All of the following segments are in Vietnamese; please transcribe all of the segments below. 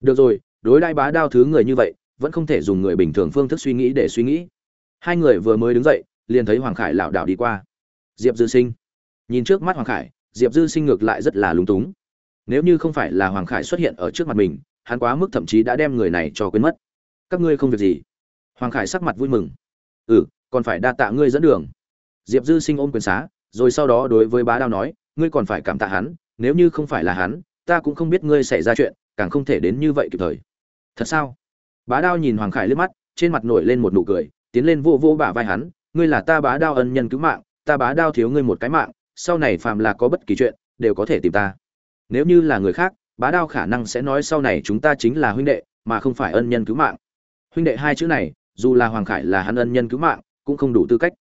được rồi, đối đãi bá đao thứ người như vậy, vẫn không thể dùng người bình thường phương thức suy nghĩ để suy nghĩ. Hai người vừa mới đứng dậy, liền thấy hoàng khải lảo đảo đi qua. Diệp dư sinh. Nhìn trước mắt hoàng khải, diệp dư sinh ngược lại rất là lúng túng. Nếu như không phải là hoàng khải xuất hiện ở trước mặt mình, hắn quá mức thậm chí đã đem người này cho quên mất. Các ngươi không việc gì. Hoàng khải sắc mặt vui mừng. Ừ còn phải đa tạ ngươi dẫn đường. Diệp dư sinh ôm quyền xá, rồi sau đó đối với bá đao nói, ngươi còn phải cảm tạ hắn, nếu như không phải là hắn, ta cũng không biết ngươi xảy ra chuyện càng không thể đến như vậy kịp thời. Thật sao? Bá đao nhìn hoàng khải liếc mắt, trên mặt nổi lên một nụ cười, tiến lên vô vô bả vai hắn, ngươi là ta bá đao ân nhân cứu mạng, ta bá đao thiếu ngươi một cái mạng, sau này phàm là có bất kỳ chuyện, đều có thể tìm ta. Nếu như là người khác, bá đao khả năng sẽ nói sau này chúng ta chính là huynh đệ, mà không phải ân nhân cứu mạng. Huynh đệ hai chữ này, dù là hoàng khải là hắn ân nhân cứu mạng, cũng không đủ tư cách.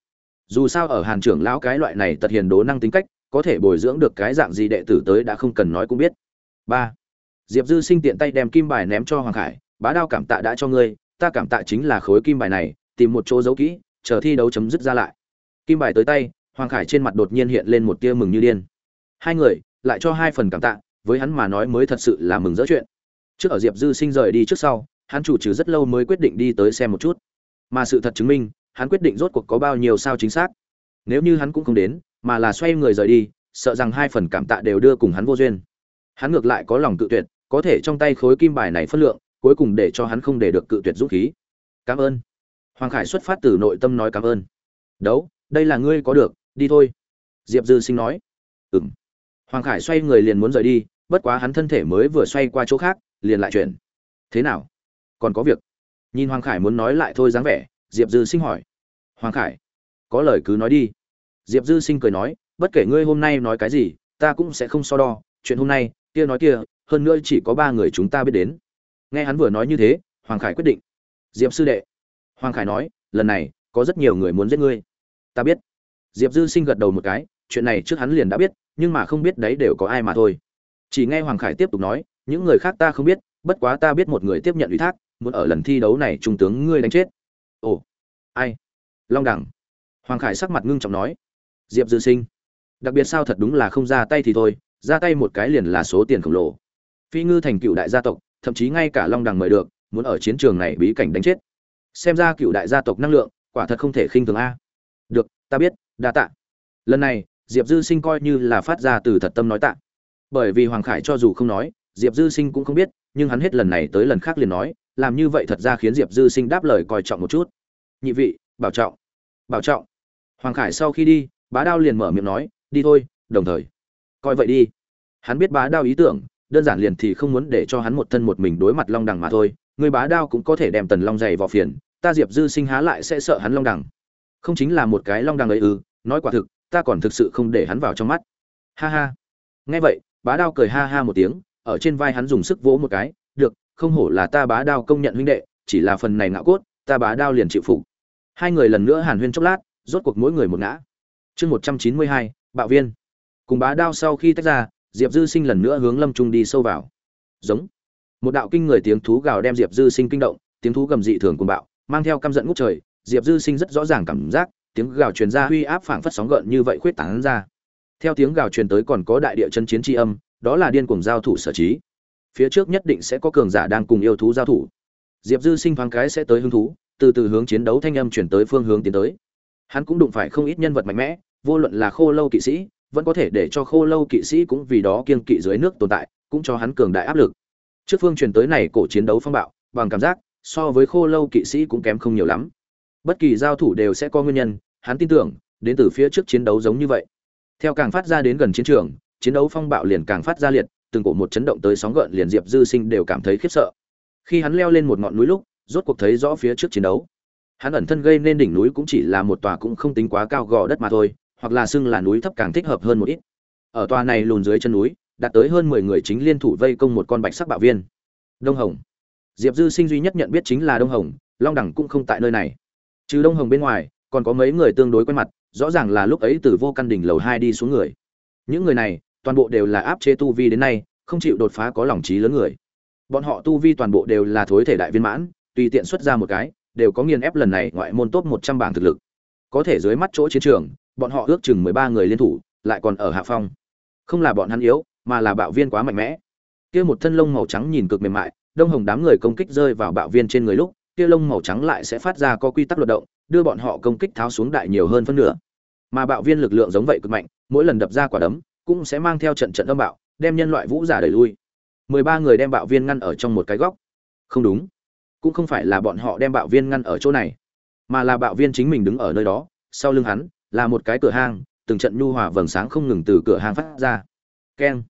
Dù sao ở hàn trưởng lão cái loại này tật hiền đố năng tính cách, có thể bồi dưỡng được cái dạng gì đệ tử tới đã không cần nói cũng biết. Ba diệp dư sinh tiện tay đem kim bài ném cho hoàng khải, bá đao cảm tạ đã cho ngươi, ta cảm tạ chính là khối kim bài này, tìm một chỗ giấu kỹ, chờ thi đấu chấm dứt ra lại. Kim bài tới tay, hoàng khải trên mặt đột nhiên hiện lên một tia mừng như điên. Hai người, lại cho hai phần cảm tạ, với hắn mà nói mới thật sự là mừng rỡ chuyện. Trước ở diệp dư sinh rời đi trước sau, hắn chủ trừ rất lâu mới quyết định đi tới xem một chút. Mà sự thật chứng minh, hắn quyết định rốt cuộc có bao nhiêu sao chính xác. Nếu như hắn cũng không đến, mà là xoay người rời đi, sợ rằng hai phần cảm tạ đều đưa cùng hắn vô duyên. Hắn ngược lại có lòng tự tuyệt có thể trong tay khối kim bài này phân lượng, cuối cùng để cho hắn không để được cự tuyệt dũng khí. Cảm ơn. Hoàng khải xuất phát từ nội tâm nói cảm ơn. Đấu, đây là ngươi có được, đi thôi. Diệp dư sinh nói. Ừng hoàng khải xoay người liền muốn rời đi, bất quá hắn thân thể mới vừa xoay qua chỗ khác, liền lại chuyển. Thế nào? Còn có việc. Nhìn hoàng khải muốn nói lại thôi dáng vẻ, diệp dư sinh hỏi. Hoàng khải, có lời cứ nói đi. Diệp dư sinh cười nói, bất kể ngươi hôm nay nói cái gì, ta cũng sẽ không so đo, chuyện hôm nay, kia nói kia hơn nữa chỉ có ba người chúng ta biết đến. Nghe hắn vừa nói như thế, hoàng khải quyết định. Diệp sư đệ. Hoàng khải nói, lần này, có rất nhiều người muốn giết ngươi. Ta biết. Diệp dư sinh gật đầu một cái, chuyện này trước hắn liền đã biết, nhưng mà không biết đấy đều có ai mà thôi. Chỉ nghe hoàng khải tiếp tục nói, những người khác ta không biết, bất quá ta biết một người tiếp nhận ủy thác, muốn ở lần thi đấu này trung tướng ngươi đánh chết. Ồ, ai? Long đẳng. Hoàng khải sắc mặt ngưng trọng nói. Diệp dư sinh. Đặc biệt sao thật đúng là không ra tay thì thôi, ra tay một cái liền là số tiền khổng lồ phi ngư thành cựu đại gia tộc, thậm chí ngay cả long đằng mời được, muốn ở chiến trường này bí cảnh đánh chết. Xem ra cựu đại gia tộc năng lượng, quả thật không thể khinh thường a. Được, ta biết, đa tạ. Lần này, diệp dư sinh coi như là phát ra từ thật tâm nói tạ. Bởi vì hoàng khải cho dù không nói, diệp dư sinh cũng không biết, nhưng hắn hết lần này tới lần khác liền nói, làm như vậy thật ra khiến diệp dư sinh đáp lời coi trọng một chút. Nhị vị, bảo trọng. Bảo trọng. Hoàng khải sau khi đi, bá đao liền mở miệng nói, đi thôi, đồng thời. Coi vậy đi. Hắn biết bá đao ý tưởng đơn giản liền thì không muốn để cho hắn một thân một mình đối mặt long đằng mà thôi, người bá đao cũng có thể đem tần long dày vào phiền, ta diệp dư sinh há lại sẽ sợ hắn long đằng. Không chính là một cái long đằng ấy ư, nói quả thực, ta còn thực sự không để hắn vào trong mắt. Ha ha. Nghe vậy, bá đao cười ha ha một tiếng, ở trên vai hắn dùng sức vỗ một cái, được, không hổ là ta bá đao công nhận huynh đệ, chỉ là phần này ngạo cốt, ta bá đao liền chịu phục. Hai người lần nữa hàn huyên chốc lát, rốt cuộc mỗi người một ngã. Chương một trăm chín mươi hai, bạo viên. Cùng bá đao sau khi tách ra diệp dư sinh lần nữa hướng lâm trung đi sâu vào. Giống. Một đạo kinh người tiếng thú gào đem diệp dư sinh kinh động, tiếng thú gầm dị thường cùng bạo, mang theo căm giận ngút trời, diệp dư sinh rất rõ ràng cảm giác, tiếng gào truyền ra uy áp phảng phất sóng gợn như vậy khuyết tán ra. Theo tiếng gào truyền tới còn có đại địa chân chiến tri âm, đó là điên cuồng giao thủ sở trí. Phía trước nhất định sẽ có cường giả đang cùng yêu thú giao thủ. Diệp dư sinh thoáng cái sẽ tới hứng thú, từ từ hướng chiến đấu thanh âm chuyển tới phương hướng tiến tới. Hắn cũng đụng phải không ít nhân vật mạnh mẽ, vô luận là khô lâu kỵ sĩ vẫn có thể để cho khô lâu kỵ sĩ cũng vì đó kiên kỵ dưới nước tồn tại, cũng cho hắn cường đại áp lực. Trước phương truyền tới này cổ chiến đấu phong bạo, bằng cảm giác, so với khô lâu kỵ sĩ cũng kém không nhiều lắm. Bất kỳ giao thủ đều sẽ có nguyên nhân, hắn tin tưởng, đến từ phía trước chiến đấu giống như vậy. Theo càng phát ra đến gần chiến trường, chiến đấu phong bạo liền càng phát ra liệt, từng cổ một chấn động tới sóng gợn liền diệp dư sinh đều cảm thấy khiếp sợ. Khi hắn leo lên một ngọn núi lúc, rốt cuộc thấy rõ phía trước chiến đấu. Hắn ẩn thân gây nên đỉnh núi cũng chỉ là một tòa cũng không tính quá cao gò đất mà thôi hoặc là xưng là núi thấp càng thích hợp hơn một ít. Ở tòa này lùn dưới chân núi, đạt tới hơn mười người chính liên thủ vây công một con bạch sắc bạo viên. Đông hồng. Diệp dư sinh duy nhất nhận biết chính là đông hồng, long đẳng cũng không tại nơi này. Trừ đông hồng bên ngoài, còn có mấy người tương đối quen mặt, rõ ràng là lúc ấy từ vô căn đỉnh lầu hai đi xuống người. Những người này, toàn bộ đều là áp chế tu vi đến nay, không chịu đột phá có lòng trí lớn người. Bọn họ tu vi toàn bộ đều là thối thể đại viên mãn, tùy tiện xuất ra một cái, đều có nghiền ép lần này ngoại môn top một trăm bảng thực lực. Có thể dưới mắt chỗ chiến trường bọn họ ước chừng mười ba người liên thủ, lại còn ở hạ phong. Không là bọn hắn yếu, mà là bạo viên quá mạnh mẽ. Kia một thân lông màu trắng nhìn cực mềm mại, đông hồng đám người công kích rơi vào bạo viên trên người lúc, kia lông màu trắng lại sẽ phát ra có quy tắc luật động, đưa bọn họ công kích tháo xuống đại nhiều hơn phân nửa. Mà bạo viên lực lượng giống vậy cực mạnh, mỗi lần đập ra quả đấm, cũng sẽ mang theo trận trận âm bạo, đem nhân loại vũ giả đẩy lui. Mười ba người đem bạo viên ngăn ở trong một cái góc. Không đúng. Cũng không phải là bọn họ đem bạo viên ngăn ở chỗ này, mà là bạo viên chính mình đứng ở nơi đó, sau lưng hắn là một cái cửa hang, từng trận nhu hòa vầng sáng không ngừng từ cửa hang phát ra. Keng.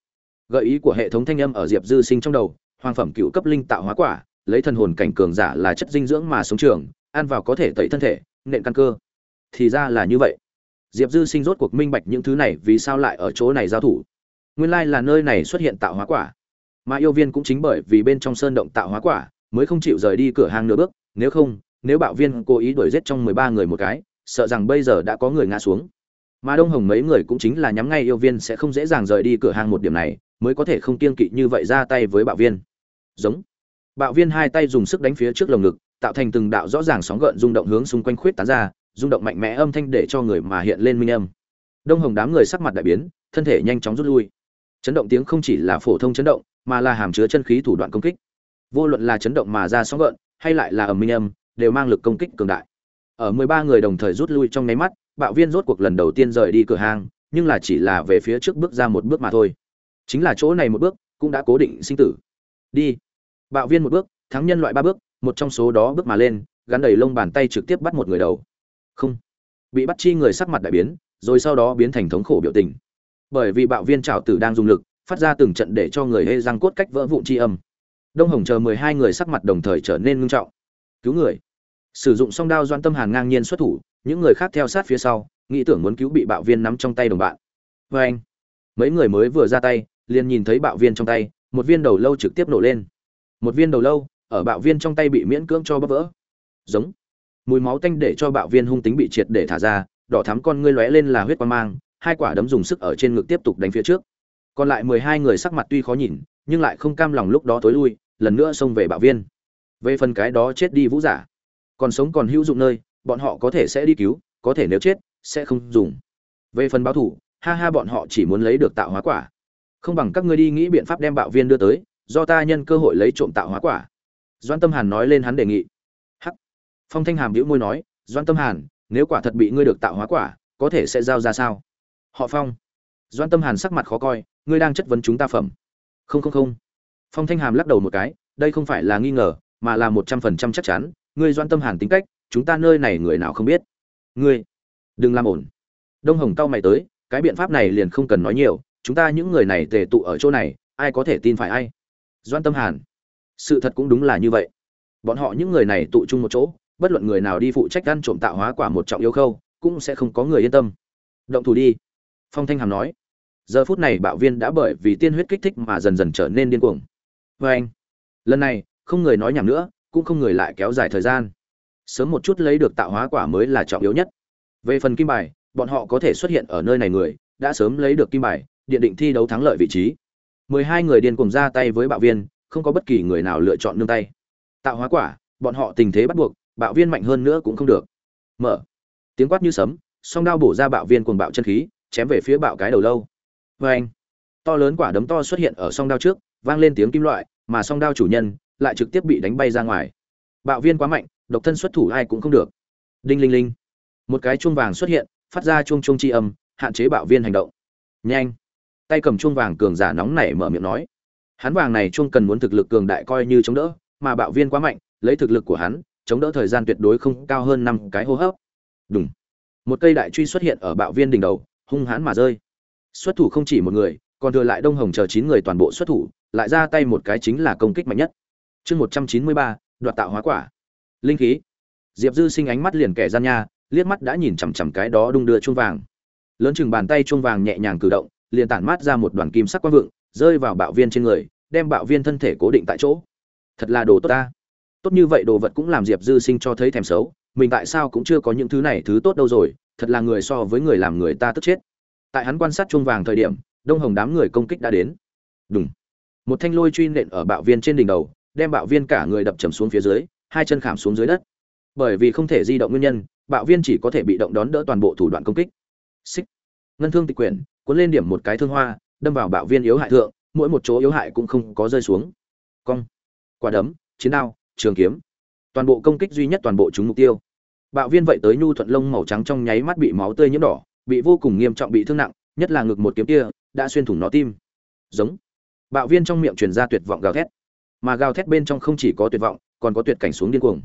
Gợi ý của hệ thống thanh âm ở diệp dư sinh trong đầu, hoàng phẩm cựu cấp linh tạo hóa quả, lấy thần hồn cảnh cường giả là chất dinh dưỡng mà sống trường, ăn vào có thể tẩy thân thể, nện căn cơ. Thì ra là như vậy. Diệp dư sinh rốt cuộc minh bạch những thứ này vì sao lại ở chỗ này giao thủ. Nguyên lai là nơi này xuất hiện tạo hóa quả. Mà yêu viên cũng chính bởi vì bên trong sơn động tạo hóa quả, mới không chịu rời đi cửa hàng nửa bước, nếu không, nếu bạo viên cố ý đuổi giết trong mười ba người một cái sợ rằng bây giờ đã có người ngã xuống. Mà đông hồng mấy người cũng chính là nhắm ngay yêu viên sẽ không dễ dàng rời đi cửa hàng một điểm này, mới có thể không kiêng kỵ như vậy ra tay với bạo viên. Giống. Bạo viên hai tay dùng sức đánh phía trước lồng ngực, tạo thành từng đạo rõ ràng sóng gợn rung động hướng xung quanh khuyết tán ra, rung động mạnh mẽ âm thanh để cho người mà hiện lên minh âm. Đông hồng đám người sắc mặt đại biến, thân thể nhanh chóng rút lui. Chấn động tiếng không chỉ là phổ thông chấn động, mà là hàm chứa chân khí thủ đoạn công kích. Vô luận là chấn động mà ra sóng gợn, hay lại là ầm minh âm, đều mang lực công kích cường đại ở mười ba người đồng thời rút lui trong nháy mắt, bạo viên rốt cuộc lần đầu tiên rời đi cửa hàng nhưng là chỉ là về phía trước bước ra một bước mà thôi. Chính là chỗ này một bước, cũng đã cố định sinh tử. Đi. Bạo viên một bước, thắng nhân loại ba bước, một trong số đó bước mà lên, gắn đầy lông bàn tay trực tiếp bắt một người đầu. Không. Bị bắt chi người sắc mặt đại biến, rồi sau đó biến thành thống khổ biểu tình. Bởi vì bạo viên trảo tử đang dùng lực, phát ra từng trận để cho người hê răng cốt cách vỡ vụn chi âm. Đông hồng chờ mười hai người sắc mặt đồng thời trở nên nghiêm trọng. Cứu người sử dụng song đao doan tâm hàn ngang nhiên xuất thủ, những người khác theo sát phía sau, nghĩ tưởng muốn cứu bị bạo viên nắm trong tay đồng bạn. Vê anh, mấy người mới vừa ra tay, liền nhìn thấy bạo viên trong tay, một viên đầu lâu trực tiếp nổ lên. Một viên đầu lâu, ở bạo viên trong tay bị miễn cưỡng cho bóp vỡ. Giống, mùi máu tanh để cho bạo viên hung tính bị triệt để thả ra, đỏ thắm con ngươi lóe lên là huyết quang mang, hai quả đấm dùng sức ở trên ngực tiếp tục đánh phía trước. Còn lại mười hai người sắc mặt tuy khó nhìn, nhưng lại không cam lòng lúc đó tối lui, lần nữa xông về bạo viên. Về phần cái đó chết đi vũ giả còn sống còn hữu dụng nơi, bọn họ có thể sẽ đi cứu, có thể nếu chết, sẽ không dùng. Về phần báo thủ, ha ha bọn họ chỉ muốn lấy được tạo hóa quả. Không bằng các ngươi đi nghĩ biện pháp đem bạo viên đưa tới, do ta nhân cơ hội lấy trộm tạo hóa quả. Doan tâm hàn nói lên hắn đề nghị. Hắc. Phong thanh hàm đĩu môi nói doan tâm hàn, nếu quả thật bị ngươi được tạo hóa quả, có thể sẽ giao ra sao? Họ phong. Doan tâm hàn sắc mặt khó coi, ngươi đang chất vấn chúng ta phẩm. Không không không. Phong thanh hàm lắc đầu một cái, đây không phải là nghi ngờ, mà là một trăm phần trăm chắc chắn ngươi doan tâm hàn tính cách, chúng ta nơi này người nào không biết? Ngươi, đừng làm ổn. Đông hồng cao mày tới, cái biện pháp này liền không cần nói nhiều, chúng ta những người này tề tụ ở chỗ này, ai có thể tin phải ai? Doan tâm hàn, sự thật cũng đúng là như vậy. Bọn họ những người này tụ chung một chỗ, bất luận người nào đi phụ trách ăn trộm tạo hóa quả một trọng yêu khâu, cũng sẽ không có người yên tâm. Động thủ đi. Phong thanh hàm nói. Giờ phút này bạo viên đã bởi vì tiên huyết kích thích mà dần dần trở nên điên cuồng. Vê anh lần này, không người nói nhảm nữa cũng không người lại kéo dài thời gian. Sớm một chút lấy được tạo hóa quả mới là trọng yếu nhất. Về phần kim bài, bọn họ có thể xuất hiện ở nơi này người, đã sớm lấy được kim bài, điện định thi đấu thắng lợi vị trí. Mười hai người điên cùng ra tay với bạo viên, không có bất kỳ người nào lựa chọn nương tay. Tạo hóa quả, bọn họ tình thế bắt buộc, bạo viên mạnh hơn nữa cũng không được. Mở. Tiếng quát như sấm, song đao bổ ra bạo viên cuồng bạo chân khí, chém về phía bạo cái đầu lâu. Vê anh to lớn quả đấm to xuất hiện ở song đao trước, vang lên tiếng kim loại, mà song đao chủ nhân lại trực tiếp bị đánh bay ra ngoài. Bạo viên quá mạnh, độc thân xuất thủ ai cũng không được. Đinh linh linh. Một cái chuông vàng xuất hiện, phát ra chuông chuông chi âm, hạn chế bạo viên hành động. Nhanh. Tay cầm chuông vàng cường giả nóng nảy mở miệng nói. Hắn vàng này chuông cần muốn thực lực cường đại coi như chống đỡ, mà bạo viên quá mạnh, lấy thực lực của hắn, chống đỡ thời gian tuyệt đối không cao hơn năm cái hô hấp. Đúng một cây đại truy xuất hiện ở bạo viên đỉnh đầu, hung hãn mà rơi. Xuất thủ không chỉ một người, còn thừa lại đông hồng chờ chín người toàn bộ xuất thủ, lại ra tay một cái chính là công kích mạnh nhất chương một trăm chín mươi ba, đoạt tạo hóa quả. Linh khí. Diệp dư sinh ánh mắt liền kẻ gian nha, liếc mắt đã nhìn chằm chằm cái đó đung đưa chuông vàng. Lớn chừng bàn tay chuông vàng nhẹ nhàng cử động, liền tản mát ra một đoàn kim sắc quang vượng, rơi vào bạo viên trên người, đem bạo viên thân thể cố định tại chỗ. Thật là đồ tốt ta. Tốt như vậy đồ vật cũng làm diệp dư sinh cho thấy thèm xấu, mình tại sao cũng chưa có những thứ này, thứ tốt đâu rồi, thật là người so với người làm người ta tức chết. Tại hắn quan sát chuông vàng thời điểm, đông hồng đám người công kích đã đến. Đúng một thanh lôi truy nện ở bạo viên trên đỉnh đầu đem bạo viên cả người đập trầm xuống phía dưới, hai chân khảm xuống dưới đất. Bởi vì không thể di động nguyên nhân, bạo viên chỉ có thể bị động đón đỡ toàn bộ thủ đoạn công kích. Xích. Ngân thương tịch quyển, cuốn lên điểm một cái thương hoa, đâm vào bạo viên yếu hại thượng, mỗi một chỗ yếu hại cũng không có rơi xuống. Cong. Quả đấm, chiến đao, trường kiếm. Toàn bộ công kích duy nhất toàn bộ chúng mục tiêu. Bạo viên vậy tới nhu thuận lông màu trắng trong nháy mắt bị máu tươi nhiễm đỏ, bị vô cùng nghiêm trọng bị thương nặng, nhất là ngực một kiếm kia, đã xuyên thủng nó tim. Giống. Bạo viên trong miệng truyền ra tuyệt vọng gào thét mà gào thét bên trong không chỉ có tuyệt vọng, còn có tuyệt cảnh xuống điên cuồng.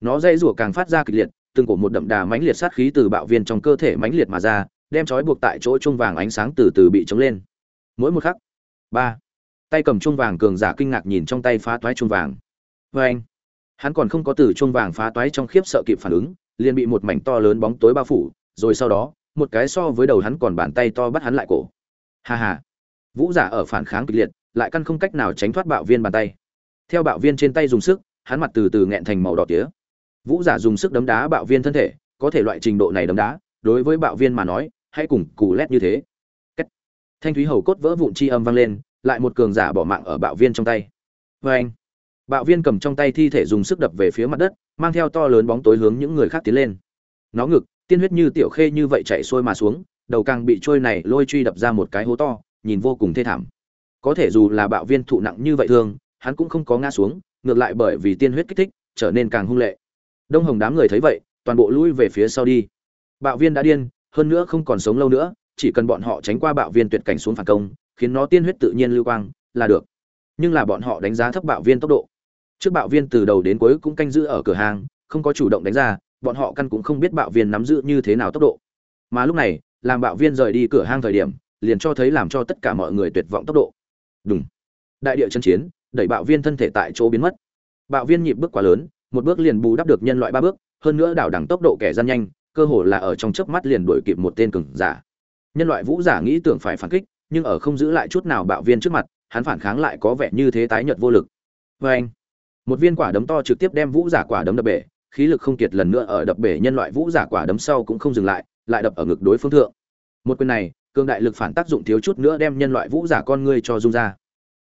Nó dây rủa càng phát ra kịch liệt, từng cổ một đậm đà mãnh liệt sát khí từ bạo viên trong cơ thể mãnh liệt mà ra, đem trói buộc tại chỗ chuông vàng ánh sáng từ từ bị chống lên. Mỗi một khắc, ba, tay cầm chuông vàng cường giả kinh ngạc nhìn trong tay phá toái chuông vàng. Vê anh, hắn còn không có từ chuông vàng phá toái trong khiếp sợ kịp phản ứng, liền bị một mảnh to lớn bóng tối bao phủ, rồi sau đó, một cái so với đầu hắn còn bàn tay to bắt hắn lại cổ. Ha ha, vũ giả ở phản kháng kịch liệt, lại căn không cách nào tránh thoát bạo viên bàn tay theo bạo viên trên tay dùng sức, hắn mặt từ từ nghẹn thành màu đỏ tía. Vũ giả dùng sức đấm đá bạo viên thân thể, có thể loại trình độ này đấm đá, đối với bạo viên mà nói, hãy cùng cù lét như thế. Cách. thanh thúy hầu cốt vỡ vụn chi âm vang lên, lại một cường giả bỏ mạng ở bạo viên trong tay. Vê anh, bạo viên cầm trong tay thi thể dùng sức đập về phía mặt đất, mang theo to lớn bóng tối hướng những người khác tiến lên. Nó ngực, tiên huyết như tiểu khê như vậy chạy xuôi mà xuống, đầu càng bị trôi này lôi truy đập ra một cái hố to, nhìn vô cùng thê thảm. Có thể dù là bạo viên thụ nặng như vậy thương hắn cũng không có ngã xuống ngược lại bởi vì tiên huyết kích thích trở nên càng hung lệ. Đông hồng đám người thấy vậy toàn bộ lui về phía sau đi. Bạo viên đã điên hơn nữa không còn sống lâu nữa chỉ cần bọn họ tránh qua bạo viên tuyệt cảnh xuống phản công khiến nó tiên huyết tự nhiên lưu quang là được. Nhưng là bọn họ đánh giá thấp bạo viên tốc độ. Trước bạo viên từ đầu đến cuối cũng canh giữ ở cửa hàng không có chủ động đánh ra bọn họ căn cũng không biết bạo viên nắm giữ như thế nào tốc độ. Mà lúc này làm bạo viên rời đi cửa hang thời điểm liền cho thấy làm cho tất cả mọi người tuyệt vọng tốc độ. Đùng, đại địa chân chiến đẩy bạo viên thân thể tại chỗ biến mất. Bạo viên nhịp bước quá lớn, một bước liền bù đắp được nhân loại ba bước, hơn nữa đảo đẳng tốc độ kẻ gian nhanh, cơ hồ là ở trong chớp mắt liền đuổi kịp một tên cường giả. Nhân loại vũ giả nghĩ tưởng phải phản kích, nhưng ở không giữ lại chút nào bạo viên trước mặt, hắn phản kháng lại có vẻ như thế tái nhợt vô lực. Vê anh, một viên quả đấm to trực tiếp đem vũ giả quả đấm đập bể, khí lực không kiệt lần nữa ở đập bể nhân loại vũ giả quả đấm sau cũng không dừng lại lại đập ở ngực đối phương thượng. Một quyền này cương đại lực phản tác dụng thiếu chút nữa đem nhân loại vũ giả con ngươi cho dung ra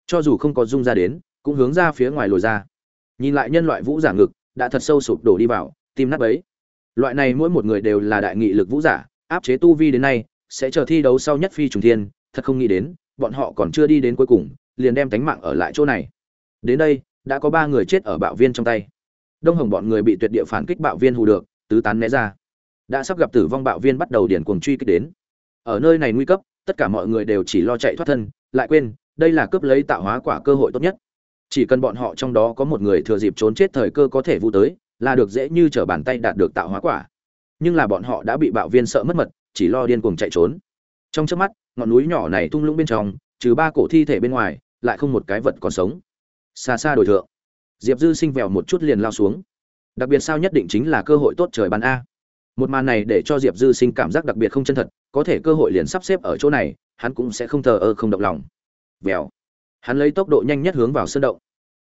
cho dù không có dung ra đến, cũng hướng ra phía ngoài lồi ra. Nhìn lại nhân loại vũ giả ngực, đã thật sâu sụp đổ đi vào tim nát ấy. Loại này mỗi một người đều là đại nghị lực vũ giả, áp chế tu vi đến nay, sẽ chờ thi đấu sau nhất phi trùng thiên, thật không nghĩ đến, bọn họ còn chưa đi đến cuối cùng, liền đem tánh mạng ở lại chỗ này. Đến đây, đã có ba người chết ở bạo viên trong tay. Đông hồng bọn người bị tuyệt địa phản kích bạo viên hù được, tứ tán né ra. Đã sắp gặp tử vong bạo viên bắt đầu điển cuồng truy kích đến. Ở nơi này nguy cấp, tất cả mọi người đều chỉ lo chạy thoát thân, lại quên đây là cướp lấy tạo hóa quả cơ hội tốt nhất. Chỉ cần bọn họ trong đó có một người thừa dịp trốn chết thời cơ có thể vu tới, là được dễ như trở bàn tay đạt được tạo hóa quả. Nhưng là bọn họ đã bị bạo viên sợ mất mật, chỉ lo điên cuồng chạy trốn. Trong trước mắt, ngọn núi nhỏ này tung lũng bên trong, trừ ba cổ thi thể bên ngoài, lại không một cái vật còn sống. Xa xa đổi thượng, diệp dư sinh vèo một chút liền lao xuống. Đặc biệt sao nhất định chính là cơ hội tốt trời ban a. Một màn này để cho diệp dư sinh cảm giác đặc biệt không chân thật, có thể cơ hội liền sắp xếp ở chỗ này, hắn cũng sẽ không thờ ơ không động lòng vèo. Hắn lấy tốc độ nhanh nhất hướng vào sơn động.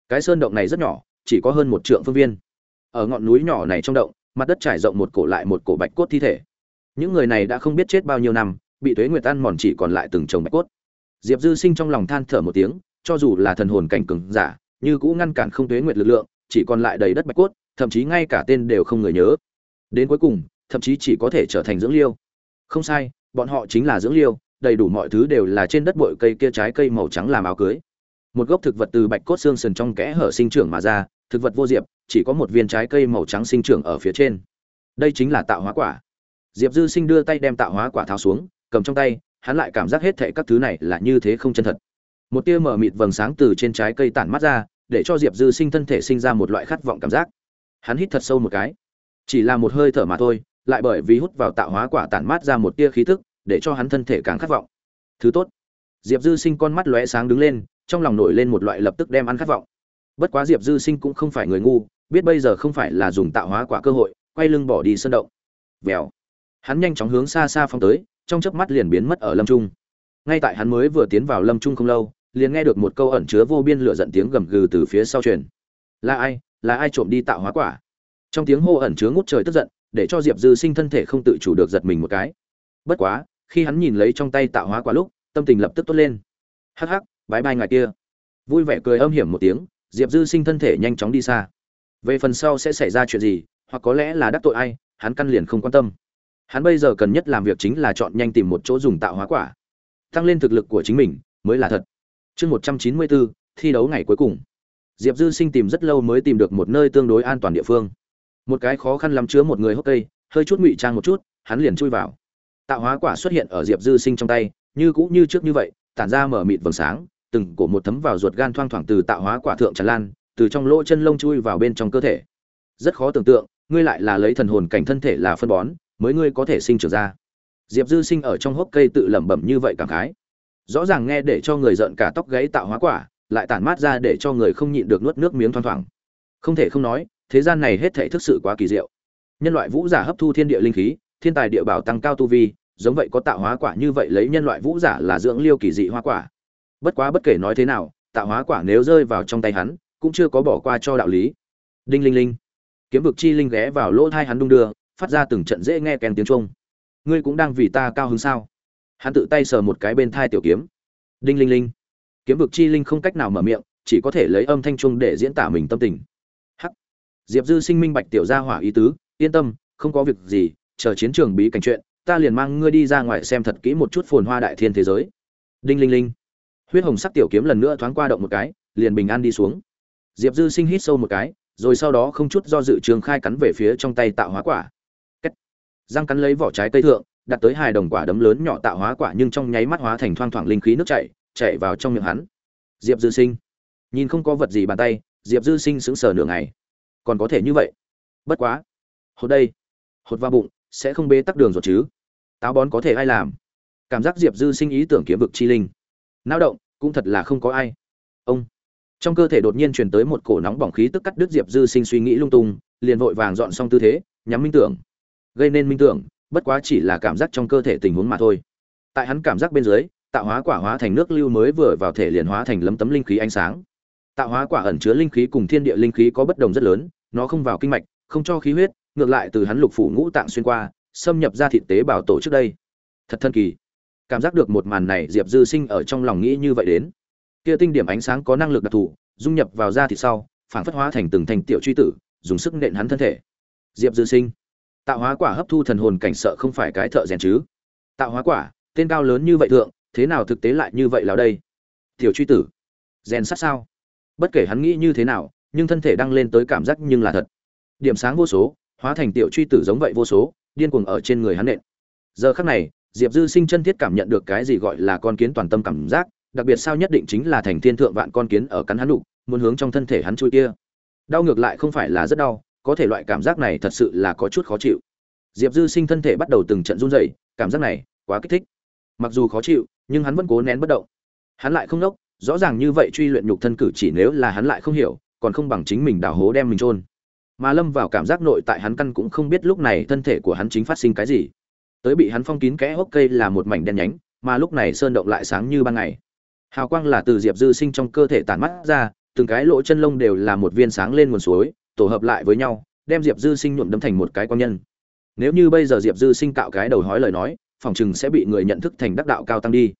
Cái sơn động này rất nhỏ, chỉ có hơn một trượng phương viên. Ở ngọn núi nhỏ này trong động, mặt đất trải rộng một cổ lại một cổ bạch cốt thi thể. Những người này đã không biết chết bao nhiêu năm, bị tuế nguyệt ăn mòn chỉ còn lại từng chồng bạch cốt. Diệp dư sinh trong lòng than thở một tiếng, cho dù là thần hồn cảnh cường giả, như cũ ngăn cản không tuế nguyệt lực lượng, chỉ còn lại đầy đất bạch cốt, thậm chí ngay cả tên đều không người nhớ. Đến cuối cùng, thậm chí chỉ có thể trở thành dưỡng liêu. Không sai, bọn họ chính là dưỡng liêu đầy đủ mọi thứ đều là trên đất bụi cây kia trái cây màu trắng làm áo cưới. Một gốc thực vật từ bạch cốt xương sần trong kẽ hở sinh trưởng mà ra, thực vật vô diệp, chỉ có một viên trái cây màu trắng sinh trưởng ở phía trên. Đây chính là tạo hóa quả. Diệp dư sinh đưa tay đem tạo hóa quả tháo xuống, cầm trong tay, hắn lại cảm giác hết thệ các thứ này là như thế không chân thật. Một tia mở mịt vầng sáng từ trên trái cây tản mắt ra, để cho diệp dư sinh thân thể sinh ra một loại khát vọng cảm giác. Hắn hít thật sâu một cái. Chỉ là một hơi thở mà thôi, lại bởi vì hút vào tạo hóa quả tản mát ra một tia khí thức để cho hắn thân thể càng khát vọng. Thứ tốt, diệp dư sinh con mắt lóe sáng đứng lên, trong lòng nổi lên một loại lập tức đem ăn khát vọng. Bất quá diệp dư sinh cũng không phải người ngu, biết bây giờ không phải là dùng tạo hóa quả cơ hội, quay lưng bỏ đi sân động. Vèo. Hắn nhanh chóng hướng xa xa phong tới, trong chớp mắt liền biến mất ở lâm trung. Ngay tại hắn mới vừa tiến vào lâm trung không lâu, liền nghe được một câu ẩn chứa vô biên lửa giận tiếng gầm gừ từ phía sau truyền. Là ai? Là ai trộm đi tạo hóa quả? Trong tiếng hô ẩn chứa ngút trời tức giận, để cho diệp dư sinh thân thể không tự chủ được giật mình một cái. Bất quá khi hắn nhìn lấy trong tay tạo hóa quả lúc, tâm tình lập tức tốt lên. Hắc hắc, bái bai ngài kia. Vui vẻ cười âm hiểm một tiếng, diệp dư sinh thân thể nhanh chóng đi xa. Về phần sau sẽ xảy ra chuyện gì, hoặc có lẽ là đắc tội ai, hắn căn liền không quan tâm. Hắn bây giờ cần nhất làm việc chính là chọn nhanh tìm một chỗ dùng tạo hóa quả. Tăng lên thực lực của chính mình, mới là thật. Chương một trăm chín mươi bốn, thi đấu ngày cuối cùng. Diệp dư sinh tìm rất lâu mới tìm được một nơi tương đối an toàn địa phương. Một cái khó khăn lắm chứa một người hốc cây, hơi chút ngụy trang một chút, hắn liền chui vào tạo hóa quả xuất hiện ở diệp dư sinh trong tay, như cũ như trước như vậy, tản ra mở mịt vầng sáng, từng cổ một thấm vào ruột gan thoang thoảng từ tạo hóa quả thượng tràn lan, từ trong lỗ chân lông chui vào bên trong cơ thể. Rất khó tưởng tượng, ngươi lại là lấy thần hồn cảnh thân thể là phân bón, mới ngươi có thể sinh trưởng ra. Diệp dư sinh ở trong hốc cây tự lẩm bẩm như vậy cảm khái. Rõ ràng nghe để cho người giận cả tóc gáy tạo hóa quả, lại tản mát ra để cho người không nhịn được nuốt nước miếng thoang thoảng. Không thể không nói, thế gian này hết thảy thực sự quá kỳ diệu. Nhân loại vũ giả hấp thu thiên địa linh khí thiên tài địa bảo tăng cao tu vi, giống vậy có tạo hóa quả như vậy lấy nhân loại vũ giả là dưỡng liêu kỳ dị hoa quả. Bất quá bất kể nói thế nào, tạo hóa quả nếu rơi vào trong tay hắn, cũng chưa có bỏ qua cho đạo lý. Đinh linh linh. Kiếm vực chi linh ghé vào lỗ tai hắn đung đưa, phát ra từng trận dễ nghe kèn tiếng trung ngươi cũng đang vì ta cao hứng sao? Hắn tự tay sờ một cái bên thai tiểu kiếm. Đinh linh linh. Kiếm vực chi linh không cách nào mở miệng, chỉ có thể lấy âm thanh trung để diễn tả mình tâm tình. Hắc. Diệp dư sinh minh bạch tiểu gia hỏa ý tứ, yên tâm, không có việc gì chờ chiến trường bí cảnh chuyện, ta liền mang ngươi đi ra ngoài xem thật kỹ một chút phồn hoa đại thiên thế giới. Đinh linh linh. Huyết hồng sắc tiểu kiếm lần nữa thoáng qua động một cái, liền bình an đi xuống. Diệp dư sinh hít sâu một cái, rồi sau đó không chút do dự trường khai cắn về phía trong tay tạo hóa quả. Kết. răng cắn lấy vỏ trái cây thượng, đặt tới hai đồng quả đấm lớn nhỏ tạo hóa quả nhưng trong nháy mắt hóa thành thoang thoảng linh khí nước chảy chạy vào trong miệng hắn. Diệp dư sinh. Nhìn không có vật gì bàn tay, diệp dư sinh sững sờ nửa ngày. Còn có thể như vậy. Bất quá. Hột đây. Hột vào bụng sẽ không bế tắc đường rồi chứ? Táo bón có thể ai làm? Cảm giác diệp dư sinh ý tưởng kiếm vực chi linh. Nao động, cũng thật là không có ai. Ông. Trong cơ thể đột nhiên truyền tới một cổ nóng bỏng khí tức cắt đứt diệp dư sinh suy nghĩ lung tung, liền vội vàng dọn xong tư thế, nhắm minh tưởng. Gây nên minh tưởng, bất quá chỉ là cảm giác trong cơ thể tình huống mà thôi. Tại hắn cảm giác bên dưới, tạo hóa quả hóa thành nước lưu mới vừa vào thể liền hóa thành lấm tấm linh khí ánh sáng. Tạo hóa quả ẩn chứa linh khí cùng thiên địa linh khí có bất đồng rất lớn, nó không vào kinh mạch, không cho khí huyết ngược lại từ hắn lục phủ ngũ tạng xuyên qua, xâm nhập ra thị tế bào tổ trước đây. Thật thần kỳ. Cảm giác được một màn này, diệp dư sinh ở trong lòng nghĩ như vậy đến. Kia tinh điểm ánh sáng có năng lực đặc thù, dung nhập vào da thịt sau, phản phất hóa thành từng thành tiểu truy tử, dùng sức nện hắn thân thể. Diệp dư sinh. Tạo hóa quả hấp thu thần hồn cảnh sợ không phải cái thợ rèn chứ? Tạo hóa quả, tên cao lớn như vậy thượng, thế nào thực tế lại như vậy là đây? Tiểu truy tử. Rèn sát sao? Bất kể hắn nghĩ như thế nào, nhưng thân thể đăng lên tới cảm giác nhưng là thật. Điểm sáng vô số hóa thành tiểu truy tử giống vậy vô số, điên cuồng ở trên người hắn nện. Giờ khắc này, diệp dư sinh chân thiết cảm nhận được cái gì gọi là con kiến toàn tâm cảm giác, đặc biệt sao nhất định chính là thành thiên thượng vạn con kiến ở cắn hắn đục, muốn hướng trong thân thể hắn chui kia. Đau ngược lại không phải là rất đau, có thể loại cảm giác này thật sự là có chút khó chịu. Diệp dư sinh thân thể bắt đầu từng trận run rẩy, cảm giác này quá kích thích. Mặc dù khó chịu, nhưng hắn vẫn cố nén bất động. Hắn lại không nốc, rõ ràng như vậy truy luyện nhục thân cử chỉ nếu là hắn lại không hiểu, còn không bằng chính mình đào hố đem mình trôn mà lâm vào cảm giác nội tại hắn căn cũng không biết lúc này thân thể của hắn chính phát sinh cái gì. Tới bị hắn phong kín kẽ hốc cây là một mảnh đen nhánh, mà lúc này sơn động lại sáng như ban ngày. Hào quang là từ diệp dư sinh trong cơ thể tản mắt ra, từng cái lỗ chân lông đều là một viên sáng lên nguồn suối, tổ hợp lại với nhau, đem diệp dư sinh nhuộm đâm thành một cái quan nhân. Nếu như bây giờ diệp dư sinh cạo cái đầu hói lời nói, phòng chừng sẽ bị người nhận thức thành đắc đạo cao tăng đi.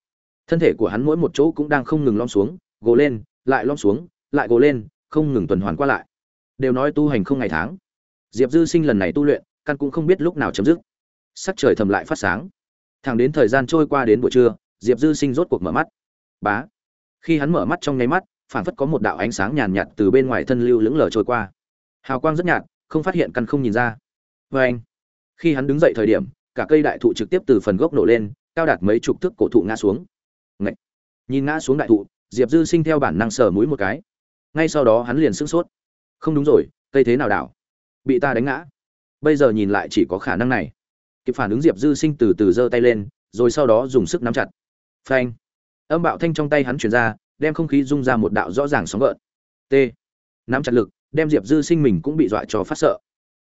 Thân thể của hắn mỗi một chỗ cũng đang không ngừng lom xuống, gồ lên, lại lom xuống, lại gồ lên, không ngừng tuần hoàn qua lại đều nói tu hành không ngày tháng. Diệp dư sinh lần này tu luyện, căn cũng không biết lúc nào chấm dứt. Sắc trời thầm lại phát sáng. Thẳng đến thời gian trôi qua đến buổi trưa, diệp dư sinh rốt cuộc mở mắt. Bá! Khi hắn mở mắt trong nháy mắt phản phất có một đạo ánh sáng nhàn nhạt từ bên ngoài thân lưu lững lờ trôi qua. Hào quang rất nhạt, không phát hiện căn không nhìn ra. Vê anh, khi hắn đứng dậy thời điểm, cả cây đại thụ trực tiếp từ phần gốc nổ lên, cao đạt mấy chục thước cổ thụ ngã xuống. Ngậy! nhìn ngã xuống đại thụ, diệp dư sinh theo bản năng sờ mũi một cái. Ngay sau đó hắn liền sửng sốt không đúng rồi, cây thế nào đảo? Bị ta đánh ngã. Bây giờ nhìn lại chỉ có khả năng này. Kịp phản ứng diệp dư sinh từ từ giơ tay lên, rồi sau đó dùng sức nắm chặt. Phanh. Âm bạo thanh trong tay hắn chuyển ra, đem không khí rung ra một đạo rõ ràng sóng gợn. T. Nắm chặt lực, đem diệp dư sinh mình cũng bị dọa cho phát sợ.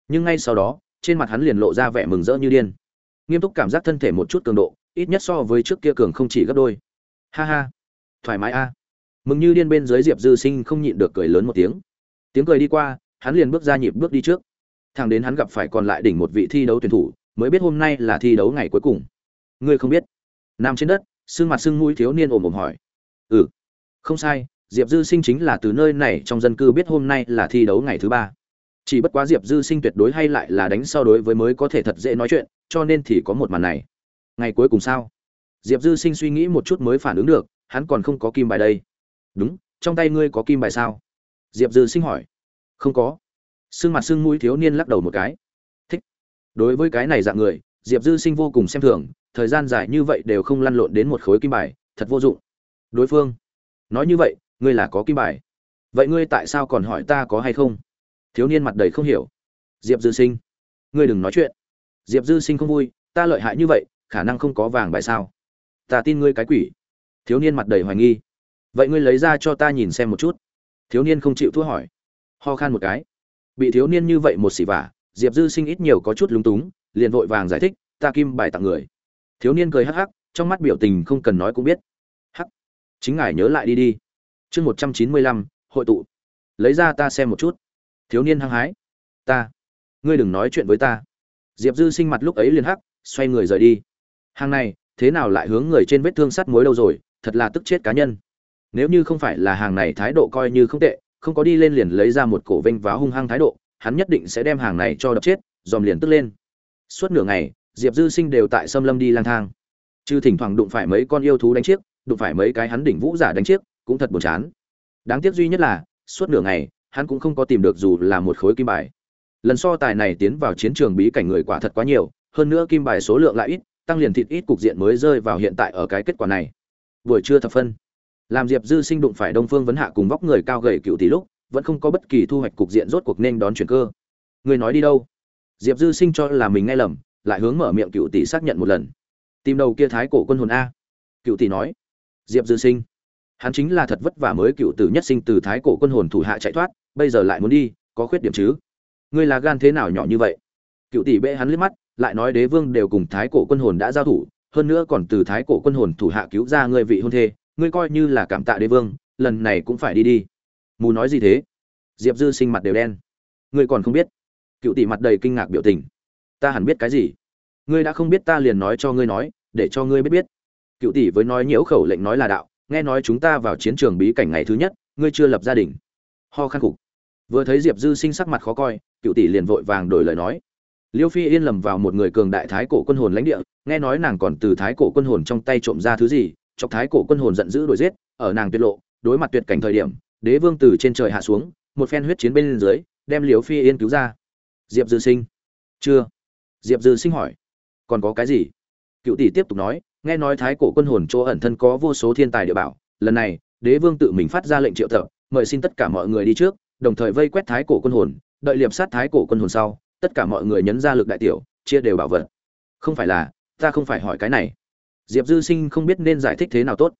Nhưng ngay sau đó, trên mặt hắn liền lộ ra vẻ mừng rỡ như điên. Nghiêm túc cảm giác thân thể một chút cường độ, ít nhất so với trước kia cường không chỉ gấp đôi. Ha ha. Thoải mái a. Mừng như điên bên dưới diệp dư sinh không nhịn được cười lớn một tiếng tiếng cười đi qua, hắn liền bước ra nhịp bước đi trước. Thằng đến hắn gặp phải còn lại đỉnh một vị thi đấu tuyển thủ, mới biết hôm nay là thi đấu ngày cuối cùng. Ngươi không biết. Nằm trên đất, sưng mặt sưng mũi thiếu niên ồm ồm hỏi. Ừ. Không sai, diệp dư sinh chính là từ nơi này trong dân cư biết hôm nay là thi đấu ngày thứ ba. Chỉ bất quá diệp dư sinh tuyệt đối hay lại là đánh so đối với mới có thể thật dễ nói chuyện, cho nên thì có một màn này. Ngày cuối cùng sao? Diệp dư sinh suy nghĩ một chút mới phản ứng được, hắn còn không có kim bài đây. Đúng, trong tay ngươi có kim bài sao? Diệp dư sinh hỏi. Không có. Sưng mặt sưng mũi thiếu niên lắc đầu một cái. Thích. Đối với cái này dạng người, diệp dư sinh vô cùng xem thường, thời gian dài như vậy đều không lăn lộn đến một khối kim bài, thật vô dụng. Đối phương. Nói như vậy, ngươi là có kim bài. Vậy ngươi tại sao còn hỏi ta có hay không? Thiếu niên mặt đầy không hiểu. Diệp dư sinh. Ngươi đừng nói chuyện. Diệp dư sinh không vui, ta lợi hại như vậy, khả năng không có vàng bài sao? Ta tin ngươi cái quỷ. Thiếu niên mặt đầy hoài nghi. Vậy ngươi lấy ra cho ta nhìn xem một chút thiếu niên không chịu thua hỏi. Ho khan một cái. Bị thiếu niên như vậy một xỉ vả, diệp dư sinh ít nhiều có chút lúng túng, liền vội vàng giải thích, ta kim bài tặng người. Thiếu niên cười hắc hắc, trong mắt biểu tình không cần nói cũng biết. Hắc, chính ngài nhớ lại đi đi. Chương một trăm chín mươi lăm, hội tụ. Lấy ra ta xem một chút. Thiếu niên hăng hái. Ta, ngươi đừng nói chuyện với ta. Diệp dư sinh mặt lúc ấy liền hắc, xoay người rời đi. Hàng này, thế nào lại hướng người trên vết thương sắt mối đâu rồi, thật là tức chết cá nhân nếu như không phải là hàng này thái độ coi như không tệ, không có đi lên liền lấy ra một cổ vênh và hung hăng thái độ, hắn nhất định sẽ đem hàng này cho đập chết, dòm liền tức lên. Suốt nửa ngày, diệp dư sinh đều tại xâm lâm đi lang thang. Chứ thỉnh thoảng đụng phải mấy con yêu thú đánh chiếc, đụng phải mấy cái hắn đỉnh vũ giả đánh chiếc, cũng thật buồn chán. Đáng tiếc duy nhất là, suốt nửa ngày, hắn cũng không có tìm được dù là một khối kim bài. Lần so tài này tiến vào chiến trường bí cảnh người quả thật quá nhiều, hơn nữa kim bài số lượng lại ít, tăng liền thịt ít cục diện mới rơi vào hiện tại ở cái kết quả này. Buổi trưa thập phân làm diệp dư sinh đụng phải đông phương vấn hạ cùng vóc người cao gầy cựu tỷ lúc, vẫn không có bất kỳ thu hoạch cục diện, rốt cuộc nên đón chuyển cơ. Người nói đi đâu? Diệp dư sinh cho là mình nghe lầm, lại hướng mở miệng cựu tỷ xác nhận một lần. Tìm đầu kia thái cổ quân hồn a. Cựu tỷ nói. Diệp dư sinh. Hắn chính là thật vất vả mới cựu tử nhất sinh từ thái cổ quân hồn thủ hạ chạy thoát, bây giờ lại muốn đi, có khuyết điểm chứ? Ngươi là gan thế nào nhỏ như vậy? Cựu tỷ bệ hắn liếc mắt, lại nói đế vương đều cùng thái cổ quân hồn đã giao thủ, hơn nữa còn từ thái cổ quân hồn thủ hạ cứu ra ngươi vị hôn thê ngươi coi như là cảm tạ đế vương, lần này cũng phải đi đi. Mù nói gì thế? Diệp dư sinh mặt đều đen. Ngươi còn không biết? Cựu tỷ mặt đầy kinh ngạc biểu tình. Ta hẳn biết cái gì? Ngươi đã không biết ta liền nói cho ngươi nói, để cho ngươi biết biết. Cựu tỷ với nói nhiễu khẩu lệnh nói là đạo, nghe nói chúng ta vào chiến trường bí cảnh ngày thứ nhất, ngươi chưa lập gia đình. Ho khăn cục vừa thấy diệp dư sinh sắc mặt khó coi, cựu tỷ liền vội vàng đổi lời nói. Liêu phi yên lầm vào một người cường đại thái cổ quân hồn lãnh địa, nghe nói nàng còn từ thái cổ quân hồn trong tay trộm ra thứ gì chọc thái cổ quân hồn giận dữ đuổi giết, ở nàng tuyệt lộ, đối mặt tuyệt cảnh thời điểm, đế vương từ trên trời hạ xuống, một phen huyết chiến bên dưới, đem Liễu phi yên cứu ra. Diệp dư sinh. Chưa. Diệp dư sinh hỏi. Còn có cái gì? Cựu tỷ tiếp tục nói, nghe nói thái cổ quân hồn chỗ ẩn thân có vô số thiên tài địa bảo, lần này, đế vương tự mình phát ra lệnh triệu tập, mời xin tất cả mọi người đi trước, đồng thời vây quét thái cổ quân hồn, đợi liệp sát thái cổ quân hồn sau, tất cả mọi người nhấn ra lực đại tiểu, chia đều bảo vật. Không phải là, ta không phải hỏi cái này diệp dư sinh không biết nên giải thích thế nào tốt.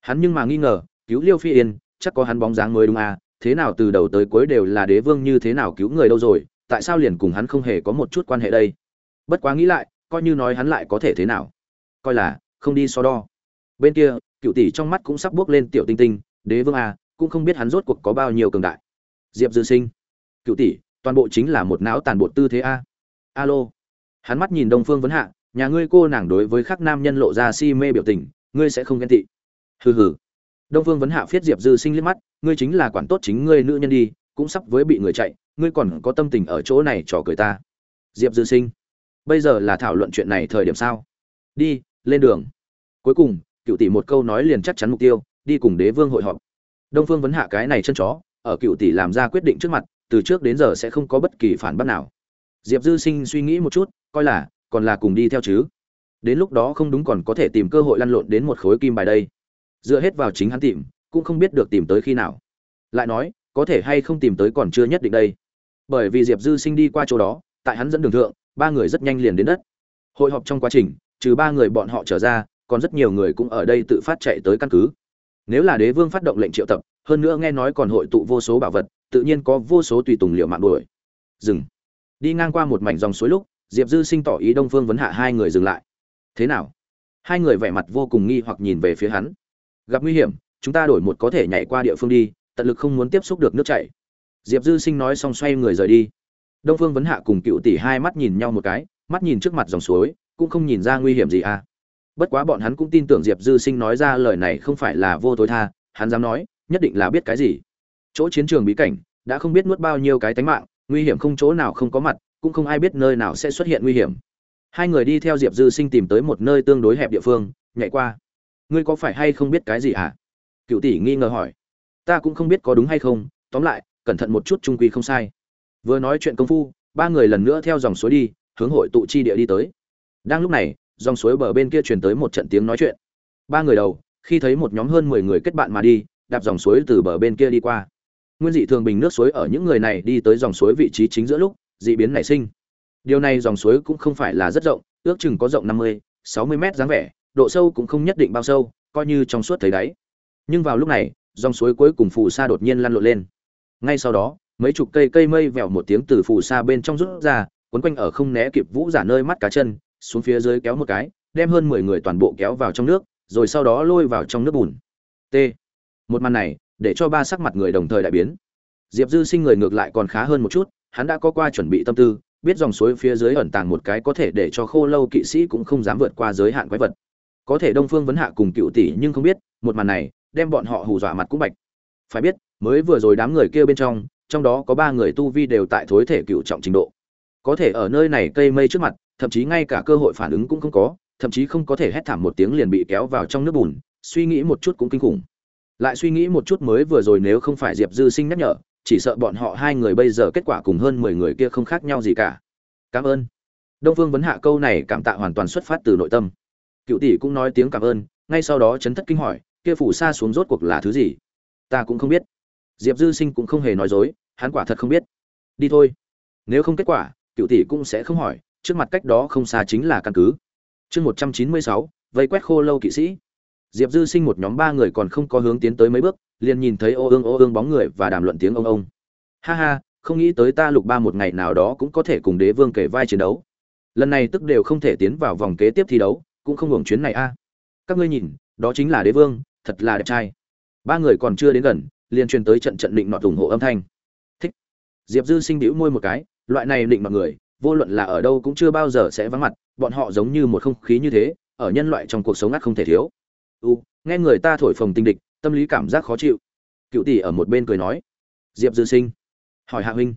Hắn nhưng mà nghi ngờ, cứu liêu phi yên, chắc có hắn bóng dáng mới đúng à thế nào từ đầu tới cuối đều là đế vương như thế nào cứu người đâu rồi, tại sao liền cùng hắn không hề có một chút quan hệ đây? Bất quá nghĩ lại, coi như nói hắn lại có thể thế nào? Coi là, không đi so đo. Bên kia, cựu tỷ trong mắt cũng sắp bước lên tiểu tinh tinh, đế vương à cũng không biết hắn rốt cuộc có bao nhiêu cường đại. Diệp dư sinh. Cựu tỷ, toàn bộ chính là một não tàn bộ tư thế a. Alo. Hắn mắt nhìn đông phương vấn hạ nhà ngươi cô nàng đối với khắc nam nhân lộ ra si mê biểu tình, ngươi sẽ không ghen tị. Hừ hừ. Đông phương vấn hạ phiết diệp dư sinh liếc mắt, ngươi chính là quản tốt chính ngươi nữ nhân đi, cũng sắp với bị người chạy, ngươi còn có tâm tình ở chỗ này trò cười ta. Diệp dư sinh. Bây giờ là thảo luận chuyện này thời điểm sao? Đi, lên đường. Cuối cùng, cựu tỷ một câu nói liền chắc chắn mục tiêu, đi cùng đế vương hội họp. Đông phương vấn hạ cái này chân chó, ở cựu tỷ làm ra quyết định trước mặt, từ trước đến giờ sẽ không có bất kỳ phản bác nào. Diệp dư sinh suy nghĩ một chút, coi là còn là cùng đi theo chứ? Đến lúc đó không đúng còn có thể tìm cơ hội lăn lộn đến một khối kim bài đây. Dựa hết vào chính hắn tìm, cũng không biết được tìm tới khi nào. Lại nói, có thể hay không tìm tới còn chưa nhất định đây. Bởi vì diệp dư sinh đi qua chỗ đó, tại hắn dẫn đường thượng, ba người rất nhanh liền đến đất. Hội họp trong quá trình, trừ ba người bọn họ trở ra, còn rất nhiều người cũng ở đây tự phát chạy tới căn cứ. Nếu là đế vương phát động lệnh triệu tập, hơn nữa nghe nói còn hội tụ vô số bảo vật, tự nhiên có vô số tùy tùng liệu mạng đuổi. Dừng. Đi ngang qua một mảnh dòng suối lúc diệp dư sinh tỏ ý đông phương vấn hạ hai người dừng lại. Thế nào? Hai người vẻ mặt vô cùng nghi hoặc nhìn về phía hắn. Gặp nguy hiểm, chúng ta đổi một có thể nhảy qua địa phương đi, tận lực không muốn tiếp xúc được nước chảy. Diệp dư sinh nói xong xoay người rời đi. Đông phương vấn hạ cùng cựu tỷ hai mắt nhìn nhau một cái, mắt nhìn trước mặt dòng suối, cũng không nhìn ra nguy hiểm gì à. Bất quá bọn hắn cũng tin tưởng diệp dư sinh nói ra lời này không phải là vô tối tha, hắn dám nói, nhất định là biết cái gì. Chỗ chiến trường bí cảnh, đã không biết nuốt bao nhiêu cái tánh mạng, nguy hiểm không chỗ nào không có mặt cũng không ai biết nơi nào sẽ xuất hiện nguy hiểm. Hai người đi theo diệp dư sinh tìm tới một nơi tương đối hẹp địa phương, nhảy qua. Ngươi có phải hay không biết cái gì hả? Cựu tỷ nghi ngờ hỏi. Ta cũng không biết có đúng hay không, tóm lại, cẩn thận một chút trung quy không sai. Vừa nói chuyện công phu, ba người lần nữa theo dòng suối đi, hướng hội tụ chi địa đi tới. Đang lúc này, dòng suối bờ bên kia truyền tới một trận tiếng nói chuyện. Ba người đầu, khi thấy một nhóm hơn mười người kết bạn mà đi, đạp dòng suối từ bờ bên kia đi qua. Nguyên dị thường bình nước suối ở những người này đi tới dòng suối vị trí chính giữa lúc dị biến nảy sinh. Điều này dòng suối cũng không phải là rất rộng, ước chừng có rộng năm mươi, sáu mươi mét dáng vẻ, độ sâu cũng không nhất định bao sâu, coi như trong suốt thấy đáy. Nhưng vào lúc này, dòng suối cuối cùng phù sa đột nhiên lăn lộn lên. Ngay sau đó, mấy chục cây cây mây vèo một tiếng từ phù sa bên trong rút ra quấn quanh ở không né kịp vũ giả nơi mắt cá chân, xuống phía dưới kéo một cái, đem hơn mười người toàn bộ kéo vào trong nước, rồi sau đó lôi vào trong nước bùn. T. Một màn này, để cho ba sắc mặt người đồng thời đại biến. Diệp dư sinh người ngược lại còn khá hơn một chút hắn đã có qua chuẩn bị tâm tư, biết dòng suối phía dưới ẩn tàng một cái có thể để cho khô lâu kỵ sĩ cũng không dám vượt qua giới hạn quái vật. Có thể đông phương vấn hạ cùng cựu tỷ nhưng không biết, một màn này đem bọn họ hù dọa mặt cũng bạch. Phải biết, mới vừa rồi đám người kia bên trong trong đó có ba người tu vi đều tại thối thể cựu trọng trình độ. Có thể ở nơi này cây mây trước mặt, thậm chí ngay cả cơ hội phản ứng cũng không có, thậm chí không có thể hét thảm một tiếng liền bị kéo vào trong nước bùn, suy nghĩ một chút cũng kinh khủng. Lại suy nghĩ một chút mới vừa rồi nếu không phải diệp dư sinh nhắc nhở chỉ sợ bọn họ hai người bây giờ kết quả cùng hơn mười người kia không khác nhau gì cả. Cảm ơn. Đông phương vấn hạ câu này cảm tạ hoàn toàn xuất phát từ nội tâm. Cựu tỷ cũng nói tiếng cảm ơn, ngay sau đó chấn thất kinh hỏi, kia phủ xa xuống rốt cuộc là thứ gì? Ta cũng không biết. Diệp dư sinh cũng không hề nói dối, hắn quả thật không biết. Đi thôi. Nếu không kết quả, cựu tỷ cũng sẽ không hỏi, trước mặt cách đó không xa chính là căn cứ. Chương một trăm chín mươi sáu, vây quét khô lâu kỵ sĩ. Diệp dư sinh một nhóm ba người còn không có hướng tiến tới mấy bước liền nhìn thấy ô ương ô ương bóng người và đàm luận tiếng ông ông. Ha ha, không nghĩ tới ta lục ba một ngày nào đó cũng có thể cùng đế vương kể vai chiến đấu. Lần này tức đều không thể tiến vào vòng kế tiếp thi đấu, cũng không hưởng chuyến này a. Các ngươi nhìn, đó chính là đế vương, thật là đẹp trai. Ba người còn chưa đến gần, liền truyền tới trận trận định nọt ủng hộ âm thanh. Thích. Diệp dư sinh đĩu môi một cái, loại này định mọi người, vô luận là ở đâu cũng chưa bao giờ sẽ vắng mặt, bọn họ giống như một không khí như thế, ở nhân loại trong cuộc sống ắt không thể thiếu. U, nghe người ta thổi phồng tinh địch tâm lý cảm giác khó chịu. Cựu tỷ ở một bên cười nói, diệp dư sinh, hỏi hạ huynh.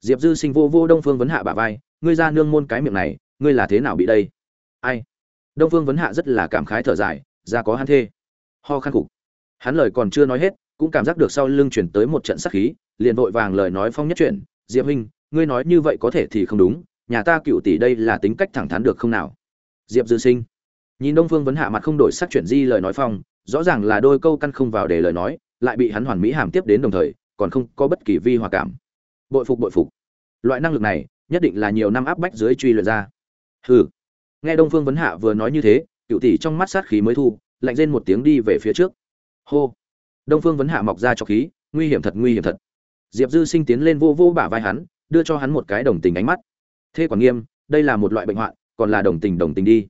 Diệp dư sinh vô vô đông phương vấn hạ bà vai, ngươi ra nương môn cái miệng này, ngươi là thế nào bị đây? Ai? Đông phương vấn hạ rất là cảm khái thở dài, ra có hắn thê. Ho khăn cục hắn lời còn chưa nói hết, cũng cảm giác được sau lưng chuyển tới một trận sắc khí, liền vội vàng lời nói phong nhất chuyển diệp huynh, ngươi nói như vậy có thể thì không đúng, nhà ta cựu tỷ đây là tính cách thẳng thắn được không nào? Diệp dư sinh. Nhìn đông phương vấn hạ mặt không đổi sắc chuyển di lời nói phong rõ ràng là đôi câu căn không vào để lời nói, lại bị hắn hoàn mỹ hàm tiếp đến đồng thời, còn không có bất kỳ vi hòa cảm. Bội phục bội phục. Loại năng lực này, nhất định là nhiều năm áp bách dưới truy luyện ra. Hừ. Nghe đông phương vấn hạ vừa nói như thế, cựu tỷ trong mắt sát khí mới thu, lạnh rên một tiếng đi về phía trước. Hô. Đông phương vấn hạ mọc ra cho khí, nguy hiểm thật, nguy hiểm thật. Diệp dư sinh tiến lên vô vô bả vai hắn, đưa cho hắn một cái đồng tình ánh mắt. Thế quản nghiêm, đây là một loại bệnh hoạn, còn là đồng tình đồng tình đi.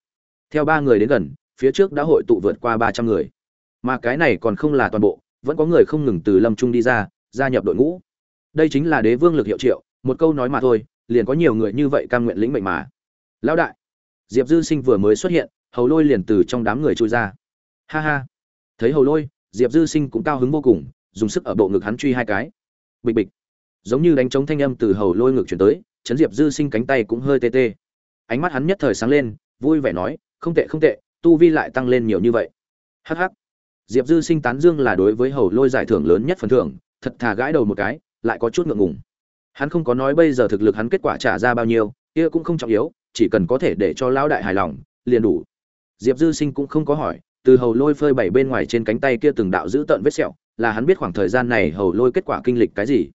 Theo ba người đến gần, phía trước đã hội tụ vượt qua ba trăm người mà cái này còn không là toàn bộ, vẫn có người không ngừng từ lâm trung đi ra, gia nhập đội ngũ. Đây chính là đế vương lực hiệu triệu, một câu nói mà thôi, liền có nhiều người như vậy cam nguyện lĩnh mệnh mà. Lão đại, diệp dư sinh vừa mới xuất hiện, hầu lôi liền từ trong đám người trôi ra. Ha ha. Thấy hầu lôi, diệp dư sinh cũng cao hứng vô cùng, dùng sức ở bộ ngực hắn truy hai cái. Bịch bịch. Giống như đánh trống thanh âm từ hầu lôi ngực chuyển tới, chấn diệp dư sinh cánh tay cũng hơi tê tê. Ánh mắt hắn nhất thời sáng lên, vui vẻ nói, không tệ không tệ, tu vi lại tăng lên nhiều như vậy. Hh diệp dư sinh tán dương là đối với hầu lôi giải thưởng lớn nhất phần thưởng, thật thà gãi đầu một cái, lại có chút ngượng ngùng. Hắn không có nói bây giờ thực lực hắn kết quả trả ra bao nhiêu, kia cũng không trọng yếu, chỉ cần có thể để cho lão đại hài lòng, liền đủ. Diệp dư sinh cũng không có hỏi, từ hầu lôi phơi bảy bên ngoài trên cánh tay kia từng đạo giữ tận vết sẹo, là hắn biết khoảng thời gian này hầu lôi kết quả kinh lịch cái gì.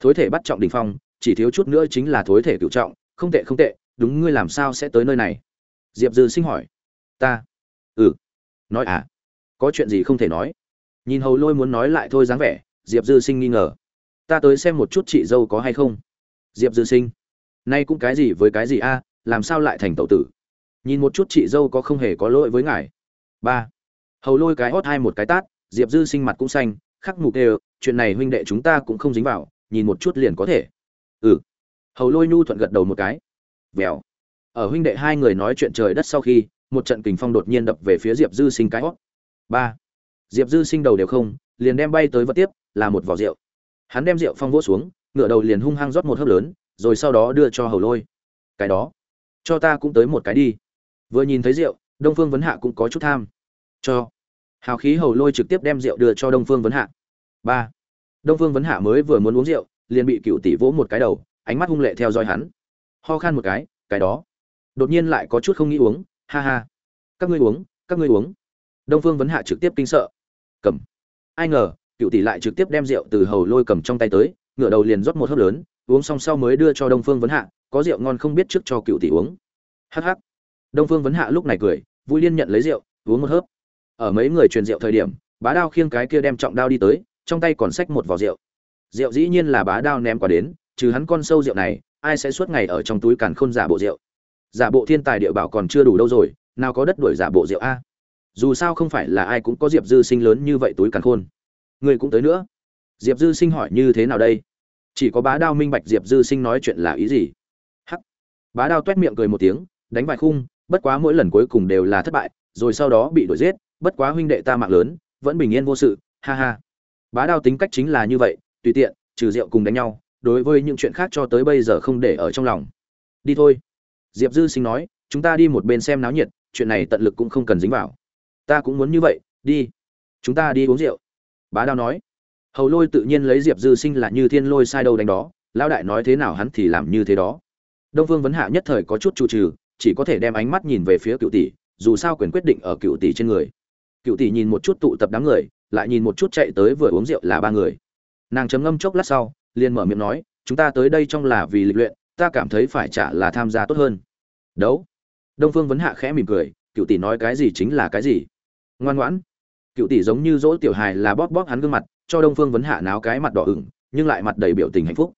Thối thể bắt trọng đỉnh phong, chỉ thiếu chút nữa chính là thối thể cựu trọng, không tệ không tệ, đúng ngươi làm sao sẽ tới nơi này? Diệp dư sinh hỏi. Ta. Ừ. Nói à? Có chuyện gì không thể nói. Nhìn hầu lôi muốn nói lại thôi dáng vẻ, diệp dư sinh nghi ngờ. Ta tới xem một chút chị dâu có hay không. Diệp dư sinh, nay cũng cái gì với cái gì a, làm sao lại thành tậu tử? Nhìn một chút chị dâu có không hề có lỗi với ngài. Ba. Hầu lôi cái hót hai một cái tát, diệp dư sinh mặt cũng xanh, khắc mục đều, chuyện này huynh đệ chúng ta cũng không dính vào, nhìn một chút liền có thể. Ừ. Hầu lôi nhu thuận gật đầu một cái. Vèo. Ở huynh đệ hai người nói chuyện trời đất sau khi, một trận kình phong đột nhiên đập về phía diệp dư sinh cái hót ba. Diệp dư sinh đầu đều không, liền đem bay tới vật tiếp, là một vỏ rượu. Hắn đem rượu phong vỗ xuống ngựa đầu liền hung hăng rót một hớp lớn, rồi sau đó đưa cho hầu lôi. Cái đó, cho ta cũng tới một cái đi. Vừa nhìn thấy rượu, đông phương vấn hạ cũng có chút tham. Cho. Hào khí hầu lôi trực tiếp đem rượu đưa cho đông phương vấn hạ. Ba. Đông phương vấn hạ mới vừa muốn uống rượu, liền bị cựu tỷ vỗ một cái đầu, ánh mắt hung lệ theo dõi hắn. Ho khan một cái cái đó. Đột nhiên lại có chút không nghĩ uống, ha ha. Các ngươi uống, các ngươi uống đông phương vấn hạ trực tiếp kinh sợ. Cầm. Ai ngờ cựu tỷ lại trực tiếp đem rượu từ hầu lôi cầm trong tay tới, ngửa đầu liền rót một hớp lớn, uống xong sau mới đưa cho đông phương vấn hạ, có rượu ngon không biết trước cho cựu tỷ uống. Hh đông phương vấn hạ lúc này cười, vui liên nhận lấy rượu, uống một hớp. Ở mấy người truyền rượu thời điểm, bá đao khiêng cái kia đem trọng đao đi tới, trong tay còn xách một vỏ rượu. Rượu dĩ nhiên là bá đao ném qua đến, trừ hắn con sâu rượu này, ai sẽ suốt ngày ở trong túi càn khôn giả bộ rượu? Giả bộ thiên tài địa bảo còn chưa đủ đâu rồi, nào có đất đuổi giả bộ rượu a? Dù sao không phải là ai cũng có diệp dư sinh lớn như vậy túi càn khôn. Người cũng tới nữa. Diệp dư sinh hỏi như thế nào đây? Chỉ có bá đao minh bạch diệp dư sinh nói chuyện là ý gì? Hắc. Bá đao t u é t miệng cười một tiếng, đánh vài khung, bất quá mỗi lần cuối cùng đều là thất bại, rồi sau đó bị đuổi giết, bất quá huynh đệ ta mạng lớn, vẫn bình yên vô sự, ha ha. Bá đao tính cách chính là như vậy, tùy tiện, trừ rượu cùng đánh nhau, đối với những chuyện khác cho tới bây giờ không để ở trong lòng. Đi thôi. Diệp dư sinh nói, chúng ta đi một bên xem náo nhiệt, chuyện này tận lực cũng không cần dính vào ta cũng muốn như vậy, đi. Chúng ta đi uống rượu. Bá đao nói. Hầu lôi tự nhiên lấy diệp dư sinh là như thiên lôi sai đâu đánh đó. Lão đại nói thế nào hắn thì làm như thế đó. Đông phương vấn hạ nhất thời có chút trụ trừ, chỉ có thể đem ánh mắt nhìn về phía cựu tỷ, dù sao quyền quyết định ở cựu tỷ trên người. Cựu tỷ nhìn một chút tụ tập đám người, lại nhìn một chút chạy tới vừa uống rượu là ba người. Nàng chấm ngâm chốc lát sau, liền mở miệng nói, chúng ta tới đây trong là vì lịch luyện, ta cảm thấy phải trả là tham gia tốt hơn. Đấu. Đông phương vấn hạ khẽ mỉm cười, cựu tỷ nói cái gì chính là cái gì ngoan ngoãn. Cựu tỷ giống như dỗ tiểu hài là bóp bóp hắn gương mặt, cho đông phương vấn hạ náo cái mặt đỏ ửng, nhưng lại mặt đầy biểu tình hạnh phúc.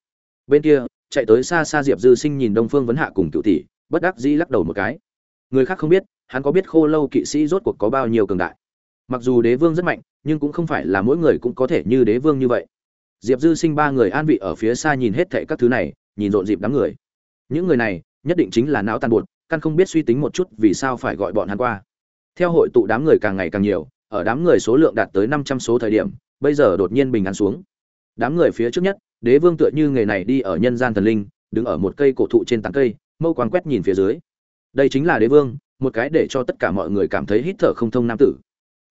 Bên kia, chạy tới xa xa diệp dư sinh nhìn đông phương vấn hạ cùng cựu tỷ, bất đắc dĩ lắc đầu một cái. Người khác không biết, hắn có biết khô lâu kỵ sĩ rốt cuộc có bao nhiêu cường đại. Mặc dù đế vương rất mạnh, nhưng cũng không phải là mỗi người cũng có thể như đế vương như vậy. Diệp dư sinh ba người an vị ở phía xa nhìn hết thệ các thứ này, nhìn rộn dịp đám người. Những người này, nhất định chính là não tàn bột, căn không biết suy tính một chút vì sao phải gọi bọn hắn qua theo hội tụ đám người càng ngày càng nhiều, ở đám người số lượng đạt tới năm trăm số thời điểm, bây giờ đột nhiên bình an xuống. Đám người phía trước nhất, đế vương tựa như người này đi ở nhân gian thần linh, đứng ở một cây cổ thụ trên tảng cây, mâu quán quét nhìn phía dưới. Đây chính là đế vương, một cái để cho tất cả mọi người cảm thấy hít thở không thông nam tử.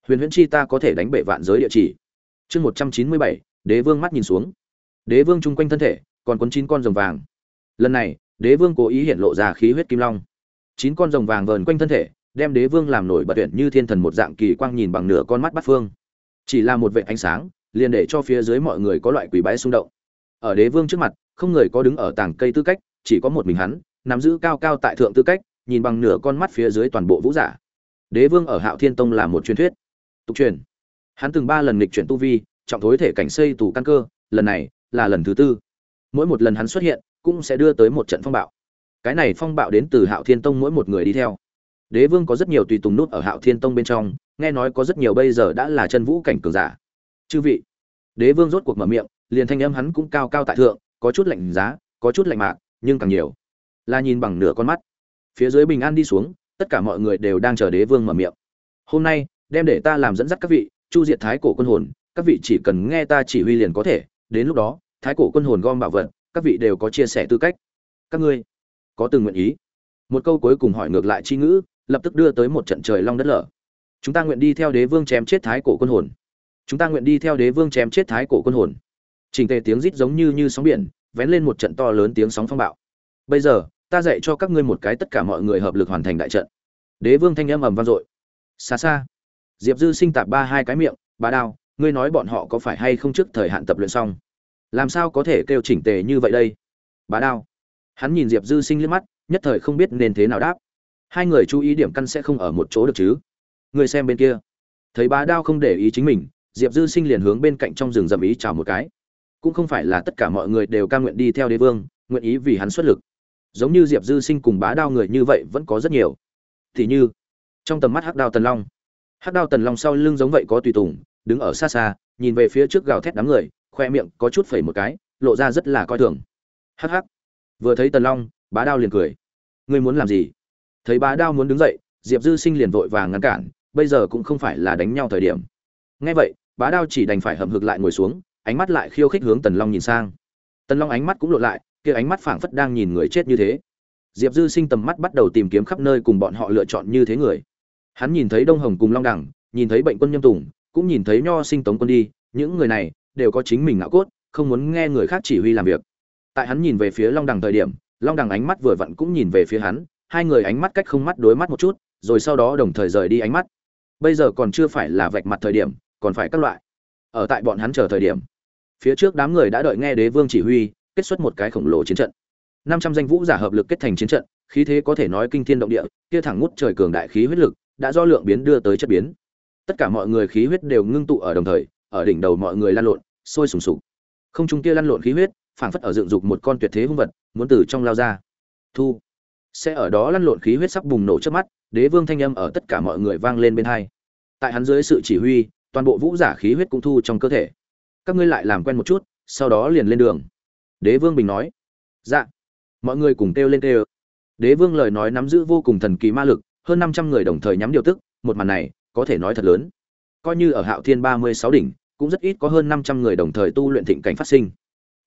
Huyền huyễn chi ta có thể đánh bể vạn giới địa chỉ. Chương một trăm chín mươi bảy, đế vương mắt nhìn xuống. Đế vương chung quanh thân thể, còn quấn chín con rồng vàng. Lần này, đế vương cố ý hiện lộ ra khí huyết kim long. Chín con rồng vàng vờn quanh thân thể đem đế vương làm nổi bật tuyển như thiên thần một dạng kỳ quang nhìn bằng nửa con mắt bắt phương. Chỉ là một vệ ánh sáng, liền để cho phía dưới mọi người có loại quỷ bái xung động. Ở đế vương trước mặt, không người có đứng ở tảng cây tư cách, chỉ có một mình hắn, nắm giữ cao cao tại thượng tư cách, nhìn bằng nửa con mắt phía dưới toàn bộ vũ giả. Đế vương ở hạo thiên tông là một truyền thuyết. Tục truyền. Hắn từng ba lần nghịch chuyển tu vi, trọng thối thể cảnh xây tù căn cơ, lần này là lần thứ tư. Mỗi một lần hắn xuất hiện, cũng sẽ đưa tới một trận phong bạo. Cái này phong bạo đến từ hạo thiên tông mỗi một người đi theo đế vương có rất nhiều tùy tùng nút ở hạo thiên tông bên trong, nghe nói có rất nhiều bây giờ đã là chân vũ cảnh cường giả. Chư vị. Đế vương rốt cuộc mở miệng, liền thanh âm hắn cũng cao cao tại thượng, có chút lạnh giá, có chút lạnh mạc, nhưng càng nhiều. Là nhìn bằng nửa con mắt. Phía dưới bình an đi xuống, tất cả mọi người đều đang chờ đế vương mở miệng. Hôm nay, đem để ta làm dẫn dắt các vị, chu diệt thái cổ quân hồn, các vị chỉ cần nghe ta chỉ huy liền có thể. Đến lúc đó, thái cổ quân hồn gom bảo vật, các vị đều có chia sẻ tư cách. Các ngươi có từng nguyện ý? Một câu cuối cùng hỏi ngược lại chi ngữ lập tức đưa tới một trận trời long đất lở. Chúng ta nguyện đi theo đế vương chém chết thái cổ quân hồn. Chúng ta nguyện đi theo đế vương chém chết thái cổ quân hồn. Trình tề tiếng rít giống như như sóng biển, vén lên một trận to lớn tiếng sóng phong bạo. Bây giờ, ta dạy cho các ngươi một cái tất cả mọi người hợp lực hoàn thành đại trận. Đế vương thanh âm ầm vang dội. Xa xa, diệp dư sinh tạp ba hai cái miệng bà đao, ngươi nói bọn họ có phải hay không trước thời hạn tập luyện xong? Làm sao có thể kêu chỉnh tề như vậy đây? Bá đao. Hắn nhìn diệp dư sinh liếc mắt, nhất thời không biết nên thế nào đáp hai người chú ý điểm căn sẽ không ở một chỗ được chứ? Người xem bên kia. Thấy bá đao không để ý chính mình, diệp dư sinh liền hướng bên cạnh trong rừng dầm ý chào một cái. Cũng không phải là tất cả mọi người đều ca nguyện đi theo đế vương, nguyện ý vì hắn xuất lực. Giống như diệp dư sinh cùng bá đao người như vậy vẫn có rất nhiều. Thì như, trong tầm mắt hắc đao tần long. Hắc đao tần long sau lưng giống vậy có tùy tùng, đứng ở xa xa, nhìn về phía trước gào thét đám người, khoe miệng có chút phẩy một cái, lộ ra rất là coi thường. Hắc hắc. Vừa thấy tần long, bá đao liền cười. Ngươi muốn làm gì? Thấy bá đao muốn đứng dậy, diệp dư sinh liền vội vàng ngăn cản, bây giờ cũng không phải là đánh nhau thời điểm. Nghe vậy, bá đao chỉ đành phải hậm hực lại ngồi xuống, ánh mắt lại khiêu khích hướng tần long nhìn sang. Tần long ánh mắt cũng lộ lại, kia ánh mắt phảng phất đang nhìn người chết như thế. Diệp dư sinh tầm mắt bắt đầu tìm kiếm khắp nơi cùng bọn họ lựa chọn như thế người. Hắn nhìn thấy đông hồng cùng long đẳng nhìn thấy bệnh quân nhâm tùng, cũng nhìn thấy nho sinh tống quân đi, những người này đều có chính mình ngạo cốt, không muốn nghe người khác chỉ huy làm việc. Tại hắn nhìn về phía long đằng thời điểm, long đằng ánh mắt vừa vặn cũng nhìn về phía hắn hai người ánh mắt cách không mắt đối mắt một chút, rồi sau đó đồng thời rời đi ánh mắt. Bây giờ còn chưa phải là vạch mặt thời điểm, còn phải các loại. Ở tại bọn hắn chờ thời điểm. Phía trước đám người đã đợi nghe đế vương chỉ huy, kết xuất một cái khổng lồ chiến trận. Năm trăm danh vũ giả hợp lực kết thành chiến trận, khí thế có thể nói kinh thiên động địa, kia thẳng ngút trời cường đại khí huyết lực, đã do lượng biến đưa tới chất biến. Tất cả mọi người khí huyết đều ngưng tụ ở đồng thời, ở đỉnh đầu mọi người lan lộn, sôi sùng sục. Không trung kia lăn lộn khí huyết, phảng phất ở dựng dục một con tuyệt thế hung vật, muốn từ trong lao ra. Thu sẽ ở đó lăn lộn khí huyết sắc bùng nổ trước mắt, đế vương thanh âm ở tất cả mọi người vang lên bên hai. Tại hắn dưới sự chỉ huy, toàn bộ vũ giả khí huyết cũng thu trong cơ thể. Các ngươi lại làm quen một chút, sau đó liền lên đường. Đế vương bình nói. Dạ. Mọi người cùng kêu lên kêu. Đế vương lời nói nắm giữ vô cùng thần kỳ ma lực, hơn năm trăm người đồng thời nhắm điều tức, một màn này, có thể nói thật lớn. Coi như ở hạo thiên ba mươi sáu đỉnh, cũng rất ít có hơn năm trăm người đồng thời tu luyện thịnh cảnh phát sinh.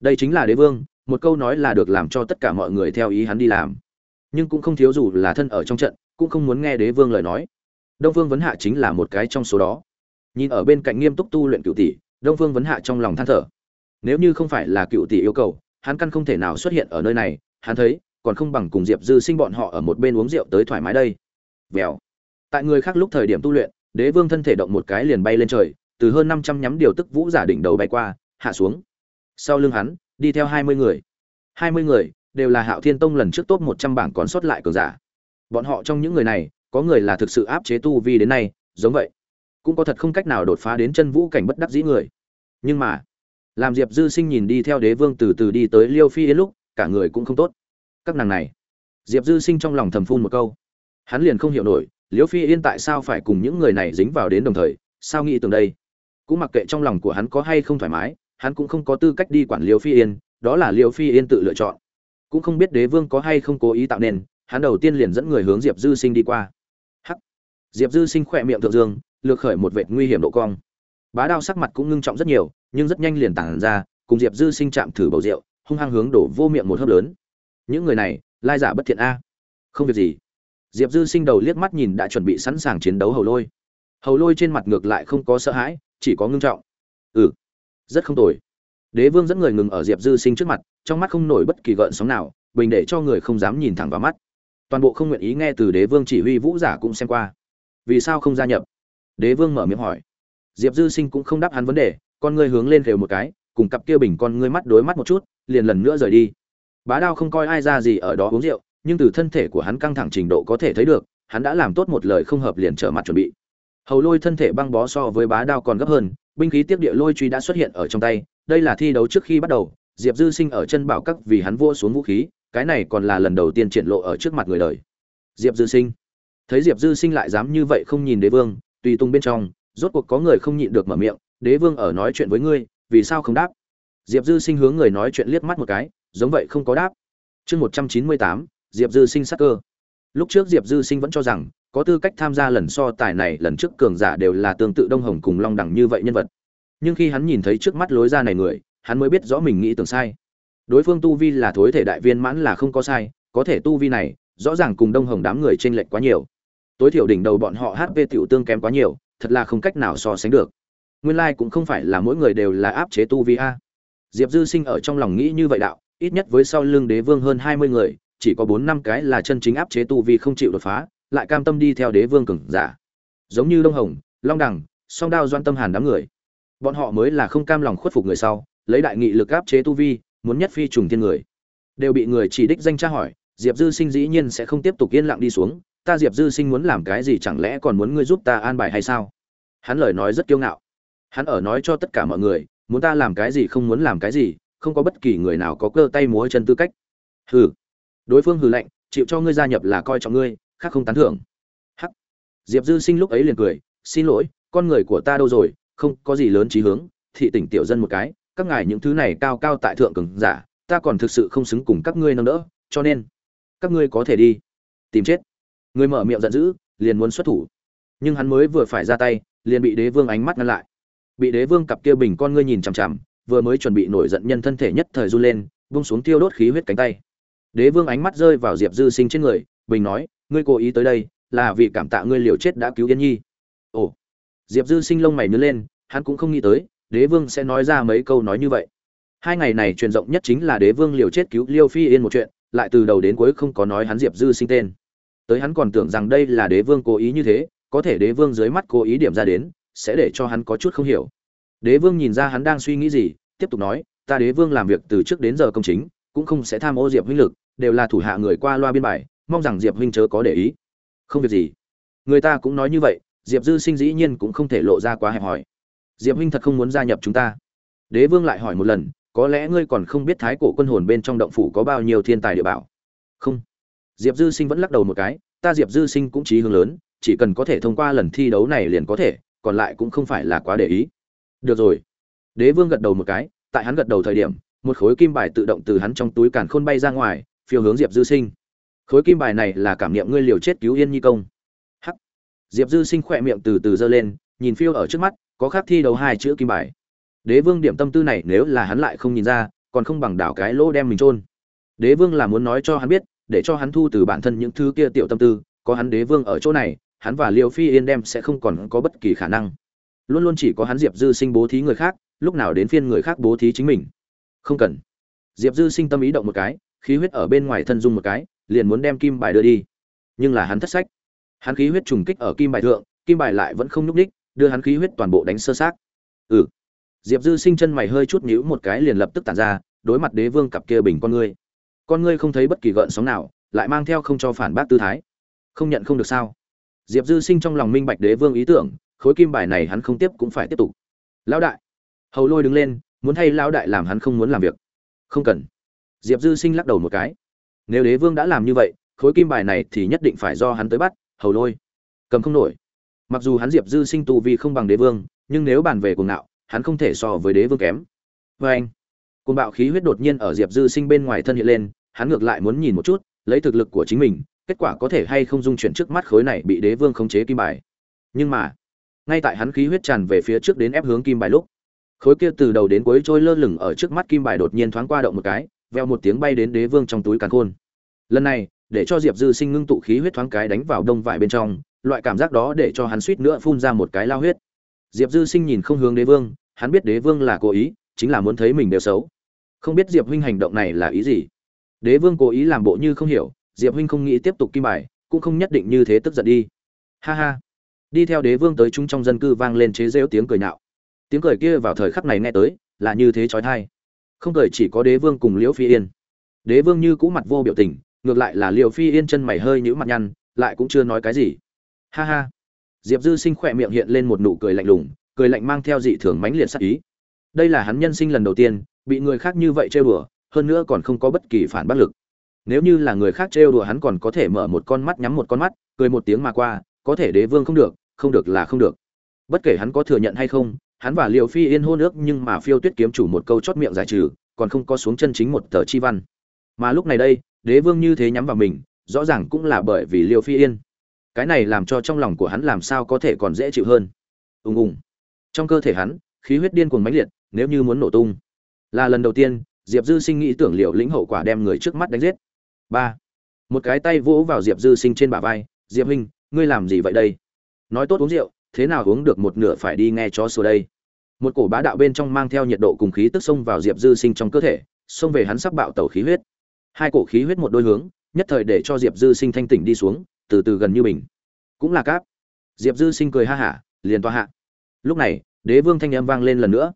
Đây chính là đế vương, một câu nói là được làm cho tất cả mọi người theo ý hắn đi làm nhưng cũng không thiếu dù là thân ở trong trận, cũng không muốn nghe đế vương lời nói. Đông vương vấn hạ chính là một cái trong số đó. Nhìn ở bên cạnh nghiêm túc tu luyện cựu tỷ, đông vương vấn hạ trong lòng than thở. Nếu như không phải là cựu tỷ yêu cầu, hắn căn không thể nào xuất hiện ở nơi này, hắn thấy, còn không bằng cùng diệp dư sinh bọn họ ở một bên uống rượu tới thoải mái đây. Vèo. Tại người khác lúc thời điểm tu luyện, đế vương thân thể động một cái liền bay lên trời, từ hơn năm trăm nhắm điều tức vũ giả đỉnh đầu bay qua, hạ xuống. Sau lưng hắn, đi theo hai mươi người. Hai mươi người đều là hạo thiên tông lần trước top một trăm bảng còn sót lại cường giả. Bọn họ trong những người này, có người là thực sự áp chế tu vi đến nay, giống vậy. Cũng có thật không cách nào đột phá đến chân vũ cảnh bất đắc dĩ người. Nhưng mà, làm diệp dư sinh nhìn đi theo đế vương từ từ đi tới liêu phi đến lúc, cả người cũng không tốt. Các nàng này, diệp dư sinh trong lòng thầm phun một câu. Hắn liền không hiểu nổi, liêu phi yên tại sao phải cùng những người này dính vào đến đồng thời, sao nghĩ tưởng đây? Cũng mặc kệ trong lòng của hắn có hay không thoải mái, hắn cũng không có tư cách đi quản liêu phi yên, đó là liêu phi yên tự lựa chọn cũng không biết đế vương có hay không cố ý tạo nên, hắn đầu tiên liền dẫn người hướng diệp dư sinh đi qua. Hắc! Diệp dư sinh khỏe miệng thượng dương, lược khởi một vệt nguy hiểm độ cong. Bá đao sắc mặt cũng ngưng trọng rất nhiều, nhưng rất nhanh liền tản ra, cùng diệp dư sinh chạm thử bầu rượu, hung hăng hướng đổ vô miệng một hớp lớn. Những người này, lai giả bất thiện a. Không việc gì. Diệp dư sinh đầu liếc mắt nhìn đã chuẩn bị sẵn sàng chiến đấu hầu lôi. Hầu lôi trên mặt ngược lại không có sợ hãi, chỉ có ngưng trọng. Ừ rất không tồi đế vương dẫn người ngừng ở diệp dư sinh trước mặt, trong mắt không nổi bất kỳ gợn sóng nào, bình để cho người không dám nhìn thẳng vào mắt. Toàn bộ không nguyện ý nghe từ đế vương chỉ huy vũ giả cũng xem qua. Vì sao không gia nhập? Đế vương mở miệng hỏi. Diệp dư sinh cũng không đáp hắn vấn đề, con ngươi hướng lên khều một cái, cùng cặp kia bình con ngươi mắt đối mắt một chút, liền lần nữa rời đi. Bá đao không coi ai ra gì ở đó uống rượu, nhưng từ thân thể của hắn căng thẳng trình độ có thể thấy được, hắn đã làm tốt một lời không hợp liền trở mặt chuẩn bị. Hầu lôi thân thể băng bó so với bá đao còn gấp hơn, binh khí tiếp địa lôi truy đã xuất hiện ở trong tay đây là thi đấu trước khi bắt đầu, diệp dư sinh ở chân bảo các vì hắn vua xuống vũ khí, cái này còn là lần đầu tiên triển lộ ở trước mặt người đời. Diệp dư sinh. Thấy diệp dư sinh lại dám như vậy không nhìn đế vương, tùy tung bên trong, rốt cuộc có người không nhịn được mở miệng, đế vương ở nói chuyện với ngươi, vì sao không đáp? Diệp dư sinh hướng người nói chuyện liếc mắt một cái, giống vậy không có đáp. Chương một trăm chín mươi tám, diệp dư sinh sắc cơ. Lúc trước diệp dư sinh vẫn cho rằng, có tư cách tham gia lần so tài này lần trước cường giả đều là tương tự đông hồng cùng long đẳng như vậy nhân vật nhưng khi hắn nhìn thấy trước mắt lối ra này người, hắn mới biết rõ mình nghĩ tưởng sai. Đối phương tu vi là thối thể đại viên mãn là không có sai, có thể tu vi này, rõ ràng cùng đông hồng đám người t r ê n lệch quá nhiều. Tối thiểu đỉnh đầu bọn họ hp t i ể u tương kém quá nhiều, thật là không cách nào so sánh được. Nguyên lai、like、cũng không phải là mỗi người đều là áp chế tu vi a. Diệp dư sinh ở trong lòng nghĩ như vậy đạo, ít nhất với sau lưng đế vương hơn hai mươi người, chỉ có bốn năm cái là chân chính áp chế tu vi không chịu đột phá, lại cam tâm đi theo đế vương cừng giả. Giống như đông hồng, long đằng, song đao doan tâm hàn đám người bọn họ mới là không cam lòng khuất phục người sau, lấy đại nghị lực áp chế tu vi, muốn nhất phi trùng thiên người. Đều bị người chỉ đích danh tra hỏi, diệp dư sinh dĩ nhiên sẽ không tiếp tục yên lặng đi xuống, ta diệp dư sinh muốn làm cái gì chẳng lẽ còn muốn ngươi giúp ta an bài hay sao? Hắn lời nói rất kiêu ngạo. Hắn ở nói cho tất cả mọi người, muốn ta làm cái gì không muốn làm cái gì, không có bất kỳ người nào có cơ tay múa chân tư cách. Hừ. Đối phương hừ lạnh, chịu cho ngươi gia nhập là coi trọng ngươi, khác không tán thưởng. Hắc. Diệp dư sinh lúc ấy liền cười, xin lỗi, con người của ta đâu rồi không có gì lớn trí hướng, thị tỉnh tiểu dân một cái, các ngài những thứ này cao cao tại thượng cường giả, ta còn thực sự không xứng cùng các ngươi nâng đỡ, cho nên, các ngươi có thể đi, tìm chết. Người mở miệng giận dữ, liền muốn xuất thủ. Nhưng hắn mới vừa phải ra tay, liền bị đế vương ánh mắt ngăn lại. Bị đế vương cặp kia bình con ngươi nhìn chằm chằm, vừa mới chuẩn bị nổi giận nhân thân thể nhất thời run lên bung xuống tiêu đốt khí huyết cánh tay. Đế vương ánh mắt rơi vào diệp dư sinh trên người, bình nói, ngươi cố ý tới đây, là vì cảm tạ ngươi liều chết đã cứu yên nhi. Ồ diệp dư sinh lông mày nứa lên, hắn cũng không nghĩ tới, đế vương sẽ nói ra mấy câu nói như vậy. Hai ngày này truyền rộng nhất chính là đế vương liều chết cứu liêu phi yên một chuyện, lại từ đầu đến cuối không có nói hắn diệp dư sinh tên. Tới hắn còn tưởng rằng đây là đế vương cố ý như thế, có thể đế vương dưới mắt cố ý điểm ra đến, sẽ để cho hắn có chút không hiểu. Đế vương nhìn ra hắn đang suy nghĩ gì, tiếp tục nói, ta đế vương làm việc từ trước đến giờ công chính, cũng không sẽ tham ô diệp huynh lực, đều là thủ hạ người qua loa biên bài, mong rằng diệp huynh chớ có để ý. Không việc gì. Người ta cũng nói như vậy diệp dư sinh dĩ nhiên cũng không thể lộ ra quá hẹp hòi. Diệp huynh thật không muốn gia nhập chúng ta. Đế vương lại hỏi một lần, có lẽ ngươi còn không biết thái cổ quân hồn bên trong động phủ có bao nhiêu thiên tài địa bảo? Không. Diệp dư sinh vẫn lắc đầu một cái, ta diệp dư sinh cũng trí hướng lớn, chỉ cần có thể thông qua lần thi đấu này liền có thể, còn lại cũng không phải là quá để ý. Được rồi. Đế vương gật đầu một cái, tại hắn gật đầu thời điểm, một khối kim bài tự động từ hắn trong túi càn khôn bay ra ngoài, phiêu hướng diệp dư sinh. Khối kim bài này là cảm nghiệm ngươi liều chết cứu yên nhi công diệp dư sinh khỏe miệng từ từ giơ lên, nhìn phiêu ở trước mắt, có khác thi đấu hai chữ kim bài. Đế vương điểm tâm tư này nếu là hắn lại không nhìn ra, còn không bằng đảo cái lỗ đem mình trôn đế vương là muốn nói cho hắn biết, để cho hắn thu từ bản thân những thứ kia tiểu tâm tư, có hắn đế vương ở chỗ này, hắn và liêu phi yên đem sẽ không còn có bất kỳ khả năng. Luôn luôn chỉ có hắn diệp dư sinh bố thí người khác, lúc nào đến phiên người khác bố thí chính mình. Không cần. Diệp dư sinh tâm ý động một cái, khí huyết ở bên ngoài thân dung một cái, liền muốn đem kim bài đưa đi. Nhưng là hắn thất sách hắn khí huyết trùng kích ở kim bài thượng, kim bài lại vẫn không nhúc ních đưa hắn khí huyết toàn bộ đánh sơ sát ừ. Diệp dư sinh chân mày hơi chút nhíu một cái liền lập tức tản ra, đối mặt đế vương cặp kia bình con ngươi. Con ngươi không thấy bất kỳ gợn sóng nào, lại mang theo không cho phản bác tư thái. Không nhận không được sao? Diệp dư sinh trong lòng minh bạch đế vương ý tưởng, khối kim bài này hắn không tiếp cũng phải tiếp tục. Lão đại. Hầu lôi đứng lên, muốn thay lão đại làm hắn không muốn làm việc. Không cần. Diệp dư sinh lắc đầu một cái. Nếu đế vương đã làm như vậy, khối kim bài này thì nhất định phải do hắn tới bắt hầu lôi. Cầm không nổi. Mặc dù hắn diệp dư sinh tu vi không bằng đế vương, nhưng nếu bàn về cuồng ngạo, hắn không thể so với đế vương kém. Vê anh, cuồng bạo khí huyết đột nhiên ở diệp dư sinh bên ngoài thân hiện lên, hắn ngược lại muốn nhìn một chút, lấy thực lực của chính mình, kết quả có thể hay không dung chuyển trước mắt khối này bị đế vương khống chế kim bài. Nhưng mà, ngay tại hắn khí huyết tràn về phía trước đến ép hướng kim bài lúc, khối kia từ đầu đến cuối trôi lơ lửng ở trước mắt kim bài đột nhiên thoáng qua động một cái, veo một tiếng bay đến đế vương trong túi càn khôn. Lần này để cho diệp dư sinh ngưng tụ khí huyết thoáng cái đánh vào đông vải bên trong, loại cảm giác đó để cho hắn suýt nữa phun ra một cái lao huyết. Diệp dư sinh nhìn không hướng đế vương, hắn biết đế vương là cố ý, chính là muốn thấy mình đều xấu. Không biết diệp huynh hành động này là ý gì. Đế vương cố ý làm bộ như không hiểu, diệp huynh không nghĩ tiếp tục kim bài, cũng không nhất định như thế tức giận đi. Ha ha. Đi theo đế vương tới chúng trong dân cư vang lên chế rêu tiếng cười nạo. tiếng cười kia vào thời khắc này nghe tới, là như thế trói thai không cười chỉ có đế vương cùng liễu phi yên. Đế vương như cũ mặt vô biểu tình ngược lại là liều phi yên chân mày hơi nhữ mặt nhăn, lại cũng chưa nói cái gì. Ha ha. Diệp dư sinh khỏe miệng hiện lên một nụ cười lạnh lùng, cười lạnh mang theo dị thường mãnh liệt sắc ý. Đây là hắn nhân sinh lần đầu tiên, bị người khác như vậy trêu đùa, hơn nữa còn không có bất kỳ phản bác lực. Nếu như là người khác trêu đùa hắn còn có thể mở một con mắt nhắm một con mắt, cười một tiếng mà qua, có thể đế vương không được không được là không được. Bất kể hắn có thừa nhận hay không, hắn và liều phi yên hôn ước nhưng mà phiêu tuyết kiếm chủ một câu chót miệng giải trừ, còn không có xuống chân chính một tờ chi văn. Mà lúc này đây đế vương như thế nhắm vào mình, rõ ràng cũng là bởi vì Liêu phi yên. Cái này làm cho trong lòng của hắn làm sao có thể còn dễ chịu hơn. Ùng ùng. Trong cơ thể hắn, khí huyết điên cuồng mãnh liệt, nếu như muốn nổ tung. Là lần đầu tiên, diệp dư sinh nghĩ tưởng liệu lĩnh hậu quả đem người trước mắt đánh giết. Ba. Một cái tay vỗ vào diệp dư sinh trên bả vai, diệp huynh, ngươi làm gì vậy đây? Nói tốt uống rượu, thế nào uống được một nửa phải đi nghe chó sủa đây. Một cổ bá đạo bên trong mang theo nhiệt độ cùng khí tức xông vào diệp dư sinh trong cơ thể, xông về hắn sắc bạo tẩu khí huyết hai cổ khí huyết một đôi hướng, nhất thời để cho diệp dư sinh thanh tỉnh đi xuống, từ từ gần như mình. cũng là cáp. Diệp dư sinh cười ha hả, liền toa hạ. Lúc này, đế vương thanh âm vang lên lần nữa.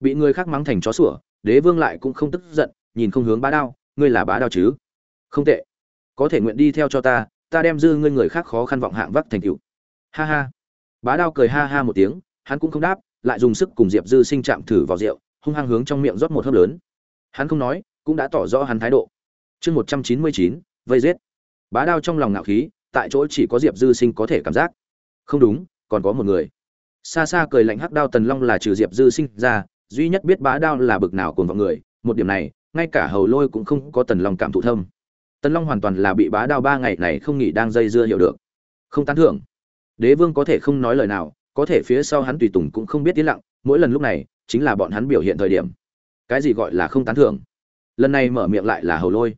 Bị người khác mắng thành chó sủa, đế vương lại cũng không tức giận, nhìn không hướng bá đao, ngươi là bá đao chứ? Không tệ. Có thể nguyện đi theo cho ta ta đem dư ngươi người khác khó khăn vọng hạng vắc thành cựu ha ha. Bá đao cười ha ha một tiếng, hắn cũng không đáp, lại dùng sức cùng diệp dư sinh chạm thử vào rượu, hung hăng hướng trong miệng rót một hớp lớn. Hắn không nói, cũng đã tỏ rõ hắn thái độ chương một trăm chín mươi chín, vây giết. Bá đao trong lòng ngạo khí, tại chỗ chỉ có diệp dư sinh có thể cảm giác. Không đúng, còn có một người. Xa xa cười lạnh hắc đao tần long là trừ diệp dư sinh ra, duy nhất biết bá đao là bực nào cùng vào người, một điểm này, ngay cả hầu lôi cũng không có tần long cảm thụ thâm. Tần long hoàn toàn là bị bá đao ba ngày này không nghỉ đang dây dưa hiểu được. Không tán thưởng. Đế vương có thể không nói lời nào, có thể phía sau hắn tùy tùng cũng không biết tiến lặng, mỗi lần lúc này, chính là bọn hắn biểu hiện thời điểm. Cái gì gọi là không tán thưởng? Lần này mở miệng lại là hầu lôi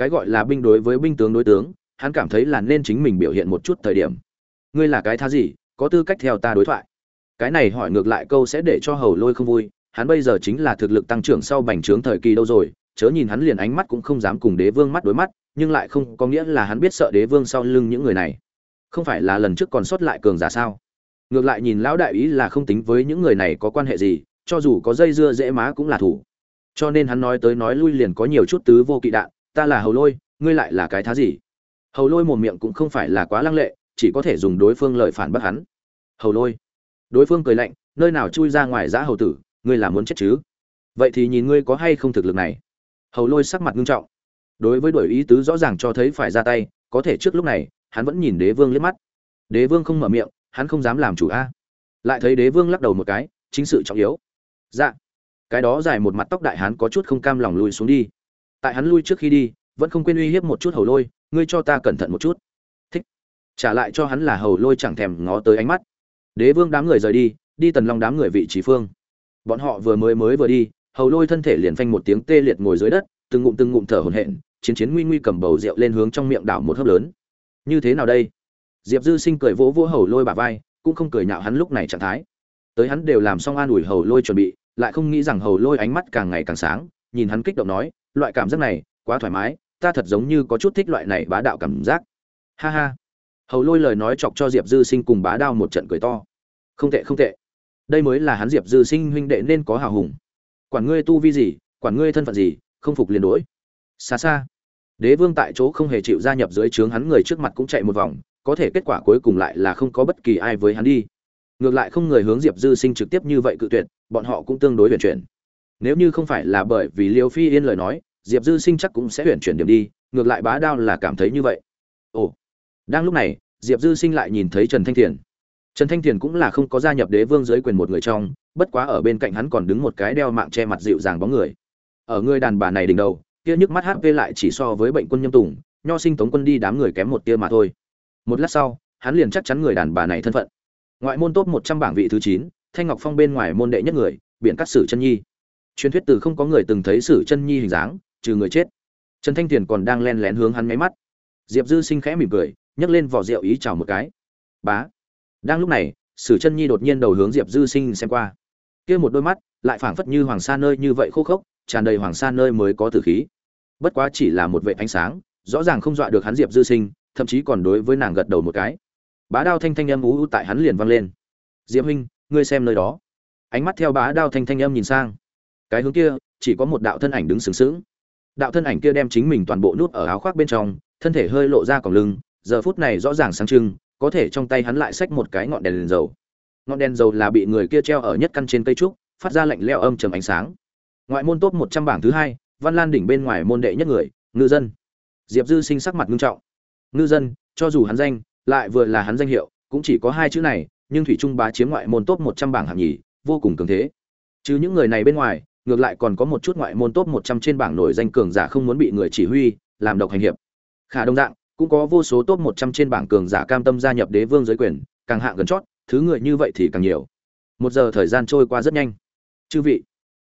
cái gọi là binh đối với binh tướng đối tướng, hắn cảm thấy là nên chính mình biểu hiện một chút thời điểm. Ngươi là cái thá gì, có tư cách theo ta đối thoại? Cái này hỏi ngược lại câu sẽ để cho hầu lôi không vui, hắn bây giờ chính là thực lực tăng trưởng sau bành trướng thời kỳ đâu rồi, chớ nhìn hắn liền ánh mắt cũng không dám cùng đế vương mắt đối mắt, nhưng lại không có nghĩa là hắn biết sợ đế vương sau lưng những người này. Không phải là lần trước còn sót lại cường giả sao? Ngược lại nhìn lão đại ý là không tính với những người này có quan hệ gì, cho dù có dây dưa dễ má cũng là thủ. Cho nên hắn nói tới nói lui liền có nhiều chút tứ vô kỵ đạn ta là hầu lôi, ngươi lại là cái thá gì? Hầu lôi một miệng cũng không phải là quá lăng lệ, chỉ có thể dùng đối phương lời phản bác hắn. Hầu lôi. Đối phương cười lạnh, nơi nào chui ra ngoài giã hầu tử, ngươi là muốn chết chứ? Vậy thì nhìn ngươi có hay không thực lực này. Hầu lôi sắc mặt nghiêm trọng. Đối với đổi ý tứ rõ ràng cho thấy phải ra tay, có thể trước lúc này, hắn vẫn nhìn đế vương liếc mắt. Đế vương không mở miệng, hắn không dám làm chủ a. Lại thấy đế vương lắc đầu một cái, chính sự trọng yếu. Dạ. Cái đó dài một mặt tóc đại hắn có chút không cam lòng lùi xuống đi tại hắn lui trước khi đi, vẫn không quên uy hiếp một chút hầu lôi, ngươi cho ta cẩn thận một chút. Thích. Trả lại cho hắn là hầu lôi chẳng thèm ngó tới ánh mắt. Đế vương đám người rời đi đi tần long đám người vị trí phương. Bọn họ vừa mới mới vừa đi, hầu lôi thân thể liền phanh một tiếng tê liệt ngồi dưới đất, từng ngụm từng ngụm thở hổn hển, chiến chiến nguy nguy cầm bầu rượu lên hướng trong miệng đảo một hớp lớn. Như thế nào đây? Diệp dư sinh cười vỗ vỗ hầu lôi bả vai, cũng không cười nhạo hắn lúc này trạng thái. Tới hắn đều làm xong an ủi hầu lôi chuẩn bị, lại không nghĩ rằng hầu lôi ánh mắt càng ngày càng sáng nhìn hắn kích động nói, loại cảm giác này, quá thoải mái, ta thật giống như có chút thích loại này bá đạo cảm giác. Ha ha. Hầu lôi lời nói chọc cho diệp dư sinh cùng bá đao một trận cười to. Không tệ không tệ. Đây mới là hắn diệp dư sinh huynh đệ nên có hào hùng. Quản ngươi tu vi gì, quản ngươi thân phận gì, không phục liền đỗi xa xa. Đế vương tại chỗ không hề chịu gia nhập dưới trướng hắn người trước mặt cũng chạy một vòng, có thể kết quả cuối cùng lại là không có bất kỳ ai với hắn đi. Ngược lại không người hướng diệp dư sinh trực tiếp như vậy cự tuyệt, bọn họ cũng tương đối huyền chuyển nếu như không phải là bởi vì liêu phi yên lời nói, diệp dư sinh chắc cũng sẽ huyền chuyển điểm đi, ngược lại bá đao là cảm thấy như vậy. Ồ. Đang lúc này, diệp dư sinh lại nhìn thấy trần thanh thiền. Trần thanh thiền cũng là không có gia nhập đế vương dưới quyền một người trong, bất quá ở bên cạnh hắn còn đứng một cái đeo mạng che mặt dịu dàng bóng người. Ở người đàn bà này đỉnh đầu, kia nhức mắt hp lại chỉ so với bệnh quân nhâm tùng, nho sinh tống quân đi đám người kém một tia mà thôi. Một lát sau, hắn liền chắc chắn người đàn bà này thân phận. Ngoại môn top một trăm bảng vị thứ chín, thanh ngọc phong bên ngoài môn đệ nhất người biện cắt sử chân nhi truyền thuyết từ không có người từng thấy sử chân nhi hình dáng, trừ người chết. Trần thanh tiền còn đang len lén hướng hắn máy mắt. Diệp dư sinh khẽ mỉm cười, nhấc lên vỏ rượu ý chào một cái. Bá. Đang lúc này, sử chân nhi đột nhiên đầu hướng diệp dư sinh xem qua. Kia một đôi mắt, lại phảng phất như hoàng sa nơi như vậy khô khốc, tràn đầy hoàng sa nơi mới có tử khí. Bất quá chỉ là một vệ ánh sáng, rõ ràng không dọa được hắn diệp dư sinh, thậm chí còn đối với nàng gật đầu một cái. Bá đao thanh thanh âm ú tại hắn liền vang lên. Diệp huynh, ngươi xem nơi đó. Ánh mắt theo bá đao thanh thanh âm nhìn sang cái hướng kia chỉ có một đạo thân ảnh đứng sừng sững. Đạo thân ảnh kia đem chính mình toàn bộ nút ở áo khoác bên trong thân thể hơi lộ ra còng lưng giờ phút này rõ ràng sáng trưng có thể trong tay hắn lại xách một cái ngọn đèn, đèn dầu. Ngọn đèn dầu là bị người kia treo ở nhất căn trên cây trúc phát ra lạnh leo âm trầm ánh sáng. Ngoại môn top một trăm bảng thứ hai văn lan đỉnh bên ngoài môn đệ nhất người ngư dân. Diệp dư sinh sắc mặt nghiêm trọng. Ngư dân cho dù hắn danh lại vừa là hắn danh hiệu cũng chỉ có hai chữ này nhưng thủy trung bá chiếm ngoại môn top một trăm bảng hạng nhì vô cùng cường thế. Chứ những người này bên ngoài ngược lại còn có một chút ngoại môn top một trăm trên bảng nổi danh cường giả không muốn bị người chỉ huy, làm độc hành hiệp. Khả đồng dạng, cũng có vô số top một trăm trên bảng cường giả cam tâm gia nhập đế vương giới quyền, càng hạng gần chót, thứ người như vậy thì càng nhiều. Một giờ thời gian trôi qua rất nhanh. Chư vị,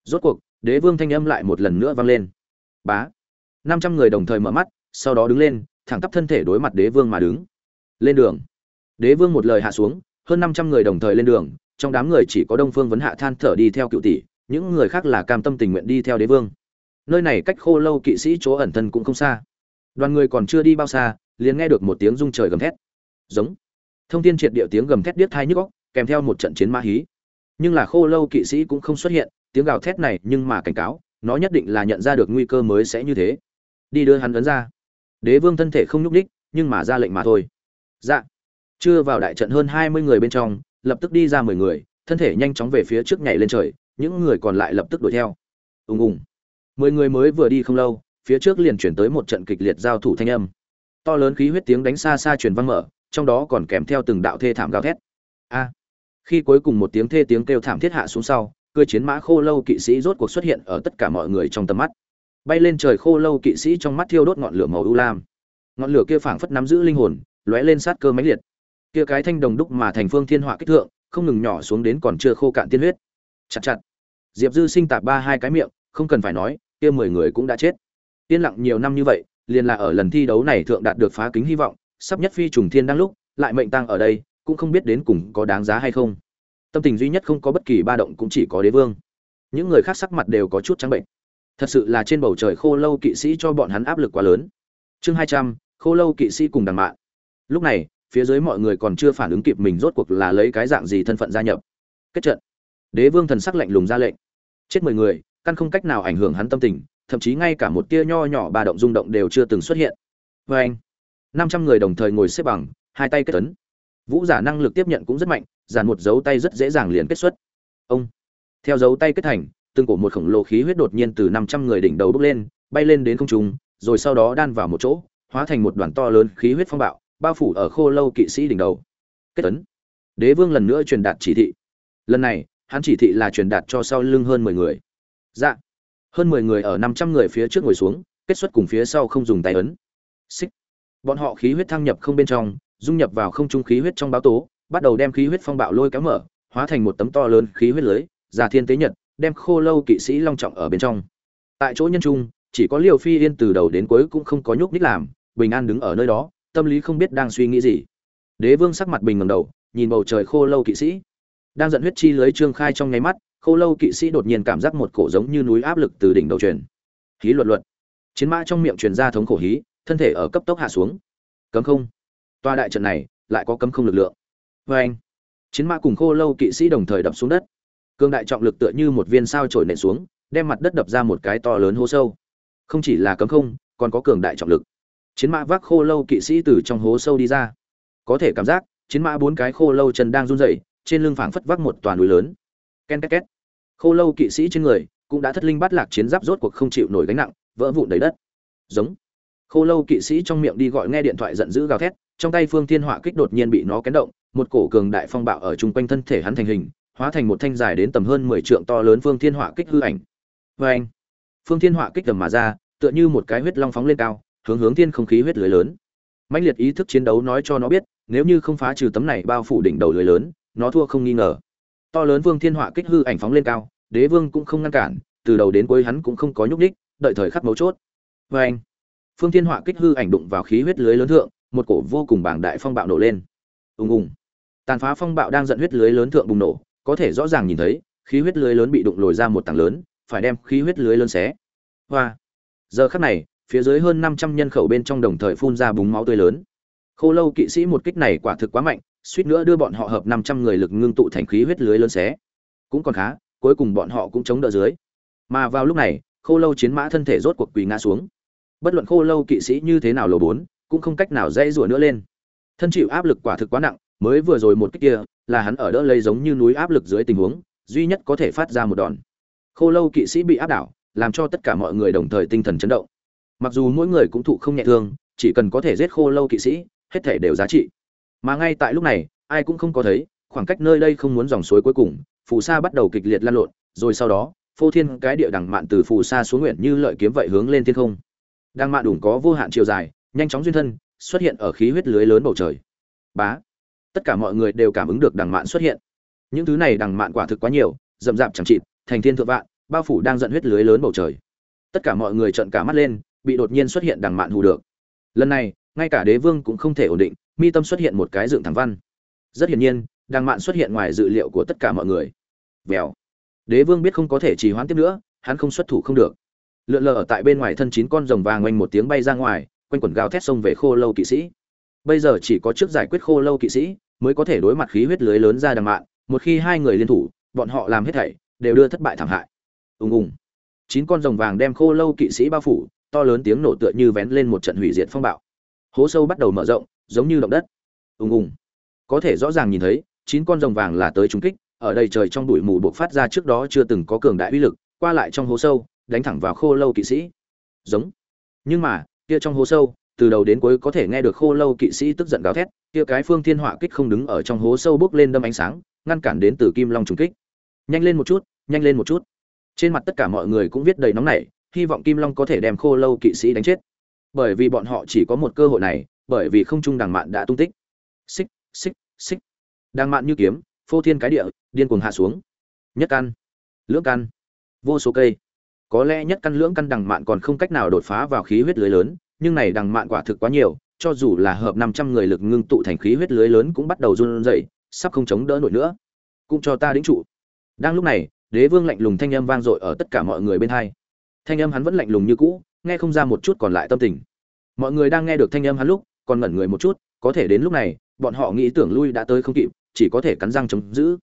rốt cuộc, đế vương thanh âm lại một lần nữa vang lên. Bá. Năm trăm người đồng thời mở mắt, sau đó đứng lên, thẳng tắp thân thể đối mặt đế vương mà đứng. Lên đường. Đế vương một lời hạ xuống, hơn năm trăm người đồng thời lên đường, trong đám người chỉ có đông phương vấn hạ than thở đi theo cựu tỷ những người khác là cam tâm tình nguyện đi theo đế vương. Nơi này cách khô lâu kỵ sĩ chỗ ẩn thân cũng không xa. Đoàn người còn chưa đi bao xa, liền nghe được một tiếng rung trời gầm thét. Giống. Thông tin triệt địa tiếng gầm thét điếc thai nhức góc kèm theo một trận chiến ma hí. Nhưng là khô lâu kỵ sĩ cũng không xuất hiện, tiếng gào thét này nhưng mà cảnh cáo, nó nhất định là nhận ra được nguy cơ mới sẽ như thế. Đi đưa hắn ấn ra. Đế vương thân thể không nhúc đích nhưng mà ra lệnh mà thôi. Dạ. Chưa vào đại trận hơn hai mươi người bên trong, lập tức đi ra mười người, thân thể nhanh chóng về phía trước nhảy lên trời những người còn lại lập tức đuổi theo. Ùng ùng. Mười người mới vừa đi không lâu, phía trước liền chuyển tới một trận kịch liệt giao thủ thanh âm. To lớn khí huyết tiếng đánh xa xa truyền vang mở, trong đó còn kèm theo từng đạo thê thảm gào thét. A. Khi cuối cùng một tiếng thê tiếng kêu thảm thiết hạ xuống sau cưỡi chiến mã khô lâu kỵ sĩ rốt cuộc xuất hiện ở tất cả mọi người trong tầm mắt. Bay lên trời khô lâu kỵ sĩ trong mắt thiêu đốt ngọn lửa màu u lam. Ngọn lửa kia phảng phất nắm giữ linh hồn, lóe lên sát cơ mãnh liệt. Kia cái thanh đồng đúc mà thành phương thiên họa kích thượng, không ngừng nhỏ xuống đến còn chưa khô cạn tiên huyết. Chặt chặt diệp dư sinh tạp ba hai cái miệng, không cần phải nói, kia mười người cũng đã chết. Yên lặng nhiều năm như vậy, liền là ở lần thi đấu này thượng đạt được phá kính hy vọng, sắp nhất phi trùng thiên đang lúc, lại mệnh tăng ở đây, cũng không biết đến cùng có đáng giá hay không. Tâm tình duy nhất không có bất kỳ ba động cũng chỉ có đế vương. Những người khác sắc mặt đều có chút trắng bệnh. Thật sự là trên bầu trời khô lâu kỵ sĩ cho bọn hắn áp lực quá lớn. Chương hai trăm, khô lâu kỵ sĩ cùng đằng mạn. Lúc này, phía dưới mọi người còn chưa phản ứng kịp mình rốt cuộc là lấy cái dạng gì thân phận gia nhập. Kết trận đế vương thần sắc lạnh lùng ra lệnh. Chết mười người, căn không cách nào ảnh hưởng hắn tâm tình, thậm chí ngay cả một tia nho nhỏ ba động rung động đều chưa từng xuất hiện. Vê anh, năm trăm người đồng thời ngồi xếp bằng, hai tay kết tấn vũ giả năng lực tiếp nhận cũng rất mạnh giàn một dấu tay rất dễ dàng liền kết xuất. Ông, theo dấu tay kết thành, từng cổ một khổng lồ khí huyết đột nhiên từ năm trăm người đỉnh đầu bốc lên, bay lên đến không trung, rồi sau đó đan vào một chỗ, hóa thành một đoàn to lớn khí huyết phong bạo, bao phủ ở khô lâu kỵ sĩ đỉnh đầu. Kết tấn đế vương lần nữa truyền đạt chỉ thị. Lần này hắn chỉ thị là truyền đạt cho sau lưng hơn mười người. Dạ. Hơn mười người ở năm trăm người phía trước ngồi xuống, kết xuất cùng phía sau không dùng tay ấn. Xích. Bọn họ khí huyết thăng nhập không bên trong, dung nhập vào không trung khí huyết trong báo tố, bắt đầu đem khí huyết phong bạo lôi kéo mở, hóa thành một tấm to lớn khí huyết lưới, giả thiên tế nhật, đem khô lâu kỵ sĩ long trọng ở bên trong. Tại chỗ nhân trung, chỉ có liều phi yên từ đầu đến cuối cũng không có nhúc nhích làm, bình an đứng ở nơi đó, tâm lý không biết đang suy nghĩ gì. Đế vương sắc mặt bình ngẩng đầu, nhìn bầu trời khô lâu kỵ sĩ đang giận huyết chi lưới trương khai trong nháy mắt, khô lâu kỵ sĩ đột nhiên cảm giác một cổ giống như núi áp lực từ đỉnh đầu truyền. Hí luật luật chiến mã trong miệng truyền ra thống khổ hí, thân thể ở cấp tốc hạ xuống. Cấm không. Toa đại trận này, lại có cấm không lực lượng. Vê anh, chiến mã cùng khô lâu kỵ sĩ đồng thời đập xuống đất. Cương đại trọng lực tựa như một viên sao trổi nện xuống, đem mặt đất đập ra một cái to lớn hố sâu. Không chỉ là cấm không, còn có cường đại trọng lực. Chiến mã vác khô lâu kỵ sĩ từ trong hố sâu đi ra. Có thể cảm giác, chiến mã bốn cái khô lâu chân đang run rẩy trên lưng phảng phất vác một toàn núi lớn. Ken két két. Khô lâu kỵ sĩ trên người cũng đã thất linh bắt lạc chiến giáp rốt cuộc không chịu nổi gánh nặng, vỡ vụn đầy đất. Giống. Khô lâu kỵ sĩ trong miệng đi gọi nghe điện thoại giận dữ gào thét, trong tay phương thiên họa kích đột nhiên bị nó kén động, một cổ cường đại phong bạo ở chung quanh thân thể hắn thành hình, hóa thành một thanh dài đến tầm hơn mười trượng to lớn phương thiên họa kích hư ảnh. Vê anh phương thiên họa kích tầm mà ra, tựa như một cái huyết long phóng lên cao, hướng hướng thiên không khí huyết lưới lớn. Mãnh liệt ý thức chiến đấu nói cho nó biết, nếu như không phá trừ tấm này bao phủ đỉnh đầu lưới lớn nó thua không nghi ngờ. To lớn vương thiên họa kích hư ảnh phóng lên cao, đế vương cũng không ngăn cản, từ đầu đến cuối hắn cũng không có nhúc ních đợi thời khắc mấu chốt. Vê anh phương thiên họa kích hư ảnh đụng vào khí huyết lưới lớn thượng, một cổ vô cùng bảng đại phong bạo nổ lên. Ùng ùng. Tàn phá phong bạo đang dẫn huyết lưới lớn thượng bùng nổ, có thể rõ ràng nhìn thấy, khí huyết lưới lớn bị đụng lồi ra một tảng lớn, phải đem khí huyết lưới lớn xé. Hoa. Giờ khắc này, phía dưới hơn năm trăm nhân khẩu bên trong đồng thời phun ra búng máu tươi lớn. Khô lâu kỵ sĩ một kích này quả thực quá mạnh suýt nữa đưa bọn họ hợp năm trăm người lực ngưng tụ thành khí huyết lưới lớn xé. Cũng còn khá, cuối cùng bọn họ cũng chống đỡ dưới. Mà vào lúc này, khô lâu chiến mã thân thể rốt cuộc quỳ ngã xuống. Bất luận khô lâu kỵ sĩ như thế nào lỗ bốn, cũng không cách nào dây rủa nữa lên. Thân chịu áp lực quả thực quá nặng, mới vừa rồi một kích kia, là hắn ở đỡ lấy giống như núi áp lực dưới tình huống, duy nhất có thể phát ra một đòn. Khô lâu kỵ sĩ bị áp đảo, làm cho tất cả mọi người đồng thời tinh thần chấn động. Mặc dù mỗi người cũng thụ không nhẹ thương, chỉ cần có thể giết khô lâu kỵ sĩ, hết thể đều giá trị mà ngay tại lúc này, ai cũng không có thấy, khoảng cách nơi đây không muốn dòng suối cuối cùng, phù sa bắt đầu kịch liệt lan lộn, rồi sau đó, phô thiên cái địa đằng mạn từ phù sa xuống nguyện như lợi kiếm vậy hướng lên thiên không. Đang mạn đủ có vô hạn chiều dài, nhanh chóng duyên thân, xuất hiện ở khí huyết lưới lớn bầu trời. Bá! Tất cả mọi người đều cảm ứng được đằng mạn xuất hiện. Những thứ này đằng mạn quả thực quá nhiều, rậm rạp chẳng chịt, thành thiên thượng vạn, bao phủ đang giận huyết lưới lớn bầu trời. Tất cả mọi người trợn cả mắt lên, bị đột nhiên xuất hiện đằng mạn hù được. Lần này, ngay cả đế vương cũng không thể ổn định mi tâm xuất hiện một cái dựng thẳng văn. Rất hiển nhiên Đang mạn xuất hiện ngoài dự liệu của tất cả mọi người. Vèo. Đế vương biết không có thể trì hoãn tiếp nữa, hắn không xuất thủ không được. Lượn lờ ở tại bên ngoài thân chín con rồng vàng oanh một tiếng bay ra ngoài, quanh quần gào thét xông về khô lâu kỵ sĩ. Bây giờ chỉ có trước giải quyết khô lâu kỵ sĩ mới có thể đối mặt khí huyết lưới lớn ra đằng mạn, một khi hai người liên thủ, bọn họ làm hết thảy đều đưa thất bại thảm hại. Ùng ùng. Chín con rồng vàng đem khô lâu kỵ sĩ bao phủ, to lớn tiếng nổ tựa như vén lên một trận hủy diệt phong bạo. Hố sâu bắt đầu mở rộng giống như động đất. Ùng ùng. Có thể rõ ràng nhìn thấy, chín con rồng vàng là tới trung kích, ở đây trời trong bụi mù buộc phát ra trước đó chưa từng có cường đại uy lực, qua lại trong hố sâu, đánh thẳng vào khô lâu kỵ sĩ. Giống. Nhưng mà, kia trong hố sâu, từ đầu đến cuối có thể nghe được khô lâu kỵ sĩ tức giận gào thét, kia cái phương thiên họa kích không đứng ở trong hố sâu bước lên đâm ánh sáng, ngăn cản đến từ kim long trùng kích. Nhanh lên một chút, nhanh lên một chút. Trên mặt tất cả mọi người cũng viết đầy nóng nảy, hy vọng kim long có thể đem khô lâu kỵ sĩ đánh chết. Bởi vì bọn họ chỉ có một cơ hội này bởi vì không trung đằng mạn đã tung tích. Xích xích xích. Đằng mạn như kiếm, phô thiên cái địa, điên cuồng hạ xuống. Nhất căn, lưỡng căn, vô số cây. Có lẽ nhất căn lưỡng căn đằng mạn còn không cách nào đột phá vào khí huyết lưới lớn, nhưng này đằng mạn quả thực quá nhiều, cho dù là hợp năm trăm người lực ngưng tụ thành khí huyết lưới lớn cũng bắt đầu run rẩy, sắp không chống đỡ nổi nữa. Cũng cho ta đĩnh trụ. Đang lúc này, đế vương lạnh lùng thanh âm vang dội ở tất cả mọi người bên hai. Thanh âm hắn vẫn lạnh lùng như cũ, nghe không ra một chút còn lại tâm tình. Mọi người đang nghe được thanh âm hắn lúc còn ngẩn người một chút, có thể đến lúc này, bọn họ nghĩ tưởng lui đã tới không kịp, chỉ có thể cắn răng chống giữ.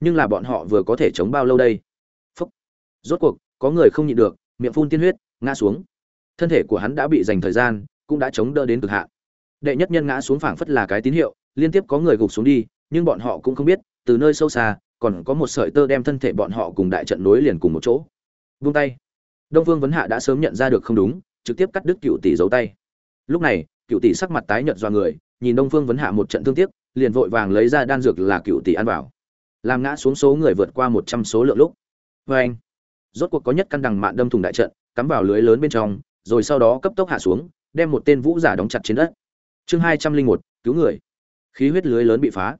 Nhưng là bọn họ vừa có thể chống bao lâu đây? Phúc. rốt cuộc, có người không nhịn được, miệng phun tiên huyết, ngã xuống. Thân thể của hắn đã bị dành thời gian, cũng đã chống đỡ đến cực hạn. Đệ nhất nhân ngã xuống phảng phất là cái tín hiệu, liên tiếp có người gục xuống đi, nhưng bọn họ cũng không biết, từ nơi sâu xa, còn có một sợi tơ đem thân thể bọn họ cùng đại trận nối liền cùng một chỗ. Vung tay. Đông vương vấn hạ đã sớm nhận ra được không đúng, trực tiếp cắt đứt cựu tỷ giấu tay. Lúc này cựu tỷ sắc mặt tái nhợt do người, nhìn đông phương vấn hạ một trận thương tiếc, liền vội vàng lấy ra đan dược là cựu tỷ ăn vào. Làm ngã xuống số người vượt qua một trăm số lượng lúc. Vê anh, rốt cuộc có nhất căn đằng mạn đâm thùng đại trận, cắm vào lưới lớn bên trong, rồi sau đó cấp tốc hạ xuống, đem một tên vũ giả đóng chặt trên đất. Chương hai trăm linh một, cứu người. Khí huyết lưới lớn bị phá.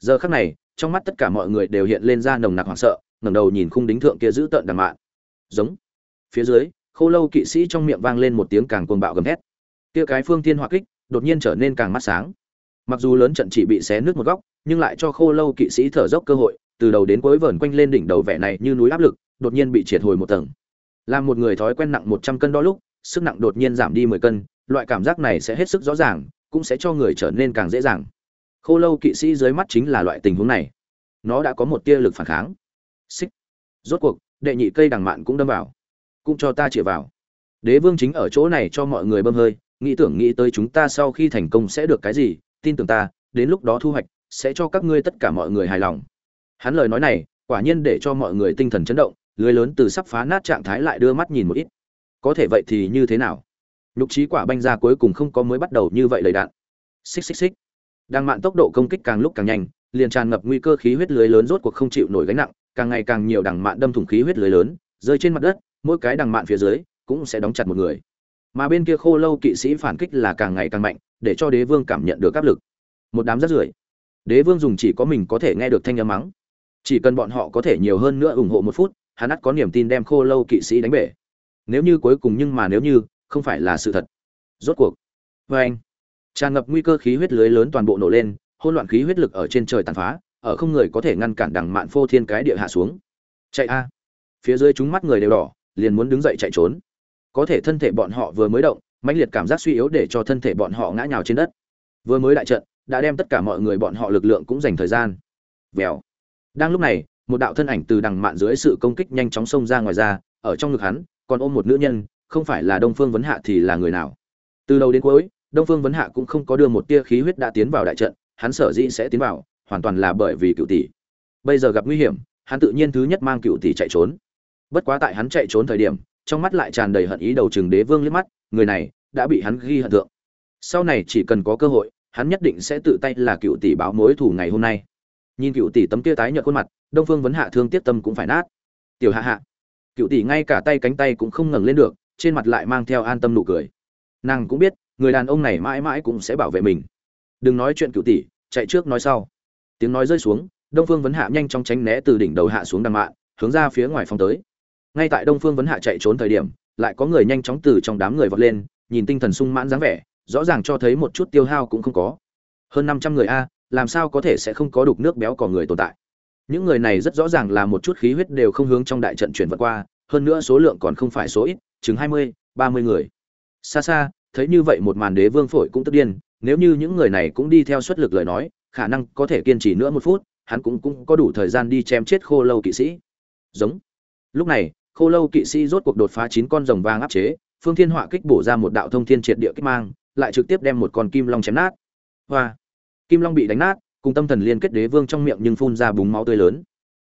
Giờ khắc này, trong mắt tất cả mọi người đều hiện lên ra nồng nặc hoảng sợ, ngẩng đầu nhìn khung đính thượng kia giữ tợn đằng mạn. Giống. Phía dưới, khô lâu kỵ sĩ trong miệng vang lên một tiếng càng cuồng bạo gầm hét kia cái phương thiên hỏa kích, đột nhiên trở nên càng mắt sáng. Mặc dù lớn trận chỉ bị xé nước một góc, nhưng lại cho khô lâu kỵ sĩ thở dốc cơ hội, từ đầu đến cuối vờn quanh lên đỉnh đầu vẻ này như núi áp lực, đột nhiên bị triệt hồi một tầng. Làm một người thói quen nặng một trăm cân đó lúc, sức nặng đột nhiên giảm đi mười cân, loại cảm giác này sẽ hết sức rõ ràng, cũng sẽ cho người trở nên càng dễ dàng. Khô lâu kỵ sĩ dưới mắt chính là loại tình huống này. Nó đã có một tia lực phản kháng. Xích. Rốt cuộc, đệ nhị cây đằng mạn cũng đâm vào. Cũng cho ta chĩa vào. Đế vương chính ở chỗ này cho mọi người bơm hơi nghĩ tưởng nghĩ tới chúng ta sau khi thành công sẽ được cái gì, tin tưởng ta, đến lúc đó thu hoạch sẽ cho các ngươi tất cả mọi người hài lòng. Hắn lời nói này, quả nhiên để cho mọi người tinh thần chấn động, lưới lớn từ sắp phá nát trạng thái lại đưa mắt nhìn một ít. Có thể vậy thì như thế nào? Nhục trí quả banh ra cuối cùng không có mới bắt đầu như vậy đầy đạn. Xích xích xích. Đang mạn tốc độ công kích càng lúc càng nhanh, liền tràn ngập nguy cơ khí huyết lưới lớn rốt cuộc không chịu nổi gánh nặng, càng ngày càng nhiều đằng mạn đâm thủng khí huyết lưới lớn, rơi trên mặt đất, mỗi cái đằng mạn phía dưới cũng sẽ đóng chặt một người mà bên kia khô lâu kỵ sĩ phản kích là càng ngày càng mạnh, để cho đế vương cảm nhận được áp lực. Một đám rắt rưởi. Đế vương dùng chỉ có mình có thể nghe được thanh âm mắng. Chỉ cần bọn họ có thể nhiều hơn nữa ủng hộ một phút, hắn ắt có niềm tin đem khô lâu kỵ sĩ đánh bể. Nếu như cuối cùng nhưng mà nếu như, không phải là sự thật. Rốt cuộc. Vê anh, tràn ngập nguy cơ khí huyết lưới lớn toàn bộ nổ lên hôn loạn khí huyết lực ở trên trời tàn phá, ở không người có thể ngăn cản đằng mạn phô thiên cái địa hạ xuống. Chạy a. Phía dưới chúng mắt người đều đỏ, liền muốn đứng dậy chạy trốn có thể thân thể bọn họ vừa mới động, mãnh liệt cảm giác suy yếu để cho thân thể bọn họ ngã nhào trên đất. Vừa mới đại trận, đã đem tất cả mọi người bọn họ lực lượng cũng dành thời gian. Vèo. Đang lúc này, một đạo thân ảnh từ đằng mạn dưới sự công kích nhanh chóng xông ra ngoài ra, ở trong ngực hắn, còn ôm một nữ nhân, không phải là đông phương vấn hạ thì là người nào? Từ đầu đến cuối, đông phương vấn hạ cũng không có đưa một tia khí huyết đã tiến vào đại trận, hắn sở dĩ sẽ tiến vào, hoàn toàn là bởi vì cựu tỷ. Bây giờ gặp nguy hiểm, hắn tự nhiên thứ nhất mang cựu tỷ chạy trốn. Bất quá tại hắn chạy trốn thời điểm trong mắt lại tràn đầy hận ý đầu chừng đế vương liếc mắt, người này đã bị hắn ghi hận thượng. Sau này chỉ cần có cơ hội, hắn nhất định sẽ tự tay là cựu tỷ báo mối thủ ngày hôm nay. Nhìn cựu tỷ tấm kia tái nhợt khuôn mặt, đông phương vấn hạ thương tiếc tâm cũng phải nát. Tiểu hạ hạ, cựu tỷ ngay cả tay cánh tay cũng không ngẩng lên được, trên mặt lại mang theo an tâm nụ cười. Nàng cũng biết, người đàn ông này mãi mãi cũng sẽ bảo vệ mình. Đừng nói chuyện cựu tỷ, chạy trước nói sau. Tiếng nói rơi xuống, đông phương vấn hạ nhanh chóng tránh né từ đỉnh đầu hạ xuống đằng mạ hướng ra phía ngoài phòng tới ngay tại đông phương vấn hạ chạy trốn thời điểm, lại có người nhanh chóng từ trong đám người vọt lên, nhìn tinh thần sung mãn dáng vẻ, rõ ràng cho thấy một chút tiêu hao cũng không có. Hơn năm trăm người a, làm sao có thể sẽ không có đục nước béo cò người tồn tại? Những người này rất rõ ràng là một chút khí huyết đều không hướng trong đại trận chuyển vật qua, hơn nữa số lượng còn không phải số ít, chừng hai mươi, ba mươi người. Xa xa, thấy như vậy một màn đế vương phổi cũng tức điên, nếu như những người này cũng đi theo suất lực lời nói, khả năng có thể kiên trì nữa một phút, hắn cũng cũng có đủ thời gian đi chém chết khô lâu kỵ sĩ. Giống. Lúc này khô lâu kỵ sĩ rốt cuộc đột phá chín con rồng vàng áp chế, phương thiên họa kích bổ ra một đạo thông thiên triệt địa kích mang, lại trực tiếp đem một con kim long chém nát. Hoa! Kim long bị đánh nát, cùng tâm thần liên kết đế vương trong miệng nhưng phun ra búng máu tươi lớn.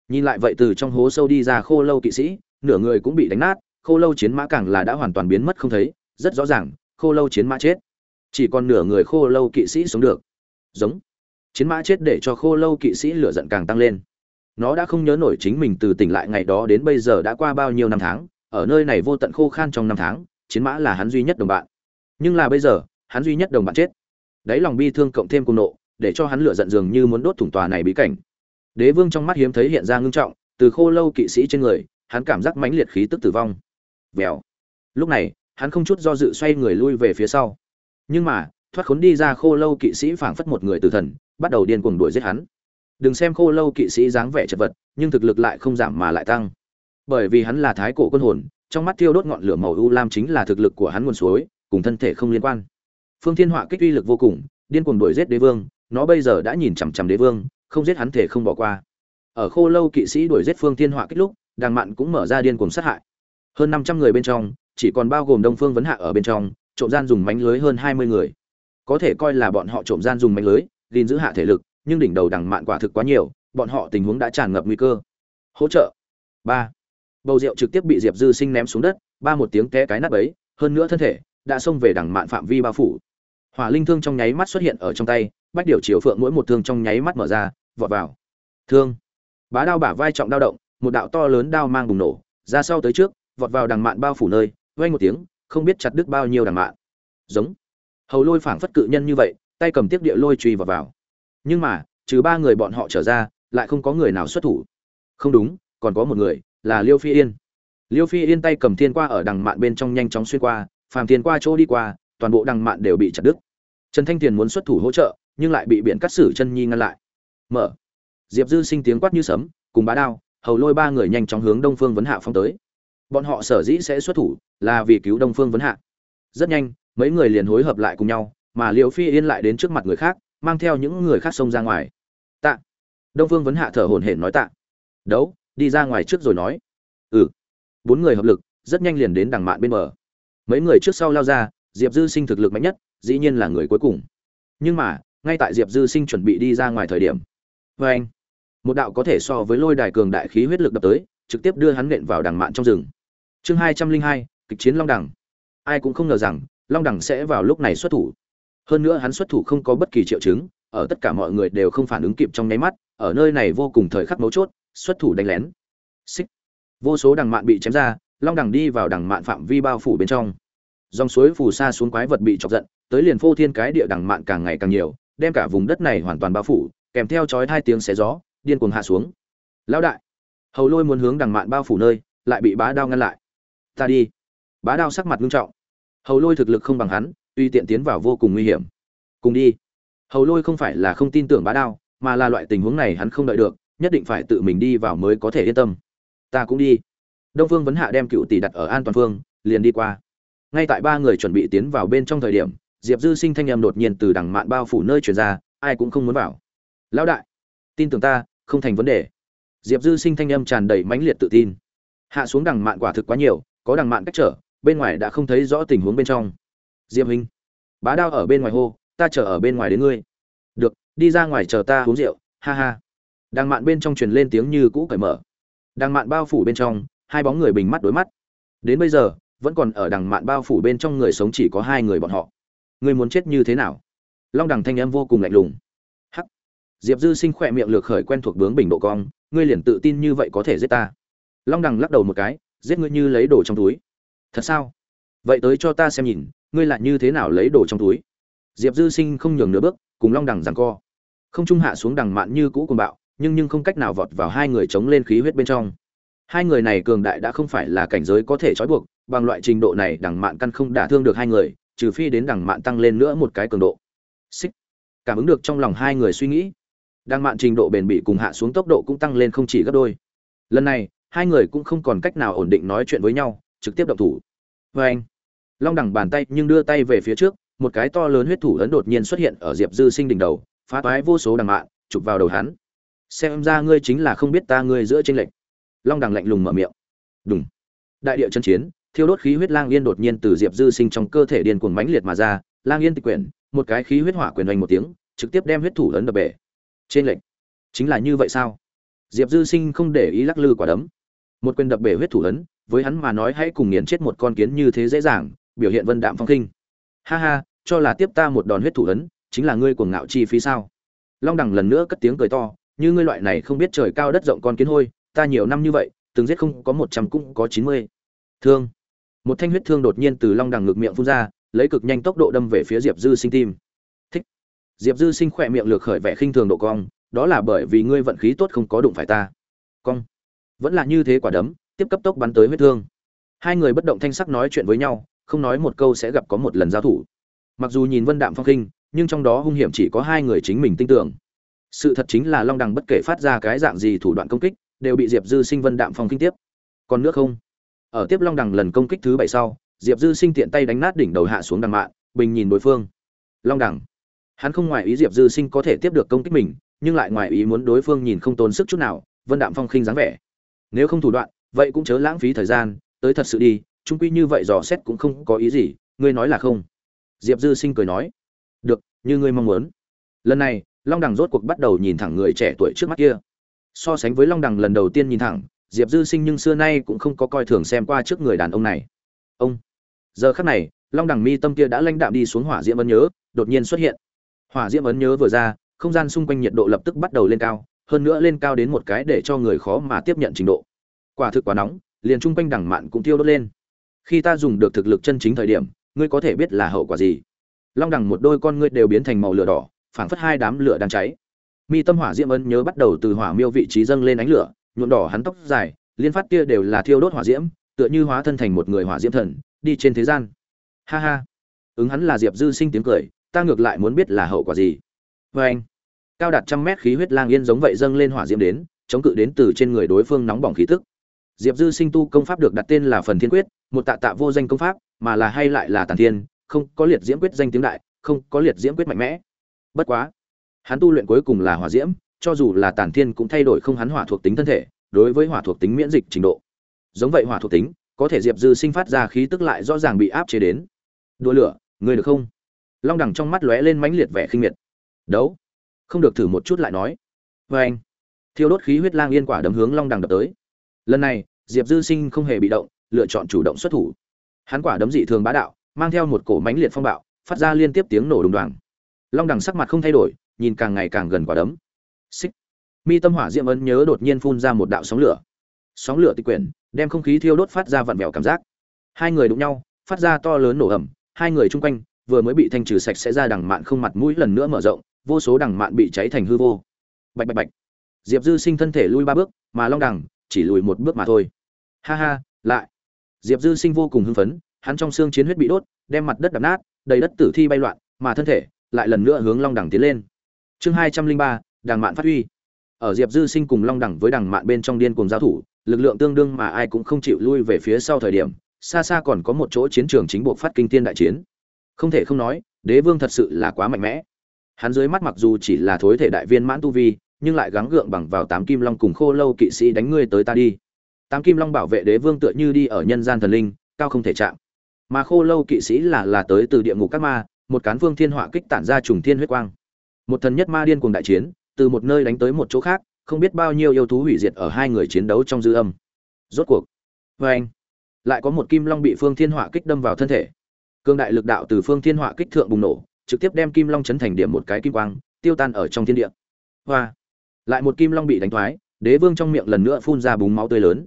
Nhìn lại vậy từ trong hố sâu đi ra khô lâu kỵ sĩ, nửa người cũng bị đánh nát, khô lâu chiến mã càng là đã hoàn toàn biến mất không thấy, rất rõ ràng, khô lâu chiến mã chết. Chỉ còn nửa người khô lâu kỵ sĩ sống được. Giống! Chiến mã chết để cho khô lâu kỵ sĩ lửa giận càng tăng lên nó đã không nhớ nổi chính mình từ tỉnh lại ngày đó đến bây giờ đã qua bao nhiêu năm tháng, ở nơi này vô tận khô khan trong năm tháng, chiến mã là hắn duy nhất đồng bạn. Nhưng là bây giờ, hắn duy nhất đồng bạn chết. Đáy lòng bi thương cộng thêm cung nộ, để cho hắn lửa giận dường như muốn đốt thủng tòa này bí cảnh. Đế vương trong mắt hiếm thấy hiện ra ngưng trọng, từ khô lâu kỵ sĩ trên người, hắn cảm giác mãnh liệt khí tức tử vong. Vèo. Lúc này, hắn không chút do dự xoay người lui về phía sau. Nhưng mà, thoát khốn đi ra khô lâu kỵ sĩ phảng phất một người tử thần, bắt đầu điên cuồng đuổi giết hắn đừng xem khô lâu kỵ sĩ dáng vẻ chật vật, nhưng thực lực lại không giảm mà lại tăng. Bởi vì hắn là thái cổ quân hồn, trong mắt thiêu đốt ngọn lửa màu u lam chính là thực lực của hắn nguồn suối, cùng thân thể không liên quan. Phương thiên họa kích uy lực vô cùng, điên cuồng đuổi giết đế vương, nó bây giờ đã nhìn chằm chằm đế vương, không giết hắn thể không bỏ qua. Ở khô lâu kỵ sĩ đuổi giết phương thiên họa kích lúc, đàng mạn cũng mở ra điên cuồng sát hại. Hơn năm trăm người bên trong, chỉ còn bao gồm đông phương vấn hạ ở bên trong, trộm gian dùng mánh lưới hơn hai mươi người. Có thể coi là bọn họ trộm gian dùng mánh lưới, gìn giữ hạ thể lực nhưng đỉnh đầu đằng mạn quả thực quá nhiều, bọn họ tình huống đã tràn ngập nguy cơ. Hỗ trợ. Ba. Bầu rượu trực tiếp bị diệp dư sinh ném xuống đất, ba một tiếng té cái nắp ấy hơn nữa thân thể đã xông về đằng mạn phạm vi bao phủ. Hỏa linh thương trong nháy mắt xuất hiện ở trong tay, bách điều chiều phượng mỗi một thương trong nháy mắt mở ra, vọt vào. Thương. Bá đao bả vai trọng đao động, một đạo to lớn đao mang bùng nổ, ra sau tới trước, vọt vào đằng mạn bao phủ nơi, vang một tiếng, không biết chặt đứt bao nhiêu đằng mạn. Giống. Hầu lôi phảng phất cự nhân như vậy, tay cầm tiếp địa lôi truy vào vào nhưng mà, trừ ba người bọn họ trở ra, lại không có người nào xuất thủ. Không đúng, còn có một người, là liêu phi yên. Liêu phi yên tay cầm thiên qua ở đằng mạn bên trong nhanh chóng xuyên qua, phàm thiên qua chỗ đi qua, toàn bộ đằng mạn đều bị chặt đứt. Trần thanh tiền muốn xuất thủ hỗ trợ, nhưng lại bị biển cắt sử chân nhi ngăn lại. Mở. Diệp dư sinh tiếng quát như sấm, cùng bá đao, hầu lôi ba người nhanh chóng hướng đông phương vấn hạ phong tới. Bọn họ sở dĩ sẽ xuất thủ, là vì cứu đông phương vấn hạ. Rất nhanh, mấy người liền hối hợp lại cùng nhau, mà liêu phi yên lại đến trước mặt người khác mang theo những người khác xông ra ngoài. Tạ. Đông phương vấn hạ thở hổn hển nói tạ. Đấu, đi ra ngoài trước rồi nói. Ừ. Bốn người hợp lực, rất nhanh liền đến đằng mạn bên bờ. Mấy người trước sau lao ra, diệp dư sinh thực lực mạnh nhất, dĩ nhiên là người cuối cùng. Nhưng mà, ngay tại diệp dư sinh chuẩn bị đi ra ngoài thời điểm. Vê anh, một đạo có thể so với lôi đài cường đại khí huyết lực đập tới, trực tiếp đưa hắn nện vào đằng mạn trong rừng. Chương hai trăm linh hai, kịch chiến long đẳng ai cũng không ngờ rằng, long đẳng sẽ vào lúc này xuất thủ hơn nữa hắn xuất thủ không có bất kỳ triệu chứng, ở tất cả mọi người đều không phản ứng kịp trong nháy mắt, ở nơi này vô cùng thời khắc mấu chốt, xuất thủ đánh lén. Xích. Vô số đằng mạn bị chém ra, long đằng đi vào đằng mạn phạm vi bao phủ bên trong. Dòng suối phù sa xuống quái vật bị chọc giận, tới liền phô thiên cái địa đằng mạn càng ngày càng nhiều, đem cả vùng đất này hoàn toàn bao phủ, kèm theo chói hai tiếng xé gió, điên cuồng hạ xuống. Lão đại, hầu lôi muốn hướng đằng mạn bao phủ nơi, lại bị bá đao ngăn lại. Ta đi. Bá đao sắc mặt nghiêm trọng. Hầu lôi thực lực không bằng hắn tuy tiện tiến vào vô cùng nguy hiểm. Cùng đi. Hầu lôi không phải là không tin tưởng bá đao, mà là loại tình huống này hắn không đợi được, nhất định phải tự mình đi vào mới có thể yên tâm. Ta cũng đi. Đông phương vấn hạ đem cựu tỷ đặt ở an toàn phương liền đi qua. Ngay tại ba người chuẩn bị tiến vào bên trong thời điểm, diệp dư sinh thanh em đột nhiên từ đằng mạn bao phủ nơi truyền ra, ai cũng không muốn vào. Lão đại, tin tưởng ta, không thành vấn đề. Diệp dư sinh thanh âm tràn đầy mãnh liệt tự tin. Hạ xuống đằng mạn quả thực quá nhiều, có đằng mạn cách trở, bên ngoài đã không thấy rõ tình huống bên trong diệp hình bá đao ở bên ngoài hô, ta chờ ở bên ngoài đến ngươi. Được, đi ra ngoài chờ ta uống rượu, ha ha. Đằng mạn bên trong truyền lên tiếng như cũ cởi mở. Đằng mạn bao phủ bên trong, hai bóng người bình mắt đối mắt. Đến bây giờ, vẫn còn ở đằng mạn bao phủ bên trong người sống chỉ có hai người bọn họ. Ngươi muốn chết như thế nào? Long đằng thanh âm vô cùng lạnh lùng. Hắc. Diệp dư sinh khỏe miệng lược khởi quen thuộc bướng bình độ cong, ngươi liền tự tin như vậy có thể giết ta. Long đằng lắc đầu một cái, giết ngươi như lấy đồ trong túi. Thật sao? Vậy tới cho ta xem nhìn ngươi lại như thế nào lấy đồ trong túi? Diệp dư sinh không nhường nửa bước, cùng long đằng giằng co. Không trung hạ xuống đằng mạn như cũ cùng bạo, nhưng nhưng không cách nào vọt vào hai người chống lên khí huyết bên trong. Hai người này cường đại đã không phải là cảnh giới có thể trói buộc, bằng loại trình độ này đằng mạn căn không đả thương được hai người, trừ phi đến đằng mạn tăng lên nữa một cái cường độ. Xích. Cảm ứng được trong lòng hai người suy nghĩ. Đằng mạn trình độ bền bỉ cùng hạ xuống tốc độ cũng tăng lên không chỉ gấp đôi. Lần này, hai người cũng không còn cách nào ổn định nói chuyện với nhau, trực tiếp động thủ. Vê anh long đẳng bàn tay nhưng đưa tay về phía trước, một cái to lớn huyết thủ ấn đột nhiên xuất hiện ở diệp dư sinh đỉnh đầu, phá toái vô số đằng mạn chụp vào đầu hắn. Xem ra ngươi chính là không biết ta ngươi giữa tranh lệch. Long đằng lạnh lùng mở miệng. Đúng đại địa chân chiến, thiêu đốt khí huyết lang yên đột nhiên từ diệp dư sinh trong cơ thể điên cuồng mãnh liệt mà ra, lang yên tịch quyển, một cái khí huyết hỏa quyền oanh một tiếng, trực tiếp đem huyết thủ ấn đập bể. Trên lệnh chính là như vậy sao? Diệp dư sinh không để ý lắc lư quả đấm. Một quyền đập bể huyết thủ ấn, với hắn mà nói hãy cùng nghiền chết một con kiến như thế dễ dàng biểu hiện vân đạm phong khinh. Ha ha, cho là tiếp ta một đòn huyết thủ ấn, chính là ngươi cuồng ngạo chi phí sao? Long đằng lần nữa cất tiếng cười to, như ngươi loại này không biết trời cao đất rộng con kiến hôi, ta nhiều năm như vậy, từng giết không có một trăm cũng có chín mươi. Thương. Một thanh huyết thương đột nhiên từ long đằng ngực miệng phun ra, lấy cực nhanh tốc độ đâm về phía diệp dư sinh tim. Thích. Diệp dư sinh khỏe miệng lược khởi vẻ khinh thường độ cong, đó là bởi vì ngươi vận khí tốt không có đụng phải ta. Cong. Vẫn là như thế quả đấm, tiếp cấp tốc bắn tới huyết thương. Hai người bất động thanh sắc nói chuyện với nhau không nói một câu sẽ gặp có một lần giao thủ. Mặc dù nhìn vân đạm phong khinh, nhưng trong đó hung hiểm chỉ có hai người chính mình tin tưởng. Sự thật chính là long đằng bất kể phát ra cái dạng gì thủ đoạn công kích, đều bị diệp dư sinh vân đạm phong kinh tiếp. Còn nước không? Ở tiếp long đằng lần công kích thứ bảy sau, diệp dư sinh tiện tay đánh nát đỉnh đầu hạ xuống đằng mạng. bình nhìn đối phương. Long đằng. Hắn không ngoài ý diệp dư sinh có thể tiếp được công kích mình, nhưng lại ngoài ý muốn đối phương nhìn không tốn sức chút nào, vân đạm phong khinh dáng vẻ. Nếu không thủ đoạn, vậy cũng chớ lãng phí thời gian, tới thật sự đi trung quy như vậy dò xét cũng không có ý gì, ngươi nói là không. Diệp dư sinh cười nói, được, như ngươi mong muốn. Lần này, long đằng rốt cuộc bắt đầu nhìn thẳng người trẻ tuổi trước mắt kia. So sánh với long đằng lần đầu tiên nhìn thẳng, diệp dư sinh nhưng xưa nay cũng không có coi thường xem qua trước người đàn ông này. Ông. Giờ khắc này, long đằng mi tâm kia đã lãnh đạm đi xuống hỏa diễm ấn nhớ, đột nhiên xuất hiện. Hỏa diễm ấn nhớ vừa ra, không gian xung quanh nhiệt độ lập tức bắt đầu lên cao, hơn nữa lên cao đến một cái để cho người khó mà tiếp nhận trình độ. Quả thực quá nóng, liền chung quanh đằng mạn cũng tiêu đốt lên khi ta dùng được thực lực chân chính thời điểm, ngươi có thể biết là hậu quả gì. Long đằng một đôi con ngươi đều biến thành màu lửa đỏ, phảng phất hai đám lửa đang cháy. Mi tâm hỏa diễm ấn nhớ bắt đầu từ hỏa miêu vị trí dâng lên ánh lửa, nhuộm đỏ hắn tóc dài, liên phát kia đều là thiêu đốt hỏa diễm, tựa như hóa thân thành một người hỏa diễm thần, đi trên thế gian. Ha ha. Ứng hắn là diệp dư sinh tiếng cười, ta ngược lại muốn biết là hậu quả gì. Vê anh, cao đạt trăm mét khí huyết lang yên giống vậy dâng lên hỏa diễm đến, chống cự đến từ trên người đối phương nóng bỏng khí tức. Diệp dư sinh tu công pháp được đặt tên là phần thiên quyết một tạ tạ vô danh công pháp, mà là hay lại là tàn thiên, không có liệt diễm quyết danh tiếng đại, không có liệt diễm quyết mạnh mẽ. Bất quá, hắn tu luyện cuối cùng là hỏa diễm, cho dù là tàn thiên cũng thay đổi không hắn hỏa thuộc tính thân thể, đối với hỏa thuộc tính miễn dịch trình độ. Giống vậy hỏa thuộc tính, có thể diệp dư sinh phát ra khí tức lại rõ ràng bị áp chế đến. Đua lửa người được không? Long đằng trong mắt lóe lên mãnh liệt vẻ khinh miệt. Đấu. Không được thử một chút lại nói. Vê anh, thiêu đốt khí huyết lang yên quả đấm hướng long đằng đập tới. Lần này, diệp dư sinh không hề bị động lựa chọn chủ động xuất thủ. Hắn quả đấm dị thường bá đạo mang theo một cổ mãnh liệt phong bạo phát ra liên tiếp tiếng nổ đùng đoàng. Long đằng sắc mặt không thay đổi nhìn càng ngày càng gần quả đấm. Xích. Mi tâm hỏa diệm ấn nhớ đột nhiên phun ra một đạo sóng lửa. Sóng lửa tịch quyển đem không khí thiêu đốt phát ra vặn vẹo cảm giác. Hai người đụng nhau phát ra to lớn nổ ầm, hai người chung quanh vừa mới bị thanh trừ sạch sẽ ra đằng mạn không mặt mũi lần nữa mở rộng vô số đằng mạn bị cháy thành hư vô. Bạch bạch bạch. Diệp dư sinh thân thể lui ba bước mà long đằng chỉ lùi một bước mà thôi. Ha ha lại diệp dư sinh vô cùng hưng phấn, hắn trong xương chiến huyết bị đốt, đem mặt đất đập nát, đầy đất tử thi bay loạn, mà thân thể lại lần nữa hướng long đằng tiến lên. Chương hai trăm linh ba, đằng mạn phát huy. Ở diệp dư sinh cùng long đẳng với đằng mạn bên trong điên cuồng giao thủ, lực lượng tương đương mà ai cũng không chịu lui về phía sau thời điểm, xa xa còn có một chỗ chiến trường chính buộc phát kinh thiên đại chiến. Không thể không nói, đế vương thật sự là quá mạnh mẽ. Hắn dưới mắt mặc dù chỉ là thối thể đại viên mãn tu vi, nhưng lại gắng gượng bằng vào tám kim long cùng khô lâu kỵ sĩ đánh ngươi tới ta đi tám kim long bảo vệ đế vương tựa như đi ở nhân gian thần linh, cao không thể chạm. Mà khô lâu kỵ sĩ là là tới từ địa ngục các ma, một cán vương thiên họa kích tản ra trùng thiên huyết quang. Một thần nhất ma điên cùng đại chiến, từ một nơi đánh tới một chỗ khác, không biết bao nhiêu yêu thú hủy diệt ở hai người chiến đấu trong dư âm. Rốt cuộc vê anh, lại có một kim long bị phương thiên họa kích đâm vào thân thể. Cương đại lực đạo từ phương thiên họa kích thượng bùng nổ, trực tiếp đem kim long chấn thành điểm một cái kim quang, tiêu tan ở trong thiên địa. Hoa, lại một kim long bị đánh thoái, đế vương trong miệng lần nữa phun ra búng máu tươi lớn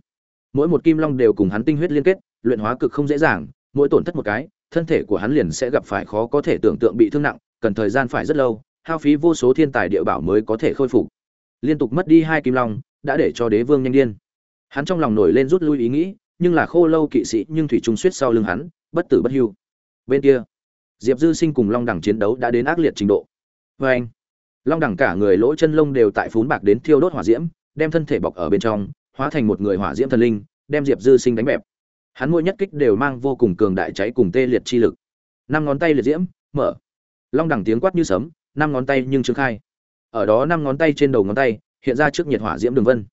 mỗi một kim long đều cùng hắn tinh huyết liên kết, luyện hóa cực không dễ dàng, mỗi tổn thất một cái, thân thể của hắn liền sẽ gặp phải khó có thể tưởng tượng bị thương nặng, cần thời gian phải rất lâu, hao phí vô số thiên tài địa bảo mới có thể khôi phục. Liên tục mất đi hai kim long, đã để cho đế vương nhanh điên. Hắn trong lòng nổi lên rút lui ý nghĩ, nhưng là khô lâu kỵ sĩ nhưng thủy trung suýt sau lưng hắn, bất tử bất hưu. Bên kia, diệp dư sinh cùng long đẳng chiến đấu đã đến ác liệt trình độ. Vê anh long đẳng cả người lỗ chân lông đều tại phún bạc đến thiêu đốt hỏa diễm, đem thân thể bọc ở bên trong hóa thành một người hỏa diễm thần linh, đem diệp dư sinh đánh bẹp. Hắn mỗi nhất kích đều mang vô cùng cường đại cháy cùng tê liệt chi lực. Năm ngón tay liệt diễm, mở. Long đẳng tiếng quát như sấm, năm ngón tay nhưng trương khai. Ở đó năm ngón tay trên đầu ngón tay, hiện ra trước nhiệt hỏa diễm đường vân.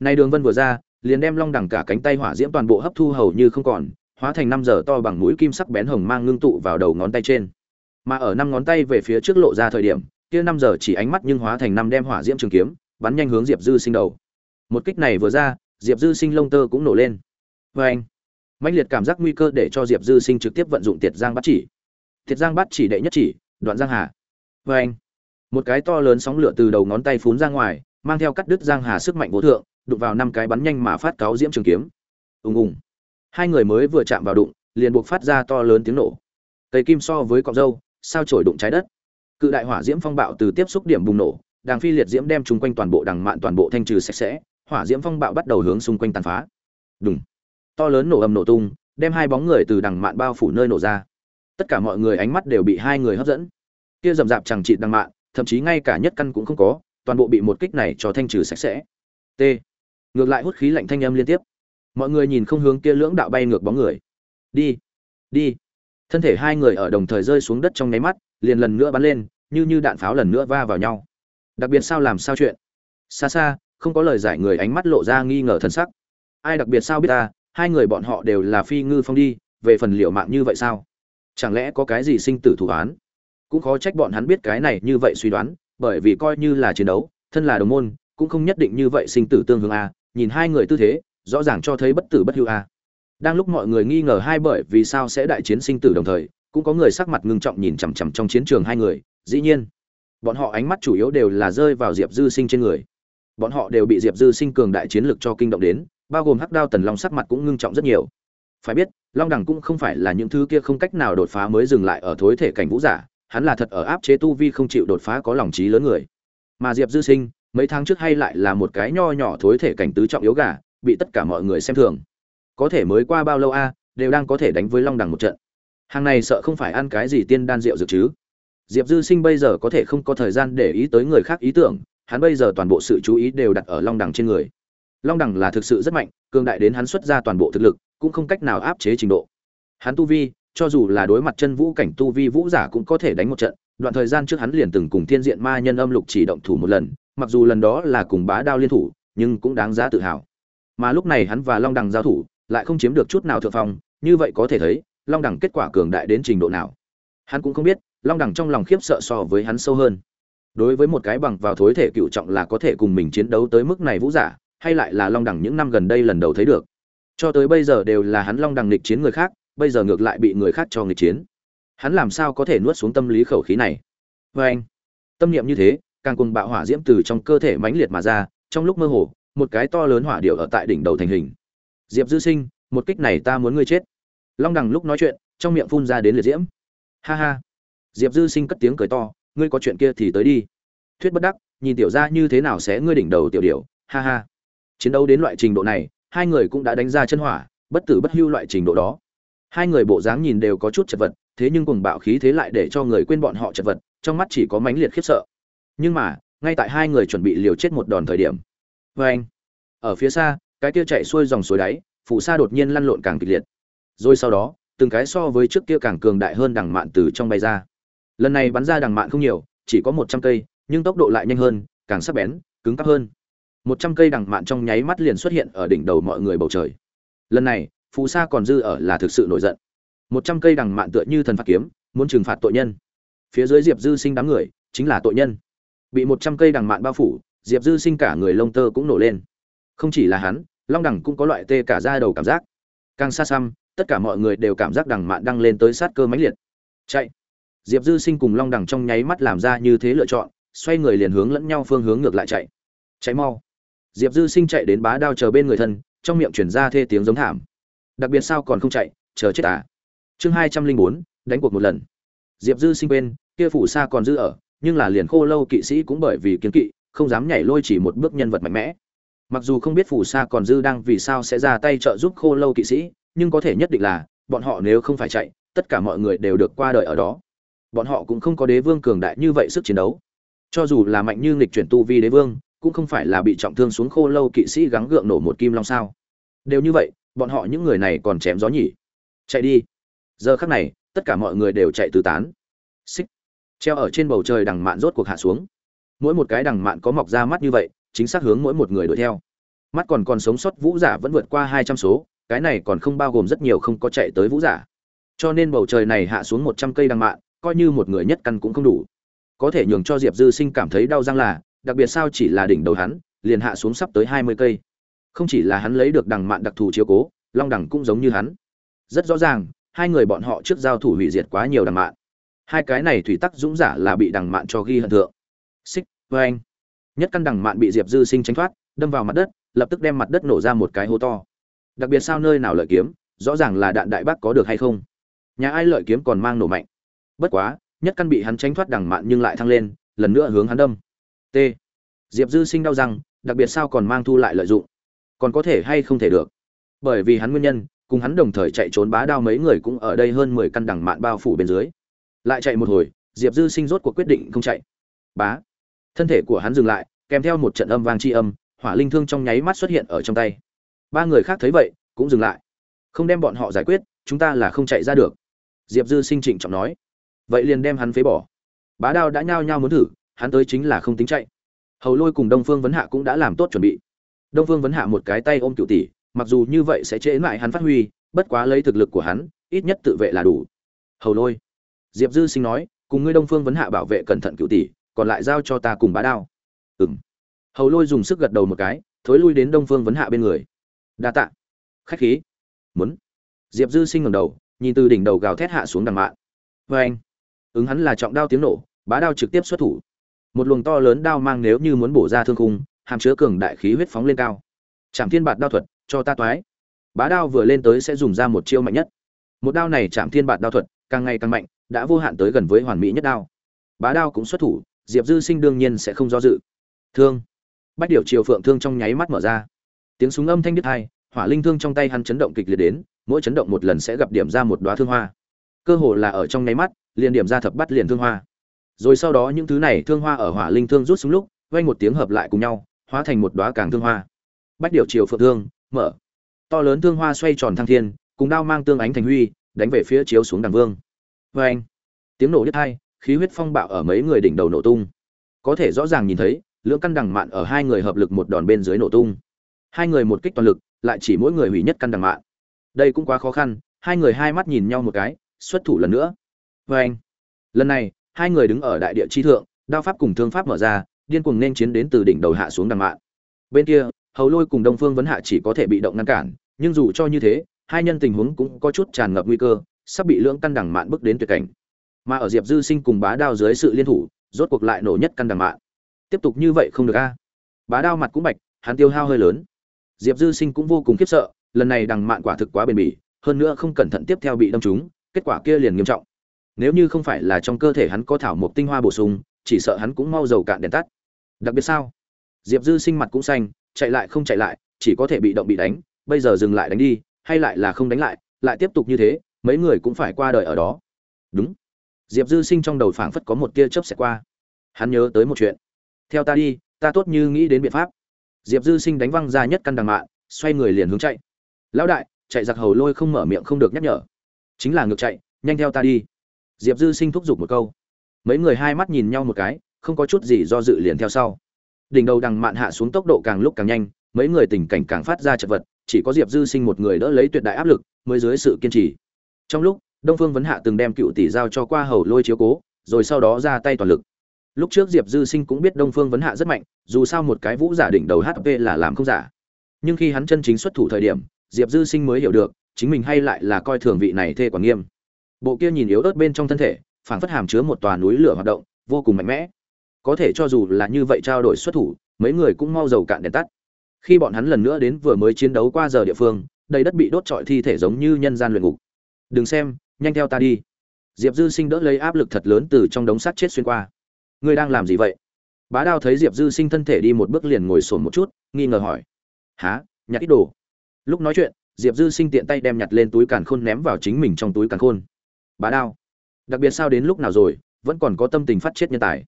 Nay đường vân vừa ra, liền đem long đẳng cả cánh tay hỏa diễm toàn bộ hấp thu hầu như không còn, hóa thành năm giờ to bằng mũi kim sắc bén hồng mang ngưng tụ vào đầu ngón tay trên. Mà ở năm ngón tay về phía trước lộ ra thời điểm, kia năm giờ chỉ ánh mắt nhưng hóa thành năm đem hỏa diễm trường kiếm, bắn nhanh hướng diệp dư sinh đầu một kích này vừa ra, diệp dư sinh lông tơ cũng nổ lên. Vê anh mạnh liệt cảm giác nguy cơ để cho diệp dư sinh trực tiếp vận dụng tiệt giang bắt chỉ. Tiệt giang bắt chỉ đệ nhất chỉ, đoạn giang hà. Vê anh, một cái to lớn sóng lửa từ đầu ngón tay phún ra ngoài, mang theo cắt đứt giang hà sức mạnh vô thượng, đụng vào năm cái bắn nhanh mà phát cáo diễm trường kiếm. Ùng ùng. Hai người mới vừa chạm vào đụng, liền buộc phát ra to lớn tiếng nổ. Cây kim so với cọc dâu sao trổi đụng trái đất. Cự đại hỏa diễm phong bạo từ tiếp xúc điểm bùng nổ đàng phi liệt diễm đem chung quanh toàn bộ đằng mạn toàn bộ thanh trừ sạch sẽ hỏa diễm phong bạo bắt đầu hướng xung quanh tàn phá. Đúng to lớn nổ ầm nổ tung, đem hai bóng người từ đằng mạn bao phủ nơi nổ ra. Tất cả mọi người ánh mắt đều bị hai người hấp dẫn. Kia rầm rạp chẳng trị đằng mạn, thậm chí ngay cả nhất căn cũng không có, toàn bộ bị một kích này cho thanh trừ sạch sẽ. T. Ngược lại hút khí lạnh thanh âm liên tiếp. Mọi người nhìn không hướng kia lưỡng đạo bay ngược bóng người. Đi. Đi. Thân thể hai người ở đồng thời rơi xuống đất trong nháy mắt, liền lần nữa bắn lên, như như đạn pháo lần nữa va vào nhau. Đặc biệt sao làm sao chuyện? Xa xa không có lời giải người ánh mắt lộ ra nghi ngờ thần sắc. Ai đặc biệt sao biết ta, hai người bọn họ đều là phi ngư phong đi, về phần liệu mạng như vậy sao? Chẳng lẽ có cái gì sinh tử thủ án? Cũng khó trách bọn hắn biết cái này như vậy suy đoán, bởi vì coi như là chiến đấu, thân là đồng môn, cũng không nhất định như vậy sinh tử tương hướng a, nhìn hai người tư thế, rõ ràng cho thấy bất tử bất hưu a. Đang lúc mọi người nghi ngờ hai bởi vì sao sẽ đại chiến sinh tử đồng thời, cũng có người sắc mặt ngưng trọng nhìn chằm chằm trong chiến trường hai người, dĩ nhiên, bọn họ ánh mắt chủ yếu đều là rơi vào diệp dư sinh trên người bọn họ đều bị diệp dư sinh cường đại chiến lực cho kinh động đến, bao gồm hắc đao tần long sắc mặt cũng ngưng trọng rất nhiều. Phải biết, long đẳng cũng không phải là những thứ kia không cách nào đột phá mới dừng lại ở thối thể cảnh vũ giả, hắn là thật ở áp chế tu vi không chịu đột phá có lòng trí lớn người. Mà diệp dư sinh, mấy tháng trước hay lại là một cái nho nhỏ thối thể cảnh tứ trọng yếu gà, bị tất cả mọi người xem thường. Có thể mới qua bao lâu a, đều đang có thể đánh với long đẳng một trận. Hàng này sợ không phải ăn cái gì tiên đan rượu dược chứ. Diệp dư sinh bây giờ có thể không có thời gian để ý tới người khác ý tưởng hắn bây giờ toàn bộ sự chú ý đều đặt ở long đẳng trên người. Long đẳng là thực sự rất mạnh, cường đại đến hắn xuất ra toàn bộ thực lực, cũng không cách nào áp chế trình độ. Hắn tu vi, cho dù là đối mặt chân vũ cảnh tu vi vũ giả cũng có thể đánh một trận, đoạn thời gian trước hắn liền từng cùng thiên diện ma nhân âm lục chỉ động thủ một lần, mặc dù lần đó là cùng bá đao liên thủ, nhưng cũng đáng giá tự hào. Mà lúc này hắn và long đằng giao thủ, lại không chiếm được chút nào thượng phong, như vậy có thể thấy, long đằng kết quả cường đại đến trình độ nào. Hắn cũng không biết, long đằng trong lòng khiếp sợ so với hắn sâu hơn đối với một cái bằng vào thối thể cựu trọng là có thể cùng mình chiến đấu tới mức này vũ giả, hay lại là long đẳng những năm gần đây lần đầu thấy được. Cho tới bây giờ đều là hắn long đằng nghịch chiến người khác, bây giờ ngược lại bị người khác cho nghịch chiến. Hắn làm sao có thể nuốt xuống tâm lý khẩu khí này? Vê anh, tâm niệm như thế, càng cùng bạo hỏa diễm từ trong cơ thể mãnh liệt mà ra, trong lúc mơ hồ, một cái to lớn hỏa điệu ở tại đỉnh đầu thành hình. Diệp dư sinh, một kích này ta muốn ngươi chết. Long đằng lúc nói chuyện, trong miệng phun ra đến liệt diễm. Ha ha. Diệp dư sinh cất tiếng cười to ngươi có chuyện kia thì tới đi. Thuyết bất đắc, nhìn tiểu ra như thế nào sẽ ngươi đỉnh đầu tiểu điệu ha ha. Chiến đấu đến loại trình độ này, hai người cũng đã đánh ra chân hỏa, bất tử bất hưu loại trình độ đó. Hai người bộ dáng nhìn đều có chút chật vật, thế nhưng cùng bạo khí thế lại để cho người quên bọn họ chật vật, trong mắt chỉ có mãnh liệt khiếp sợ. Nhưng mà, ngay tại hai người chuẩn bị liều chết một đòn thời điểm. Vê anh. Ở phía xa, cái kia chạy xuôi dòng suối đáy, phù sa đột nhiên lăn lộn càng kịch liệt. Rồi sau đó, từng cái so với trước kia càng cường đại hơn đằng mạn từ trong bay ra lần này bắn ra đằng mạn không nhiều, chỉ có một trăm cây, nhưng tốc độ lại nhanh hơn, càng sắc bén, cứng cắp hơn. Một trăm cây đằng mạn trong nháy mắt liền xuất hiện ở đỉnh đầu mọi người bầu trời. Lần này, phù sa còn dư ở là thực sự nổi giận. Một trăm cây đằng mạn tựa như thần phạt kiếm, muốn trừng phạt tội nhân. Phía dưới diệp dư sinh đám người, chính là tội nhân. Bị một trăm cây đằng mạn bao phủ, diệp dư sinh cả người lông tơ cũng nổ lên. Không chỉ là hắn, long đẳng cũng có loại tê cả ra đầu cảm giác. Càng xa xăm, tất cả mọi người đều cảm giác đằng mạn đang lên tới sát cơ mãnh liệt. Chạy! Diệp dư sinh cùng long Đằng trong nháy mắt làm ra như thế lựa chọn, xoay người liền hướng lẫn nhau phương hướng ngược lại chạy. Cháy mau. Diệp dư sinh chạy đến bá đao chờ bên người thân, trong miệng chuyển ra thê tiếng giống thảm. Đặc biệt sao còn không chạy, chờ chết à? Chương hai trăm linh bốn, đánh cuộc một lần. Diệp dư sinh bên kia phủ xa còn dư ở, nhưng là liền khô lâu kỵ sĩ cũng bởi vì kiến kỵ, không dám nhảy lôi chỉ một bước nhân vật mạnh mẽ. Mặc dù không biết phủ xa còn dư đang vì sao sẽ ra tay trợ giúp khô lâu kỵ sĩ, nhưng có thể nhất định là, bọn họ nếu không phải chạy, tất cả mọi người đều được qua đời ở đó bọn họ cũng không có đế vương cường đại như vậy sức chiến đấu. Cho dù là mạnh như nghịch chuyển tu vi đế vương, cũng không phải là bị trọng thương xuống khô lâu kỵ sĩ gắng gượng nổ một kim long sao. Đều như vậy, bọn họ những người này còn chém gió nhỉ? Chạy đi. Giờ khắc này, tất cả mọi người đều chạy tứ tán. Xích. Treo ở trên bầu trời đằng mạn rốt cuộc hạ xuống. Mỗi một cái đằng mạn có mọc ra mắt như vậy, chính xác hướng mỗi một người đuổi theo. Mắt còn còn sống sót vũ giả vẫn vượt qua hai trăm số, cái này còn không bao gồm rất nhiều không có chạy tới vũ giả. Cho nên bầu trời này hạ xuống một trăm cây đằng mạn coi như một người nhất căn cũng không đủ. Có thể nhường cho diệp dư sinh cảm thấy đau răng là, đặc biệt sao chỉ là đỉnh đầu hắn, liền hạ xuống sắp tới hai mươi cây. Không chỉ là hắn lấy được đằng mạn đặc thù chiếu cố, long đẳng cũng giống như hắn. Rất rõ ràng, hai người bọn họ trước giao thủ hủy diệt quá nhiều đằng mạn. Hai cái này thủy tắc dũng giả là bị đằng mạn cho ghi hận thượng. Xích vê anh nhất căn đằng mạn bị diệp dư sinh tránh thoát, đâm vào mặt đất, lập tức đem mặt đất nổ ra một cái hố to. Đặc biệt sao nơi nào lợi kiếm, rõ ràng là đạn đại bác có được hay không? Nhà ai lợi kiếm còn mang nổ mạnh? Bất quá, nhất căn bị hắn tránh thoát đằng mạn nhưng lại thăng lên, lần nữa hướng hắn đâm. T. Diệp dư sinh đau răng, đặc biệt sao còn mang thu lại lợi dụng. Còn có thể hay không thể được. Bởi vì hắn nguyên nhân, cùng hắn đồng thời chạy trốn bá đao mấy người cũng ở đây hơn mười căn đằng mạn bao phủ bên dưới. Lại chạy một hồi, diệp dư sinh rốt cuộc quyết định không chạy. Bá. Thân thể của hắn dừng lại, kèm theo một trận âm vang tri âm, hỏa linh thương trong nháy mắt xuất hiện ở trong tay. Ba người khác thấy vậy, cũng dừng lại. Không đem bọn họ giải quyết, chúng ta là không chạy ra được. Diệp dư sinh trịnh trọng nói vậy liền đem hắn phế bỏ. Bá đao đã nhao nhao muốn thử, hắn tới chính là không tính chạy. Hầu lôi cùng đông phương vấn hạ cũng đã làm tốt chuẩn bị. Đông phương vấn hạ một cái tay ôm cựu tỷ, mặc dù như vậy sẽ trễ lại hắn phát huy, bất quá lấy thực lực của hắn, ít nhất tự vệ là đủ. Hầu lôi, diệp dư sinh nói, cùng ngươi đông phương vấn hạ bảo vệ cẩn thận cựu tỷ, còn lại giao cho ta cùng bá đao. Ừng hầu lôi dùng sức gật đầu một cái, thối lui đến đông phương vấn hạ bên người. Đa tạ. Khách khí. Muốn. Diệp dư sinh ngầm đầu, nhìn từ đỉnh đầu gào thét hạ xuống đằng mạng. Vâng. vê anh ứng hắn là trọng đao tiếng nổ, bá đao trực tiếp xuất thủ. Một luồng to lớn đao mang nếu như muốn bổ ra thương khung, hàm chứa cường đại khí huyết phóng lên cao. Chạm thiên bạt đao thuật, cho ta toái. Bá đao vừa lên tới sẽ dùng ra một chiêu mạnh nhất. Một đao này chạm thiên bạt đao thuật, càng ngày càng mạnh, đã vô hạn tới gần với hoàn mỹ nhất đao. Bá đao cũng xuất thủ, diệp dư sinh đương nhiên sẽ không do dự. Thương. Bách điệu triều phượng thương trong nháy mắt mở ra. Tiếng súng âm thanh đứt hai hỏa linh thương trong tay hắn chấn động kịch liệt đến, mỗi chấn động một lần sẽ gặp điểm ra một đoá thương hoa. Cơ hồ là ở trong nháy mắt liền điểm ra thập bắt liền thương hoa. Rồi sau đó những thứ này thương hoa ở hỏa linh thương rút xuống lúc, vang một tiếng hợp lại cùng nhau, hóa thành một đóa càng thương hoa. Bách điều chiều phượng thương, mở. To lớn thương hoa xoay tròn thăng thiên, cùng đao mang tương ánh thành huy, đánh về phía chiếu xuống đằng vương. Vê anh tiếng nổ đứt hai, khí huyết phong bạo ở mấy người đỉnh đầu nổ tung. Có thể rõ ràng nhìn thấy, lưỡng căn đằng mạn ở hai người hợp lực một đòn bên dưới nổ tung. Hai người một kích toàn lực, lại chỉ mỗi người hủy nhất căn đằng mạn. Đây cũng quá khó khăn, hai người hai mắt nhìn nhau một cái, xuất thủ lần nữa. Và anh. Lần này, hai người đứng ở đại địa chi thượng, đao pháp cùng thương pháp mở ra, điên cuồng nên chiến đến từ đỉnh đầu hạ xuống đằng mạn. Bên kia, hầu lôi cùng đông phương vấn hạ chỉ có thể bị động ngăn cản, nhưng dù cho như thế, hai nhân tình huống cũng có chút tràn ngập nguy cơ, sắp bị lưỡng căn đằng mạn bước đến tuyệt cảnh. Mà ở diệp dư sinh cùng bá đao dưới sự liên thủ, rốt cuộc lại nổ nhất căn đằng mạn. Tiếp tục như vậy không được a? Bá đao mặt cũng bạch, hắn tiêu hao hơi lớn. Diệp dư sinh cũng vô cùng khiếp sợ, lần này đằng mạn quả thực quá bền bỉ, hơn nữa không cẩn thận tiếp theo bị đâm trúng, kết quả kia liền nghiêm trọng nếu như không phải là trong cơ thể hắn có thảo mộc tinh hoa bổ sung, chỉ sợ hắn cũng mau dầu cạn đèn tắt. Đặc biệt sao? Diệp dư sinh mặt cũng xanh, chạy lại không chạy lại, chỉ có thể bị động bị đánh, bây giờ dừng lại đánh đi, hay lại là không đánh lại lại tiếp tục như thế, mấy người cũng phải qua đời ở đó. Đúng. Diệp dư sinh trong đầu phảng phất có một tia chớp xẹt qua. Hắn nhớ tới một chuyện. Theo ta đi, ta tốt như nghĩ đến biện pháp. Diệp dư sinh đánh văng ra nhất căn đằng mạ xoay người liền hướng chạy. Lão đại, chạy giặc hầu lôi không mở miệng không được nhắc nhở. Chính là ngược chạy, nhanh theo ta đi diệp dư sinh thúc giục một câu. Mấy người hai mắt nhìn nhau một cái, không có chút gì do dự liền theo sau. Đỉnh đầu đằng mạn hạ xuống tốc độ càng lúc càng nhanh, mấy người tình cảnh càng phát ra chật vật, chỉ có diệp dư sinh một người đỡ lấy tuyệt đại áp lực, mới dưới sự kiên trì. Trong lúc, đông phương vấn hạ từng đem cựu tỷ giao cho qua hầu lôi chiếu cố, rồi sau đó ra tay toàn lực. Lúc trước diệp dư sinh cũng biết đông phương vấn hạ rất mạnh, dù sao một cái vũ giả đỉnh đầu hp là làm không giả. Nhưng khi hắn chân chính xuất thủ thời điểm, diệp dư sinh mới hiểu được, chính mình hay lại là coi thường vị này thê quản nghiêm bộ kia nhìn yếu ớt bên trong thân thể, phảng phất hàm chứa một tòa núi lửa hoạt động, vô cùng mạnh mẽ. Có thể cho dù là như vậy trao đổi xuất thủ, mấy người cũng mau dầu cạn đèn tắt. Khi bọn hắn lần nữa đến vừa mới chiến đấu qua giờ địa phương, đầy đất bị đốt trọi thi thể giống như nhân gian luyện ngục. Đừng xem, nhanh theo ta đi. Diệp dư sinh đỡ lấy áp lực thật lớn từ trong đống sắt chết xuyên qua. Ngươi đang làm gì vậy? Bá đao thấy diệp dư sinh thân thể đi một bước liền ngồi sồn một chút, nghi ngờ hỏi. Há nhặt ít đồ? Lúc nói chuyện, diệp dư sinh tiện tay đem nhặt lên túi càn khôn ném vào chính mình trong túi càn khôn bá đao. Đặc biệt sao đến lúc nào rồi, vẫn còn có tâm tình phát chết nhân tài.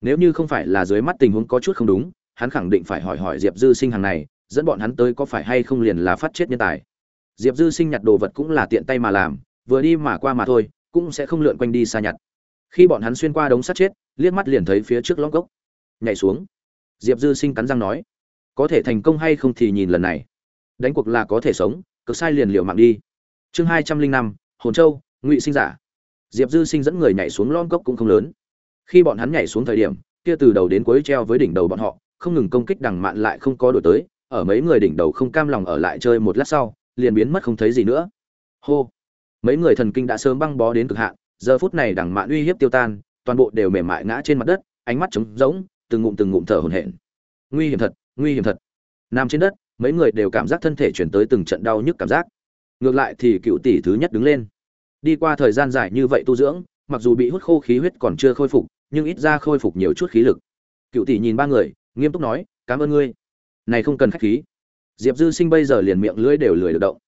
Nếu như không phải là dưới mắt tình huống có chút không đúng, hắn khẳng định phải hỏi hỏi diệp dư sinh hàng này, dẫn bọn hắn tới có phải hay không liền là phát chết nhân tài. Diệp dư sinh nhặt đồ vật cũng là tiện tay mà làm, vừa đi mà qua mà thôi, cũng sẽ không lượn quanh đi xa nhặt. Khi bọn hắn xuyên qua đống sắt chết, liếc mắt liền thấy phía trước lóc gốc. Nhảy xuống. Diệp dư sinh cắn răng nói, có thể thành công hay không thì nhìn lần này. Đánh cuộc là có thể sống cực sai liền liệu mạng đi. Chương hai trăm linh năm, hồn châu ngụy sinh giả. Diệp dư sinh dẫn người nhảy xuống lon cốc cũng không lớn. Khi bọn hắn nhảy xuống thời điểm, kia từ đầu đến cuối treo với đỉnh đầu bọn họ, không ngừng công kích đằng mạn lại không có đổi tới, ở mấy người đỉnh đầu không cam lòng ở lại chơi một lát sau, liền biến mất không thấy gì nữa. Hô! Mấy người thần kinh đã sớm băng bó đến cực hạn, giờ phút này đằng mạn uy hiếp tiêu tan, toàn bộ đều mềm mại ngã trên mặt đất, ánh mắt trống rỗng, từng ngụm từng ngụm thở hổn hển. Nguy hiểm thật, nguy hiểm thật. Nằm trên đất, mấy người đều cảm giác thân thể chuyển tới từng trận đau nhức cảm giác. Ngược lại thì cựu tỷ thứ nhất đứng lên đi qua thời gian dài như vậy tu dưỡng, mặc dù bị hút khô khí huyết còn chưa khôi phục, nhưng ít ra khôi phục nhiều chút khí lực. Cựu tỷ nhìn ba người, nghiêm túc nói, cảm ơn ngươi. Này không cần khách khí. Diệp dư sinh bây giờ liền miệng lưỡi đều lười được động.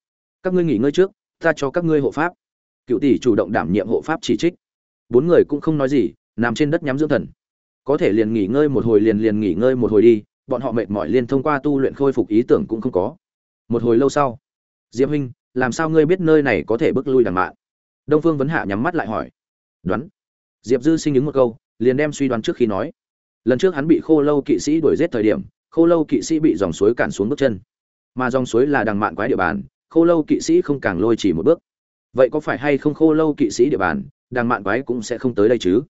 Các ngươi nghỉ ngơi trước, ta cho các ngươi hộ pháp. Cựu tỷ chủ động đảm nhiệm hộ pháp chỉ trích. Bốn người cũng không nói gì, nằm trên đất nhắm dưỡng thần. Có thể liền nghỉ ngơi một hồi liền liền nghỉ ngơi một hồi đi, bọn họ mệt mỏi liền thông qua tu luyện khôi phục ý tưởng cũng không có. Một hồi lâu sau, diệp huynh, làm sao ngươi biết nơi này có thể bước lui đằng mạng? Đông phương vấn hạ nhắm mắt lại hỏi. Đoán. Diệp dư sinh những một câu, liền đem suy đoán trước khi nói. Lần trước hắn bị khô lâu kỵ sĩ đuổi giết thời điểm, khô lâu kỵ sĩ bị dòng suối cản xuống bước chân. Mà dòng suối là đằng mạn quái địa bàn, khô lâu kỵ sĩ không càng lôi chỉ một bước. Vậy có phải hay không khô lâu kỵ sĩ địa bàn, đằng mạn quái cũng sẽ không tới đây chứ?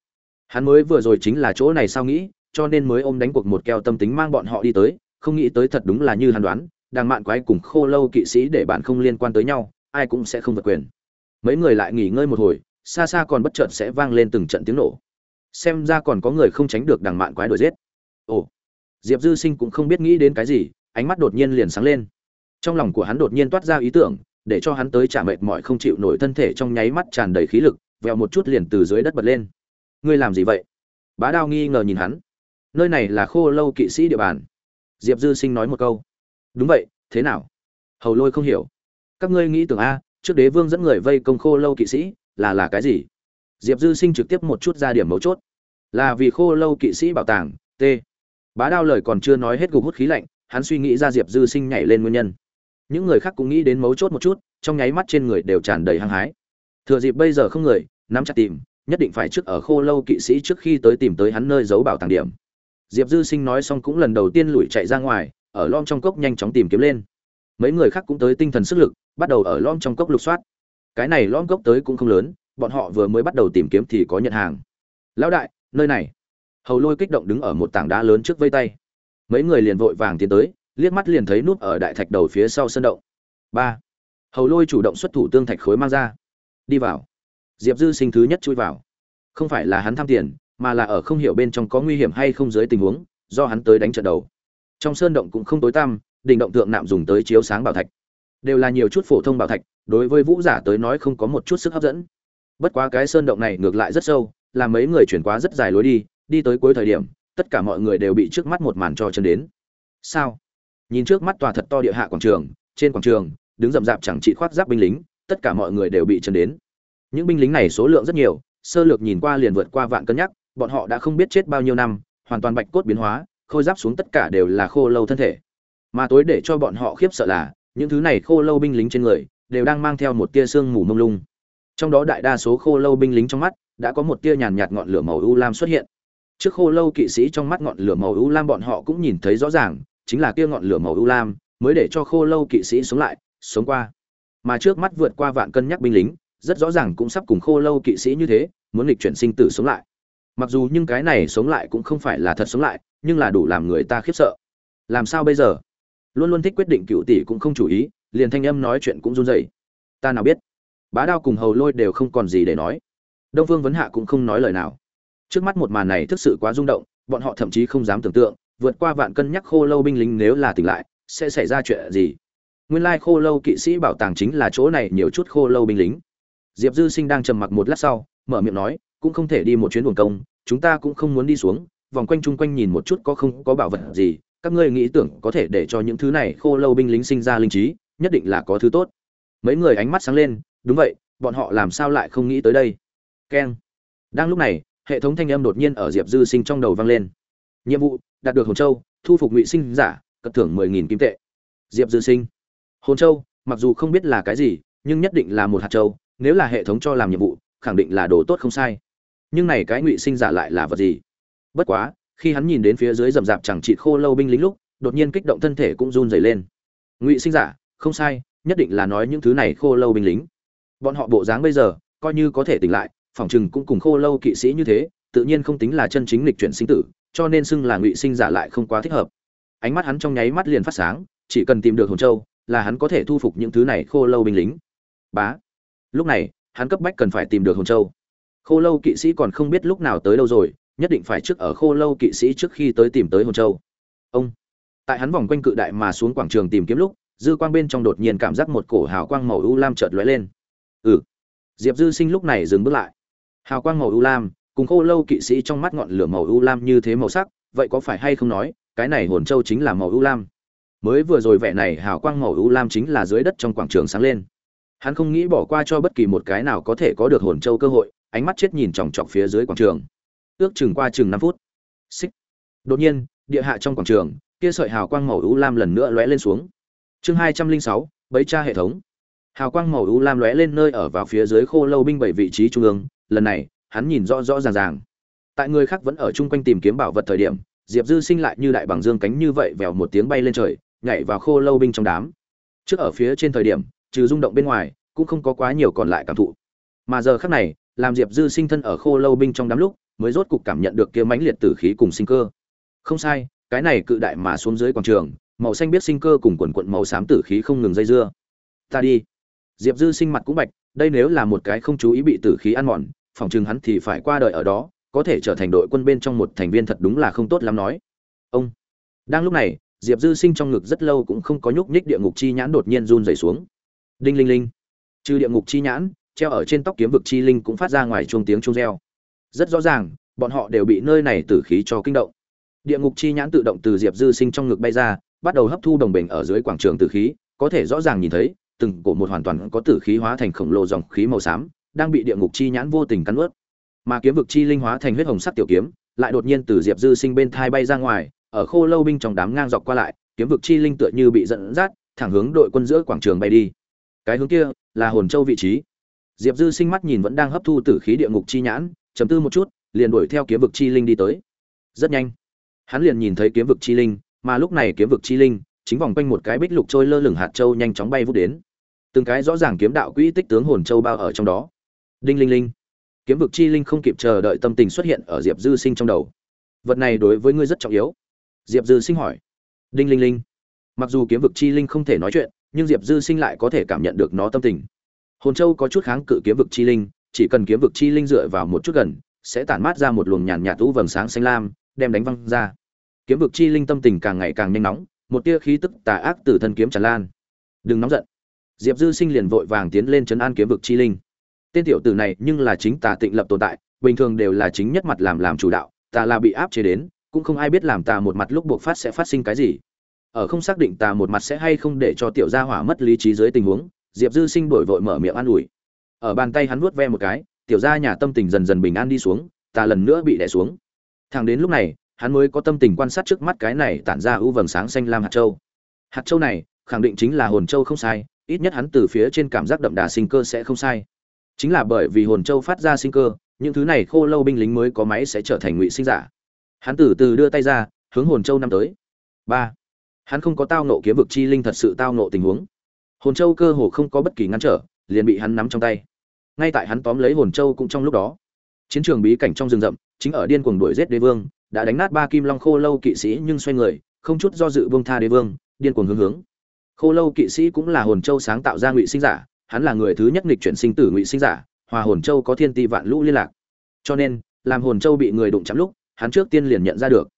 Hắn mới vừa rồi chính là chỗ này sao nghĩ, cho nên mới ôm đánh cuộc một keo tâm tính mang bọn họ đi tới, không nghĩ tới thật đúng là như hắn đoán, đằng mạn quái cùng khô lâu kỵ sĩ để bạn không liên quan tới nhau, ai cũng sẽ không vượt quyền mấy người lại nghỉ ngơi một hồi, xa xa còn bất chợt sẽ vang lên từng trận tiếng nổ. Xem ra còn có người không tránh được đằng mạn quái đuổi giết. Ồ, diệp dư sinh cũng không biết nghĩ đến cái gì, ánh mắt đột nhiên liền sáng lên. Trong lòng của hắn đột nhiên toát ra ý tưởng, để cho hắn tới trả mệt mỏi không chịu nổi thân thể trong nháy mắt tràn đầy khí lực, vèo một chút liền từ dưới đất bật lên. Ngươi làm gì vậy? Bá đao nghi ngờ nhìn hắn. Nơi này là khô lâu kỵ sĩ địa bàn. Diệp dư sinh nói một câu. Đúng vậy, thế nào? Hầu lôi không hiểu. Các ngươi nghĩ tưởng a trước đế vương dẫn người vây công khô lâu kỵ sĩ, là là cái gì? Diệp dư sinh trực tiếp một chút ra điểm mấu chốt. Là vì khô lâu kỵ sĩ bảo tàng, t. Bá đao lời còn chưa nói hết gục hút khí lạnh, hắn suy nghĩ ra diệp dư sinh nhảy lên nguyên nhân. Những người khác cũng nghĩ đến mấu chốt một chút, trong nháy mắt trên người đều tràn đầy hăng hái. Thừa dịp bây giờ không người, nắm chặt tìm, nhất định phải trước ở khô lâu kỵ sĩ trước khi tới tìm tới hắn nơi giấu bảo tàng điểm. Diệp dư sinh nói xong cũng lần đầu tiên lủi chạy ra ngoài, ở lom trong cốc nhanh chóng tìm kiếm lên mấy người khác cũng tới tinh thần sức lực, bắt đầu ở lom trong cốc lục soát. Cái này lom cốc tới cũng không lớn, bọn họ vừa mới bắt đầu tìm kiếm thì có nhận hàng. Lão đại, nơi này. Hầu lôi kích động đứng ở một tảng đá lớn trước vây tay. Mấy người liền vội vàng tiến tới, liếc mắt liền thấy nút ở đại thạch đầu phía sau sân động. Ba. Hầu lôi chủ động xuất thủ tương thạch khối mang ra. Đi vào. Diệp dư sinh thứ nhất chui vào. Không phải là hắn tham tiền, mà là ở không hiểu bên trong có nguy hiểm hay không dưới tình huống, do hắn tới đánh trận đầu. Trong sơn động cũng không tối tăm đỉnh động tượng nạm dùng tới chiếu sáng bảo thạch. Đều là nhiều chút phổ thông bảo thạch, đối với vũ giả tới nói không có một chút sức hấp dẫn. Bất quá cái sơn động này ngược lại rất sâu, làm mấy người chuyển quá rất dài lối đi đi tới cuối thời điểm, tất cả mọi người đều bị trước mắt một màn trò chân đến. Sao? Nhìn trước mắt tòa thật to địa hạ quảng trường, trên quảng trường, đứng rậm rạp chẳng trị khoác giáp binh lính, tất cả mọi người đều bị chân đến. Những binh lính này số lượng rất nhiều, sơ lược nhìn qua liền vượt qua vạn cân nhắc, bọn họ đã không biết chết bao nhiêu năm, hoàn toàn bạch cốt biến hóa, khôi giáp xuống tất cả đều là khô lâu thân thể mà tối để cho bọn họ khiếp sợ là, những thứ này khô lâu binh lính trên người, đều đang mang theo một tia sương mù mông lung. Trong đó đại đa số khô lâu binh lính trong mắt, đã có một tia nhàn nhạt ngọn lửa màu u lam xuất hiện. Trước khô lâu kỵ sĩ trong mắt ngọn lửa màu u lam bọn họ cũng nhìn thấy rõ ràng, chính là kia ngọn lửa màu u lam, mới để cho khô lâu kỵ sĩ sống lại, sống qua. Mà trước mắt vượt qua vạn cân nhắc binh lính, rất rõ ràng cũng sắp cùng khô lâu kỵ sĩ như thế, muốn lịch chuyển sinh tử sống lại. Mặc dù nhưng cái này sống lại cũng không phải là thật sống lại, nhưng là đủ làm người ta khiếp sợ. Làm sao bây giờ? Luôn luôn thích quyết định cựu tỷ cũng không chủ ý, liền thanh âm nói chuyện cũng run rẩy. Ta nào biết? Bá đao cùng hầu lôi đều không còn gì để nói. Đông phương vấn hạ cũng không nói lời nào. Trước mắt một màn này thực sự quá rung động, bọn họ thậm chí không dám tưởng tượng, vượt qua vạn cân nhắc khô lâu binh lính nếu là tỉnh lại, sẽ xảy ra chuyện gì? Nguyên lai khô lâu kỵ sĩ bảo tàng chính là chỗ này nhiều chút khô lâu binh lính. Diệp dư sinh đang trầm mặc một lát sau, mở miệng nói, cũng không thể đi một chuyến buồng công, chúng ta cũng không muốn đi xuống, vòng quanh chung quanh nhìn một chút có không có bảo vật gì các ngươi nghĩ tưởng có thể để cho những thứ này khô lâu binh lính sinh ra linh trí, nhất định là có thứ tốt. Mấy người ánh mắt sáng lên, đúng vậy, bọn họ làm sao lại không nghĩ tới đây? Keng. Đang lúc này, hệ thống thanh âm đột nhiên ở diệp dư sinh trong đầu vang lên. Nhiệm vụ, đạt được hồn châu, thu phục ngụy sinh giả, cất thưởng mười nghìn kim tệ. Diệp dư sinh. Hồn châu, mặc dù không biết là cái gì, nhưng nhất định là một hạt châu, nếu là hệ thống cho làm nhiệm vụ, khẳng định là đồ tốt không sai. Nhưng này cái ngụy sinh giả lại là vật gì? Bất quá khi hắn nhìn đến phía dưới rậm rạp chẳng trị khô lâu binh lính lúc, đột nhiên kích động thân thể cũng run rẩy lên. Ngụy sinh giả, không sai, nhất định là nói những thứ này khô lâu binh lính. Bọn họ bộ dáng bây giờ, coi như có thể tỉnh lại phỏng chừng cũng cùng khô lâu kỵ sĩ như thế, tự nhiên không tính là chân chính lịch chuyển sinh tử, cho nên xưng là ngụy sinh giả lại không quá thích hợp. Ánh mắt hắn trong nháy mắt liền phát sáng, chỉ cần tìm được hồn châu, là hắn có thể thu phục những thứ này khô lâu binh lính. Bá. Lúc này, hắn cấp bách cần phải tìm được hồn châu. Khô lâu kỵ sĩ còn không biết lúc nào tới đâu rồi nhất định phải trước ở khô lâu kỵ sĩ trước khi tới tìm tới hồn châu. Ông, tại hắn vòng quanh cự đại mà xuống quảng trường tìm kiếm lúc, dư quang bên trong đột nhiên cảm giác một cổ hào quang màu u lam chợt lóe lên. Ừ diệp dư sinh lúc này dừng bước lại. Hào quang màu u lam, cùng khô lâu kỵ sĩ trong mắt ngọn lửa màu u lam như thế màu sắc, vậy có phải hay không nói, cái này hồn châu chính là màu u lam? Mới vừa rồi vẻ này hào quang màu u lam chính là dưới đất trong quảng trường sáng lên. Hắn không nghĩ bỏ qua cho bất kỳ một cái nào có thể có được hồn châu cơ hội, ánh mắt chết nhìn chòng chọc phía dưới quảng trường ước chừng qua chừng năm phút. Xích. Đột nhiên, địa hạ trong quảng trường, kia sợi hào quang màu u lam lần nữa lóe lên xuống. Chương hai trăm linh sáu, bấy tra hệ thống. Hào quang màu u lam lóe lên nơi ở vào phía dưới khô lâu binh bảy vị trí trung ương, lần này, hắn nhìn rõ rõ ràng ràng. Tại người khác vẫn ở chung quanh tìm kiếm bảo vật thời điểm, diệp dư sinh lại như đại bằng dương cánh như vậy vèo một tiếng bay lên trời, nhảy vào khô lâu binh trong đám. Trước ở phía trên thời điểm, trừ rung động bên ngoài, cũng không có quá nhiều còn lại cảm thụ. Mà giờ khác này, làm diệp dư sinh thân ở khô lâu binh trong đám lúc mới rốt cục cảm nhận được kia mãnh liệt tử khí cùng sinh cơ. Không sai, cái này cự đại mà xuống dưới quảng trường, màu xanh biết sinh cơ cùng quần quần màu xám tử khí không ngừng dây dưa. Ta đi. Diệp dư sinh mặt cũng bạch, đây nếu là một cái không chú ý bị tử khí ăn mòn, phòng trường hắn thì phải qua đời ở đó, có thể trở thành đội quân bên trong một thành viên thật đúng là không tốt lắm nói. Ông. Đang lúc này, diệp dư sinh trong ngực rất lâu cũng không có nhúc nhích địa ngục chi nhãn đột nhiên run rẩy xuống. Đinh linh linh. Trừ địa ngục chi nhãn, treo ở trên tóc kiếm vực chi linh cũng phát ra ngoài chuông tiếng chuông reo rất rõ ràng, bọn họ đều bị nơi này tử khí cho kinh động. Địa ngục chi nhãn tự động từ diệp dư sinh trong ngực bay ra, bắt đầu hấp thu đồng bình ở dưới quảng trường tử khí, có thể rõ ràng nhìn thấy, từng cổ một hoàn toàn có tử khí hóa thành khổng lồ dòng khí màu xám, đang bị địa ngục chi nhãn vô tình cắn ướt mà kiếm vực chi linh hóa thành huyết hồng sắc tiểu kiếm, lại đột nhiên từ diệp dư sinh bên thai bay ra ngoài, ở khô lâu binh trong đám ngang dọc qua lại, kiếm vực chi linh tựa như bị dẫn dắt, thẳng hướng đội quân giữa quảng trường bay đi. Cái hướng kia là hồn châu vị trí. Diệp dư sinh mắt nhìn vẫn đang hấp thu tử khí địa ngục chi nhãn trầm tư một chút, liền đuổi theo kiếm vực chi linh đi tới. Rất nhanh, hắn liền nhìn thấy kiếm vực chi linh, mà lúc này kiếm vực chi linh, chính vòng quanh một cái bích lục trôi lơ lửng hạt châu nhanh chóng bay vút đến. Từng cái rõ ràng kiếm đạo quỹ tích tướng hồn châu bao ở trong đó. Đinh linh linh, kiếm vực chi linh không kịp chờ đợi tâm tình xuất hiện ở diệp dư sinh trong đầu. Vật này đối với ngươi rất trọng yếu. Diệp dư sinh hỏi. Đinh linh linh, mặc dù kiếm vực chi linh không thể nói chuyện, nhưng diệp dư sinh lại có thể cảm nhận được nó tâm tình. Hồn châu có chút kháng cự kiếm vực chi linh chỉ cần kiếm vực chi linh dựa vào một chút gần, sẽ tản mát ra một luồng nhàn nhạt u vầng sáng xanh lam, đem đánh văng ra. Kiếm vực chi linh tâm tình càng ngày càng nhanh nóng, một tia khí tức tà ác từ thân kiếm tràn lan. Đừng nóng giận. Diệp dư sinh liền vội vàng tiến lên chấn an kiếm vực chi linh. Tên tiểu tử này nhưng là chính tà tịnh lập tồn tại, bình thường đều là chính nhất mặt làm làm chủ đạo, tà là bị áp chế đến, cũng không ai biết làm tà một mặt lúc buộc phát sẽ phát sinh cái gì. Ở không xác định tà một mặt sẽ hay không để cho tiểu gia hỏa mất lý trí dưới tình huống, diệp dư sinh đổi vội mở miệng an ủi ở bàn tay hắn vuốt ve một cái, tiểu gia nhà tâm tình dần dần bình an đi xuống, ta lần nữa bị đè xuống. Thằng đến lúc này, hắn mới có tâm tình quan sát trước mắt cái này tản ra ưu vầng sáng xanh lam hạt châu. Hạt châu này, khẳng định chính là hồn châu không sai, ít nhất hắn từ phía trên cảm giác đậm đà sinh cơ sẽ không sai. Chính là bởi vì hồn châu phát ra sinh cơ, những thứ này khô lâu binh lính mới có máy sẽ trở thành ngụy sinh giả. Hắn từ từ đưa tay ra, hướng hồn châu năm tới. Ba. Hắn không có tao nộ kiếm vực chi linh thật sự tao nộ tình huống. Hồn châu cơ hồ không có bất kỳ ngăn trở, liền bị hắn nắm trong tay ngay tại hắn tóm lấy hồn châu cũng trong lúc đó. Chiến trường bí cảnh trong rừng rậm, chính ở điên cuồng đuổi giết đế vương, đã đánh nát ba kim long khô lâu kỵ sĩ nhưng xoay người, không chút do dự vương tha đế vương, điên cuồng hướng hướng. Khô lâu kỵ sĩ cũng là hồn châu sáng tạo ra ngụy sinh giả, hắn là người thứ nhất nghịch chuyển sinh tử ngụy sinh giả, hòa hồn châu có thiên ti vạn lũ liên lạc. Cho nên, làm hồn châu bị người đụng chạm lúc, hắn trước tiên liền nhận ra được.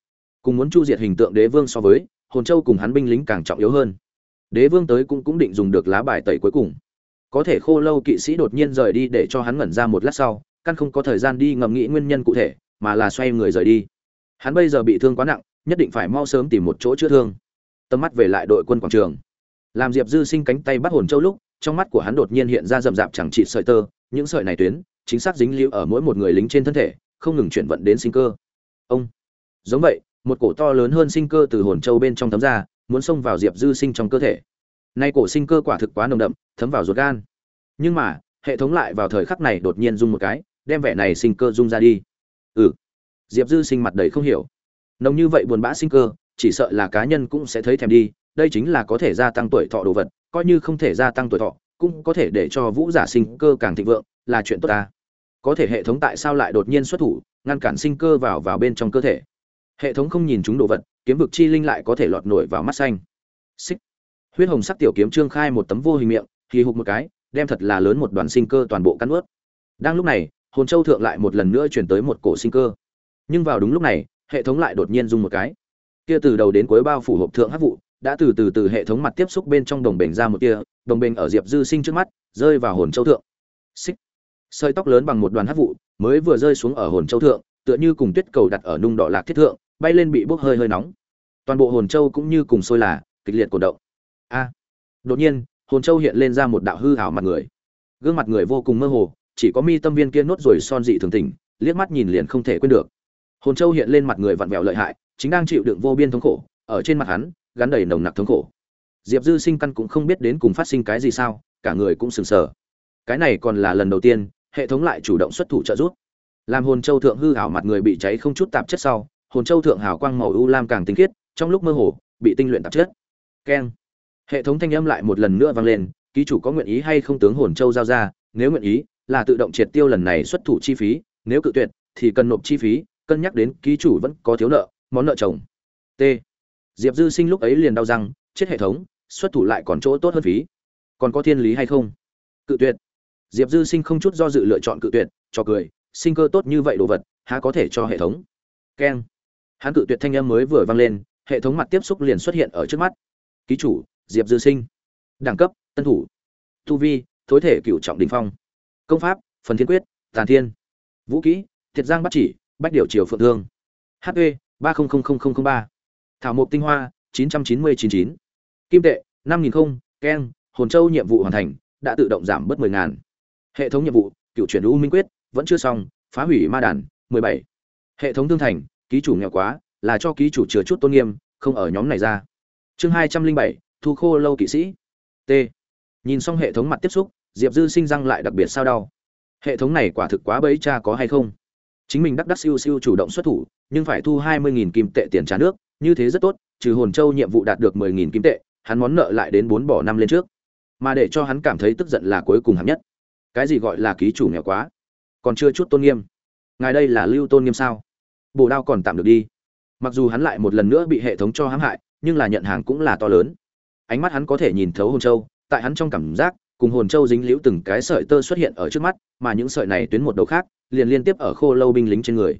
Cùng muốn chu diệt hình tượng đế vương so với, hồn châu cùng hắn binh lính càng trọng yếu hơn. Đế vương tới cũng cũng định dùng được lá bài tẩy cuối cùng có thể khô lâu kỵ sĩ đột nhiên rời đi để cho hắn ngẩn ra một lát sau, căn không có thời gian đi ngẫm nghĩ nguyên nhân cụ thể, mà là xoay người rời đi. Hắn bây giờ bị thương quá nặng, nhất định phải mau sớm tìm một chỗ chữa thương. Tầm mắt về lại đội quân quảng trường. Làm diệp dư sinh cánh tay bắt hồn châu lúc, trong mắt của hắn đột nhiên hiện ra rậm rạp chẳng trị sợi tơ, những sợi này tuyến, chính xác dính lưu ở mỗi một người lính trên thân thể, không ngừng chuyển vận đến sinh cơ. Ông! Giống vậy, một cổ to lớn hơn sinh cơ từ hồn châu bên trong thấm ra, muốn xông vào diệp dư sinh trong cơ thể nay cổ sinh cơ quả thực quá nồng đậm, thấm vào ruột gan. Nhưng mà, hệ thống lại vào thời khắc này đột nhiên rung một cái, đem vẻ này sinh cơ rung ra đi. Ừ. Diệp dư sinh mặt đầy không hiểu. Nồng như vậy buồn bã sinh cơ, chỉ sợ là cá nhân cũng sẽ thấy thèm đi, đây chính là có thể gia tăng tuổi thọ đồ vật, coi như không thể gia tăng tuổi thọ, cũng có thể để cho vũ giả sinh cơ càng thịnh vượng, là chuyện tốt ta. Có thể hệ thống tại sao lại đột nhiên xuất thủ, ngăn cản sinh cơ vào vào bên trong cơ thể? Hệ thống không nhìn chúng đồ vật, kiếm vực chi linh lại có thể lọt nổi vào mắt xanh. Xích huyết hồng sắc tiểu kiếm trương khai một tấm vô hình miệng thì hụt một cái, đem thật là lớn một đoàn sinh cơ toàn bộ cắn ướt đang lúc này, hồn châu thượng lại một lần nữa chuyển tới một cổ sinh cơ. Nhưng vào đúng lúc này, hệ thống lại đột nhiên dùng một cái. Kia từ đầu đến cuối bao phủ hộp thượng hắc vụ, đã từ từ từ hệ thống mặt tiếp xúc bên trong đồng bền ra một tia đồng bền ở diệp dư sinh trước mắt, rơi vào hồn châu thượng. Xích. Sợi tóc lớn bằng một đoàn hắc vụ, mới vừa rơi xuống ở hồn châu thượng, tựa như cùng tuyết cầu đặt ở nung đỏ lạc thiết thượng, bay lên bị bốc hơi hơi nóng. Toàn bộ hồn châu cũng như cùng sôi là, kịch liệt cổ động a. Đột nhiên, hồn châu hiện lên ra một đạo hư ảo mặt người. Gương mặt người vô cùng mơ hồ, chỉ có mi tâm viên kia nốt rồi son dị thường tỉnh liếc mắt nhìn liền không thể quên được. Hồn châu hiện lên mặt người vặn vẹo lợi hại, chính đang chịu đựng vô biên thống khổ, ở trên mặt hắn, gắn đầy nồng nặc thống khổ. Diệp dư sinh căn cũng không biết đến cùng phát sinh cái gì sao, cả người cũng sừng sờ. Cái này còn là lần đầu tiên, hệ thống lại chủ động xuất thủ trợ giúp. Làm hồn châu thượng hư hảo mặt người bị cháy không chút tạp chất sau, hồn châu thượng hảo quang màu u lam càng tinh khiết, trong lúc mơ hồ, bị tinh luyện tạp chất. Keng hệ thống thanh âm lại một lần nữa vang lên, ký chủ có nguyện ý hay không tướng hồn châu giao ra, nếu nguyện ý, là tự động triệt tiêu lần này xuất thủ chi phí, nếu cự tuyệt, thì cần nộp chi phí, cân nhắc đến ký chủ vẫn có thiếu nợ, món nợ chồng. T. Diệp dư sinh lúc ấy liền đau răng, chết hệ thống, xuất thủ lại còn chỗ tốt hơn phí. Còn có thiên lý hay không? Cự tuyệt. Diệp dư sinh không chút do dự lựa chọn cự tuyệt, cho cười, sinh cơ tốt như vậy đồ vật, há có thể cho hệ thống? Keng. Hắn cự tuyệt thanh âm mới vừa vang lên, hệ thống mặt tiếp xúc liền xuất hiện ở trước mắt. Ký chủ diệp dư sinh. Đẳng cấp, tân thủ. Tu vi, thối thể cựu trọng đình phong. Công pháp, phần thiên quyết, tàn thiên. Vũ kỹ thiệt giang bắt chỉ, bách điều triều phượng thương. Hp ba ba. Thảo mộc tinh hoa, chín trăm chín mươi chín chín. Kim tệ, năm nghìn không, keng, hồn châu nhiệm vụ hoàn thành, đã tự động giảm bớt mười ngàn. Hệ thống nhiệm vụ, cựu chuyển u minh quyết, vẫn chưa xong, phá hủy ma đàn, mười bảy. Hệ thống thương thành, ký chủ nghèo quá, là cho ký chủ chứa chút tôn nghiêm, không ở nhóm này ra. Chương hai trăm linh bảy thu khô lâu kỵ sĩ. T. Nhìn xong hệ thống mặt tiếp xúc, diệp dư sinh răng lại đặc biệt sao đau. Hệ thống này quả thực quá bấy cha có hay không? Chính mình đắc đắc siêu siêu chủ động xuất thủ, nhưng phải thu hai mươi nghìn kim tệ tiền trả nước, như thế rất tốt, trừ hồn châu nhiệm vụ đạt được mười nghìn kim tệ, hắn món nợ lại đến bốn bỏ năm lên trước. Mà để cho hắn cảm thấy tức giận là cuối cùng hạng nhất. Cái gì gọi là ký chủ nghèo quá? Còn chưa chút tôn nghiêm. Ngài đây là lưu tôn nghiêm sao? Bồ đao còn tạm được đi. Mặc dù hắn lại một lần nữa bị hệ thống cho hãm hại, nhưng là nhận hàng cũng là to lớn ánh mắt hắn có thể nhìn thấu hồn châu, tại hắn trong cảm giác, cùng hồn châu dính liễu từng cái sợi tơ xuất hiện ở trước mắt, mà những sợi này tuyến một đầu khác, liền liên tiếp ở khô lâu binh lính trên người.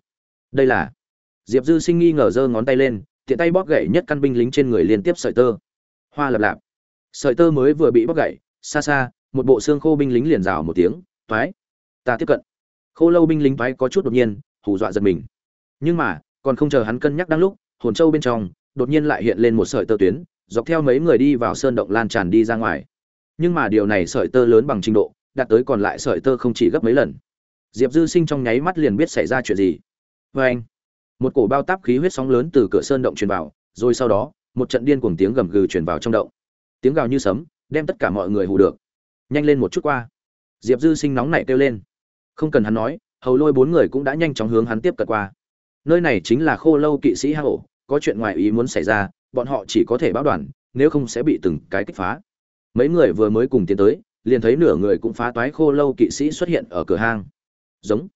Đây là diệp dư sinh nghi ngờ giơ ngón tay lên, tiện tay bóp gậy nhất căn binh lính trên người liên tiếp sợi tơ. Hoa lập lạp. Sợi tơ mới vừa bị bóp gậy, xa xa, một bộ xương khô binh lính liền rào một tiếng, toái, ta tiếp cận. Khô lâu binh lính toái có chút đột nhiên, hù dọa giật mình. Nhưng mà, còn không chờ hắn cân nhắc đang lúc, hồn châu bên trong, đột nhiên lại hiện lên một sợi tơ tuyến dọc theo mấy người đi vào sơn động lan tràn đi ra ngoài. Nhưng mà điều này sợi tơ lớn bằng trình độ, đạt tới còn lại sợi tơ không chỉ gấp mấy lần. Diệp dư sinh trong nháy mắt liền biết xảy ra chuyện gì. Vê anh, một cổ bao táp khí huyết sóng lớn từ cửa sơn động truyền vào, rồi sau đó, một trận điên cuồng tiếng gầm gừ truyền vào trong động. Tiếng gào như sấm, đem tất cả mọi người hù được. Nhanh lên một chút qua. Diệp dư sinh nóng nảy kêu lên. Không cần hắn nói, hầu lôi bốn người cũng đã nhanh chóng hướng hắn tiếp cận qua. Nơi này chính là khô lâu kỵ sĩ hang hổ, có chuyện ngoài ý muốn xảy ra bọn họ chỉ có thể báo đoàn, nếu không sẽ bị từng cái kích phá. Mấy người vừa mới cùng tiến tới, liền thấy nửa người cũng phá toái khô lâu kỵ sĩ xuất hiện ở cửa hang. Giống.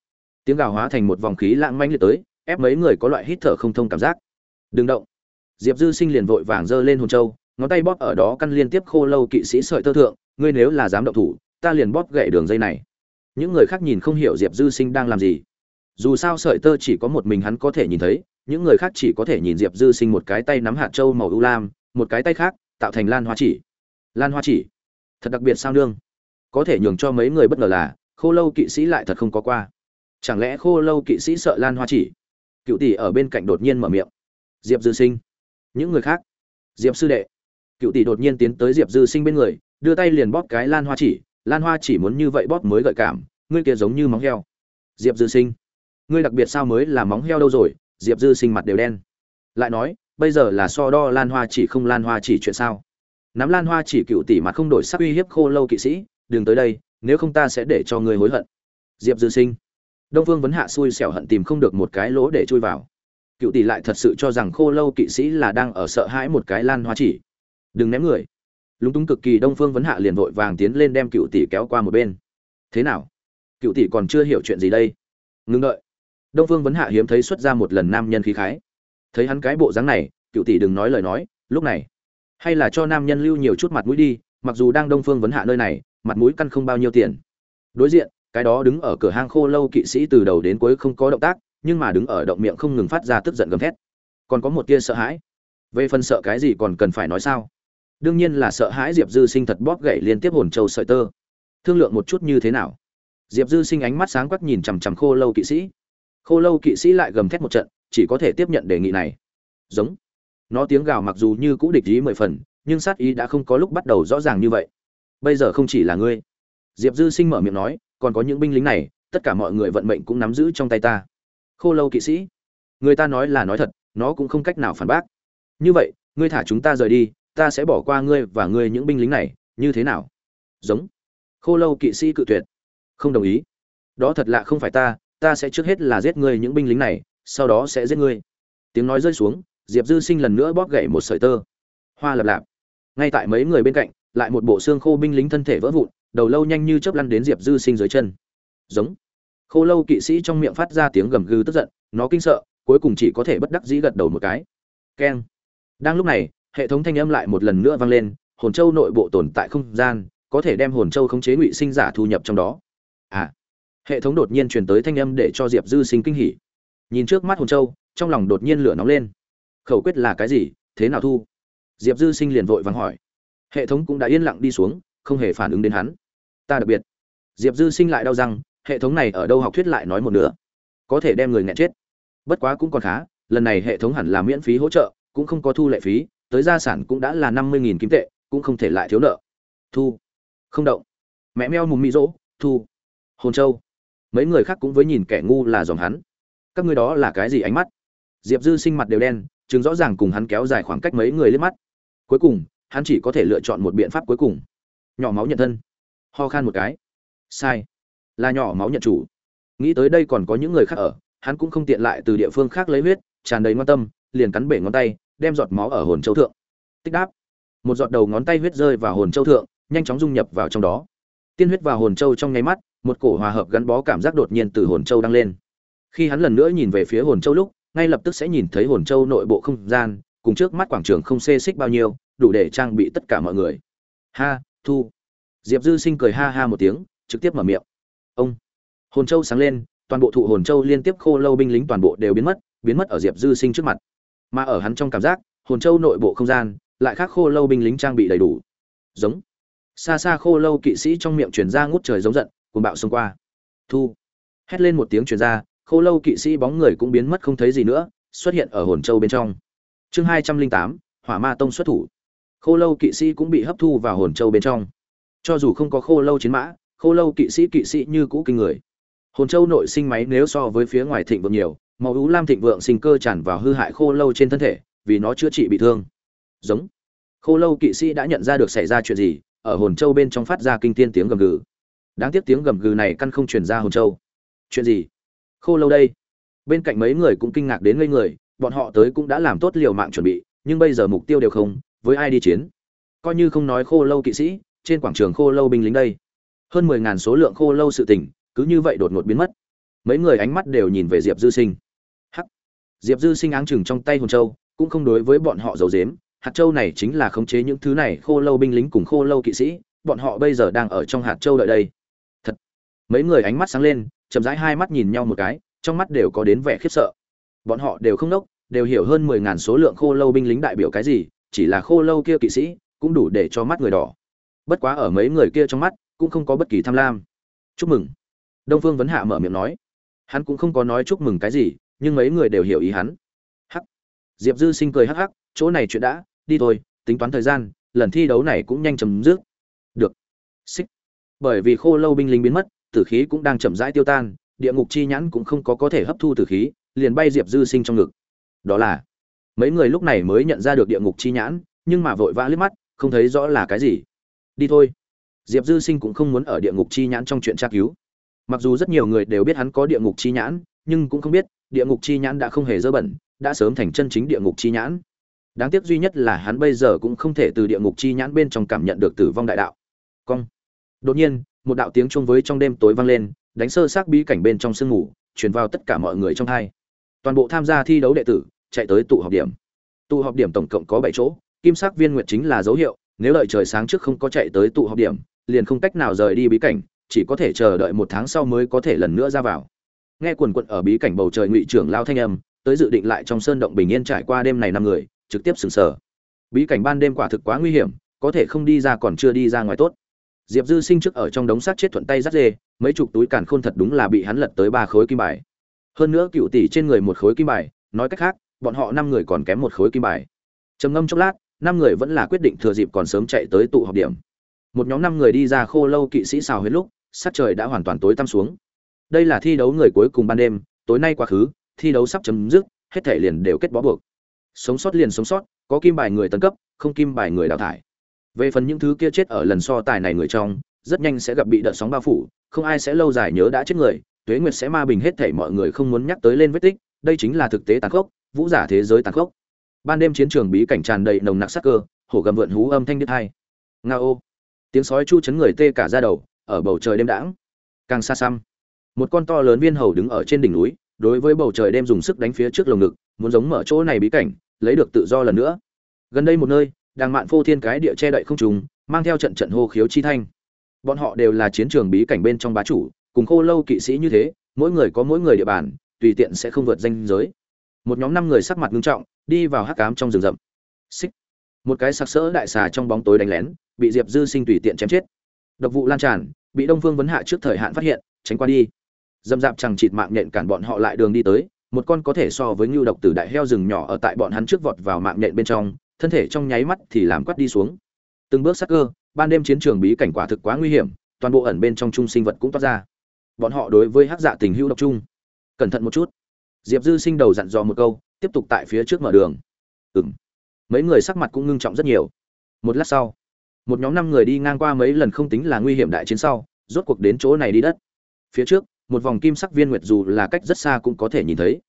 Tiếng gào hóa thành một vòng khí lãng manh liệt tới, ép mấy người có loại hít thở không thông cảm giác. Đừng động. Diệp dư sinh liền vội vàng giơ lên hồn châu, ngón tay bóp ở đó căn liên tiếp khô lâu kỵ sĩ sợi tơ thượng, ngươi nếu là dám động thủ, ta liền bóp gậy đường dây này. Những người khác nhìn không hiểu diệp dư sinh đang làm gì. Dù sao sợi tơ chỉ có một mình hắn có thể nhìn thấy những người khác chỉ có thể nhìn diệp dư sinh một cái tay nắm hạt trâu màu ưu lam, một cái tay khác tạo thành lan hoa chỉ. Lan hoa chỉ? Thật đặc biệt sao nương? Có thể nhường cho mấy người bất ngờ là, khô lâu kỵ sĩ lại thật không có qua. Chẳng lẽ khô lâu kỵ sĩ sợ lan hoa chỉ? Cựu tỷ ở bên cạnh đột nhiên mở miệng. Diệp dư sinh. Những người khác? Diệp sư đệ. Cựu tỷ đột nhiên tiến tới diệp dư sinh bên người, đưa tay liền bóp cái lan hoa chỉ. Lan hoa chỉ muốn như vậy bóp mới gợi cảm, ngươi kia giống như móng heo. Diệp dư sinh. Ngươi đặc biệt sao mới là móng heo đâu rồi? Diệp dư sinh mặt đều đen. Lại nói, bây giờ là so đo lan hoa chỉ không lan hoa chỉ chuyện sao? Nắm lan hoa chỉ cựu tỷ mặt không đổi sắc uy hiếp khô lâu kỵ sĩ, đừng tới đây, nếu không ta sẽ để cho ngươi hối hận. Diệp dư sinh. Đông phương vấn hạ xui xẻo hận tìm không được một cái lỗ để chui vào. Cựu tỷ lại thật sự cho rằng khô lâu kỵ sĩ là đang ở sợ hãi một cái lan hoa chỉ. Đừng ném người. Lúng túng cực kỳ đông phương vấn hạ liền vội vàng tiến lên đem cựu tỷ kéo qua một bên. Thế nào? Cựu tỷ còn chưa hiểu chuyện gì đây? Ngưng đợi đông phương vấn hạ hiếm thấy xuất ra một lần nam nhân khí khái. Thấy hắn cái bộ dáng này, cựu tỷ đừng nói lời nói, lúc này, hay là cho nam nhân lưu nhiều chút mặt mũi đi, mặc dù đang đông phương vấn hạ nơi này, mặt mũi căn không bao nhiêu tiền. Đối diện, cái đó đứng ở cửa hang khô lâu kỵ sĩ từ đầu đến cuối không có động tác, nhưng mà đứng ở động miệng không ngừng phát ra tức giận gầm thét. Còn có một tia sợ hãi. Về phần sợ cái gì còn cần phải nói sao? Đương nhiên là sợ hãi diệp dư sinh thật bóp gậy liên tiếp hồn châu sợi tơ. Thương lượng một chút như thế nào? Diệp dư sinh ánh mắt sáng quắc nhìn chằm chằm khô lâu kỵ sĩ khô lâu kỵ sĩ lại gầm thét một trận, chỉ có thể tiếp nhận đề nghị này. Giống. Nó tiếng gào mặc dù như cũ địch ý mười phần, nhưng sát ý đã không có lúc bắt đầu rõ ràng như vậy. Bây giờ không chỉ là ngươi. Diệp dư sinh mở miệng nói, còn có những binh lính này, tất cả mọi người vận mệnh cũng nắm giữ trong tay ta. Khô lâu kỵ sĩ. Người ta nói là nói thật, nó cũng không cách nào phản bác. Như vậy, ngươi thả chúng ta rời đi, ta sẽ bỏ qua ngươi và ngươi những binh lính này, như thế nào? Giống. Khô lâu kỵ sĩ cự tuyệt. Không đồng ý. Đó thật lạ không phải ta ta sẽ trước hết là giết ngươi những binh lính này, sau đó sẽ giết ngươi. Tiếng nói rơi xuống, diệp dư sinh lần nữa bóp gậy một sợi tơ. Hoa lập lạp. Ngay tại mấy người bên cạnh, lại một bộ xương khô binh lính thân thể vỡ vụn, đầu lâu nhanh như chớp lăn đến diệp dư sinh dưới chân. Giống. Khô lâu kỵ sĩ trong miệng phát ra tiếng gầm gừ tức giận, nó kinh sợ, cuối cùng chỉ có thể bất đắc dĩ gật đầu một cái. Keng. Đang lúc này, hệ thống thanh âm lại một lần nữa vang lên, hồn châu nội bộ tồn tại không gian, có thể đem hồn châu khống chế ngụy sinh giả thu nhập trong đó. À hệ thống đột nhiên truyền tới thanh âm để cho diệp dư sinh kinh hỉ. Nhìn trước mắt hồn châu, trong lòng đột nhiên lửa nóng lên. Khẩu quyết là cái gì, thế nào thu? Diệp dư sinh liền vội vàng hỏi. Hệ thống cũng đã yên lặng đi xuống, không hề phản ứng đến hắn. Ta đặc biệt. Diệp dư sinh lại đau răng, hệ thống này ở đâu học thuyết lại nói một nửa. Có thể đem người nghẹn chết. Bất quá cũng còn khá, lần này hệ thống hẳn là miễn phí hỗ trợ, cũng không có thu lệ phí, tới gia sản cũng đã là năm mươi nghìn kim tệ, cũng không thể lại thiếu nợ. Thu. Không động. Mẹ meo mùng mỹ rỗ, thu. Hồn châu mấy người khác cũng với nhìn kẻ ngu là dòng hắn. Các ngươi đó là cái gì ánh mắt? Diệp dư sinh mặt đều đen, chứng rõ ràng cùng hắn kéo dài khoảng cách mấy người lên mắt. Cuối cùng, hắn chỉ có thể lựa chọn một biện pháp cuối cùng. Nhỏ máu nhận thân. Ho khan một cái. Sai. Là nhỏ máu nhận chủ. Nghĩ tới đây còn có những người khác ở, hắn cũng không tiện lại từ địa phương khác lấy huyết, tràn đầy ngon tâm, liền cắn bể ngón tay, đem giọt máu ở hồn châu thượng. Tích đáp. Một giọt đầu ngón tay huyết rơi vào hồn châu thượng, nhanh chóng dung nhập vào trong đó. Tiên huyết vào hồn châu trong nháy mắt một cổ hòa hợp gắn bó cảm giác đột nhiên từ hồn châu đăng lên. Khi hắn lần nữa nhìn về phía hồn châu lúc, ngay lập tức sẽ nhìn thấy hồn châu nội bộ không gian, cùng trước mắt quảng trường không xê xích bao nhiêu, đủ để trang bị tất cả mọi người. Ha, thu. Diệp dư sinh cười ha ha một tiếng, trực tiếp mở miệng. Ông. Hồn châu sáng lên, toàn bộ thụ hồn châu liên tiếp khô lâu binh lính toàn bộ đều biến mất biến mất ở diệp dư sinh trước mặt. Mà ở hắn trong cảm giác, hồn châu nội bộ không gian, lại khác khô lâu binh lính trang bị đầy đủ. Giống. Xa xa khô lâu kỵ sĩ trong miệng truyền ra ngút trời giống giận cuồng bạo xông qua. Thu. Hét lên một tiếng truyền ra, khô lâu kỵ sĩ bóng người cũng biến mất không thấy gì nữa, xuất hiện ở hồn châu bên trong. Chương hai trăm linh tám, hỏa ma tông xuất thủ. Khô lâu kỵ sĩ cũng bị hấp thu vào hồn châu bên trong. Cho dù không có khô lâu chiến mã, khô lâu kỵ sĩ kỵ sĩ như cũ kinh người. Hồn châu nội sinh máy nếu so với phía ngoài thịnh vượng nhiều, màu ú lam thịnh vượng sinh cơ tràn vào hư hại khô lâu trên thân thể, vì nó chữa trị bị thương. Giống. Khô lâu kỵ sĩ đã nhận ra được xảy ra chuyện gì, ở hồn châu bên trong phát ra kinh thiên tiếng gầm gừ đáng tiếc tiếng gầm gừ này căn không truyền ra hồn châu. Chuyện gì? Khô lâu đây. Bên cạnh mấy người cũng kinh ngạc đến ngây người, bọn họ tới cũng đã làm tốt liều mạng chuẩn bị, nhưng bây giờ mục tiêu đều không, với ai đi chiến? Coi như không nói khô lâu kỵ sĩ, trên quảng trường khô lâu binh lính đây. Hơn mười ngàn số lượng khô lâu sự tình, cứ như vậy đột ngột biến mất. Mấy người ánh mắt đều nhìn về diệp dư sinh. Hắc! Diệp dư sinh áng chừng trong tay hồn châu, cũng không đối với bọn họ giấu dếm hạt châu này chính là khống chế những thứ này khô lâu binh lính cùng khô lâu kỵ sĩ. Bọn họ bây giờ đang ở trong hạt châu đợi đây mấy người ánh mắt sáng lên, chậm rãi hai mắt nhìn nhau một cái, trong mắt đều có đến vẻ khiếp sợ. Bọn họ đều không nốc, đều hiểu hơn mười ngàn số lượng khô lâu binh lính đại biểu cái gì, chỉ là khô lâu kia kỵ sĩ cũng đủ để cho mắt người đỏ. Bất quá ở mấy người kia trong mắt cũng không có bất kỳ tham lam. Chúc mừng. Đông phương vấn hạ mở miệng nói. Hắn cũng không có nói chúc mừng cái gì, nhưng mấy người đều hiểu ý hắn. Hắc. Diệp dư sinh cười hắc hắc, chỗ này chuyện đã, đi thôi, tính toán thời gian, lần thi đấu này cũng nhanh chấm dứt. Được. Xích. Bởi vì khô lâu binh lính biến mất tử khí cũng đang chậm rãi tiêu tan, địa ngục chi nhãn cũng không có có thể hấp thu tử khí, liền bay diệp dư sinh trong ngực. Đó là, mấy người lúc này mới nhận ra được địa ngục chi nhãn, nhưng mà vội vã liếc mắt, không thấy rõ là cái gì. Đi thôi. Diệp dư sinh cũng không muốn ở địa ngục chi nhãn trong chuyện tra cứu. Mặc dù rất nhiều người đều biết hắn có địa ngục chi nhãn, nhưng cũng không biết, địa ngục chi nhãn đã không hề dơ bẩn, đã sớm thành chân chính địa ngục chi nhãn. Đáng tiếc duy nhất là hắn bây giờ cũng không thể từ địa ngục chi nhãn bên trong cảm nhận được tử vong đại đạo. Cong. Đột nhiên một đạo tiếng chung với trong đêm tối vang lên, đánh sơ xác bí cảnh bên trong sương ngủ truyền vào tất cả mọi người trong hai. Toàn bộ tham gia thi đấu đệ tử chạy tới tụ họp điểm. Tụ họp điểm tổng cộng có bảy chỗ, kim sắc viên nguyệt chính là dấu hiệu, nếu đợi trời sáng trước không có chạy tới tụ họp điểm, liền không cách nào rời đi bí cảnh, chỉ có thể chờ đợi một tháng sau mới có thể lần nữa ra vào. Nghe quần quận ở bí cảnh bầu trời ngụy trưởng lao thanh âm, tới dự định lại trong sơn động bình yên trải qua đêm này năm người, trực tiếp sừng sờ. Bí cảnh ban đêm quả thực quá nguy hiểm, có thể không đi ra còn chưa đi ra ngoài tốt diệp dư sinh trước ở trong đống xác chết thuận tay dắt dê, mấy chục túi càn khôn thật đúng là bị hắn lật tới ba khối kim bài. Hơn nữa cựu tỷ trên người một khối kim bài, nói cách khác, bọn họ năm người còn kém một khối kim bài. Trầm ngâm chốc lát, năm người vẫn là quyết định thừa dịp còn sớm chạy tới tụ họp điểm. Một nhóm năm người đi ra khô lâu kỵ sĩ xào hết lúc sát trời đã hoàn toàn tối tăm xuống. Đây là thi đấu người cuối cùng ban đêm, tối nay quá khứ, thi đấu sắp chấm dứt, hết thể liền đều kết bó buộc. Sống sót liền sống sót, có kim bài người tấn cấp, không kim bài người đào thải về phần những thứ kia chết ở lần so tài này người trong, rất nhanh sẽ gặp bị đợt sóng bao phủ, không ai sẽ lâu dài nhớ đã chết người, tuế nguyệt sẽ ma bình hết thể mọi người không muốn nhắc tới lên vết tích, đây chính là thực tế tàn khốc, vũ giả thế giới tàn khốc. Ban đêm chiến trường bí cảnh tràn đầy nồng nặc sắc cơ, hổ gầm vượn hú âm thanh đít hai nga ô. Tiếng sói chu chấn người tê cả ra đầu, ở bầu trời đêm đãng. Càng xa xăm. Một con to lớn viên hầu đứng ở trên đỉnh núi, đối với bầu trời đêm dùng sức đánh phía trước lồng ngực, muốn giống mở chỗ này bí cảnh, lấy được tự do lần nữa. Gần đây một nơi đàng mạn phô thiên cái địa che đậy không trùng, mang theo trận trận hô khiếu chi thanh. Bọn họ đều là chiến trường bí cảnh bên trong bá chủ, cùng khô lâu kỵ sĩ như thế, mỗi người có mỗi người địa bàn, tùy tiện sẽ không vượt danh giới. Một nhóm năm người sắc mặt nghiêm trọng, đi vào hắc cám trong rừng rậm. Xích. Một cái sặc sỡ đại xà trong bóng tối đánh lén, bị diệp dư sinh tùy tiện chém chết. Độc vụ lan tràn, bị đông phương vấn hạ trước thời hạn phát hiện, tránh qua đi. Dâm dạp chẳng chịt mạng nhện cản bọn họ lại đường đi tới, một con có thể so với ngưu độc tử đại heo rừng nhỏ ở tại bọn hắn trước vọt vào mạng nhện bên trong thân thể trong nháy mắt thì làm quắt đi xuống. Từng bước sắc cơ, ban đêm chiến trường bí cảnh quả thực quá nguy hiểm, toàn bộ ẩn bên trong chung sinh vật cũng toát ra. Bọn họ đối với hắc dạ tình hữu độc chung. Cẩn thận một chút. Diệp dư sinh đầu dặn dò một câu, tiếp tục tại phía trước mở đường. Ừ m mấy người sắc mặt cũng ngưng trọng rất nhiều. Một lát sau, một nhóm năm người đi ngang qua mấy lần không tính là nguy hiểm đại chiến sau, rốt cuộc đến chỗ này đi đất. Phía trước, một vòng kim sắc viên nguyệt dù là cách rất xa cũng có thể nhìn thấy.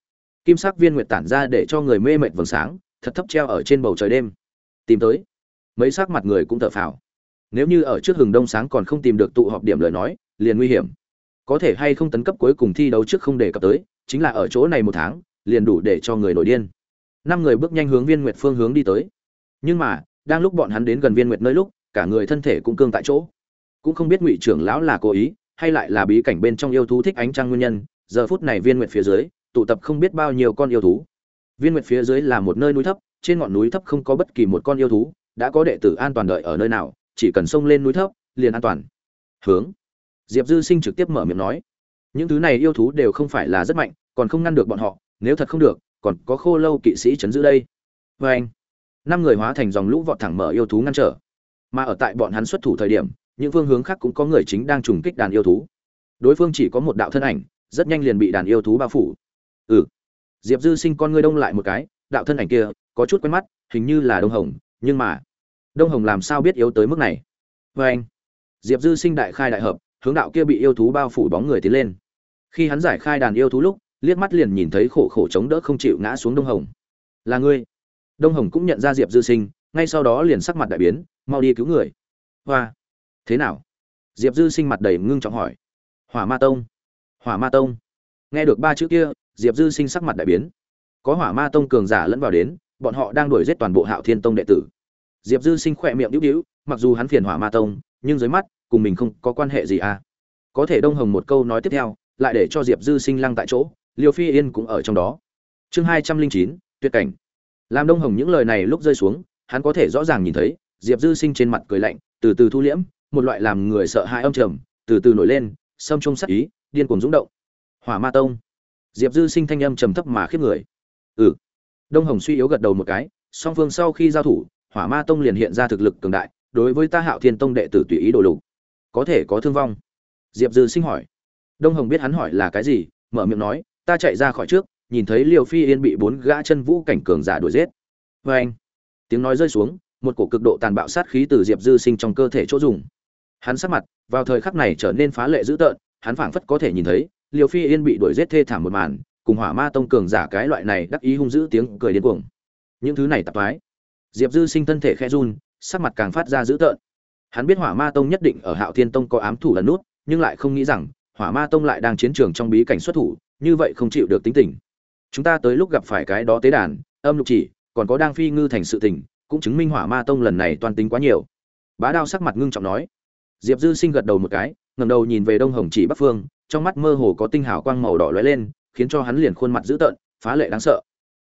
Kim sắc viên nguyệt tản ra để cho người mê mệt vầng sáng thật thấp treo ở trên bầu trời đêm. Tìm tới. Mấy sắc mặt người cũng thở phào. Nếu như ở trước hừng đông sáng còn không tìm được tụ họp điểm lời nói, liền nguy hiểm. Có thể hay không tấn cấp cuối cùng thi đấu trước không đề cập tới, chính là ở chỗ này một tháng, liền đủ để cho người nổi điên. Năm người bước nhanh hướng viên nguyệt phương hướng đi tới. Nhưng mà, đang lúc bọn hắn đến gần viên nguyệt nơi lúc, cả người thân thể cũng cương tại chỗ. Cũng không biết ngụy trưởng lão là cố ý, hay lại là bí cảnh bên trong yêu thú thích ánh trăng nguyên nhân, giờ phút này viên nguyệt phía dưới, tụ tập không biết bao nhiêu con yêu thú viên nguyệt phía dưới là một nơi núi thấp, trên ngọn núi thấp không có bất kỳ một con yêu thú, đã có đệ tử an toàn đợi ở nơi nào, chỉ cần xông lên núi thấp, liền an toàn. Hướng. Diệp dư sinh trực tiếp mở miệng nói. Những thứ này yêu thú đều không phải là rất mạnh, còn không ngăn được bọn họ, nếu thật không được, còn có khô lâu kỵ sĩ chấn giữ đây. Vê anh, năm người hóa thành dòng lũ vọt thẳng mở yêu thú ngăn trở. Mà ở tại bọn hắn xuất thủ thời điểm, những phương hướng khác cũng có người chính đang trùng kích đàn yêu thú. Đối phương chỉ có một đạo thân ảnh, rất nhanh liền bị đàn yêu thú bao phủ. Ừ diệp dư sinh con ngươi đông lại một cái, đạo thân ảnh kia, có chút quen mắt, hình như là đông hồng, nhưng mà, đông hồng làm sao biết yếu tới mức này? Vê anh, diệp dư sinh đại khai đại hợp, hướng đạo kia bị yêu thú bao phủ bóng người tiến lên. Khi hắn giải khai đàn yêu thú lúc, liếc mắt liền nhìn thấy khổ khổ chống đỡ không chịu ngã xuống đông hồng. Là ngươi. Đông hồng cũng nhận ra diệp dư sinh, ngay sau đó liền sắc mặt đại biến, mau đi cứu người. Hoa, thế nào? Diệp dư sinh mặt đầy ngưng trọng hỏi. Hỏa ma tông. Hỏa ma tông. Nghe được ba chữ kia diệp dư sinh sắc mặt đại biến. Có hỏa ma tông cường giả lẫn vào đến, bọn họ đang đuổi giết toàn bộ hạo thiên tông đệ tử. Diệp dư sinh khỏe miệng đĩu đĩu, mặc dù hắn phiền hỏa ma tông, nhưng dưới mắt, cùng mình không có quan hệ gì à. Có thể đông hồng một câu nói tiếp theo, lại để cho diệp dư sinh lăng tại chỗ, liêu phi yên cũng ở trong đó. Chương hai trăm linh chín, tuyệt cảnh. Làm đông hồng những lời này lúc rơi xuống, hắn có thể rõ ràng nhìn thấy, diệp dư sinh trên mặt cười lạnh, từ từ thu liễm, một loại làm người sợ hãi âm trầm, từ từ nổi lên sâm trung sắc ý, điên cuồng rúng động. Hỏa ma tông diệp dư sinh thanh âm trầm thấp mà khiếp người. Ừ. Đông hồng suy yếu gật đầu một cái, song phương sau khi giao thủ, hỏa ma tông liền hiện ra thực lực cường đại, đối với ta hạo thiên tông đệ tử tùy ý đồ lục. Có thể có thương vong? Diệp dư sinh hỏi. Đông hồng biết hắn hỏi là cái gì, mở miệng nói, ta chạy ra khỏi trước, nhìn thấy liều phi yên bị bốn gã chân vũ cảnh cường giả đuổi giết. Vê anh, tiếng nói rơi xuống, một cổ cực độ tàn bạo sát khí từ diệp dư sinh trong cơ thể chỗ dùng. Hắn sắc mặt, vào thời khắc này trở nên phá lệ dữ tợn, hắn phảng phất có thể nhìn thấy liều phi yên bị đuổi giết thê thảm một màn, cùng hỏa ma tông cường giả cái loại này đắc ý hung dữ tiếng cười điên cuồng. Những thứ này tạp thoái diệp dư sinh thân thể khe run, sắc mặt càng phát ra dữ tợn. Hắn biết hỏa ma tông nhất định ở hạo thiên tông có ám thủ lần nút, nhưng lại không nghĩ rằng hỏa ma tông lại đang chiến trường trong bí cảnh xuất thủ, như vậy không chịu được tính tình. Chúng ta tới lúc gặp phải cái đó tế đàn, âm lục chỉ, còn có đang phi ngư thành sự tình, cũng chứng minh hỏa ma tông lần này toàn tính quá nhiều. Bá đao sắc mặt ngưng trọng nói. Diệp dư sinh gật đầu một cái, ngẩng đầu nhìn về đông hồng chỉ bắc phương trong mắt mơ hồ có tinh hào quang màu đỏ lóe lên, khiến cho hắn liền khuôn mặt dữ tợn, phá lệ đáng sợ.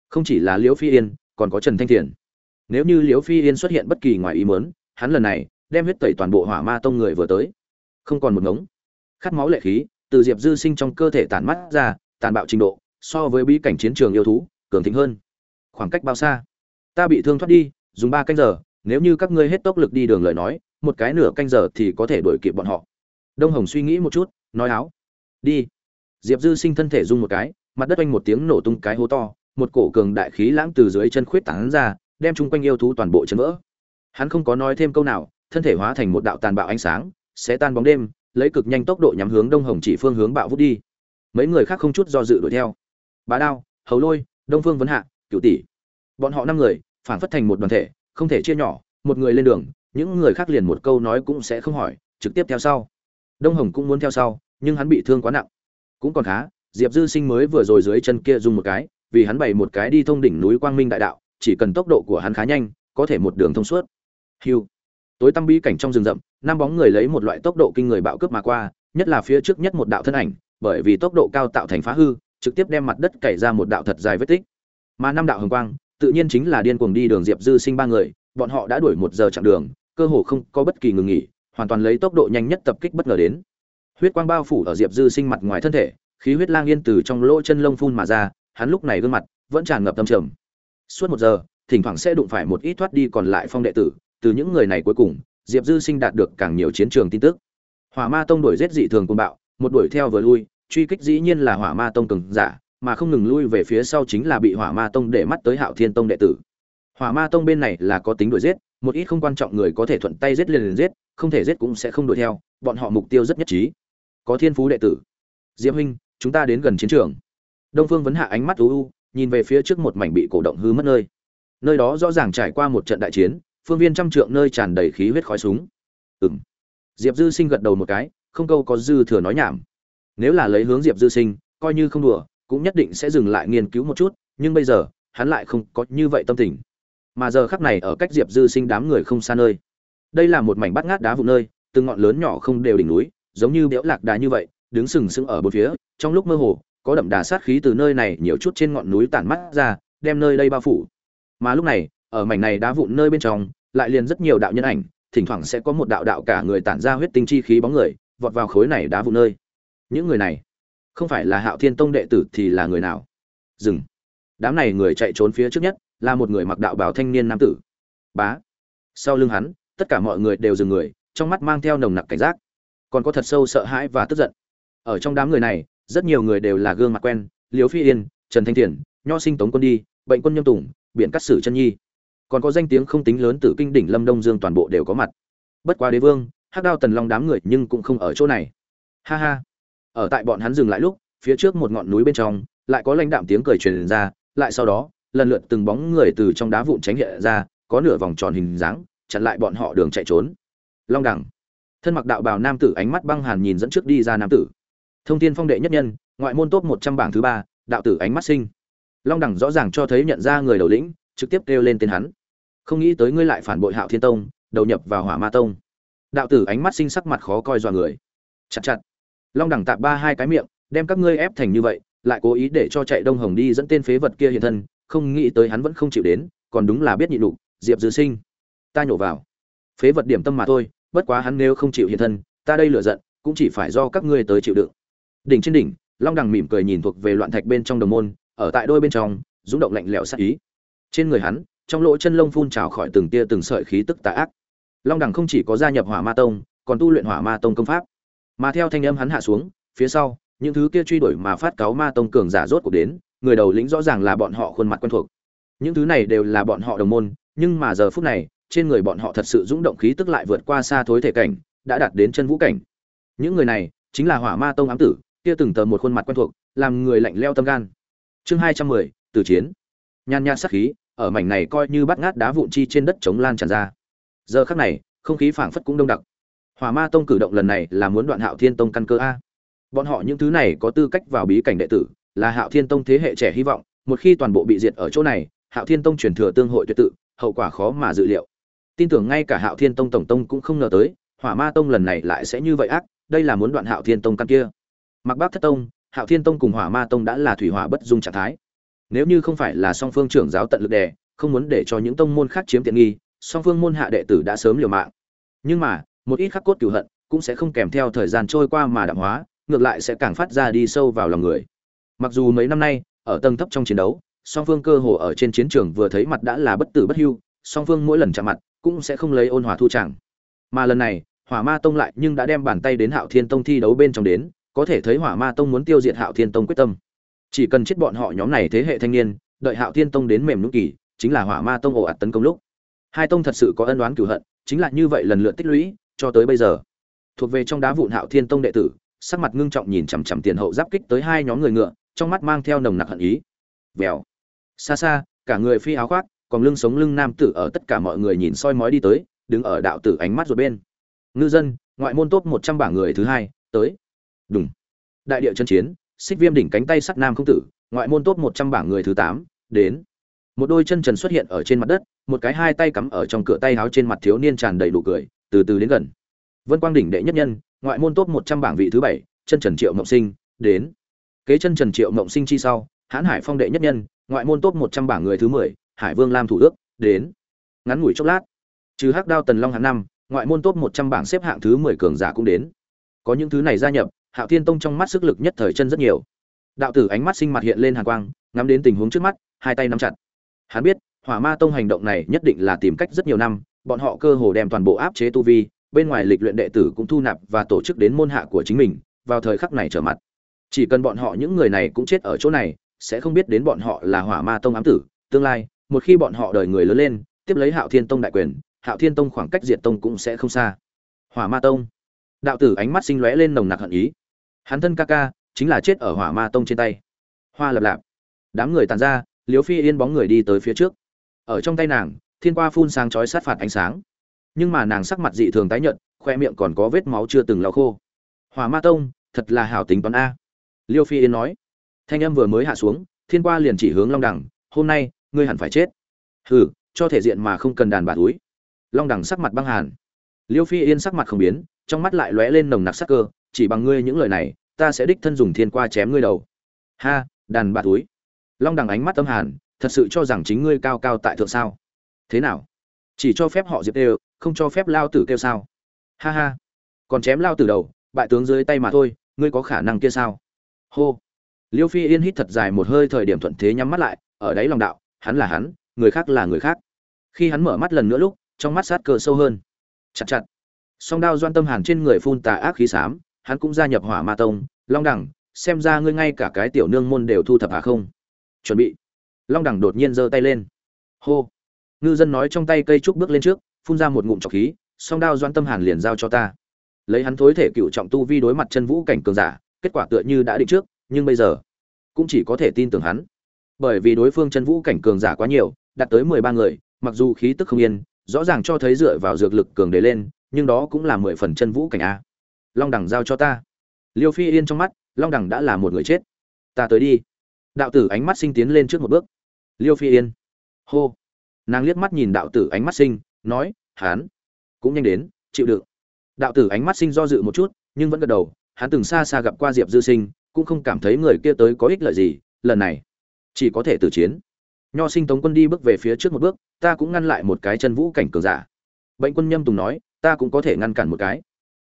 Không chỉ là liễu phi yên, còn có trần thanh thiền. Nếu như liễu phi yên xuất hiện bất kỳ ngoài ý muốn, hắn lần này đem huyết tẩy toàn bộ hỏa ma tông người vừa tới. Không còn một ngống. Khát máu lệ khí từ diệp dư sinh trong cơ thể tản mắt ra, tàn bạo trình độ, so với bí cảnh chiến trường yêu thú, cường thịnh hơn. Khoảng cách bao xa? Ta bị thương thoát đi, dùng ba canh giờ, nếu như các ngươi hết tốc lực đi đường lời nói, một cái nửa canh giờ thì có thể đuổi kịp bọn họ. Đông hồng suy nghĩ một chút, nói áo đi. Diệp dư sinh thân thể rung một cái, mặt đất oanh một tiếng nổ tung cái hố to, một cổ cường đại khí lãng từ dưới chân khuyết tán ra, đem chung quanh yêu thú toàn bộ chấn vỡ. Hắn không có nói thêm câu nào, thân thể hóa thành một đạo tàn bạo ánh sáng, sẽ tan bóng đêm, lấy cực nhanh tốc độ nhắm hướng đông hồng chỉ phương hướng bạo vút đi. Mấy người khác không chút do dự đuổi theo. Bá đao, hầu lôi, đông phương vấn hạ cựu tỷ. Bọn họ năm người, phản phất thành một đoàn thể, không thể chia nhỏ, một người lên đường, những người khác liền một câu nói cũng sẽ không hỏi, trực tiếp theo sau. Đông hồng cũng muốn theo sau nhưng hắn bị thương quá nặng. Cũng còn khá, diệp dư sinh mới vừa rồi dưới chân kia dùng một cái, vì hắn bày một cái đi thông đỉnh núi quang minh đại đạo, chỉ cần tốc độ của hắn khá nhanh, có thể một đường thông suốt. Hiu tối tăm bí cảnh trong rừng rậm, năm bóng người lấy một loại tốc độ kinh người bạo cướp mà qua, nhất là phía trước nhất một đạo thân ảnh, bởi vì tốc độ cao tạo thành phá hư, trực tiếp đem mặt đất cày ra một đạo thật dài vết tích. Mà năm đạo hồng quang, tự nhiên chính là điên cuồng đi đường diệp dư sinh ba người, bọn họ đã đuổi một giờ chặng đường, cơ hồ không có bất kỳ ngừng nghỉ, hoàn toàn lấy tốc độ nhanh nhất tập kích bất ngờ đến huyết quang bao phủ ở diệp dư sinh mặt ngoài thân thể, khí huyết lang yên từ trong lỗ chân lông phun mà ra, hắn lúc này gương mặt vẫn tràn ngập tâm trầm. Suốt một giờ, thỉnh thoảng sẽ đụng phải một ít thoát đi còn lại phong đệ tử, từ những người này cuối cùng, diệp dư sinh đạt được càng nhiều chiến trường tin tức. Hỏa ma tông đuổi giết dị thường côn bạo, một đuổi theo vừa lui, truy kích dĩ nhiên là hỏa ma tông cường giả, mà không ngừng lui về phía sau chính là bị hỏa ma tông để mắt tới hạo thiên tông đệ tử. Hỏa ma tông bên này là có tính đuổi giết, một ít không quan trọng người có thể thuận tay giết liền liền giết, không thể giết cũng sẽ không đuổi theo, bọn họ mục tiêu rất nhất trí có thiên phú đệ tử. Diễm huynh, chúng ta đến gần chiến trường. Đông phương vấn hạ ánh mắt u u, nhìn về phía trước một mảnh bị cổ động hư mất nơi. Nơi đó rõ ràng trải qua một trận đại chiến, phương viên trăm trượng nơi tràn đầy khí huyết khói súng. Ừm. Diệp dư sinh gật đầu một cái, không câu có dư thừa nói nhảm. Nếu là lấy hướng diệp dư sinh, coi như không đùa, cũng nhất định sẽ dừng lại nghiên cứu một chút, nhưng bây giờ, hắn lại không có như vậy tâm tình. Mà giờ khắc này ở cách diệp dư sinh đám người không xa nơi. Đây là một mảnh bát ngát đá vụ nơi, từng ngọn lớn nhỏ không đều đỉnh núi giống như béo lạc đá như vậy, đứng sừng sững ở bốn phía, trong lúc mơ hồ, có đậm đà sát khí từ nơi này nhiều chút trên ngọn núi tản mắt ra, đem nơi đây bao phủ. Mà lúc này, ở mảnh này đá vụn nơi bên trong, lại liền rất nhiều đạo nhân ảnh, thỉnh thoảng sẽ có một đạo đạo cả người tản ra huyết tinh chi khí bóng người, vọt vào khối này đá vụn nơi. Những người này, không phải là hạo thiên tông đệ tử thì là người nào? Dừng. Đám này người chạy trốn phía trước nhất, là một người mặc đạo bào thanh niên nam tử. Bá. Sau lưng hắn, tất cả mọi người đều dừng người, trong mắt mang theo nồng nặc cảnh giác còn có thật sâu sợ hãi và tức giận. Ở trong đám người này, rất nhiều người đều là gương mặt quen, liễu phi yên, trần thanh thiền nho sinh tống quân đi, bệnh quân nhâm tùng biện cắt sử chân nhi. Còn có danh tiếng không tính lớn từ kinh đỉnh lâm đông dương toàn bộ đều có mặt. Bất quá đế vương, hắc đao tần long đám người nhưng cũng không ở chỗ này. Ha ha. Ở tại bọn hắn dừng lại lúc, phía trước một ngọn núi bên trong, lại có lãnh đạm tiếng cười truyền ra, lại sau đó, lần lượt từng bóng người từ trong đá vụn tránh hiện ra, có nửa vòng tròn hình dáng, chặn lại bọn họ đường chạy trốn. Long đẳng thân mặc đạo bào nam tử ánh mắt băng hàn nhìn dẫn trước đi ra nam tử. Thông tin phong đệ nhất nhân, ngoại môn top một trăm bảng thứ ba, đạo tử ánh mắt sinh. Long đẳng rõ ràng cho thấy nhận ra người đầu lĩnh, trực tiếp kêu lên tên hắn. Không nghĩ tới ngươi lại phản bội hạo thiên tông, đầu nhập vào hỏa ma tông. Đạo tử ánh mắt sinh sắc mặt khó coi dọa người. Chặt chặt. Long đẳng tạp ba hai cái miệng, đem các ngươi ép thành như vậy, lại cố ý để cho chạy đông hồng đi dẫn tên phế vật kia hiện thân, không nghĩ tới hắn vẫn không chịu đến, còn đúng là biết nhịn đủ diệp dư sinh. Ta nhổ vào. Phế vật điểm tâm mà thôi bất quá hắn nếu không chịu hiện thân, ta đây lựa giận, cũng chỉ phải do các ngươi tới chịu đựng. Đỉnh trên đỉnh, long đằng mỉm cười nhìn thuộc về loạn thạch bên trong đồng môn, ở tại đôi bên trong rúng động lạnh lẽo sắc ý. Trên người hắn, trong lỗ chân lông phun trào khỏi từng tia từng sợi khí tức tà ác. Long đằng không chỉ có gia nhập hỏa ma tông, còn tu luyện hỏa ma tông công pháp. Mà theo thanh âm hắn hạ xuống, phía sau, những thứ kia truy đuổi mà phát cáo ma tông cường giả rốt cuộc đến, người đầu lĩnh rõ ràng là bọn họ khuôn mặt quen thuộc. Những thứ này đều là bọn họ đồng môn, nhưng mà giờ phút này trên người bọn họ thật sự dũng động khí tức lại vượt qua xa thối thể cảnh, đã đạt đến chân vũ cảnh. Những người này chính là hỏa ma tông ám tử, kia từng tờ một khuôn mặt quen thuộc, làm người lạnh leo tâm gan. Chương hai trăm mười từ chiến. Nhan nhạt sát khí ở mảnh này coi như bắt ngát đá vụn chi trên đất chống lan tràn ra. Giờ khắc này, không khí phảng phất cũng đông đặc. Hỏa ma tông cử động lần này là muốn đoạn hạo thiên tông căn cơ a. Bọn họ những thứ này có tư cách vào bí cảnh đệ tử, là hạo thiên tông thế hệ trẻ hy vọng, một khi toàn bộ bị diệt ở chỗ này, hạo thiên tông truyền thừa tương hội tuyệt tự, hậu quả khó mà dự liệu tin tưởng ngay cả hạo thiên tông tổng tông cũng không ngờ tới, hỏa ma tông lần này lại sẽ như vậy ác, đây là muốn đoạn hạo thiên tông căn kia. Mặc bác thất tông, hạo thiên tông cùng hỏa ma tông đã là thủy hỏa bất dung trạng thái. Nếu như không phải là song phương trưởng giáo tận lực đè, không muốn để cho những tông môn khác chiếm tiện nghi, song phương môn hạ đệ tử đã sớm liều mạng. Nhưng mà, một ít khắc cốt cửu hận cũng sẽ không kèm theo thời gian trôi qua mà đạm hóa, ngược lại sẽ càng phát ra đi sâu vào lòng người. Mặc dù mấy năm nay, ở tầng thấp trong chiến đấu, song phương cơ hồ ở trên chiến trường vừa thấy mặt đã là bất tử bất hưu, song phương mỗi lần chạm mặt cũng sẽ không lấy ôn hòa thu chẳng. Mà lần này, hỏa ma tông lại nhưng đã đem bàn tay đến hạo thiên tông thi đấu bên trong đến, có thể thấy hỏa ma tông muốn tiêu diệt hạo thiên tông quyết tâm. Chỉ cần chết bọn họ nhóm này thế hệ thanh niên, đợi hạo thiên tông đến mềm nút kỳ, chính là hỏa ma tông ồ ạt tấn công lúc. Hai tông thật sự có ân đoán cửu hận, chính là như vậy lần lượt tích lũy, cho tới bây giờ. Thuộc về trong đá vụn hạo thiên tông đệ tử, sắc mặt ngưng trọng nhìn chằm chằm tiền hậu giáp kích tới hai nhóm người ngựa, trong mắt mang theo nồng nặc hận ý. Vèo. Xa xa, cả người phi áo khoác còn lưng sống lưng nam tử ở tất cả mọi người nhìn soi mói đi tới, đứng ở đạo tử ánh mắt ruột bên. Ngư dân, ngoại môn tốt một trăm bảng người thứ hai, tới. Đúng đại địa chân chiến, xích viêm đỉnh cánh tay sắt nam không tử, ngoại môn tốt một trăm bảng người thứ tám, đến. Một đôi chân trần xuất hiện ở trên mặt đất, một cái hai tay cắm ở trong cửa tay áo trên mặt thiếu niên tràn đầy đủ cười, từ từ đến gần. Vân quang đỉnh đệ nhất nhân, ngoại môn tốt một trăm bảng vị thứ bảy, chân trần triệu mộng sinh, đến. Kế chân trần triệu mộng sinh chi sau, hãn hải phong đệ nhất nhân, ngoại môn tốt một trăm bảng người thứ mười hải vương lam thủ ước, đến. Ngắn ngủi chốc lát, trừ hắc đao tần long hạng năm, ngoại môn top một trăm bảng xếp hạng thứ mười cường giả cũng đến. Có những thứ này gia nhập, hạo thiên tông trong mắt sức lực nhất thời chân rất nhiều. Đạo tử ánh mắt sinh mặt hiện lên hàn quang, ngắm đến tình huống trước mắt, hai tay nắm chặt. Hắn biết, hỏa ma tông hành động này nhất định là tìm cách rất nhiều năm, bọn họ cơ hồ đem toàn bộ áp chế tu vi, bên ngoài lịch luyện đệ tử cũng thu nạp và tổ chức đến môn hạ của chính mình, vào thời khắc này trở mặt. Chỉ cần bọn họ những người này cũng chết ở chỗ này, sẽ không biết đến bọn họ là hỏa ma tông ám tử, tương lai một khi bọn họ đời người lớn lên, tiếp lấy hạo thiên tông đại quyền, hạo thiên tông khoảng cách diệt tông cũng sẽ không xa. Hỏa ma tông. Đạo tử ánh mắt sinh lóe lên nồng nặc hận ý. Hắn thân ca ca chính là chết ở hỏa ma tông trên tay. Hoa lập lạp. Đám người tàn ra liếu phi yên bóng người đi tới phía trước. Ở trong tay nàng, thiên qua phun sáng chói sát phạt ánh sáng. Nhưng mà nàng sắc mặt dị thường tái nhợt, khoe miệng còn có vết máu chưa từng lau khô. Hỏa ma tông, thật là hảo tính toán a. Liêu phi yên nói. Thanh âm vừa mới hạ xuống, thiên qua liền chỉ hướng long đẳng hôm nay ngươi hẳn phải chết. Hừ, cho thể diện mà không cần đàn bà túi. Long đẳng sắc mặt băng hàn. Liêu phi yên sắc mặt không biến, trong mắt lại lóe lên nồng nặc sắc cơ, chỉ bằng ngươi những lời này, ta sẽ đích thân dùng thiên qua chém ngươi đầu. Ha, đàn bà túi. Long đằng ánh mắt tâm hàn, thật sự cho rằng chính ngươi cao cao tại thượng sao. Thế nào? Chỉ cho phép họ diệp đều, không cho phép lao tử kêu sao? Ha ha. Còn chém lao tử đầu, bại tướng dưới tay mà thôi, ngươi có khả năng kia sao? Hô. Liêu phi yên hít thật dài một hơi thời điểm thuận thế nhắm mắt lại, ở đáy lòng đạo hắn là hắn, người khác là người khác. Khi hắn mở mắt lần nữa lúc, trong mắt sát cơ sâu hơn. Chặt chặt. Song đao doan tâm hàn trên người phun tà ác khí xám, hắn cũng gia nhập hỏa ma tông. Long đẳng, xem ra ngươi ngay cả cái tiểu nương môn đều thu thập hà không? Chuẩn bị. Long đẳng đột nhiên giơ tay lên. Hô. Ngư dân nói trong tay cây trúc bước lên trước, phun ra một ngụm trọc khí, song đao doan tâm hàn liền giao cho ta. Lấy hắn thối thể cựu trọng tu vi đối mặt chân vũ cảnh cường giả, kết quả tựa như đã định trước, nhưng bây giờ, cũng chỉ có thể tin tưởng hắn bởi vì đối phương chân vũ cảnh cường giả quá nhiều, đạt tới mười ba người, mặc dù khí tức không yên, rõ ràng cho thấy dựa vào dược lực cường để lên, nhưng đó cũng là mười phần chân vũ cảnh a. Long đẳng giao cho ta. Liêu phi yên trong mắt, long đẳng đã là một người chết. Ta tới đi. Đạo tử ánh mắt sinh tiến lên trước một bước. Liêu phi yên. Hô. Nàng liếc mắt nhìn đạo tử ánh mắt sinh, nói, hán. Cũng nhanh đến, chịu đựng. Đạo tử ánh mắt sinh do dự một chút, nhưng vẫn gật đầu, hắn từng xa xa gặp qua diệp dư sinh, cũng không cảm thấy người kia tới có ích lợi gì, lần này chỉ có thể tử chiến. Nho sinh tống quân đi bước về phía trước một bước, ta cũng ngăn lại một cái chân vũ cảnh cường giả. Bệnh quân nhâm tùng nói, ta cũng có thể ngăn cản một cái.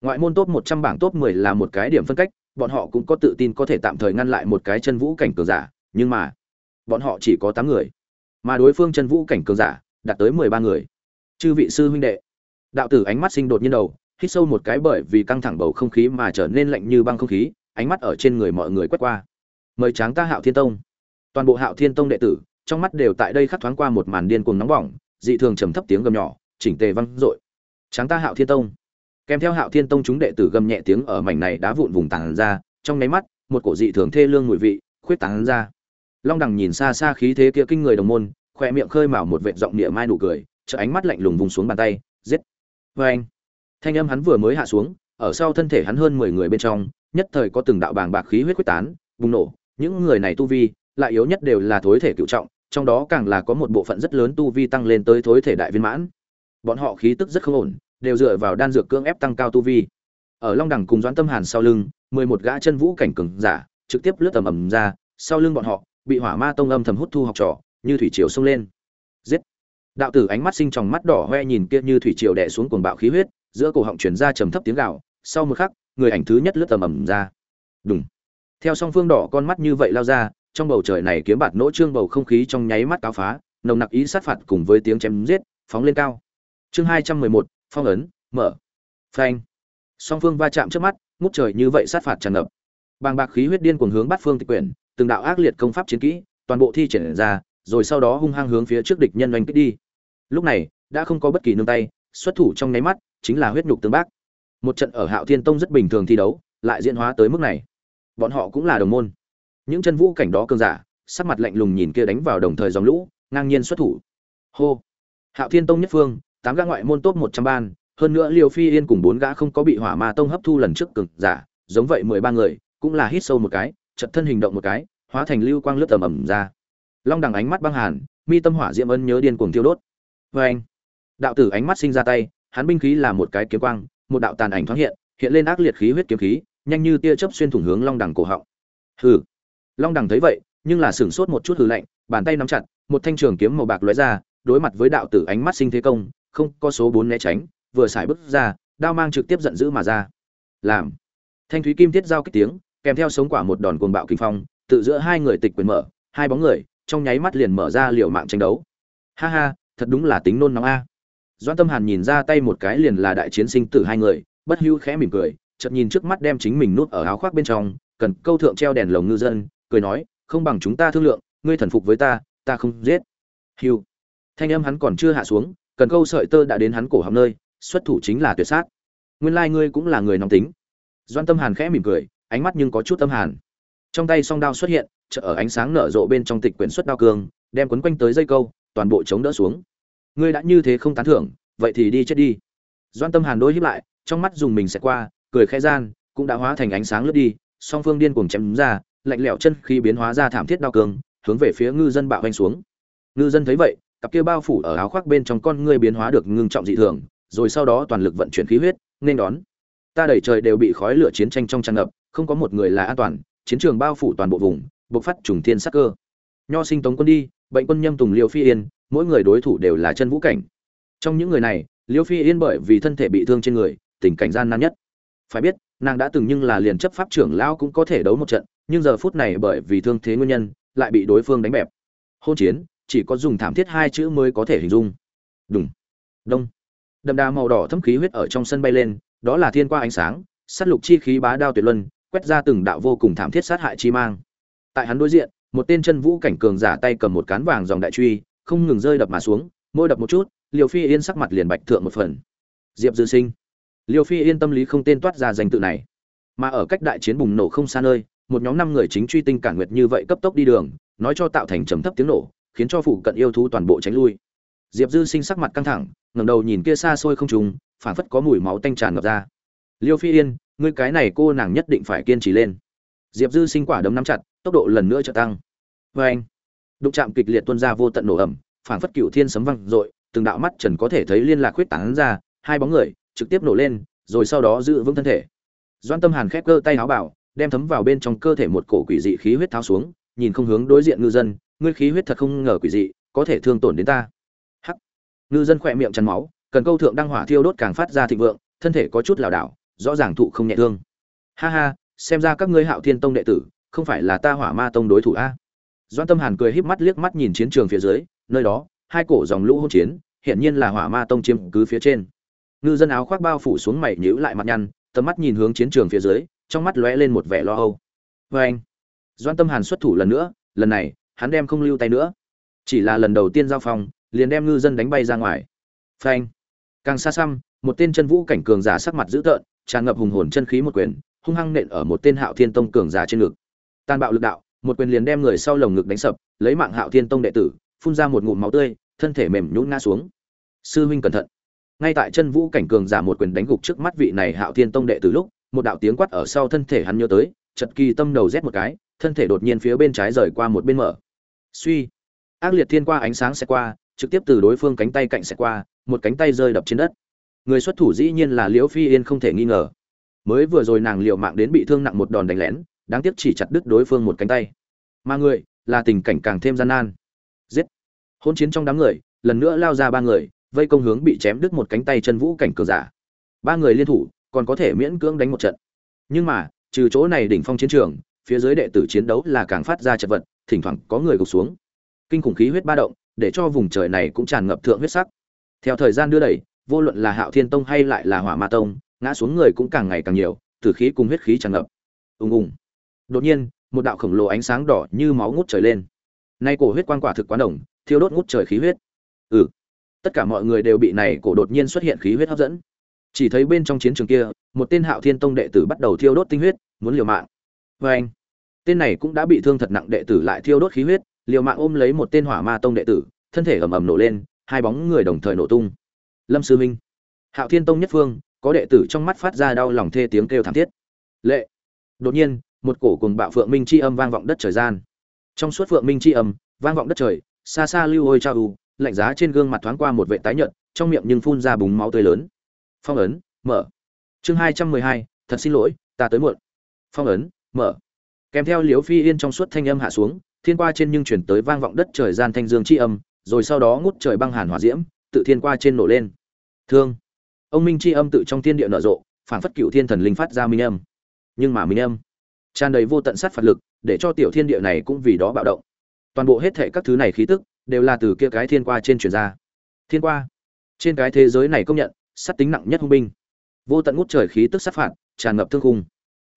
Ngoại môn top một trăm bảng top mười là một cái điểm phân cách, bọn họ cũng có tự tin có thể tạm thời ngăn lại một cái chân vũ cảnh cường giả, nhưng mà, bọn họ chỉ có tám người. Mà đối phương chân vũ cảnh cường giả, đạt tới mười ba người. Chư vị sư huynh đệ, đạo tử ánh mắt sinh đột nhiên đầu, hít sâu một cái bởi vì căng thẳng bầu không khí mà trở nên lạnh như băng không khí, ánh mắt ở trên người mọi người quét qua. Mời tráng ta hạo thiên tông toàn bộ hạo thiên tông đệ tử, trong mắt đều tại đây khắc thoáng qua một màn điên cuồng nóng bỏng, dị thường trầm thấp tiếng gầm nhỏ, chỉnh tề vang dội. Tráng ta hạo thiên tông. Kèm theo hạo thiên tông chúng đệ tử gầm nhẹ tiếng ở mảnh này đá vụn vùng tàn ra, trong nháy mắt, một cổ dị thường thê lương mùi vị khuyết tán ra. Long đằng nhìn xa xa khí thế kia kinh người đồng môn khoe miệng khơi mào một vệt giọng địa mai nụ cười chợ ánh mắt lạnh lùng vùng xuống bàn tay, giết. Vê anh, thanh âm hắn vừa mới hạ xuống, ở sau thân thể hắn hơn mười người bên trong, nhất thời có từng đạo bàng bạc khí huyết quyết tán, bùng nổ, những người này tu vi lại yếu nhất đều là thối thể cựu trọng, trong đó càng là có một bộ phận rất lớn tu vi tăng lên tới thối thể đại viên mãn. Bọn họ khí tức rất không ổn, đều dựa vào đan dược cưỡng ép tăng cao tu vi. Ở long đẳng cùng doãn tâm hàn sau lưng, mười một gã chân vũ cảnh cường giả trực tiếp lướt tầm ầm ra, sau lưng bọn họ, bị hỏa ma tông âm thầm hút thu học trò, như thủy triều xông lên. Giết! Đạo tử ánh mắt sinh tròng mắt đỏ hoe nhìn kia như thủy triều đè xuống cuồng bạo khí huyết, giữa cổ họng truyền ra trầm thấp tiếng gào, sau một khắc, người ảnh thứ nhất lướt tầm ầm ra. Đùng! Theo song phương đỏ con mắt như vậy lao ra trong bầu trời này kiếm bạt nỗ trương bầu không khí trong nháy mắt cáo phá, nồng nặc ý sát phạt cùng với tiếng chém giết, phóng lên cao. Chương hai trăm mười một, phong ấn, mở. Phanh. Song phương va chạm trước mắt, ngút trời như vậy sát phạt tràn ngập. Bàng bạc khí huyết điên cuồng hướng bắt phương tịch quyển, từng đạo ác liệt công pháp chiến kỹ, toàn bộ thi triển ra, rồi sau đó hung hăng hướng phía trước địch nhân oanh kích đi. Lúc này, đã không có bất kỳ nương tay, xuất thủ trong nháy mắt, chính là huyết nhục tương bác. Một trận ở hạo thiên tông rất bình thường thi đấu, lại diễn hóa tới mức này. Bọn họ cũng là đồng môn những chân vũ cảnh đó cơn giả, sắc mặt lạnh lùng nhìn kia đánh vào đồng thời dòng lũ, ngang nhiên xuất thủ. Hô. Hạo thiên tông nhất phương, tám gã ngoại môn tốt một trăm ban, hơn nữa liều phi yên cùng bốn gã không có bị hỏa ma tông hấp thu lần trước cường giả, giống vậy mười ba người, cũng là hít sâu một cái chật thân hình động một cái, hóa thành lưu quang lướt tầm ẩm ra. Long đằng ánh mắt băng hàn, mi tâm hỏa diễm ân nhớ điên cuồng tiêu đốt. Vê anh. Đạo tử ánh mắt sinh ra tay, hắn binh khí là một cái kiếm quang, một đạo tàn ảnh thoáng hiện hiện lên ác liệt khí huyết kiếm khí, nhanh như tia chớp xuyên thủng hướng long đằng cổ họng. Hừ long đằng thấy vậy, nhưng là sửng sốt một chút hừ lạnh, bàn tay nắm chặt, một thanh trường kiếm màu bạc lóe ra, đối mặt với đạo tử ánh mắt sinh thế công, không có số bốn né tránh, vừa xài bước ra, đao mang trực tiếp giận dữ mà ra. Làm. Thanh thúy kim tiết giao kích tiếng, kèm theo sống quả một đòn cuồng bạo kinh phong, tự giữa hai người tịch quyền mở, hai bóng người, trong nháy mắt liền mở ra liều mạng tranh đấu. Ha ha, thật đúng là tính nôn nóng a. Doan tâm hàn nhìn ra tay một cái liền là đại chiến sinh tử hai người, bất hưu khẽ mỉm cười, chợt nhìn trước mắt đem chính mình nuốt ở áo khoác bên trong, cần câu thượng treo đèn lồng ngư dân cười nói, không bằng chúng ta thương lượng, ngươi thần phục với ta ta không giết. Hưu. Thanh âm hắn còn chưa hạ xuống, cần câu sợi tơ đã đến hắn cổ họng nơi, xuất thủ chính là tuyệt sát. Nguyên lai ngươi cũng là người nóng tính. Doan tâm hàn khẽ mỉm cười, ánh mắt nhưng có chút tâm hàn. Trong tay song đao xuất hiện, chợ ở ánh sáng nở rộ bên trong tịch quyển xuất đao cương đem quấn quanh tới dây câu, toàn bộ chống đỡ xuống. Ngươi đã như thế không tán thưởng, vậy thì đi chết đi. Doan tâm hàn đôi hiếp lại, trong mắt dùng mình sẽ qua, cười khẽ gian, cũng đã hóa thành ánh sáng lướt đi, song phương điên cuồng chém ra lạnh lẽo chân khi biến hóa ra thảm thiết đao cương hướng về phía ngư dân bạo vanh xuống. Ngư dân thấy vậy, cặp kia bao phủ ở áo khoác bên trong con ngươi biến hóa được ngưng trọng dị thường, rồi sau đó toàn lực vận chuyển khí huyết, nên đón. Ta đẩy trời đều bị khói lửa chiến tranh trong tràn ngập, không có một người là an toàn, chiến trường bao phủ toàn bộ vùng, bộc phát trùng thiên sắc cơ. Nho sinh tống quân đi, bệnh quân nhâm tùng liêu phi yên, mỗi người đối thủ đều là chân vũ cảnh. Trong những người này, liêu phi yên bởi vì thân thể bị thương trên người, tình cảnh gian nan nhất. Phải biết, nàng đã từng nhưng là liền chấp pháp trưởng lão cũng có thể đấu một trận nhưng giờ phút này bởi vì thương thế nguyên nhân, lại bị đối phương đánh bẹp. Hôn chiến, chỉ có dùng thảm thiết hai chữ mới có thể hình dung. Đúng đông. Đậm đà màu đỏ thâm khí huyết ở trong sân bay lên, đó là thiên qua ánh sáng, sát lục chi khí bá đao tuyệt luân, quét ra từng đạo vô cùng thảm thiết sát hại chi mang. Tại hắn đối diện, một tên chân vũ cảnh cường giả tay cầm một cán vàng dòng đại truy, không ngừng rơi đập mà xuống, môi đập một chút liều phi yên sắc mặt liền bạch thượng một phần. Diệp dư sinh. Liều phi yên tâm lý không tên toát ra danh tự này. Mà ở cách đại chiến bùng nổ không xa nơi một nhóm năm người chính truy tinh cản nguyệt như vậy cấp tốc đi đường, nói cho tạo thành trầm thấp tiếng nổ, khiến cho phụ cận yêu thú toàn bộ tránh lui. Diệp dư sinh sắc mặt căng thẳng, ngẩng đầu nhìn kia xa xôi không trùng phảng phất có mùi máu tanh tràn ngập ra. Liêu phi yên, ngươi cái này cô nàng nhất định phải kiên trì lên. Diệp dư sinh quả đấm nắm chặt, tốc độ lần nữa trợ tăng. Vê anh. Đụng chạm kịch liệt tuôn ra vô tận nổ ẩm, phảng phất cựu thiên sấm văng dội, từng đạo mắt trần có thể thấy liên lạc huyết tán ra, hai bóng người trực tiếp nổ lên, rồi sau đó giữ vững thân thể. Doan tâm hàn khép cơ tay áo bảo đem thấm vào bên trong cơ thể một cổ quỷ dị khí huyết tháo xuống, nhìn không hướng đối diện ngư dân, ngươi khí huyết thật không ngờ quỷ dị, có thể thương tổn đến ta. Hắc. Ngư dân khỏe miệng chắn máu, cần câu thượng đăng hỏa thiêu đốt càng phát ra thịnh vượng, thân thể có chút lảo đảo, rõ ràng thụ không nhẹ thương. Ha ha, xem ra các ngươi hạo thiên tông đệ tử, không phải là ta hỏa ma tông đối thủ a. Doan tâm hàn cười híp mắt liếc mắt nhìn chiến trường phía dưới, nơi đó, hai cổ dòng lũ hôn chiến, hiển nhiên là hỏa ma tông chiếm cứ phía trên. Ngư dân áo khoác bao phủ xuống mày nhíu lại mặt nhăn, tầm mắt nhìn hướng chiến trường phía dưới trong mắt lóe lên một vẻ lo âu. Vê anh doan tâm hàn xuất thủ lần nữa, lần này, hắn đem không lưu tay nữa. Chỉ là lần đầu tiên giao phong, liền đem ngư dân đánh bay ra ngoài. Phanh càng xa xăm, một tên chân vũ cảnh cường giả sắc mặt dữ tợn, tràn ngập hùng hồn chân khí một quyền, hung hăng nện ở một tên hạo thiên tông cường giả trên ngực. Tàn bạo lực đạo, một quyền liền đem người sau lồng ngực đánh sập, lấy mạng hạo thiên tông đệ tử, phun ra một ngụm máu tươi, thân thể mềm nhũn ngã xuống. Sư huynh cẩn thận. Ngay tại chân vũ cảnh cường giả một quyền đánh gục trước mắt vị này hạo thiên tông đệ tử lúc một đạo tiếng quát ở sau thân thể hắn nhớ tới, chật kỳ tâm đầu rét một cái, thân thể đột nhiên phía bên trái rời qua một bên mở. Suy. Ác liệt thiên qua ánh sáng sẽ qua, trực tiếp từ đối phương cánh tay cạnh sẽ qua, một cánh tay rơi đập trên đất. Người xuất thủ dĩ nhiên là liễu phi yên không thể nghi ngờ. Mới vừa rồi nàng liều mạng đến bị thương nặng một đòn đánh lén, đáng tiếc chỉ chặt đứt đối phương một cánh tay. Mà người, là tình cảnh càng thêm gian nan. Giết. Hỗn chiến trong đám người, lần nữa lao ra ba người, vây công hướng bị chém đứt một cánh tay chân vũ cảnh cường giả. Ba người liên thủ còn có thể miễn cưỡng đánh một trận. Nhưng mà, trừ chỗ này đỉnh phong chiến trường, phía dưới đệ tử chiến đấu là càng phát ra chật vật, thỉnh thoảng có người gục xuống. Kinh khủng khí huyết ba động, để cho vùng trời này cũng tràn ngập thượng huyết sắc. Theo thời gian đưa đẩy, vô luận là hạo thiên tông hay lại là hỏa ma tông, ngã xuống người cũng càng ngày càng nhiều, tử khí cùng huyết khí tràn ngập. Ùng ùng. Đột nhiên, một đạo khổng lồ ánh sáng đỏ như máu ngút trời lên. Nay cổ huyết quang quả thực quá đồng thiêu đốt ngút trời khí huyết. Ừ. Tất cả mọi người đều bị này cổ đột nhiên xuất hiện khí huyết hấp dẫn chỉ thấy bên trong chiến trường kia, một tên hạo thiên tông đệ tử bắt đầu thiêu đốt tinh huyết, muốn liều mạng. Vê anh tên này cũng đã bị thương thật nặng, đệ tử lại thiêu đốt khí huyết, liều mạng ôm lấy một tên hỏa ma tông đệ tử, thân thể ầm ầm nổ lên, hai bóng người đồng thời nổ tung. Lâm sư minh. Hạo thiên tông nhất phương, có đệ tử trong mắt phát ra đau lòng thê tiếng kêu thảm thiết. Lệ. Đột nhiên, một cổ cùng bạo phượng minh chi âm vang vọng đất trời gian. Trong suốt phượng minh chi âm, vang vọng đất trời, xa xa lưu ôi trao u, lạnh giá trên gương mặt thoáng qua một vệ tái nhợt, trong miệng nhưng phun ra búng máu tươi lớn phong ấn, mở. Chương hai trăm mười hai, thật xin lỗi, ta tới muộn. Phong ấn, mở. Kèm theo liếu phi yên trong suốt thanh âm hạ xuống, thiên qua trên nhưng chuyển tới vang vọng đất trời gian thanh dương chi âm, rồi sau đó ngút trời băng hàn hỏa diễm, tự thiên qua trên nổ lên. Thương. Ông minh chi âm tự trong thiên địa nở rộ phản phất cựu thiên thần linh phát ra minh âm. Nhưng mà minh âm tràn đầy vô tận sát phạt lực, để cho tiểu thiên địa này cũng vì đó bạo động. Toàn bộ hết thệ các thứ này khí tức, đều là từ kia cái thiên qua trên truyền ra. Thiên qua, trên cái thế giới này công nhận sát tính nặng nhất hung binh. Vô tận ngút trời khí tức sát phạt, tràn ngập thương khung.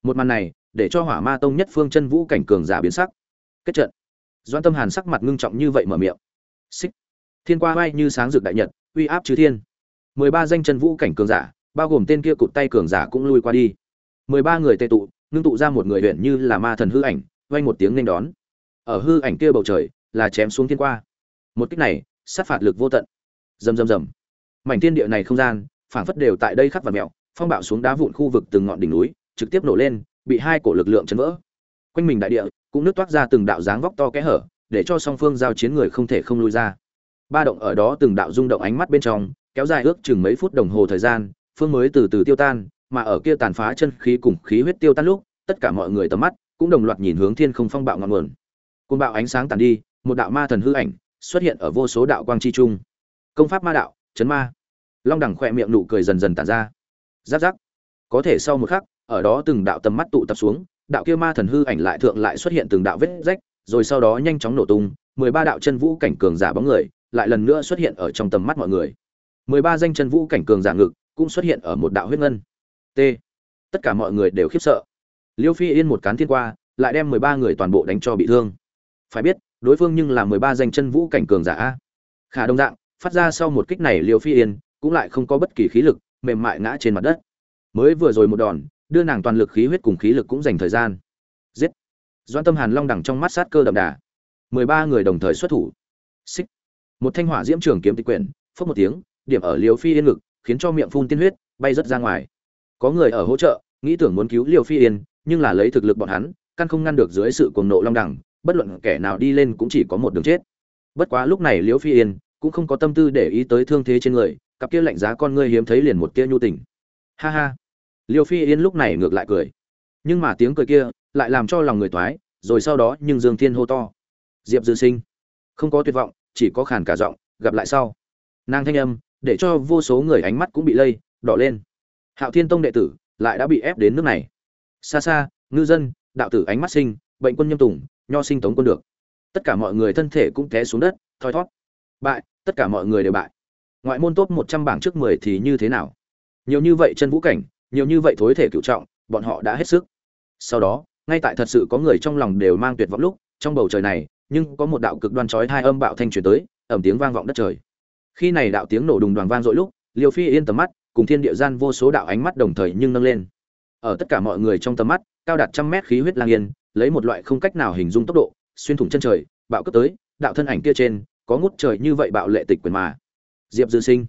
Một màn này, để cho hỏa ma tông nhất phương chân vũ cảnh cường giả biến sắc. Kết trận. Doan tâm hàn sắc mặt ngưng trọng như vậy mở miệng. Xích. Thiên qua bay như sáng rực đại nhật, uy áp chư thiên. Mười ba danh chân vũ cảnh cường giả, bao gồm tên kia cụt tay cường giả cũng lui qua đi. Mười ba người tệ tụ, ngưng tụ ra một người huyện như là ma thần hư ảnh, vang một tiếng nên đón. Ở hư ảnh kia bầu trời, là chém xuống thiên qua. Một kích này, sát phạt lực vô tận. Rầm rầm rầm mảnh thiên địa này không gian, phảng phất đều tại đây khắc và mẹo, phong bạo xuống đá vụn khu vực từng ngọn đỉnh núi, trực tiếp nổ lên, bị hai cổ lực lượng chấn vỡ. Quanh mình đại địa, cũng nước toát ra từng đạo dáng vóc to kẽ hở, để cho song phương giao chiến người không thể không lui ra. Ba động ở đó từng đạo rung động ánh mắt bên trong, kéo dài ước chừng mấy phút đồng hồ thời gian, phương mới từ từ tiêu tan, mà ở kia tàn phá chân khí cùng khí huyết tiêu tan lúc, tất cả mọi người tầm mắt cũng đồng loạt nhìn hướng thiên không phong bạo ngọn nguồn. Côn bạo ánh sáng tàn đi, một đạo ma thần hư ảnh xuất hiện ở vô số đạo quang chi trung. Công pháp ma đạo chấn ma. Long đẳng khỏe miệng nụ cười dần dần tàn ra. Giáp giáp. Có thể sau một khắc, ở đó từng đạo tầm mắt tụ tập xuống, đạo kia ma thần hư ảnh lại thượng lại xuất hiện từng đạo vết rách, rồi sau đó nhanh chóng nổ tung, mười ba đạo chân vũ cảnh cường giả bóng người lại lần nữa xuất hiện ở trong tầm mắt mọi người. Mười ba danh chân vũ cảnh cường giả ngực cũng xuất hiện ở một đạo huyết ngân. T. Tất cả mọi người đều khiếp sợ. Liêu phi yên một cán thiên qua, lại đem mười ba người toàn bộ đánh cho bị thương. Phải biết, đối phương nhưng là mười ba danh chân vũ cảnh cường giả khả đông dạng phát ra sau một kích này liêu phi yên cũng lại không có bất kỳ khí lực, mềm mại ngã trên mặt đất. Mới vừa rồi một đòn, đưa nàng toàn lực khí huyết cùng khí lực cũng dành thời gian. Giết! Doan tâm hàn long đẳng trong mắt sát cơ đậm đà. Mười ba người đồng thời xuất thủ. Xích! Một thanh hỏa diễm trường kiếm tịch quyển phất một tiếng, điểm ở liều phi yên ngực, khiến cho miệng phun tiên huyết, bay rất ra ngoài. Có người ở hỗ trợ, nghĩ tưởng muốn cứu liều phi yên, nhưng là lấy thực lực bọn hắn, căn không ngăn được dưới sự cuồng nộ long đẳng bất luận kẻ nào đi lên cũng chỉ có một đường chết. Bất quá lúc này liều phi yên cũng không có tâm tư để ý tới thương thế trên người, cặp kia lạnh giá con ngươi hiếm thấy liền một tia nhu tình. Ha ha. Liêu phi yên lúc này ngược lại cười. Nhưng mà tiếng cười kia lại làm cho lòng người toái rồi sau đó nhưng dương thiên hô to. Diệp dư sinh, không có tuyệt vọng, chỉ có khản cả giọng, gặp lại sau. Nàng thanh âm, để cho vô số người ánh mắt cũng bị lây, đỏ lên. Hạo thiên tông đệ tử lại đã bị ép đến nước này. Xa xa, ngư dân, đạo tử ánh mắt sinh, bệnh quân nhâm tùng, nho sinh tống quân được. Tất cả mọi người thân thể cũng té xuống đất, thoi thót bại, tất cả mọi người đều bại. Ngoại môn top một trăm bảng trước mười thì như thế nào? Nhiều như vậy chân vũ cảnh, nhiều như vậy thối thể cựu trọng, bọn họ đã hết sức. Sau đó, ngay tại thật sự có người trong lòng đều mang tuyệt vọng lúc, trong bầu trời này, nhưng có một đạo cực đoan chói hai âm bạo thanh truyền tới, ẩm tiếng vang vọng đất trời. Khi này đạo tiếng nổ đùng đoàn vang dội lúc liều phi yên tầm mắt, cùng thiên địa gian vô số đạo ánh mắt đồng thời nhưng nâng lên. Ở tất cả mọi người trong tầm mắt, cao đạt trăm mét khí huyết lang yên, lấy một loại không cách nào hình dung tốc độ, xuyên thủng chân trời, bạo cấp tới, đạo thân ảnh kia trên có ngút trời như vậy bạo lệ tịch quyền mà. Diệp dư sinh,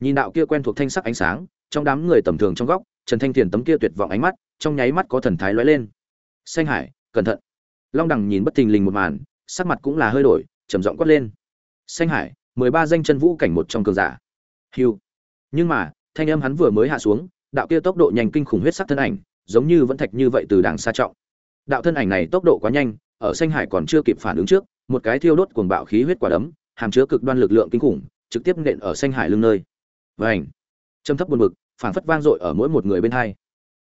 nhìn đạo kia quen thuộc thanh sắc ánh sáng, trong đám người tầm thường trong góc, trần thanh thiền tấm kia tuyệt vọng ánh mắt, trong nháy mắt có thần thái lóe lên. Xanh hải, cẩn thận. Long đằng nhìn bất thình lình một màn, sắc mặt cũng là hơi đổi, trầm giọng quát lên. Xanh hải, mười ba danh chân vũ cảnh một trong cường giả. Hiu nhưng mà, thanh âm hắn vừa mới hạ xuống, đạo kia tốc độ nhanh kinh khủng huyết sắc thân ảnh, giống như vẫn thạch như vậy từ đàng xa trọng. Đạo thân ảnh này tốc độ quá nhanh, ở xanh hải còn chưa kịp phản ứng trước một cái thiêu đốt cuồng bạo khí huyết quả đấm hàm chứa cực đoan lực lượng kinh khủng trực tiếp nện ở xanh hải lưng nơi. Vành, trầm thấp buồn bực phảng phất vang dội ở mỗi một người bên hai.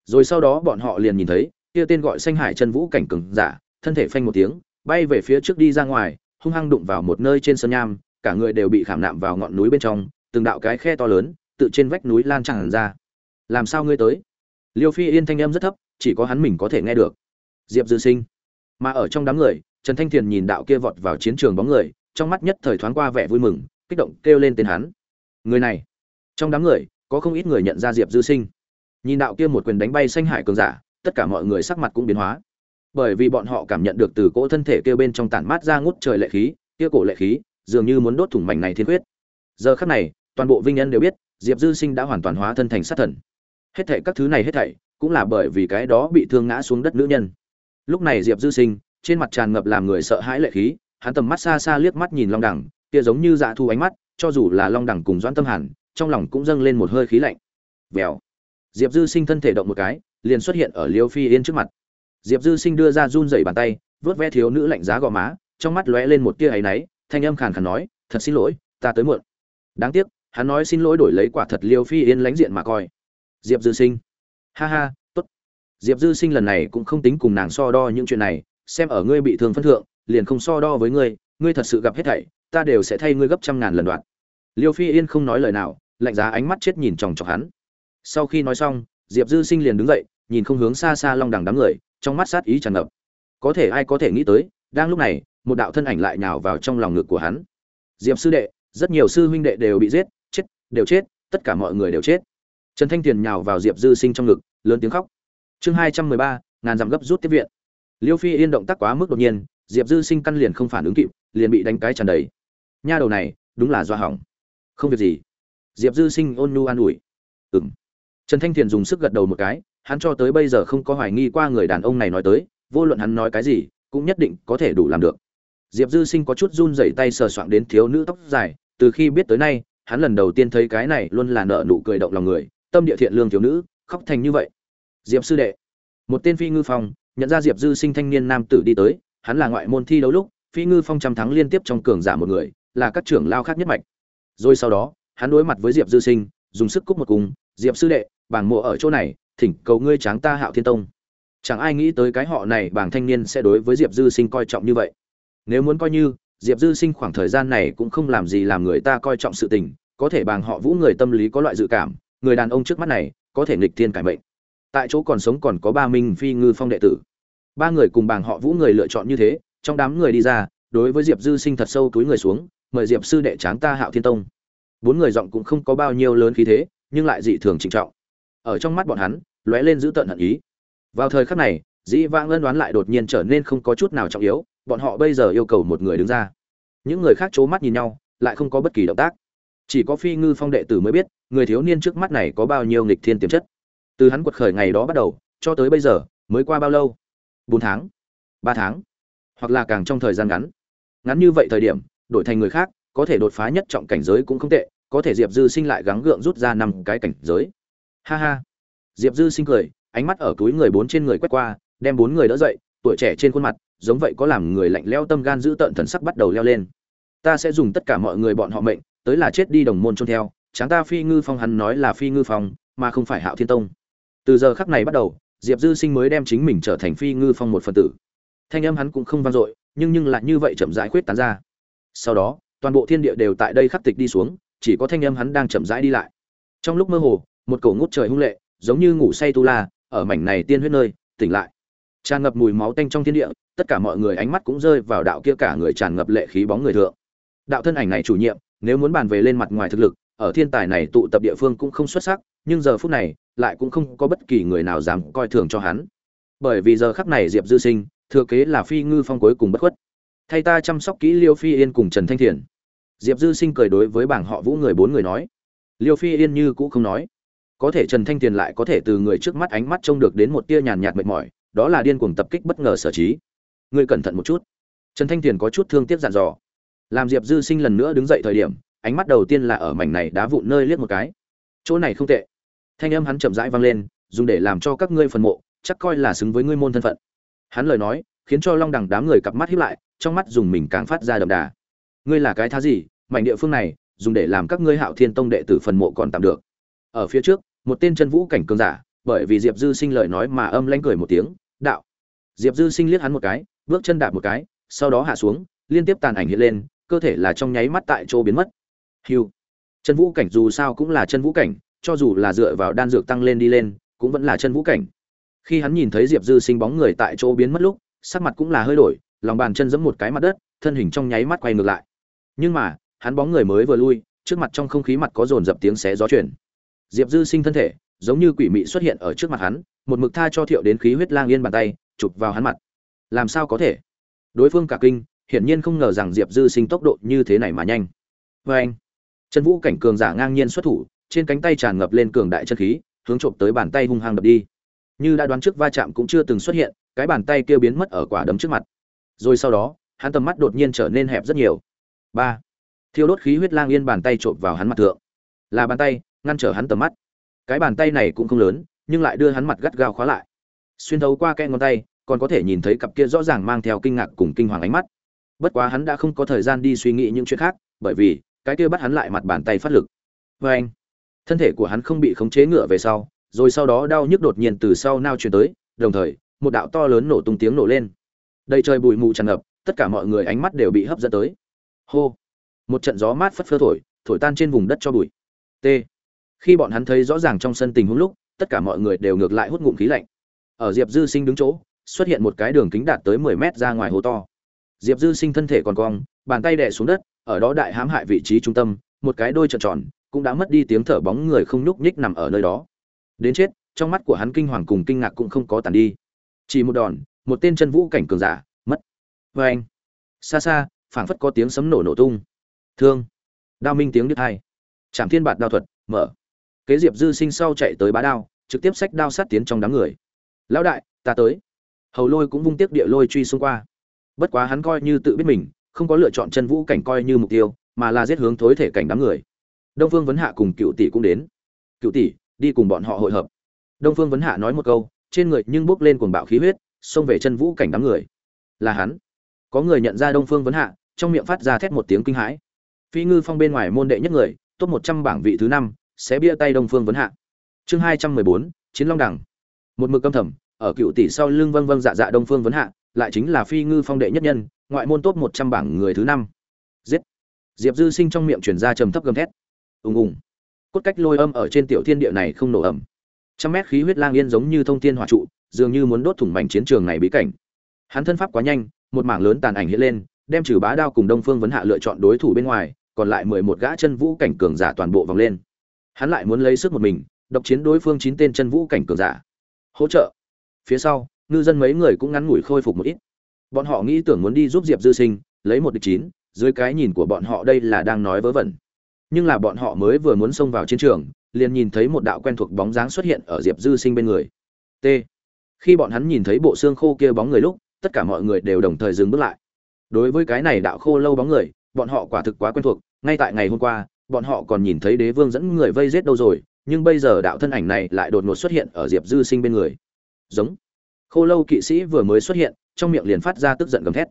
Rồi sau đó bọn họ liền nhìn thấy kia tên gọi xanh hải chân vũ cảnh cường giả thân thể phanh một tiếng bay về phía trước đi ra ngoài hung hăng đụng vào một nơi trên sơn nham cả người đều bị khảm nạm vào ngọn núi bên trong từng đạo cái khe to lớn tự trên vách núi lan tràn ra. Làm sao ngươi tới? Liêu phi yên thanh âm rất thấp chỉ có hắn mình có thể nghe được. Diệp dư sinh. Mà ở trong đám người trần thanh thiền nhìn đạo kia vọt vào chiến trường bóng người, trong mắt nhất thời thoáng qua vẻ vui mừng, kích động kêu lên tên hắn. Người này, trong đám người, có không ít người nhận ra diệp dư sinh. Nhìn đạo kia một quyền đánh bay xanh hải cường giả, tất cả mọi người sắc mặt cũng biến hóa. Bởi vì bọn họ cảm nhận được từ cỗ thân thể kia bên trong tản mát ra ngút trời lệ khí, kia cổ lệ khí, dường như muốn đốt thủng mảnh này thiên huyết. giờ khắc này, toàn bộ vinh nhân đều biết, diệp dư sinh đã hoàn toàn hóa thân thành sát thần. Hết thảy các thứ này hết thảy, cũng là bởi vì cái đó bị thương ngã xuống đất nữ nhân. Lúc này diệp dư sinh trên mặt tràn ngập làm người sợ hãi lệ khí, hắn tầm mắt xa xa liếc mắt nhìn long đẳng kia giống như dạ thu ánh mắt, cho dù là long đẳng cùng doãn tâm hàn, trong lòng cũng dâng lên một hơi khí lạnh. Vèo. Diệp dư sinh thân thể động một cái, liền xuất hiện ở liêu phi yên trước mặt. Diệp dư sinh đưa ra run dày bàn tay, vớt ve thiếu nữ lạnh giá gò má, trong mắt lóe lên một tia áy náy, thanh âm khàn khàn nói, thật xin lỗi, ta tới muộn. Đáng tiếc, hắn nói xin lỗi đổi lấy quả thật liêu phi yên lánh diện mà coi. Diệp dư sinh. Ha ha, tốt. Diệp dư sinh lần này cũng không tính cùng nàng so đo những chuyện này xem ở ngươi bị thương phân thượng, liền không so đo với ngươi ngươi thật sự gặp hết thảy, ta đều sẽ thay ngươi gấp trăm ngàn lần đoạn liêu phi yên không nói lời nào, lạnh giá ánh mắt chết nhìn chòng chọc hắn. Sau khi nói xong, diệp dư sinh liền đứng dậy, nhìn không hướng xa xa long đằng đám người, trong mắt sát ý tràn ngập. Có thể ai có thể nghĩ tới, đang lúc này, một đạo thân ảnh lại nhào vào trong lòng ngực của hắn. Diệp sư đệ, rất nhiều sư huynh đệ đều bị giết, chết, đều chết, tất cả mọi người đều chết. Trần thanh tiền nhào vào diệp dư sinh trong ngực, lớn tiếng khóc. Chương hai trăm mười ba, ngàn dặm gấp rút tiếp viện liêu phi yên động tác quá mức đột nhiên, diệp dư sinh căn liền không phản ứng kịp, liền bị đánh cái tràn đầy. Nha đầu này, đúng là do hỏng. Không việc gì. Diệp dư sinh ôn nhu an ủi. Ừng trần thanh thiền dùng sức gật đầu một cái, hắn cho tới bây giờ không có hoài nghi qua người đàn ông này nói tới, vô luận hắn nói cái gì, cũng nhất định có thể đủ làm được. Diệp dư sinh có chút run rẩy tay sờ soạng đến thiếu nữ tóc dài, từ khi biết tới nay, hắn lần đầu tiên thấy cái này luôn là nợ nụ cười động lòng người, tâm địa thiện lương thiếu nữ, khóc thành như vậy. Diệp sư đệ, một tên phi ngư phong nhận ra diệp dư sinh thanh niên nam tử đi tới, hắn là ngoại môn thi đấu lúc, phi ngư phong trăm thắng liên tiếp trong cường giả một người, là các trưởng lao khác nhất mạch. Rồi sau đó, hắn đối mặt với diệp dư sinh, dùng sức cúc một cùng diệp sư đệ, bảng mộ ở chỗ này, thỉnh cầu ngươi tráng ta hạo thiên tông. Chẳng ai nghĩ tới cái họ này bảng thanh niên sẽ đối với diệp dư sinh coi trọng như vậy. Nếu muốn coi như, diệp dư sinh khoảng thời gian này cũng không làm gì làm người ta coi trọng sự tình, có thể bàng họ vũ người tâm lý có loại dự cảm, người đàn ông trước mắt này có thể nghịch thiên cải mệnh tại chỗ còn sống còn có ba minh phi ngư phong đệ tử. Ba người cùng bàng họ vũ người lựa chọn như thế, trong đám người đi ra, đối với diệp dư sinh thật sâu túi người xuống, mời diệp sư đệ tráng ta hạo thiên tông. Bốn người giọng cũng không có bao nhiêu lớn khí thế, nhưng lại dị thường trịnh trọng. Ở trong mắt bọn hắn, lóe lên giữ tận hận ý. Vào thời khắc này, dĩ vãng ân đoán lại đột nhiên trở nên không có chút nào trọng yếu, bọn họ bây giờ yêu cầu một người đứng ra. Những người khác c h ố mắt nhìn nhau, lại không có bất kỳ động tác. Chỉ có phi ngư phong đệ tử mới biết, người thiếu niên trước mắt này có bao nhiêu nghịch thiên tiềm chất từ hắn quật khởi ngày đó bắt đầu, cho tới bây giờ, mới qua bao lâu? Bốn tháng, ba tháng, hoặc là càng trong thời gian ngắn. Ngắn như vậy thời điểm, đổi thành người khác, có thể đột phá nhất trọng cảnh giới cũng không tệ, có thể diệp dư sinh lại gắng gượng rút ra năm cái cảnh giới. Ha ha. Diệp dư sinh cười, ánh mắt ở túi người bốn trên người quét qua, đem bốn người đỡ dậy, tuổi trẻ trên khuôn mặt, giống vậy có làm người lạnh leo tâm gan giữ tợn thần sắc bắt đầu leo lên. Ta sẽ dùng tất cả mọi người bọn họ mệnh, tới là chết đi đồng môn trôn theo, tráng ta phi ngư phong hắn nói là phi ngư phong, mà không phải hạo thiên tông từ giờ khắc này bắt đầu, diệp dư sinh mới đem chính mình trở thành phi ngư phong một phần tử. Thanh âm hắn cũng không vang dội, nhưng nhưng lại như vậy chậm rãi khuyết tán ra. Sau đó, toàn bộ thiên địa đều tại đây khắc tịch đi xuống, chỉ có thanh âm hắn đang chậm rãi đi lại. Trong lúc mơ hồ, một cổ ngút trời hung lệ, giống như ngủ say tu la, ở mảnh này tiên huyết nơi, tỉnh lại. Tràn ngập mùi máu tanh trong thiên địa, tất cả mọi người ánh mắt cũng rơi vào đạo kia cả người tràn ngập lệ khí bóng người thượng. Đạo thân ảnh này chủ nhiệm, nếu muốn bàn về lên mặt ngoài thực lực, ở thiên tài này tụ tập địa phương cũng không xuất sắc nhưng giờ phút này, lại cũng không có bất kỳ người nào dám coi thường cho hắn. Bởi vì giờ khắc này diệp dư sinh, thừa kế là phi ngư phong cuối cùng bất khuất. Thay ta chăm sóc kỹ liêu phi yên cùng trần thanh thiền diệp dư sinh cười đối với bảng họ vũ người bốn người nói. Liêu phi yên như cũ không nói. Có thể trần thanh tiền lại có thể từ người trước mắt ánh mắt trông được đến một tia nhàn nhạt mệt mỏi, đó là điên cuồng tập kích bất ngờ sở trí. Ngươi cẩn thận một chút. Trần thanh tiền có chút thương tiếc dặn dò. Làm diệp dư sinh lần nữa đứng dậy thời điểm, ánh mắt đầu tiên là ở mảnh này đá vụn nơi liếc một cái. Chỗ này không tệ thanh âm hắn chậm rãi vang lên, dùng để làm cho các ngươi phần mộ, chắc coi là xứng với ngươi môn thân phận. Hắn lời nói, khiến cho long đẳng đám người cặp mắt hiếp lại, trong mắt dùng mình càng phát ra đậm đà. Ngươi là cái thá gì? Mảnh địa phương này, dùng để làm các ngươi hạo thiên tông đệ tử phần mộ còn tạm được. Ở phía trước, một tên chân vũ cảnh cường giả, bởi vì diệp dư sinh lời nói mà âm lanh cười một tiếng, đạo. Diệp dư sinh liếc hắn một cái, bước chân đạp một cái, sau đó hạ xuống, liên tiếp tàn ảnh hiện lên, cơ thể là trong nháy mắt tại chỗ biến mất. Hiu. Chân vũ cảnh dù sao cũng là chân vũ cảnh cho dù là dựa vào đan dược tăng lên đi lên, cũng vẫn là chân vũ cảnh. Khi hắn nhìn thấy diệp dư sinh bóng người tại chỗ biến mất lúc, sắc mặt cũng là hơi đổi, lòng bàn chân giẫm một cái mặt đất, thân hình trong nháy mắt quay ngược lại. Nhưng mà, hắn bóng người mới vừa lui, trước mặt trong không khí mặt có dồn dập tiếng xé gió chuyển. Diệp dư sinh thân thể, giống như quỷ mị xuất hiện ở trước mặt hắn, một mực tha cho thiệu đến khí huyết lang yên bàn tay, chụp vào hắn mặt. Làm sao có thể? Đối phương cả kinh, hiển nhiên không ngờ rằng diệp dư sinh tốc độ như thế này mà nhanh. Vê anh chân vũ cảnh cường giả ngang nhiên xuất thủ trên cánh tay tràn ngập lên cường đại chân khí, hướng trộm tới bàn tay hung hăng đập đi. Như đã đoán trước va chạm cũng chưa từng xuất hiện, cái bàn tay kia biến mất ở quả đấm trước mặt. Rồi sau đó, hắn tầm mắt đột nhiên trở nên hẹp rất nhiều. Ba. Thiêu đốt khí huyết lang yên bàn tay trộm vào hắn mặt thượng. Là bàn tay, ngăn trở hắn tầm mắt. Cái bàn tay này cũng không lớn, nhưng lại đưa hắn mặt gắt gao khóa lại. Xuyên thấu qua kẽ ngón tay, còn có thể nhìn thấy cặp kia rõ ràng mang theo kinh ngạc cùng kinh hoàng ánh mắt. Bất quá hắn đã không có thời gian đi suy nghĩ những chuyện khác, bởi vì cái kia bắt hắn lại mặt bàn tay phát lực. Vê anh thân thể của hắn không bị khống chế ngựa về sau, rồi sau đó đau nhức đột nhiên từ sau nao truyền tới, đồng thời, một đạo to lớn nổ tung tiếng nổ lên. Đầy trời bụi mù tràn ngập, tất cả mọi người ánh mắt đều bị hấp dẫn tới. Hô! Một trận gió mát phất phơ thổi thổi tan trên vùng đất cho bụi. T. Khi bọn hắn thấy rõ ràng trong sân tình huống lúc, tất cả mọi người đều ngược lại hút ngụm khí lạnh. Ở diệp dư sinh đứng chỗ, xuất hiện một cái đường kính đạt tới mười mét ra ngoài hố to. Diệp dư sinh thân thể còn cong, bàn tay đè xuống đất, ở đó đại hãm hại vị trí trung tâm, một cái đôi trợn tròn cũng đã mất đi tiếng thở bóng người không nhúc nhích nằm ở nơi đó. Đến chết, trong mắt của hắn kinh hoàng cùng kinh ngạc cũng không có tàn đi. Chỉ một đòn, một tên chân vũ cảnh cường giả, mất. Và anh. Xa xa, phảng phất có tiếng sấm nổ nổ tung. Thương. Đao minh tiếng đứt hai. Trảm thiên bạt đao thuật, mở. Kế diệp dư sinh sau chạy tới bá đao, trực tiếp xách đao sát tiến trong đám người. Lão đại, ta tới. Hầu lôi cũng vung tiếc địa lôi truy xung qua. Bất quá hắn coi như tự biết mình, không có lựa chọn chân vũ cảnh coi như mục tiêu, mà là giết hướng thối thể cảnh đám người đông phương vấn hạ cùng cựu tỷ cũng đến. Cựu tỷ, đi cùng bọn họ hội hợp. Đông phương vấn hạ nói một câu, trên người nhưng bước lên cuồng bạo khí huyết, xông về chân vũ cảnh đám người. Là hắn. Có người nhận ra đông phương vấn hạ, trong miệng phát ra thét một tiếng kinh hãi. Phi ngư phong bên ngoài môn đệ nhất người, top một trăm bảng vị thứ năm, sẽ bia tay đông phương vấn hạ. Chương hai trăm mười bốn, chiến long đẳng một mực âm thầm, ở cựu tỷ sau lưng vâng vâng dạ dạ đông phương vấn hạ, lại chính là phi ngư phong đệ nhất nhân, ngoại môn top một trăm bảng người thứ năm. Giết. Diệp dư sinh trong miệng truyền ra trầm thấp gầm thét ùng ùng. Cốt cách lôi âm ở trên tiểu thiên địa này không nổ ẩm trăm mét khí huyết lang yên giống như thông thiên hỏa trụ, dường như muốn đốt thủng mảnh chiến trường này bí cảnh. Hắn thân pháp quá nhanh, một mảng lớn tàn ảnh hiện lên, đem trừ bá đao cùng đông phương vấn hạ lựa chọn đối thủ bên ngoài, còn lại mười một gã chân vũ cảnh cường giả toàn bộ vòng lên. Hắn lại muốn lấy sức một mình, độc chiến đối phương chín tên chân vũ cảnh cường giả. Hỗ trợ. Phía sau, ngư dân mấy người cũng ngắn ngủi khôi phục một ít. Bọn họ nghĩ tưởng muốn đi giúp diệp dư sinh, lấy một địch chín, dưới cái nhìn của bọn họ đây là đang nói vớ vẩn nhưng là bọn họ mới vừa muốn xông vào chiến trường, liền nhìn thấy một đạo quen thuộc bóng dáng xuất hiện ở diệp dư sinh bên người. T. Khi bọn hắn nhìn thấy bộ xương khô kia bóng người lúc, tất cả mọi người đều đồng thời dừng bước lại. Đối với cái này đạo khô lâu bóng người, bọn họ quả thực quá quen thuộc, ngay tại ngày hôm qua, bọn họ còn nhìn thấy đế vương dẫn người vây giết đâu rồi, nhưng bây giờ đạo thân ảnh này lại đột ngột xuất hiện ở diệp dư sinh bên người. Giống. Khô lâu kỵ sĩ vừa mới xuất hiện, trong miệng liền phát ra tức giận gầm thét.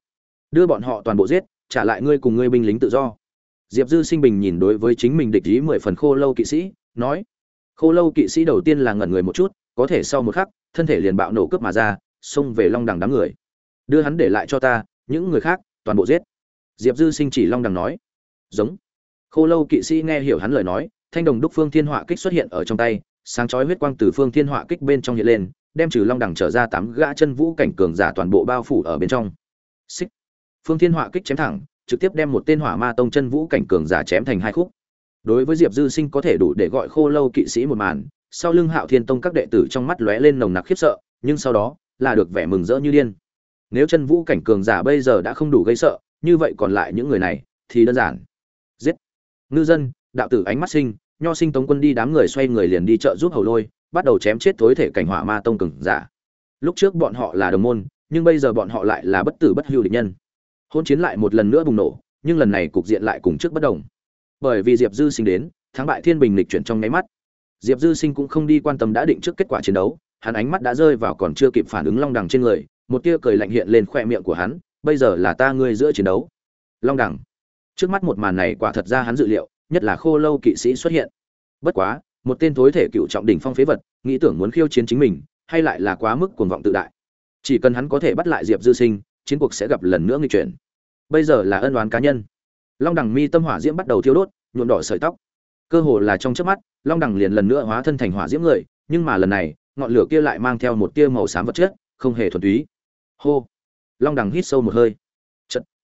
Đưa bọn họ toàn bộ giết, trả lại ngươi cùng ngươi binh lính tự do diệp dư sinh bình nhìn đối với chính mình địch ý mười phần khô lâu kỵ sĩ, nói, khô lâu kỵ sĩ đầu tiên là ngẩn người một chút, có thể sau một khắc, thân thể liền bạo nổ cướp mà ra, xông về long đằng đám người. Đưa hắn để lại cho ta, những người khác, toàn bộ giết. Diệp dư sinh chỉ long đằng nói, giống. Khô lâu kỵ sĩ nghe hiểu hắn lời nói, thanh đồng đúc phương thiên họa kích xuất hiện ở trong tay, sáng chói huyết quang từ phương thiên họa kích bên trong hiện lên, đem trừ long đằng trở ra tám gã chân vũ cảnh cường giả toàn bộ bao phủ ở bên trong. Xích. Phương thiên họa kích chém thẳng trực tiếp đem một tên hỏa ma tông chân vũ cảnh cường giả chém thành hai khúc. Đối với diệp dư sinh có thể đủ để gọi khô lâu kỵ sĩ một màn, sau lưng hạo thiên tông các đệ tử trong mắt lóe lên nồng nặc khiếp sợ, nhưng sau đó là được vẻ mừng rỡ như điên. Nếu chân vũ cảnh cường giả bây giờ đã không đủ gây sợ, như vậy còn lại những người này thì đơn giản. Giết. Ngư dân, đạo tử ánh mắt sinh, nho sinh tống quân đi đám người xoay người liền đi chợ giúp hầu lôi, bắt đầu chém chết tối thể cảnh hỏa ma tông cường giả. Lúc trước bọn họ là đồng môn, nhưng bây giờ bọn họ lại là bất tử bất hưu địch nhân hôn chiến lại một lần nữa bùng nổ, nhưng lần này cục diện lại cùng trước bất đồng. Bởi vì diệp dư sinh đến, thắng bại thiên bình lịch chuyển trong nháy mắt. Diệp dư sinh cũng không đi quan tâm đã định trước kết quả chiến đấu, hắn ánh mắt đã rơi vào còn chưa kịp phản ứng long đằng trên người, một tia cười lạnh hiện lên khoe miệng của hắn, bây giờ là ta ngươi giữa chiến đấu. Long đằng. Trước mắt một màn này quả thật ra hắn dự liệu, nhất là khô lâu kỵ sĩ xuất hiện. Bất quá, một tên thối thể cựu trọng đỉnh phong phế vật, nghĩ tưởng muốn khiêu chiến chính mình, hay lại là quá mức cuồng vọng tự đại. Chỉ cần hắn có thể bắt lại diệp dư sinh chiến cuộc sẽ gặp lần nữa nghịch chuyển. Bây giờ là ân đoán cá nhân. Long đằng mi tâm hỏa diễm bắt đầu thiêu đốt, nhuộm đỏ sợi tóc. Cơ hồ là trong chớp mắt, long đằng liền lần nữa hóa thân thành hỏa diễm người, nhưng mà lần này, ngọn lửa kia lại mang theo một tia màu xám vật chất, không hề thuần túy. Hô! Long đằng hít sâu một hơi.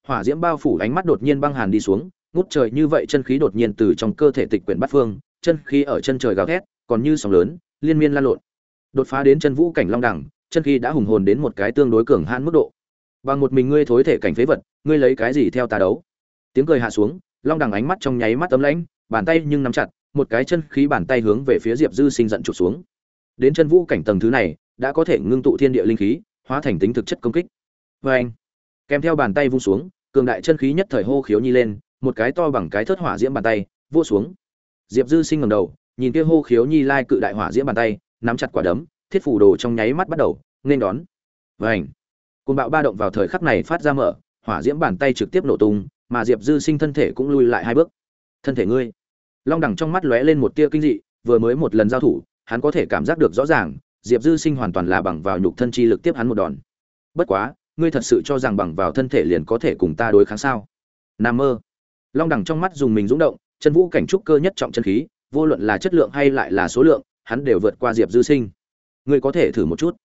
Hỏa diễm bao phủ ánh mắt đột nhiên băng hàn đi xuống, ngút trời như vậy chân khí đột nhiên từ trong cơ thể tịch quyển bát phương, chân khí ở chân trời gào thét, còn như sóng lớn, liên miên lan lộn. Đột phá đến chân vũ cảnh long đẳng chân khí đã hùng hồn đến một cái tương đối cường hãn mức độ bằng một mình ngươi thối thể cảnh phế vật, ngươi lấy cái gì theo ta đấu? Tiếng cười hạ xuống, long Đằng ánh mắt trong nháy mắt tấm lãnh, bàn tay nhưng nắm chặt, một cái chân khí bàn tay hướng về phía diệp dư sinh giận trụt xuống. Đến chân vũ cảnh tầng thứ này, đã có thể ngưng tụ thiên địa linh khí, hóa thành tính thực chất công kích. Vê anh, kèm theo bàn tay vung xuống, cường đại chân khí nhất thời hô khiếu nhi lên, một cái to bằng cái thớt hỏa diễm bàn tay vô xuống. Diệp dư sinh ngầm đầu, nhìn kia hô khiếu nhi lai cự đại hỏa diễm bàn tay, nắm chặt quả đấm, thiết phủ đồ trong nháy mắt bắt đầu, nên đón. Vảnh côn bạo ba động vào thời khắc này phát ra mở, hỏa diễm bàn tay trực tiếp nổ tung, mà diệp dư sinh thân thể cũng lui lại hai bước. Thân thể ngươi. Long đẳng trong mắt lóe lên một tia kinh dị, vừa mới một lần giao thủ, hắn có thể cảm giác được rõ ràng, diệp dư sinh hoàn toàn là bằng vào nhục thân chi lực tiếp hắn một đòn. Bất quá, ngươi thật sự cho rằng bằng vào thân thể liền có thể cùng ta đối kháng sao? Nam mơ. Long đẳng trong mắt dùng mình rung động, chân vũ cảnh trúc cơ nhất trọng chân khí, vô luận là chất lượng hay lại là số lượng, hắn đều vượt qua diệp dư sinh. Ngươi có thể thử một chút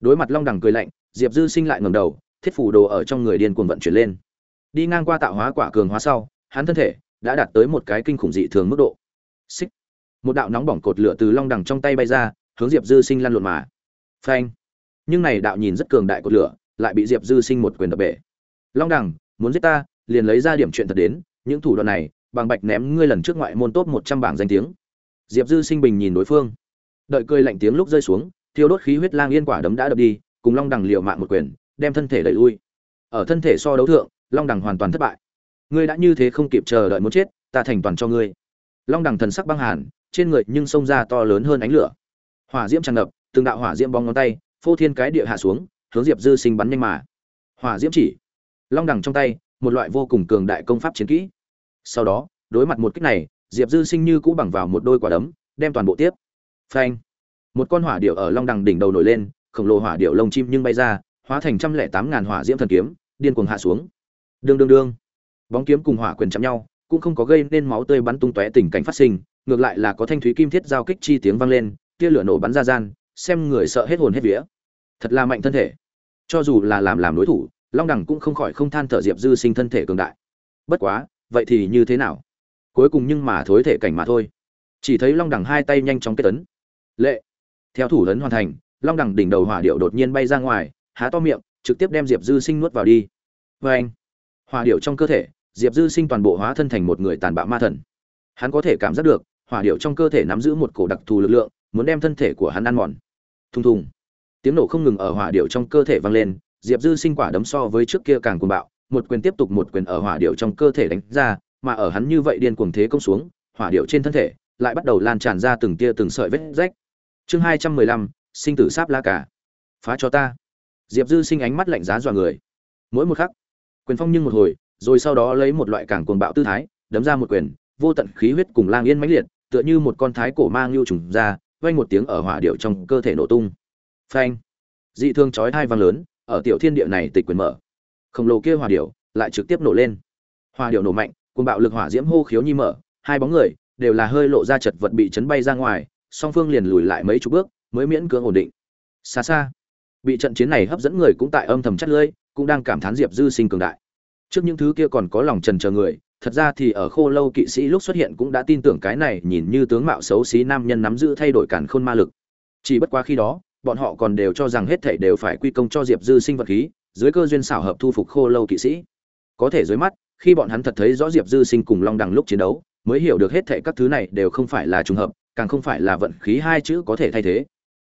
đối mặt long Đằng cười lạnh, diệp dư sinh lại ngầm đầu, thiết phủ đồ ở trong người điên cuồng vận chuyển lên. Đi ngang qua tạo hóa quả cường hóa sau, hắn thân thể đã đạt tới một cái kinh khủng dị thường mức độ. Xích. Một đạo nóng bỏng cột lửa từ long đằng trong tay bay ra, hướng diệp dư sinh lăn lộn mà. Phanh. Nhưng này đạo nhìn rất cường đại cột lửa, lại bị diệp dư sinh một quyền đập bể. Long đằng, muốn giết ta, liền lấy ra điểm chuyện thật đến, những thủ đoạn này, bằng bạch ném ngươi lần trước ngoại môn tốt một trăm bảng danh tiếng. Diệp dư sinh bình nhìn đối phương. Đợi cười lạnh tiếng lúc rơi xuống thiêu đốt khí huyết lang yên quả đấm đã đập đi, cùng long đằng liều mạng một quyền, đem thân thể đẩy lui. Ở thân thể so đấu thượng, long đằng hoàn toàn thất bại. Ngươi đã như thế không kịp chờ đợi muốn chết, ta thành toàn cho ngươi. Long đằng thần sắc băng hàn, trên người nhưng xông ra to lớn hơn ánh lửa. Hỏa diễm tràn ngập, từng đạo hỏa diễm bong ngón tay, phô thiên cái địa hạ xuống, hướng diệp dư sinh bắn nhanh mà. Hỏa diễm chỉ. Long đằng trong tay, một loại vô cùng cường đại công pháp chiến kỹ. Sau đó, đối mặt một kích này, diệp dư sinh như cũ bằng vào một đôi quả đấm, đem toàn bộ tiếp. Phanh một con hỏa điệu ở long đằng đỉnh đầu nổi lên, khổng lồ hỏa điệu lông chim nhưng bay ra, hóa thành trăm lẻ tám ngàn hỏa diễm thần kiếm, điên cuồng hạ xuống. Đương đương đương. Bóng kiếm cùng hỏa quyền chạm nhau, cũng không có gây nên máu tươi bắn tung tóe tình cảnh phát sinh, ngược lại là có thanh thúy kim thiết giao kích chi tiếng vang lên, tia lửa nổ bắn ra gian, xem người sợ hết hồn hết vía. Thật là mạnh thân thể. Cho dù là làm làm đối thủ, long đẳng cũng không khỏi không than thở diệp dư sinh thân thể cường đại. Bất quá, vậy thì như thế nào? Cuối cùng nhưng mà thối thể cảnh mà thôi. Chỉ thấy long đẳng hai tay nhanh chóng kết tấn. Lệ theo thủ lớn hoàn thành, long đẳng đỉnh đầu hỏa điệu đột nhiên bay ra ngoài, há to miệng, trực tiếp đem diệp dư sinh nuốt vào đi. Vê anh, hỏa điệu trong cơ thể, diệp dư sinh toàn bộ hóa thân thành một người tàn bạo ma thần. Hắn có thể cảm giác được, hỏa điệu trong cơ thể nắm giữ một cổ đặc thù lực lượng, muốn đem thân thể của hắn ăn mòn. Thùng thùng. Tiếng nổ không ngừng ở hỏa điệu trong cơ thể vang lên, diệp dư sinh quả đấm so với trước kia càng cuồng bạo, một quyền tiếp tục một quyền ở hỏa điệu trong cơ thể đánh ra, mà ở hắn như vậy điên cuồng thế công xuống, hỏa điệu trên thân thể lại bắt đầu lan tràn ra từng tia từng sợi vết rách chương hai trăm mười lăm, sinh tử sáp la cả phá cho ta. Diệp dư sinh ánh mắt lạnh giá dọa người. Mỗi một khắc, quyền phong nhưng một hồi, rồi sau đó lấy một loại cảng cuồng bạo tư thái, đấm ra một quyền, vô tận khí huyết cùng lang yên mãnh liệt, tựa như một con thái cổ mang lưu trùng ra, vang một tiếng ở hỏa điệu trong cơ thể nổ tung. Phanh. Dị thương chói hai vang lớn, ở tiểu thiên địa này tịch quyền mở. Khổng lồ kia hỏa điệu lại trực tiếp nổ lên. Hỏa điệu nổ mạnh, cuồng bạo lực hỏa diễm hô khiếu nhi mở, hai bóng người đều là hơi lộ ra chật vật bị chấn bay ra ngoài song phương liền lùi lại mấy chục bước, mới miễn cưỡng ổn định. Xa xa, bị trận chiến này hấp dẫn người cũng tại âm thầm chất lưỡi, cũng đang cảm thán diệp dư sinh cường đại. Trước những thứ kia còn có lòng trần chờ người, thật ra thì ở khô lâu kỵ sĩ lúc xuất hiện cũng đã tin tưởng cái này nhìn như tướng mạo xấu xí nam nhân nắm giữ thay đổi cản khôn ma lực. Chỉ bất quá khi đó, bọn họ còn đều cho rằng hết thảy đều phải quy công cho diệp dư sinh vật khí, dưới cơ duyên xảo hợp thu phục khô lâu kỵ sĩ. Có thể dưới mắt, khi bọn hắn thật thấy rõ diệp dư sinh cùng long đằng lúc chiến đấu, mới hiểu được hết thảy các thứ này đều không phải là trùng hợp càng không phải là vận khí hai chữ có thể thay thế.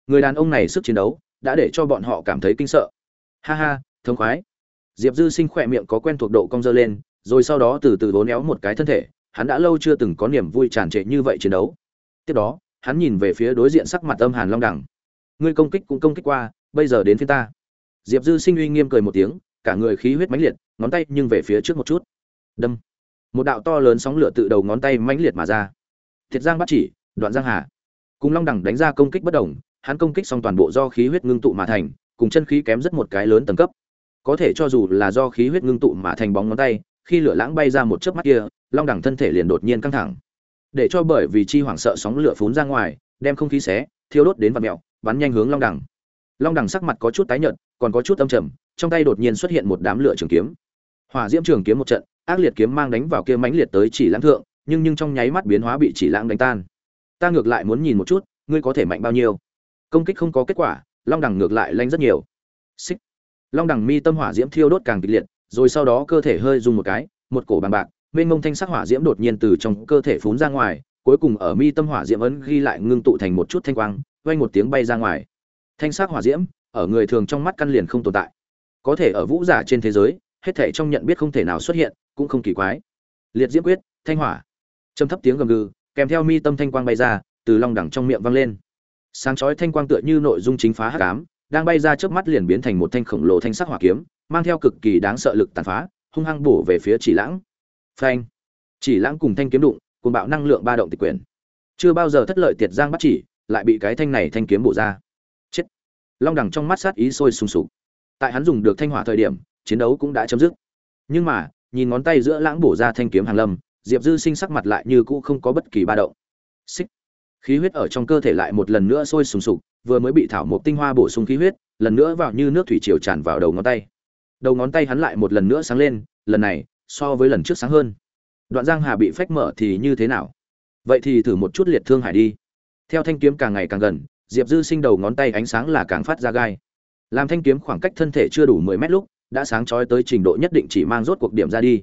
Người đàn ông này sức chiến đấu đã để cho bọn họ cảm thấy kinh sợ. Ha ha thông khoái. Diệp dư sinh khỏe miệng có quen thuộc độ cong dơ lên, rồi sau đó từ từ vốn éo một cái thân thể, hắn đã lâu chưa từng có niềm vui tràn trệ như vậy chiến đấu. Tiếp đó, hắn nhìn về phía đối diện sắc mặt âm hàn long đẳng. Ngươi công kích cũng công kích qua, bây giờ đến phía ta. Diệp dư sinh uy nghiêm cười một tiếng, cả người khí huyết mãnh liệt, ngón tay nhưng về phía trước một chút. Đâm. Một đạo to lớn sóng lửa tự đầu ngón tay mãnh liệt mà ra. Thiệt giang bắt chỉ đoạn giang hà. Cùng long đẳng đánh ra công kích bất đồng, hắn công kích xong toàn bộ do khí huyết ngưng tụ mà thành, cùng chân khí kém rất một cái lớn tầng cấp. Có thể cho dù là do khí huyết ngưng tụ mà thành bóng ngón tay, khi lửa lãng bay ra một chớp mắt kia, long đẳng thân thể liền đột nhiên căng thẳng. Để cho bởi vì chi hoảng sợ sóng lửa phún ra ngoài, đem không khí xé, thiêu đốt đến vạt mẹo bắn nhanh hướng long đẳng long đẳng sắc mặt có chút tái nhợt, còn có chút âm trầm, trong tay đột nhiên xuất hiện một đám lửa trường kiếm. Hỏa diễm trường kiếm một trận, ác liệt kiếm mang đánh vào kia mãnh liệt tới chỉ lãng thượng, nhưng nhưng trong nháy mắt biến hóa bị chỉ lãng đánh tan ta ngược lại muốn nhìn một chút, ngươi có thể mạnh bao nhiêu. Công kích không có kết quả, long đẳng ngược lại lanh rất nhiều. Xích. Long đẳng mi tâm hỏa diễm thiêu đốt càng kịch liệt, rồi sau đó cơ thể hơi rung một cái, một cổ bằng bạc, mênh mông thanh sắc hỏa diễm đột nhiên từ trong cơ thể phún ra ngoài, cuối cùng ở mi tâm hỏa diễm ấn ghi lại ngưng tụ thành một chút thanh quang, vang một tiếng bay ra ngoài. Thanh sắc hỏa diễm, ở người thường trong mắt căn liền không tồn tại. Có thể ở vũ giả trên thế giới, hết thể trong nhận biết không thể nào xuất hiện, cũng không kỳ quái. Liệt diễm quyết, thanh hỏa. Trầm thấp tiếng gầm gừ kèm theo mi tâm thanh quang bay ra, từ long đẳng trong miệng vang lên. Sáng chói thanh quang tựa như nội dung chính phá hắc ám, đang bay ra trước mắt liền biến thành một thanh khổng lồ thanh sắc hỏa kiếm, mang theo cực kỳ đáng sợ lực tàn phá, hung hăng bổ về phía chỉ lãng. Phanh! Chỉ lãng cùng thanh kiếm đụng cùng bạo năng lượng ba động tịch quyển. Chưa bao giờ thất lợi tiệt giang bắt chỉ, lại bị cái thanh này thanh kiếm bổ ra. Chết! Long đẳng trong mắt sát ý sôi sùng sục. Tại hắn dùng được thanh hỏa thời điểm, chiến đấu cũng đã chấm dứt. Nhưng mà, nhìn ngón tay giữa lãng bổ ra thanh kiếm hàng lâm diệp dư sinh sắc mặt lại như cũ không có bất kỳ ba động. Xích. Khí huyết ở trong cơ thể lại một lần nữa sôi sùng sục, vừa mới bị thảo mộc tinh hoa bổ sung khí huyết, lần nữa vào như nước thủy triều tràn vào đầu ngón tay. Đầu ngón tay hắn lại một lần nữa sáng lên, lần này, so với lần trước sáng hơn. Đoạn giang hà bị phách mở thì như thế nào? Vậy thì thử một chút liệt thương hải đi. Theo thanh kiếm càng ngày càng gần, diệp dư sinh đầu ngón tay ánh sáng là càng phát ra gai. Làm thanh kiếm khoảng cách thân thể chưa đủ mười mét lúc, đã sáng trói tới trình độ nhất định chỉ mang rốt cuộc điểm ra đi.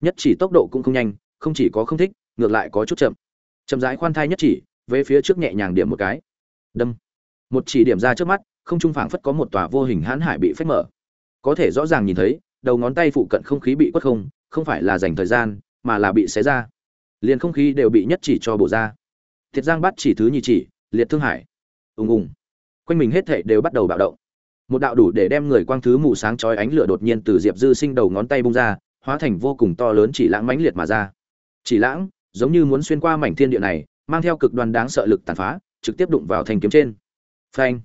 Nhất chỉ tốc độ cũng không nhanh không chỉ có không thích, ngược lại có chút chậm. Chậm rãi khoan thai nhất chỉ, về phía trước nhẹ nhàng điểm một cái. Đâm. Một chỉ điểm ra trước mắt, không trung phảng phất có một tòa vô hình hãn hải bị phách mở. Có thể rõ ràng nhìn thấy, đầu ngón tay phụ cận không khí bị quất không không phải là dành thời gian, mà là bị xé ra. Liền không khí đều bị nhất chỉ cho bổ ra. Thiệt giang bắt chỉ thứ nhì chỉ, liệt thương hải. Ùng ùng. Quanh mình hết thảy đều bắt đầu bạo động. Một đạo đủ để đem người quang thứ mù sáng chói ánh lửa đột nhiên từ diệp dư sinh đầu ngón tay bung ra, hóa thành vô cùng to lớn chỉ lãng mãnh liệt mà ra chỉ lãng, giống như muốn xuyên qua mảnh thiên địa này, mang theo cực đoan đáng sợ lực tàn phá, trực tiếp đụng vào thanh kiếm trên. Phanh.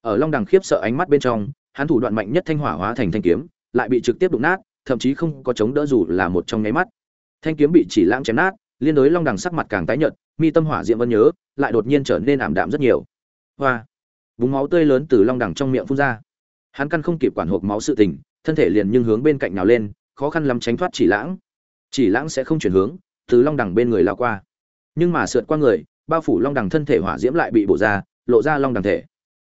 Ở long đằng khiếp sợ ánh mắt bên trong, hắn thủ đoạn mạnh nhất thanh hỏa hóa thành thanh kiếm, lại bị trực tiếp đụng nát, thậm chí không có chống đỡ dù là một trong nháy mắt. Thanh kiếm bị chỉ lãng chém nát, liên đối long đằng sắc mặt càng tái nhợt, mi tâm hỏa diệm vẫn nhớ, lại đột nhiên trở nên ảm đạm rất nhiều. Hoa. Búng máu tươi lớn từ long đằng trong miệng phun ra. Hắn căn không kịp quản hộp máu sự tình, thân thể liền nhưng hướng bên cạnh nào lên, khó khăn lắm tránh thoát chỉ lãng. Chỉ lãng sẽ không chuyển hướng từ long đằng bên người lao qua. Nhưng mà sượt qua người, bao phủ long đằng thân thể hỏa diễm lại bị bổ ra, lộ ra long đằng thể.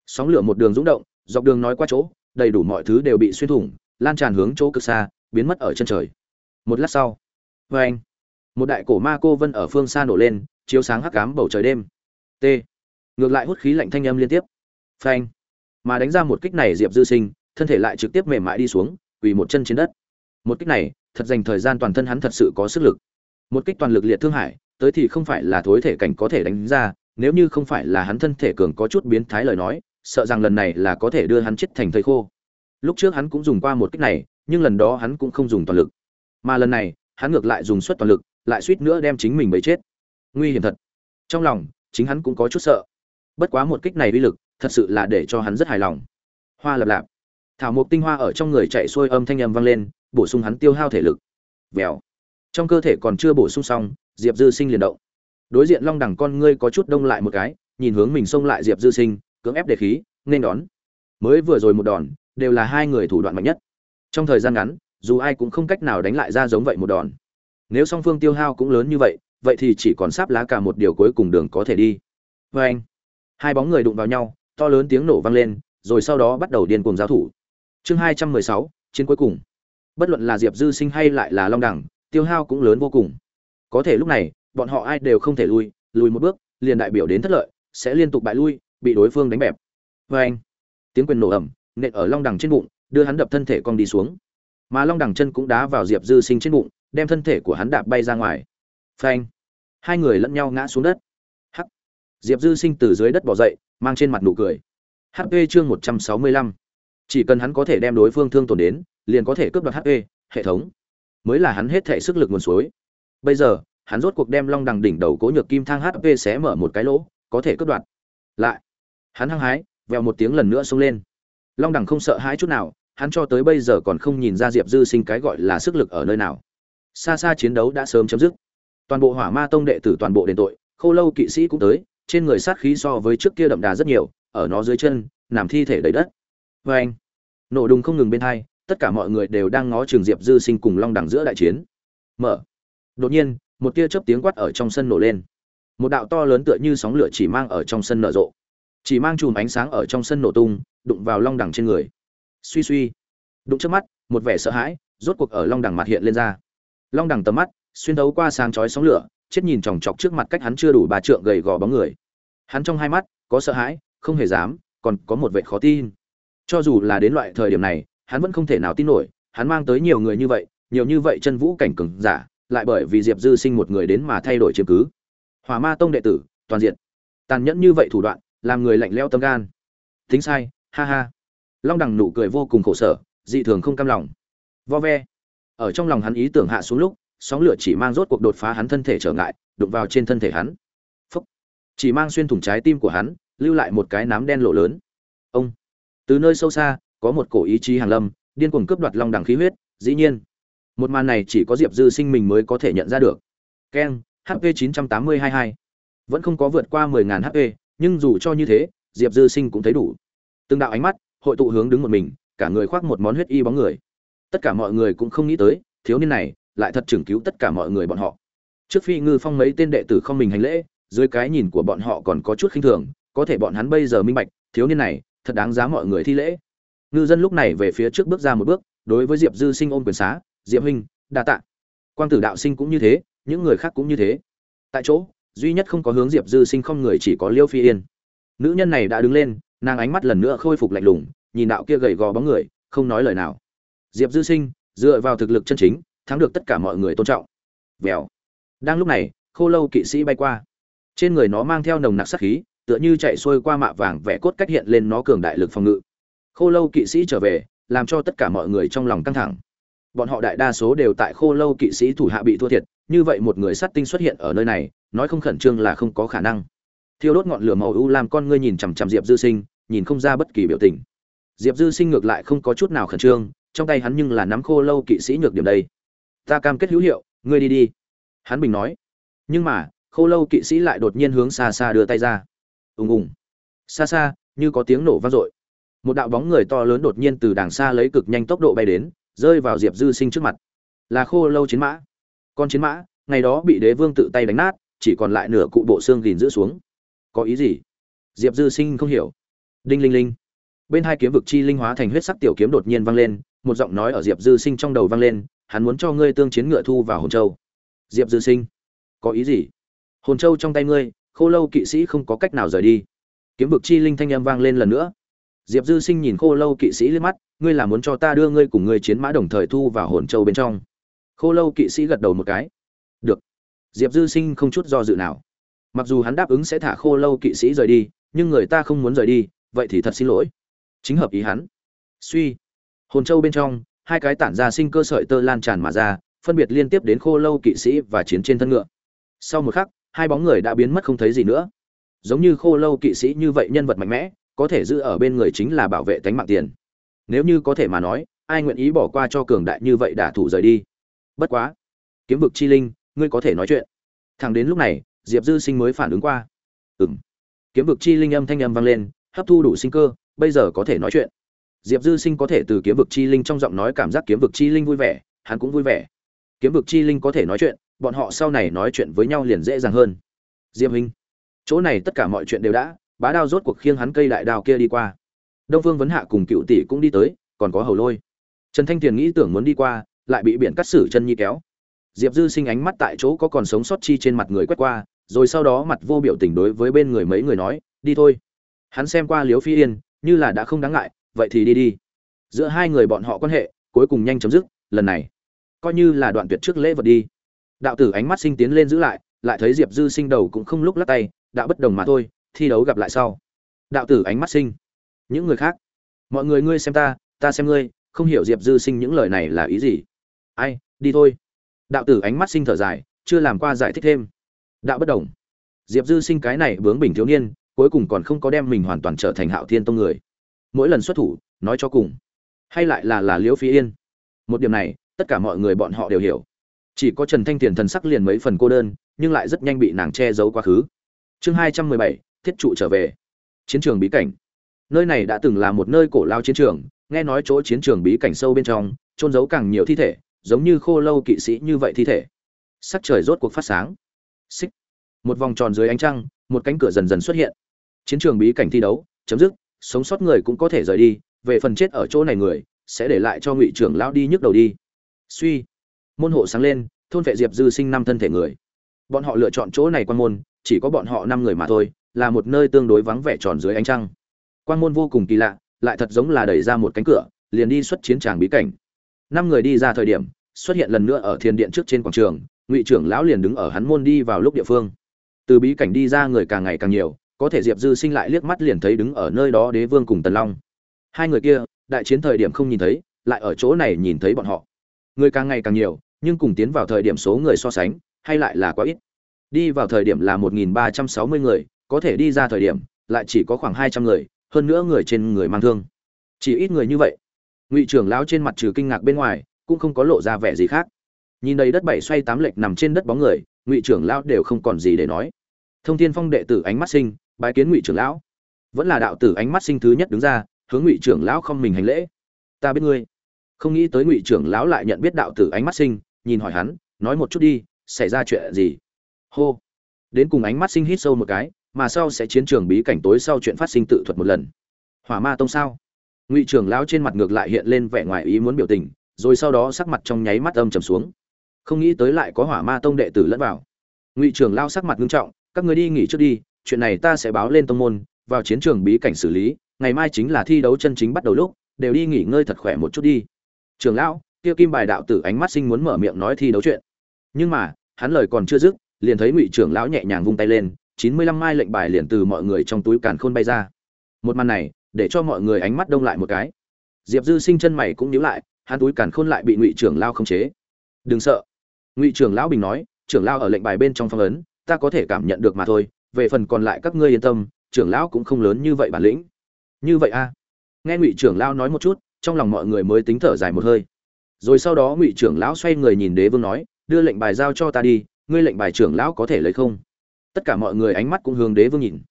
Sóng lửa một đường rúng động, dọc đường nói qua chỗ, đầy đủ mọi thứ đều bị xuyên thủng, lan tràn hướng chỗ cực xa, biến mất ở chân trời. Một lát sau vê anh, một đại cổ ma cô vân ở phương xa nổ lên, chiếu sáng hắc cám bầu trời đêm. T. Ngược lại hút khí lạnh thanh âm liên tiếp. Phanh. Mà đánh ra một kích này diệp dư sinh, thân thể lại trực tiếp mềm mại đi xuống, quỳ một chân trên đất. Một kích này, thật dành thời gian toàn thân hắn thật sự có sức lực một kích toàn lực liệt thương hải, tới thì không phải là thối thể cảnh có thể đánh ra, nếu như không phải là hắn thân thể cường có chút biến thái lời nói, sợ rằng lần này là có thể đưa hắn chết thành thây khô. Lúc trước hắn cũng dùng qua một kích này, nhưng lần đó hắn cũng không dùng toàn lực. Mà lần này, hắn ngược lại dùng suất toàn lực, lại suýt nữa đem chính mình bấy chết. Nguy hiểm thật. Trong lòng, chính hắn cũng có chút sợ. Bất quá một kích này uy lực, thật sự là để cho hắn rất hài lòng. Hoa lập lạp. Thảo mộc tinh hoa ở trong người chạy xuôi âm thanh âm vang lên, bổ sung hắn tiêu hao thể lực. Vèo trong cơ thể còn chưa bổ sung xong, diệp dư sinh liền động. Đối diện long đẳng con ngươi có chút đông lại một cái, nhìn hướng mình xông lại diệp dư sinh, cưỡng ép đề khí, nên đón. Mới vừa rồi một đòn, đều là hai người thủ đoạn mạnh nhất. Trong thời gian ngắn, dù ai cũng không cách nào đánh lại ra giống vậy một đòn. Nếu song phương tiêu hao cũng lớn như vậy vậy thì chỉ còn sáp lá cả một điều cuối cùng đường có thể đi. Vê anh, hai bóng người đụng vào nhau, to lớn tiếng nổ vang lên, rồi sau đó bắt đầu điên cuồng giao thủ. Chương hai trăm mười sáu, chiến cuối cùng. Bất luận là diệp dư sinh hay lại là long đẳng tiêu hao cũng lớn vô cùng. Có thể lúc này, bọn họ ai đều không thể lui, lùi một bước, liền đại biểu đến thất lợi, sẽ liên tục bại lui, bị đối phương đánh bẹp. Vê anh, tiếng quyền nổ ẩm nện ở long đằng trên bụng, đưa hắn đập thân thể cong đi xuống. Mà long đằng chân cũng đá vào diệp dư sinh trên bụng, đem thân thể của hắn đạp bay ra ngoài. Phanh hai người lẫn nhau ngã xuống đất. Hắc. Diệp dư sinh từ dưới đất bỏ dậy, mang trên mặt nụ cười. Hp chương một trăm sáu mươi lăm. Chỉ cần hắn có thể đem đối phương thương tổn đến, liền có thể cướp đoạt hp hệ thống mới là hắn hết thể sức lực nguồn suối. Bây giờ, hắn rốt cuộc đem long đằng đỉnh đầu cố nhược kim thang hp xé mở một cái lỗ, có thể cướp đoạt. Lại, hắn hăng hái, vèo một tiếng lần nữa xông lên. Long đằng không sợ hãi chút nào, hắn cho tới bây giờ còn không nhìn ra diệp dư sinh cái gọi là sức lực ở nơi nào. Xa xa chiến đấu đã sớm chấm dứt. Toàn bộ hỏa ma tông đệ tử toàn bộ đền tội, khô lâu kỵ sĩ cũng tới, trên người sát khí so với trước kia đậm đà rất nhiều, ở nó dưới chân, nằm thi thể đầy đất. Vê anh nổ đùng không ngừng bên hai tất cả mọi người đều đang ngó trường diệp dư sinh cùng long đẳng giữa đại chiến. Mở. Đột nhiên, một tia chớp tiếng quát ở trong sân nổ lên. Một đạo to lớn tựa như sóng lửa chỉ mang ở trong sân nở rộ. Chỉ mang chùm ánh sáng ở trong sân nổ tung, đụng vào long đẳng trên người. Suy suy. Đụng trước mắt, một vẻ sợ hãi, rốt cuộc ở long đẳng mặt hiện lên ra. Long đẳng tầm mắt, xuyên thấu qua sáng chói sóng lửa, chết nhìn chòng chọc trước mặt cách hắn chưa đủ bà trượng gầy gò bóng người. Hắn trong hai mắt, có sợ hãi, không hề dám, còn có một vẻ khó tin. Cho dù là đến loại thời điểm này hắn vẫn không thể nào tin nổi, hắn mang tới nhiều người như vậy, nhiều như vậy chân vũ cảnh cường giả, lại bởi vì diệp dư sinh một người đến mà thay đổi chứng cứ. Hỏa ma tông đệ tử, toàn diện. Tàn nhẫn như vậy thủ đoạn, làm người lạnh lẽo tâm gan. Tính sai, ha ha. Long đằng nụ cười vô cùng khổ sở, dị thường không cam lòng. Vo ve. Ở trong lòng hắn ý tưởng hạ xuống lúc, sóng lửa chỉ mang rốt cuộc đột phá hắn thân thể trở ngại, đụng vào trên thân thể hắn. Phúc. chỉ mang xuyên thủng trái tim của hắn, lưu lại một cái nám đen lộ lớn. Ông. Từ nơi sâu xa có một cổ ý chí hàng lâm, điên cuồng cướp đoạt long đằng khí huyết, dĩ nhiên, một màn này chỉ có diệp dư sinh mình mới có thể nhận ra được. Keng hp 98022 vẫn không có vượt qua 10.000 hp nhưng dù cho như thế, diệp dư sinh cũng thấy đủ. Từng đạo ánh mắt, hội tụ hướng đứng một mình, cả người khoác một món huyết y bóng người. Tất cả mọi người cũng không nghĩ tới, thiếu niên này lại thật chừng cứu tất cả mọi người bọn họ. Trước phi ngư phong mấy tên đệ tử không mình hành lễ, dưới cái nhìn của bọn họ còn có chút khinh thường, có thể bọn hắn bây giờ minh bạch, thiếu niên này thật đáng giá mọi người thi lễ ngư dân lúc này về phía trước bước ra một bước, đối với diệp dư sinh ôm quyền xá, diệp huynh, đa tạ. Quang tử đạo sinh cũng như thế, những người khác cũng như thế. Tại chỗ, duy nhất không có hướng diệp dư sinh không người chỉ có liêu phi yên. Nữ nhân này đã đứng lên, nàng ánh mắt lần nữa khôi phục lạnh lùng, nhìn đạo kia gầy gò bóng người, không nói lời nào. Diệp dư sinh, dựa vào thực lực chân chính, thắng được tất cả mọi người tôn trọng. Vèo. Đang lúc này, khô lâu kỵ sĩ bay qua. Trên người nó mang theo nồng nặc sát khí, tựa như chạy xuôi qua mạ vàng vẽ cốt cách hiện lên nó cường đại lực phòng ngự khô lâu kỵ sĩ trở về, làm cho tất cả mọi người trong lòng căng thẳng. Bọn họ đại đa số đều tại khô lâu kỵ sĩ thủ hạ bị thua thiệt, như vậy một người sát tinh xuất hiện ở nơi này, nói không khẩn trương là không có khả năng. Thiêu đốt ngọn lửa màu u làm con ngươi nhìn chằm chằm diệp dư sinh, nhìn không ra bất kỳ biểu tình. Diệp dư sinh ngược lại không có chút nào khẩn trương, trong tay hắn nhưng là nắm khô lâu kỵ sĩ nhược điểm đây. Ta cam kết hữu hiệu, ngươi đi đi. Hắn bình nói. Nhưng mà, khô lâu kỵ sĩ lại đột nhiên hướng xa xa đưa tay ra. Ùng ùng. Xa xa, như có tiếng nổ vang dội một đạo bóng người to lớn đột nhiên từ đàng xa lấy cực nhanh tốc độ bay đến, rơi vào diệp dư sinh trước mặt. Là khô lâu chiến mã. Con chiến mã, ngày đó bị đế vương tự tay đánh nát, chỉ còn lại nửa cụ bộ xương gìn giữ xuống. Có ý gì? Diệp dư sinh không hiểu. Đinh linh linh. Bên hai kiếm vực chi linh hóa thành huyết sắc tiểu kiếm đột nhiên vang lên, một giọng nói ở diệp dư sinh trong đầu vang lên, hắn muốn cho ngươi tương chiến ngựa thu vào hồn châu. Diệp dư sinh. Có ý gì? Hồn châu trong tay ngươi, khô lâu kỵ sĩ không có cách nào rời đi. Kiếm vực chi linh thanh âm vang lên lần nữa diệp dư sinh nhìn khô lâu kỵ sĩ liếc mắt, ngươi là muốn cho ta đưa ngươi cùng ngươi chiến mã đồng thời thu vào hồn châu bên trong? Khô lâu kỵ sĩ gật đầu một cái. Được. Diệp dư sinh không chút do dự nào. Mặc dù hắn đáp ứng sẽ thả khô lâu kỵ sĩ rời đi, nhưng người ta không muốn rời đi, vậy thì thật xin lỗi. Chính hợp ý hắn. Suy. Hồn châu bên trong, hai cái tản ra sinh cơ sợi tơ lan tràn mà ra, phân biệt liên tiếp đến khô lâu kỵ sĩ và chiến trên thân ngựa. Sau một khắc, hai bóng người đã biến mất không thấy gì nữa. Giống như khô lâu kỵ sĩ như vậy nhân vật mạnh mẽ có thể giữ ở bên người chính là bảo vệ tánh mạng tiền. Nếu như có thể mà nói, ai nguyện ý bỏ qua cho cường đại như vậy đả thủ rời đi? Bất quá. Kiếm vực chi linh, ngươi có thể nói chuyện. Thằng đến lúc này, diệp dư sinh mới phản ứng qua. Ừng kiếm vực chi linh âm thanh âm vang lên, hấp thu đủ sinh cơ, bây giờ có thể nói chuyện. Diệp dư sinh có thể từ kiếm vực chi linh trong giọng nói cảm giác kiếm vực chi linh vui vẻ, hắn cũng vui vẻ. Kiếm vực chi linh có thể nói chuyện, bọn họ sau này nói chuyện với nhau liền dễ dàng hơn. Diệp huynh, chỗ này tất cả mọi chuyện đều đã bá đao rốt cuộc khiêng hắn cây đại đao kia đi qua. Đông phương vấn hạ cùng cựu tỷ cũng đi tới, còn có hầu lôi. Trần thanh tiền nghĩ tưởng muốn đi qua, lại bị biển cắt xử chân nhi kéo. Diệp dư sinh ánh mắt tại chỗ có còn sống sót chi trên mặt người quét qua, rồi sau đó mặt vô biểu tình đối với bên người mấy người nói, đi thôi. Hắn xem qua liếu phi yên, như là đã không đáng ngại, vậy thì đi đi. Giữa hai người bọn họ quan hệ, cuối cùng nhanh chấm dứt, lần này, coi như là đoạn tuyệt trước lễ vật đi. Đạo tử ánh mắt sinh tiến lên giữ lại lại thấy diệp dư sinh đầu cũng không lúc lắc tay, đạo bất đồng mà thôi thi đấu gặp lại sau. Đạo tử ánh mắt sinh. Những người khác. Mọi người ngươi xem ta ta xem ngươi, không hiểu diệp dư sinh những lời này là ý gì. Ai, đi thôi. Đạo tử ánh mắt sinh thở dài, chưa làm qua giải thích thêm. Đạo bất đồng. Diệp dư sinh cái này bướng bình thiếu niên, cuối cùng còn không có đem mình hoàn toàn trở thành hạo thiên tông người. Mỗi lần xuất thủ, nói cho cùng. Hay lại là là liễu phi yên. Một điểm này, tất cả mọi người bọn họ đều hiểu. Chỉ có trần thanh tiền thần sắc liền mấy phần cô đơn, nhưng lại rất nhanh bị nàng che giấu quá khứ. Chương hai trăm mười bảy thiết trụ trở về. Chiến trường bí cảnh. Nơi này đã từng là một nơi cổ lao chiến trường, nghe nói chỗ chiến trường bí cảnh sâu bên trong trôn giấu càng nhiều thi thể, giống như khô lâu kỵ sĩ như vậy thi thể. Sắc trời rốt cuộc phát sáng. Xích. Một vòng tròn dưới ánh trăng, một cánh cửa dần dần xuất hiện. Chiến trường bí cảnh thi đấu, chấm dứt, sống sót người cũng có thể rời đi, về phần chết ở chỗ này người, sẽ để lại cho ngụy trưởng lão đi nhức đầu đi. Suy. Môn hộ sáng lên, thôn vệ diệp dư sinh năm thân thể người. Bọn họ lựa chọn chỗ này quan môn, chỉ có bọn họ năm người mà thôi là một nơi tương đối vắng vẻ tròn dưới ánh trăng. Quan môn vô cùng kỳ lạ, lại thật giống là đẩy ra một cánh cửa, liền đi xuất chiến tràng bí cảnh. Năm người đi ra thời điểm, xuất hiện lần nữa ở thiên điện trước trên quảng trường, ngụy trưởng lão liền đứng ở hắn môn đi vào lúc địa phương. Từ bí cảnh đi ra người càng ngày càng nhiều, có thể diệp dư sinh lại liếc mắt liền thấy đứng ở nơi đó đế vương cùng tần long. Hai người kia, đại chiến thời điểm không nhìn thấy, lại ở chỗ này nhìn thấy bọn họ. Người càng ngày càng nhiều, nhưng cùng tiến vào thời điểm số người so sánh, hay lại là quá ít. Đi vào thời điểm là một nghìn ba trăm sáu mươi người có thể đi ra thời điểm, lại chỉ có khoảng hai trăm người, hơn nữa người trên người mang thương. Chỉ ít người như vậy. Ngụy trưởng lão trên mặt trừ kinh ngạc bên ngoài, cũng không có lộ ra vẻ gì khác. Nhìn đầy đất bảy xoay tám lệch nằm trên đất bóng người, ngụy trưởng lão đều không còn gì để nói. Thông thiên phong đệ tử ánh mắt sinh, bái kiến ngụy trưởng lão. Vẫn là đạo tử ánh mắt sinh thứ nhất đứng ra, hướng ngụy trưởng lão không mình hành lễ. Ta biết ngươi. Không nghĩ tới ngụy trưởng lão lại nhận biết đạo tử ánh mắt sinh, nhìn hỏi hắn, nói một chút đi, xảy ra chuyện gì? Hô. Đến cùng ánh mắt sinh hít sâu một cái mà sau sẽ chiến trường bí cảnh tối sau chuyện phát sinh tự thuật một lần. Hỏa ma tông sao? Ngụy trưởng lão trên mặt ngược lại hiện lên vẻ ngoài ý muốn biểu tình, rồi sau đó sắc mặt trong nháy mắt âm trầm xuống. Không nghĩ tới lại có hỏa ma tông đệ tử lẫn vào. Ngụy trưởng lao sắc mặt nghiêm trọng, các người đi nghỉ trước đi, chuyện này ta sẽ báo lên tông môn, vào chiến trường bí cảnh xử lý, ngày mai chính là thi đấu chân chính bắt đầu lúc, đều đi nghỉ ngơi thật khỏe một chút đi. Trưởng lão, kia kim bài đạo tử ánh mắt sinh muốn mở miệng nói thi đấu chuyện. Nhưng mà, hắn lời còn chưa dứt, liền thấy ngụy trưởng lão nhẹ nhàng vung tay lên chín mươi lăm mai lệnh bài liền từ mọi người trong túi càn khôn bay ra. Một màn này, để cho mọi người ánh mắt đông lại một cái. Diệp dư sinh chân mày cũng nhíu lại, hắn túi càn khôn lại bị ngụy trưởng lao khống chế. Đừng sợ. Ngụy trưởng lão bình nói, trưởng lao ở lệnh bài bên trong phong ấn, ta có thể cảm nhận được mà thôi, về phần còn lại các ngươi yên tâm, trưởng lão cũng không lớn như vậy bản lĩnh. Như vậy a à. nghe ngụy trưởng lão nói một chút, trong lòng mọi người mới tính thở dài một hơi. Rồi sau đó ngụy trưởng lão xoay người nhìn đế vương nói, đưa lệnh bài giao cho ta đi, ngươi lệnh bài trưởng lão có thể lấy không? Tất cả mọi người ánh mắt cũng hướng đế vương nhìn.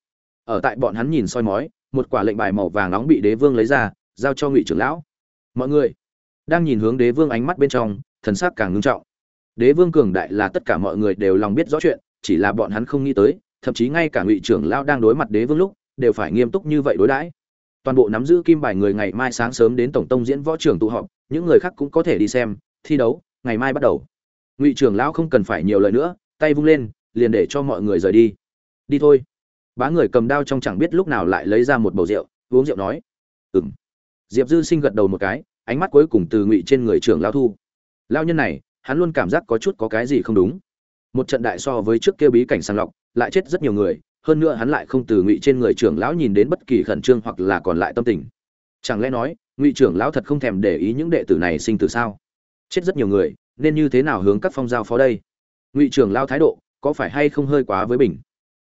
Ở tại bọn hắn nhìn soi mói, một quả lệnh bài màu vàng nóng bị đế vương lấy ra, giao cho ngụy trưởng lão. Mọi người đang nhìn hướng đế vương ánh mắt bên trong, thần sắc càng ngưng trọng. Đế vương cường đại là tất cả mọi người đều lòng biết rõ chuyện, chỉ là bọn hắn không nghĩ tới, thậm chí ngay cả ngụy trưởng lão đang đối mặt đế vương lúc, đều phải nghiêm túc như vậy đối đãi. Toàn bộ nắm giữ kim bài người ngày mai sáng sớm đến tổng tông diễn võ trưởng tụ họp, những người khác cũng có thể đi xem, thi đấu, ngày mai bắt đầu. Ngụy trưởng lão không cần phải nhiều lời nữa, tay vung lên liền để cho mọi người rời đi. Đi thôi. Bá người cầm đao trong chẳng biết lúc nào lại lấy ra một bầu rượu, uống rượu nói ừng diệp dư sinh gật đầu một cái, ánh mắt cuối cùng từ ngụy trên người trưởng lao thu. Lao nhân này, hắn luôn cảm giác có chút có cái gì không đúng. Một trận đại so với trước kia bí cảnh sàng lọc, lại chết rất nhiều người, hơn nữa hắn lại không từ ngụy trên người trưởng lão nhìn đến bất kỳ khẩn trương hoặc là còn lại tâm tình. Chẳng lẽ nói, ngụy trưởng lão thật không thèm để ý những đệ tử này sinh từ sao? Chết rất nhiều người, nên như thế nào hướng các phong giao phó đây? Ngụy trưởng lão thái độ có phải hay không hơi quá với bình?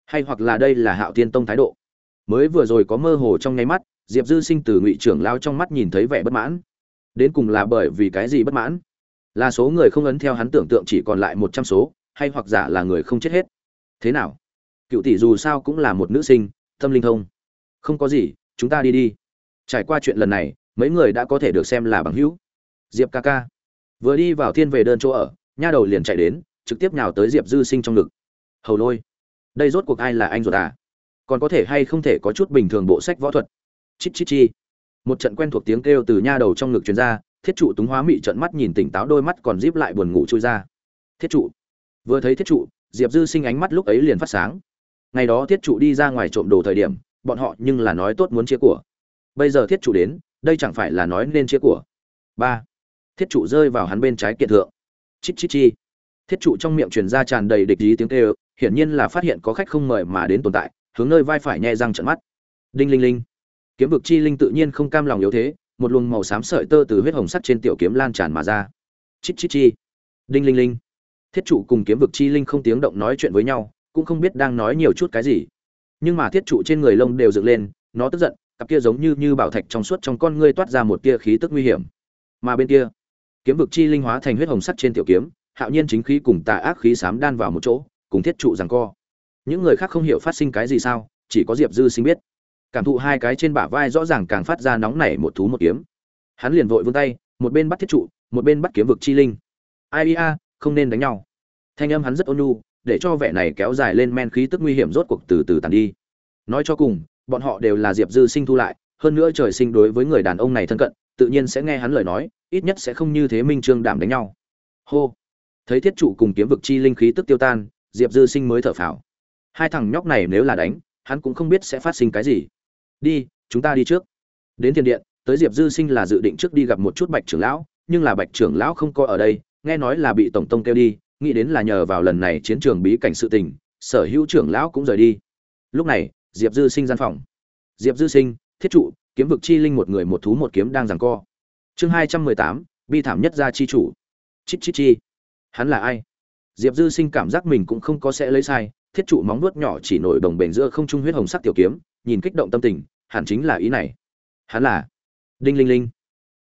Hay hoặc là đây là hạo tiên tông thái độ? Mới vừa rồi có mơ hồ trong nháy mắt, diệp dư sinh từ ngụy trưởng lao trong mắt nhìn thấy vẻ bất mãn. Đến cùng là bởi vì cái gì bất mãn? Là số người không ấn theo hắn tưởng tượng chỉ còn lại một trăm số, hay hoặc giả là người không chết hết? Thế nào? Cựu tỷ dù sao cũng là một nữ sinh, tâm linh thông. Không có gì, chúng ta đi đi. Trải qua chuyện lần này, mấy người đã có thể được xem là bằng hữu. Diệp ca ca. Vừa đi vào thiên về đơn chỗ ở, nha đầu liền chạy đến trực tiếp nhào tới diệp dư sinh trong ngực. Hầu lôi, đây rốt cuộc ai là anh ruột à? Còn có thể hay không thể có chút bình thường bộ sách võ thuật? Chít chít chi. Một trận quen thuộc tiếng kêu từ nha đầu trong ngực truyền ra, thiết trụ túng hóa mị trận mắt nhìn tỉnh táo đôi mắt còn díp lại buồn ngủ trôi ra. Thiết trụ. Vừa thấy thiết trụ, diệp dư sinh ánh mắt lúc ấy liền phát sáng. Ngày đó thiết trụ đi ra ngoài trộm đồ thời điểm, bọn họ nhưng là nói tốt muốn chia của. Bây giờ thiết trụ đến, đây chẳng phải là nói nên chia của. Ba. Thiết trụ rơi vào hắn bên trái kiện thượng. Chít chít chi thiết trụ trong miệng truyền ra tràn đầy địch ý tiếng kêu, hiển nhiên là phát hiện có khách không mời mà đến tồn tại, hướng nơi vai phải nhẹ răng trận mắt. Đinh linh linh. Kiếm vực chi linh tự nhiên không cam lòng yếu thế, một luồng màu xám sợi tơ từ huyết hồng sắt trên tiểu kiếm lan tràn mà ra. Chít chít chi. Đinh linh linh. Thiết trụ cùng kiếm vực chi linh không tiếng động nói chuyện với nhau, cũng không biết đang nói nhiều chút cái gì. Nhưng mà thiết trụ trên người lông đều dựng lên, nó tức giận, cặp kia giống như như bảo thạch trong suốt trong con ngươi toát ra một tia khí tức nguy hiểm. Mà bên kia, kiếm vực chi linh hóa thành huyết hồng sắt trên tiểu kiếm hạo nhiên chính khí cùng tà ác khí sám đan vào một chỗ, cùng thiết trụ rằng co. Những người khác không hiểu phát sinh cái gì sao, chỉ có diệp dư sinh biết. Cảm thụ hai cái trên bả vai rõ ràng càng phát ra nóng nảy một thú một kiếm. Hắn liền vội vươn tay, một bên bắt thiết trụ, một bên bắt kiếm vực chi linh. Ai ia, không nên đánh nhau. Thanh âm hắn rất ôn nhu, để cho vẻ này kéo dài lên men khí tức nguy hiểm rốt cuộc từ từ tàn đi. Nói cho cùng, bọn họ đều là diệp dư sinh thu lại, hơn nữa trời sinh đối với người đàn ông này thân cận, tự nhiên sẽ nghe hắn lời nói, ít nhất sẽ không như thế minh trương đảm đánh nhau. Hô thấy thiết trụ cùng kiếm vực chi linh khí tức tiêu tan, diệp dư sinh mới thở phào. Hai thằng nhóc này nếu là đánh, hắn cũng không biết sẽ phát sinh cái gì. Đi, chúng ta đi trước. Đến thiên điện, tới diệp dư sinh là dự định trước đi gặp một chút bạch trưởng lão, nhưng là bạch trưởng lão không coi ở đây, nghe nói là bị tổng tông kêu đi, nghĩ đến là nhờ vào lần này chiến trường bí cảnh sự tình, sở hữu trưởng lão cũng rời đi. Lúc này, diệp dư sinh gian phòng. Diệp dư sinh, thiết trụ, kiếm vực chi linh một người một thú một kiếm đang giằng co. Chương hai trăm mười tám, bi thảm nhất gia chi chủ. Chít chít chi hắn là ai? Diệp dư sinh cảm giác mình cũng không có sẽ lấy sai, thiết trụ móng nuốt nhỏ chỉ nổi đồng bền giữa không trung huyết hồng sắc tiểu kiếm, nhìn kích động tâm tình, hẳn chính là ý này. Hắn là đinh linh linh.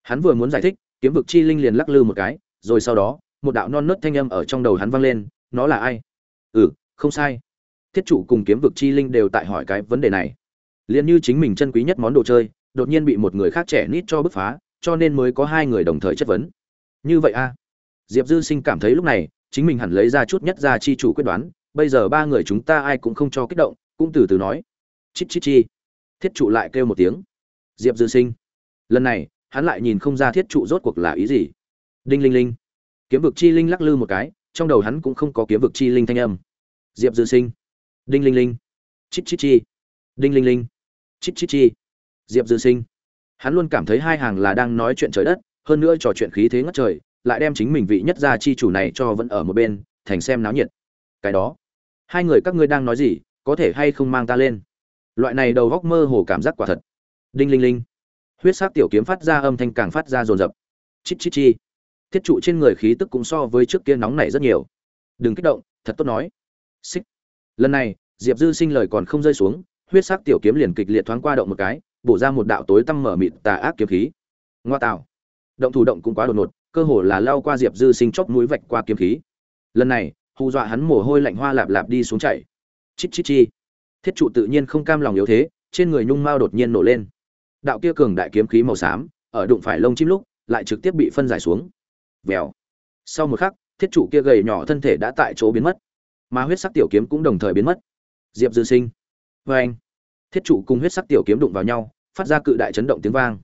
Hắn vừa muốn giải thích, kiếm vực chi linh liền lắc lư một cái, rồi sau đó, một đạo non nớt thanh âm ở trong đầu hắn vang lên, nó là ai? Ừ không sai. Thiết trụ cùng kiếm vực chi linh đều tại hỏi cái vấn đề này. Liền như chính mình chân quý nhất món đồ chơi, đột nhiên bị một người khác trẻ nít cho bứt phá, cho nên mới có hai người đồng thời chất vấn. Như vậy a diệp dư sinh cảm thấy lúc này, chính mình hẳn lấy ra chút nhất ra chi chủ quyết đoán, bây giờ ba người chúng ta ai cũng không cho kích động, cũng từ từ nói. Chít chít chi. Thiết trụ lại kêu một tiếng. Diệp dư sinh. Lần này, hắn lại nhìn không ra thiết trụ rốt cuộc là ý gì. Đinh linh linh. Kiếm vực chi linh lắc lư một cái, trong đầu hắn cũng không có kiếm vực chi linh thanh âm. Diệp dư sinh. Đinh linh linh. Chít chít chi. Đinh linh linh. Chít chít chi. Diệp dư sinh. Hắn luôn cảm thấy hai hàng là đang nói chuyện trời đất, hơn nữa trò chuyện khí thế ngất trời lại đem chính mình vị nhất gia chi chủ này cho vẫn ở một bên, thành xem náo nhiệt. Cái đó, hai người các ngươi đang nói gì, có thể hay không mang ta lên? Loại này đầu góc mơ hồ cảm giác quả thật. Đinh linh linh. Huyết sắc tiểu kiếm phát ra âm thanh càng phát ra rồn rập chít chít chi. Thiết trụ trên người khí tức cũng so với trước kia nóng nảy rất nhiều. Đừng kích động, thật tốt nói. Xích. Lần này, diệp dư sinh lời còn không rơi xuống, huyết sắc tiểu kiếm liền kịch liệt thoáng qua động một cái, bổ ra một đạo tối tăm mở mịt tà ác kiếm khí. Ngoa tạo. Động thủ động cũng quá đột ngột cơ hồ là lao qua diệp dư sinh chóp núi vạch qua kiếm khí. Lần này, hù dọa hắn mồ hôi lạnh hoa lạp lạp đi xuống chảy. Chít chít chi. Thiết trụ tự nhiên không cam lòng yếu thế, trên người nhung mao đột nhiên nổ lên. Đạo kia cường đại kiếm khí màu xám, ở đụng phải lông chim lúc, lại trực tiếp bị phân giải xuống. Vèo. Sau một khắc, thiết trụ kia gầy nhỏ thân thể đã tại chỗ biến mất. Mà huyết sắc tiểu kiếm cũng đồng thời biến mất. Diệp dư sinh. Vê anh. Thiết trụ cùng huyết sắc tiểu kiếm đụng vào nhau, phát ra cự đại chấn động tiếng vang.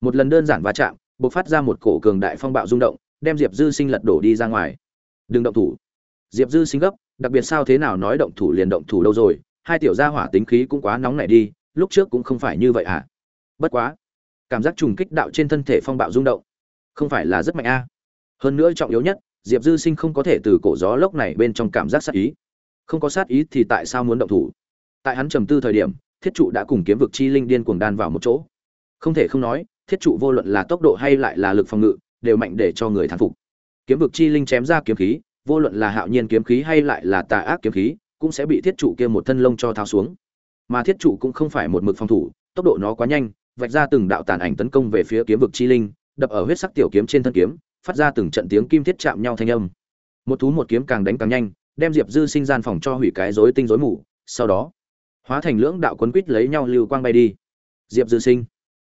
Một lần đơn giản va chạm bộc phát ra một cổ cường đại phong bạo rung động, đem diệp dư sinh lật đổ đi ra ngoài. Đừng động thủ. Diệp dư sinh gấp, đặc biệt sao thế nào nói động thủ liền động thủ đâu rồi, hai tiểu gia hỏa tính khí cũng quá nóng nảy đi, lúc trước cũng không phải như vậy à? Bất quá, cảm giác trùng kích đạo trên thân thể phong bạo rung động, không phải là rất mạnh a. Hơn nữa trọng yếu nhất, diệp dư sinh không có thể từ cổ gió lốc này bên trong cảm giác sát ý. Không có sát ý thì tại sao muốn động thủ? Tại hắn trầm tư thời điểm, thiết trụ đã cùng kiếm vực chi linh điên cuồng đan vào một chỗ. Không thể không nói thiết trụ vô luận là tốc độ hay lại là lực phòng ngự, đều mạnh để cho người thán phục. Kiếm vực chi linh chém ra kiếm khí, vô luận là hạo nhiên kiếm khí hay lại là tà ác kiếm khí, cũng sẽ bị thiết trụ kia một thân lông cho thao xuống. Mà thiết trụ cũng không phải một mực phòng thủ, tốc độ nó quá nhanh, vạch ra từng đạo tàn ảnh tấn công về phía kiếm vực chi linh, đập ở huyết sắc tiểu kiếm trên thân kiếm, phát ra từng trận tiếng kim thiết chạm nhau thanh âm. Một thú một kiếm càng đánh càng nhanh, đem diệp dư sinh gian phòng cho hủy cái rối tinh rối mù, sau đó, hóa thành lưỡng đạo quấn quýt lấy nhau lưu quang bay đi. Diệp dư sinh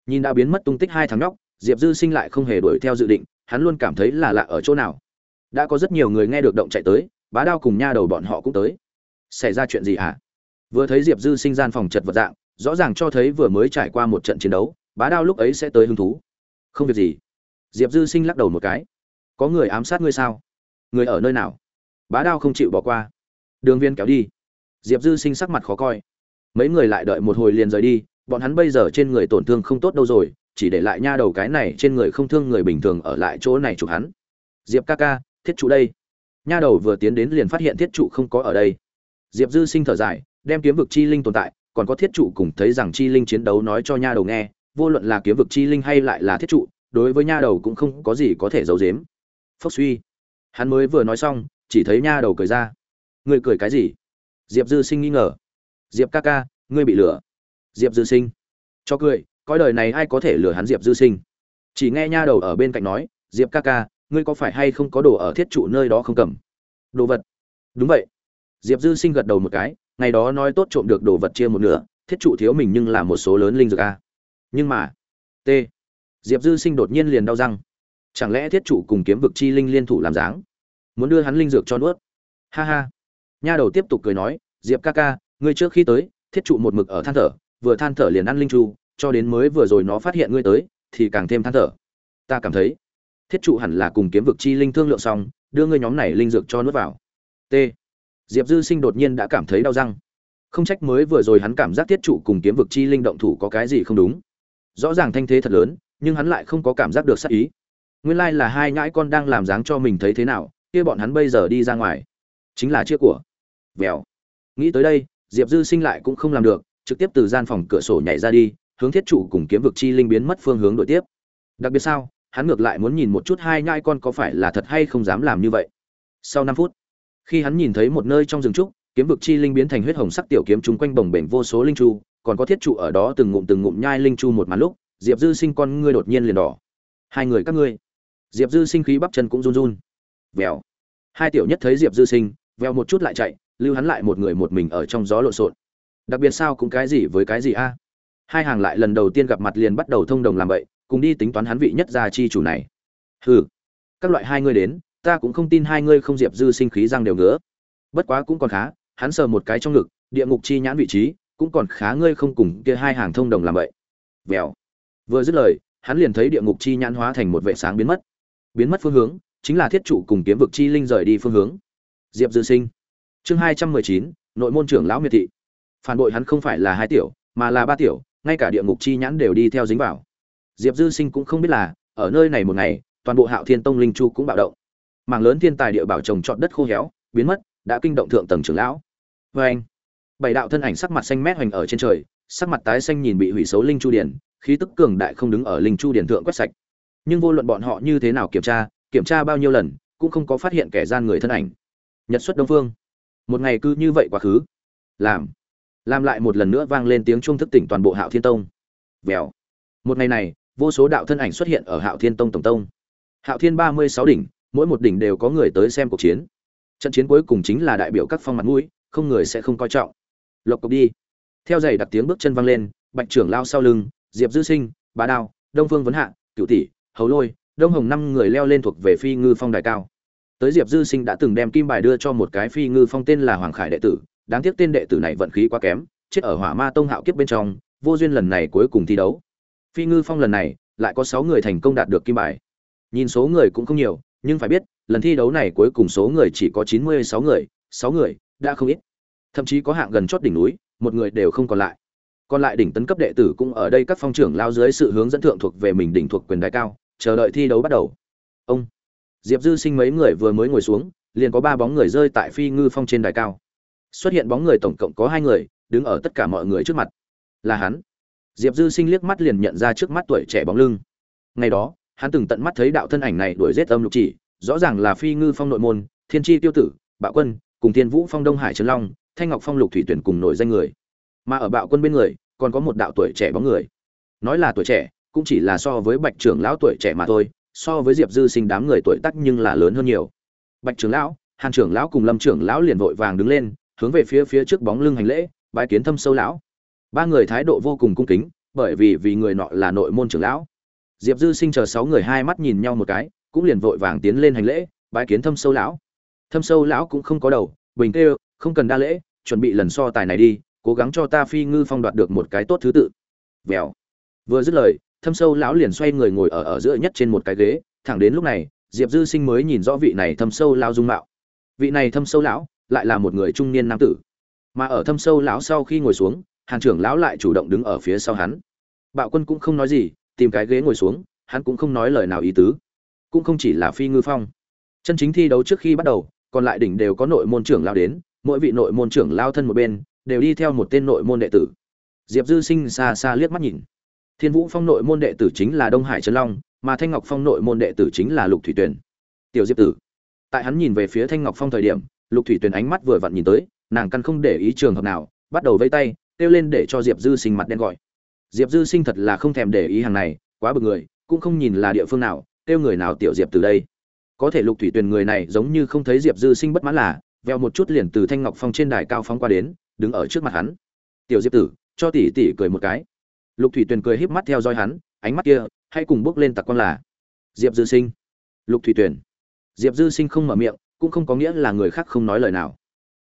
nhìn đã biến mất tung tích hai thằng nhóc, diệp dư sinh lại không hề đuổi theo dự định, hắn luôn cảm thấy là lạ ở chỗ nào. Đã có rất nhiều người nghe được động chạy tới, bá đao cùng nha đầu bọn họ cũng tới. Xảy ra chuyện gì hả? Vừa thấy diệp dư sinh gian phòng chật vật dạng, rõ ràng cho thấy vừa mới trải qua một trận chiến đấu, bá đao lúc ấy sẽ tới hứng thú. Không việc gì. Diệp dư sinh lắc đầu một cái. Có người ám sát ngươi sao? Người ở nơi nào? Bá đao không chịu bỏ qua. Đường viên kéo đi. Diệp dư sinh sắc mặt khó coi. Mấy người lại đợi một hồi liền rời đi bọn hắn bây giờ trên người tổn thương không tốt đâu rồi, chỉ để lại nha đầu cái này trên người không thương người bình thường ở lại chỗ này chụp hắn. Diệp ca ca, thiết trụ đây. Nha đầu vừa tiến đến liền phát hiện thiết trụ không có ở đây. Diệp dư sinh thở dài, đem kiếm vực chi linh tồn tại, còn có thiết trụ cùng thấy rằng chi linh chiến đấu nói cho nha đầu nghe, vô luận là kiếm vực chi linh hay lại là thiết trụ, đối với nha đầu cũng không có gì có thể giấu giếm. Phốc suy. Hắn mới vừa nói xong, chỉ thấy nha đầu cười ra. Ngươi cười cái gì? Diệp dư sinh nghi ngờ. Diệp ca ca, ngươi bị lừa diệp dư sinh. Cho cười coi đời này ai có thể lừa hắn diệp dư sinh? Chỉ nghe nha đầu ở bên cạnh nói, diệp ca ca, ngươi có phải hay không có đồ ở thiết trụ nơi đó không cầm? Đồ vật. Đúng vậy. Diệp dư sinh gật đầu một cái, ngày đó nói tốt trộm được đồ vật chia một nửa, thiết trụ thiếu mình nhưng là một số lớn linh dược a. Nhưng mà, t. Diệp dư sinh đột nhiên liền đau răng. Chẳng lẽ thiết trụ cùng kiếm vực chi linh liên thủ làm dáng? Muốn đưa hắn linh dược cho nuốt. Ha ha. Nha đầu tiếp tục cười nói, diệp ca ca, ngươi trước khi tới, thiết trụ một mực ở than thở vừa than thở liền ăn linh chu, cho đến mới vừa rồi nó phát hiện ngươi tới, thì càng thêm than thở. Ta cảm thấy, thiết trụ hẳn là cùng kiếm vực chi linh thương lượng xong, đưa ngươi nhóm này linh dược cho nuốt vào. T. Diệp dư sinh đột nhiên đã cảm thấy đau răng. Không trách mới vừa rồi hắn cảm giác thiết trụ cùng kiếm vực chi linh động thủ có cái gì không đúng. Rõ ràng thanh thế thật lớn, nhưng hắn lại không có cảm giác được sắc ý. Nguyên lai là hai nhãi con đang làm dáng cho mình thấy thế nào, kia bọn hắn bây giờ đi ra ngoài. Chính là chiếc của. Vèo nghĩ tới đây, diệp dư sinh lại cũng không làm được trực tiếp từ gian phòng cửa sổ nhảy ra đi, hướng thiết trụ cùng kiếm vực chi linh biến mất phương hướng đội tiếp. Đặc biệt sao, hắn ngược lại muốn nhìn một chút hai nhai con có phải là thật hay không dám làm như vậy. Sau năm phút, khi hắn nhìn thấy một nơi trong rừng trúc, kiếm vực chi linh biến thành huyết hồng sắc tiểu kiếm chúng quanh bồng bềnh vô số linh chu, còn có thiết trụ ở đó từng ngụm từng ngụm nhai linh chu một màn lúc, diệp dư sinh con ngươi đột nhiên liền đỏ. Hai người các ngươi. Diệp dư sinh khí bắp chân cũng run run. Vèo. Hai tiểu nhất thấy diệp dư sinh, vèo một chút lại chạy, lưu hắn lại một người một mình ở trong gió lộn xộn đặc biệt sao cũng cái gì với cái gì a? Hai hàng lại lần đầu tiên gặp mặt liền bắt đầu thông đồng làm vậy cùng đi tính toán hắn vị nhất gia chi chủ này. Hừ, các loại hai ngươi đến, ta cũng không tin hai ngươi không diệp dư sinh khí răng đều ngứa. Bất quá cũng còn khá, hắn sờ một cái trong ngực, địa ngục chi nhãn vị trí, cũng còn khá ngươi không cùng kia hai hàng thông đồng làm vậy vèo vừa dứt lời, hắn liền thấy địa ngục chi nhãn hóa thành một vệ sáng biến mất. Biến mất phương hướng, chính là thiết trụ cùng kiếm vực chi linh rời đi phương hướng. Diệp dư sinh. Chương hai trăm mười chín, nội môn trưởng lão miệt thị phản bội hắn không phải là hai tiểu, mà là ba tiểu, ngay cả địa ngục chi nhãn đều đi theo dính vào. Diệp dư sinh cũng không biết là, ở nơi này một ngày, toàn bộ hạo thiên tông linh chu cũng bạo động. Mảng lớn thiên tài địa bảo trồng trọt đất khô héo, biến mất, đã kinh động thượng tầng trưởng lão. Vê anh bảy đạo thân ảnh sắc mặt xanh mét hoành ở trên trời, sắc mặt tái xanh nhìn bị hủy xấu linh chu điển, khí tức cường đại không đứng ở linh chu điển thượng quét sạch. Nhưng vô luận bọn họ như thế nào kiểm tra kiểm tra bao nhiêu lần, cũng không có phát hiện kẻ gian người thân ảnh. Nhật xuất đông phương. Một ngày cứ như vậy quá khứ. Làm làm lại một lần nữa vang lên tiếng chuông thức tỉnh toàn bộ hạo thiên tông. Vèo. Một ngày này, vô số đạo thân ảnh xuất hiện ở hạo thiên tông tổng tông. Hạo thiên ba mươi sáu đỉnh, mỗi một đỉnh đều có người tới xem cuộc chiến. Trận chiến cuối cùng chính là đại biểu các phong mặt mũi, không người sẽ không coi trọng. Lộc cộc đi. Theo giày đặt tiếng bước chân vang lên, bạch trưởng lao sau lưng, diệp dư sinh, bá đao, đông phương vấn hạ cựu tỷ, hầu lôi, đông hồng năm người leo lên thuộc về phi ngư phong đài cao. Tới diệp dư sinh đã từng đem kim bài đưa cho một cái phi ngư phong tên là hoàng khải đệ tử đáng tiếc tên đệ tử này vận khí quá kém, chết ở hỏa ma tông hạo kiếp bên trong, vô duyên lần này cuối cùng thi đấu. Phi ngư phong lần này lại có sáu người thành công đạt được kim bài. Nhìn số người cũng không nhiều, nhưng phải biết, lần thi đấu này cuối cùng số người chỉ có chín mươi sáu người sáu người đã không ít. Thậm chí có hạng gần chót đỉnh núi, một người đều không còn lại. Còn lại đỉnh tấn cấp đệ tử cũng ở đây các phong trưởng lao dưới sự hướng dẫn thượng thuộc về mình đỉnh thuộc quyền đại cao, chờ đợi thi đấu bắt đầu. Ông diệp dư sinh mấy người vừa mới ngồi xuống, liền có ba bóng người rơi tại phi ngư phong trên đài cao xuất hiện bóng người tổng cộng có hai người, đứng ở tất cả mọi người trước mặt. Là hắn. Diệp dư sinh liếc mắt liền nhận ra trước mắt tuổi trẻ bóng lưng. Ngày đó, hắn từng tận mắt thấy đạo thân ảnh này đuổi giết âm lục chỉ, rõ ràng là phi ngư phong nội môn, thiên tri tiêu tử, bạo quân, cùng thiên vũ phong đông hải trấn long, thanh ngọc phong lục thủy tuyển cùng nổi danh người. Mà ở bạo quân bên người, còn có một đạo tuổi trẻ bóng người. Nói là tuổi trẻ, cũng chỉ là so với bạch trưởng lão tuổi trẻ mà thôi, so với diệp dư sinh đám người tuổi tác nhưng là lớn hơn nhiều. Bạch trưởng lão, hàn trưởng lão cùng lâm trưởng lão liền vội vàng đứng lên hướng về phía phía trước bóng lưng hành lễ, bái kiến thâm sâu lão. Ba người thái độ vô cùng cung kính, bởi vì vì người nọ là nội môn trưởng lão. Diệp dư sinh chờ sáu người hai mắt nhìn nhau một cái, cũng liền vội vàng tiến lên hành lễ, bái kiến thâm sâu lão. Thâm sâu lão cũng không có đầu, bình tê không cần đa lễ, chuẩn bị lần so tài này đi, cố gắng cho ta phi ngư phong đoạt được một cái tốt thứ tự. Vèo. Vừa dứt lời, thâm sâu lão liền xoay người ngồi ở ở giữa nhất trên một cái ghế, thẳng đến lúc này, diệp dư sinh mới nhìn rõ vị này thâm sâu lão dung mạo. Vị này thâm sâu lão lại là một người trung niên nam tử. Mà ở thâm sâu lão sau khi ngồi xuống, hàn trưởng lão lại chủ động đứng ở phía sau hắn. Bạo quân cũng không nói gì, tìm cái ghế ngồi xuống, hắn cũng không nói lời nào ý tứ. Cũng không chỉ là phi ngư phong. Chân chính thi đấu trước khi bắt đầu, còn lại đỉnh đều có nội môn trưởng lao đến, mỗi vị nội môn trưởng lao thân một bên, đều đi theo một tên nội môn đệ tử. Diệp dư sinh xa xa liếc mắt nhìn. Thiên vũ phong nội môn đệ tử chính là đông hải trấn long, mà thanh ngọc phong nội môn đệ tử chính là lục thủy tuyền. Tiểu diệp tử. Tại hắn nhìn về phía thanh ngọc phong thời điểm lục thủy tuyền ánh mắt vừa vặn nhìn tới, nàng căn không để ý trường hợp nào, bắt đầu vây tay, kêu lên để cho diệp dư sinh mặt đen gọi. Diệp dư sinh thật là không thèm để ý hàng này, quá bực người, cũng không nhìn là địa phương nào, kêu người nào tiểu diệp từ đây. Có thể lục thủy tuyền người này giống như không thấy diệp dư sinh bất mãn là veo một chút liền từ thanh ngọc phong trên đài cao phóng qua đến, đứng ở trước mặt hắn. Tiểu diệp tử, cho tỷ tỷ cười một cái. Lục thủy tuyền cười híp mắt theo dõi hắn, ánh mắt kia, hãy cùng bước lên tặc con là, diệp dư sinh. Lục thủy Tuyền. diệp dư sinh không mở miệng cũng không có nghĩa là người khác không nói lời nào.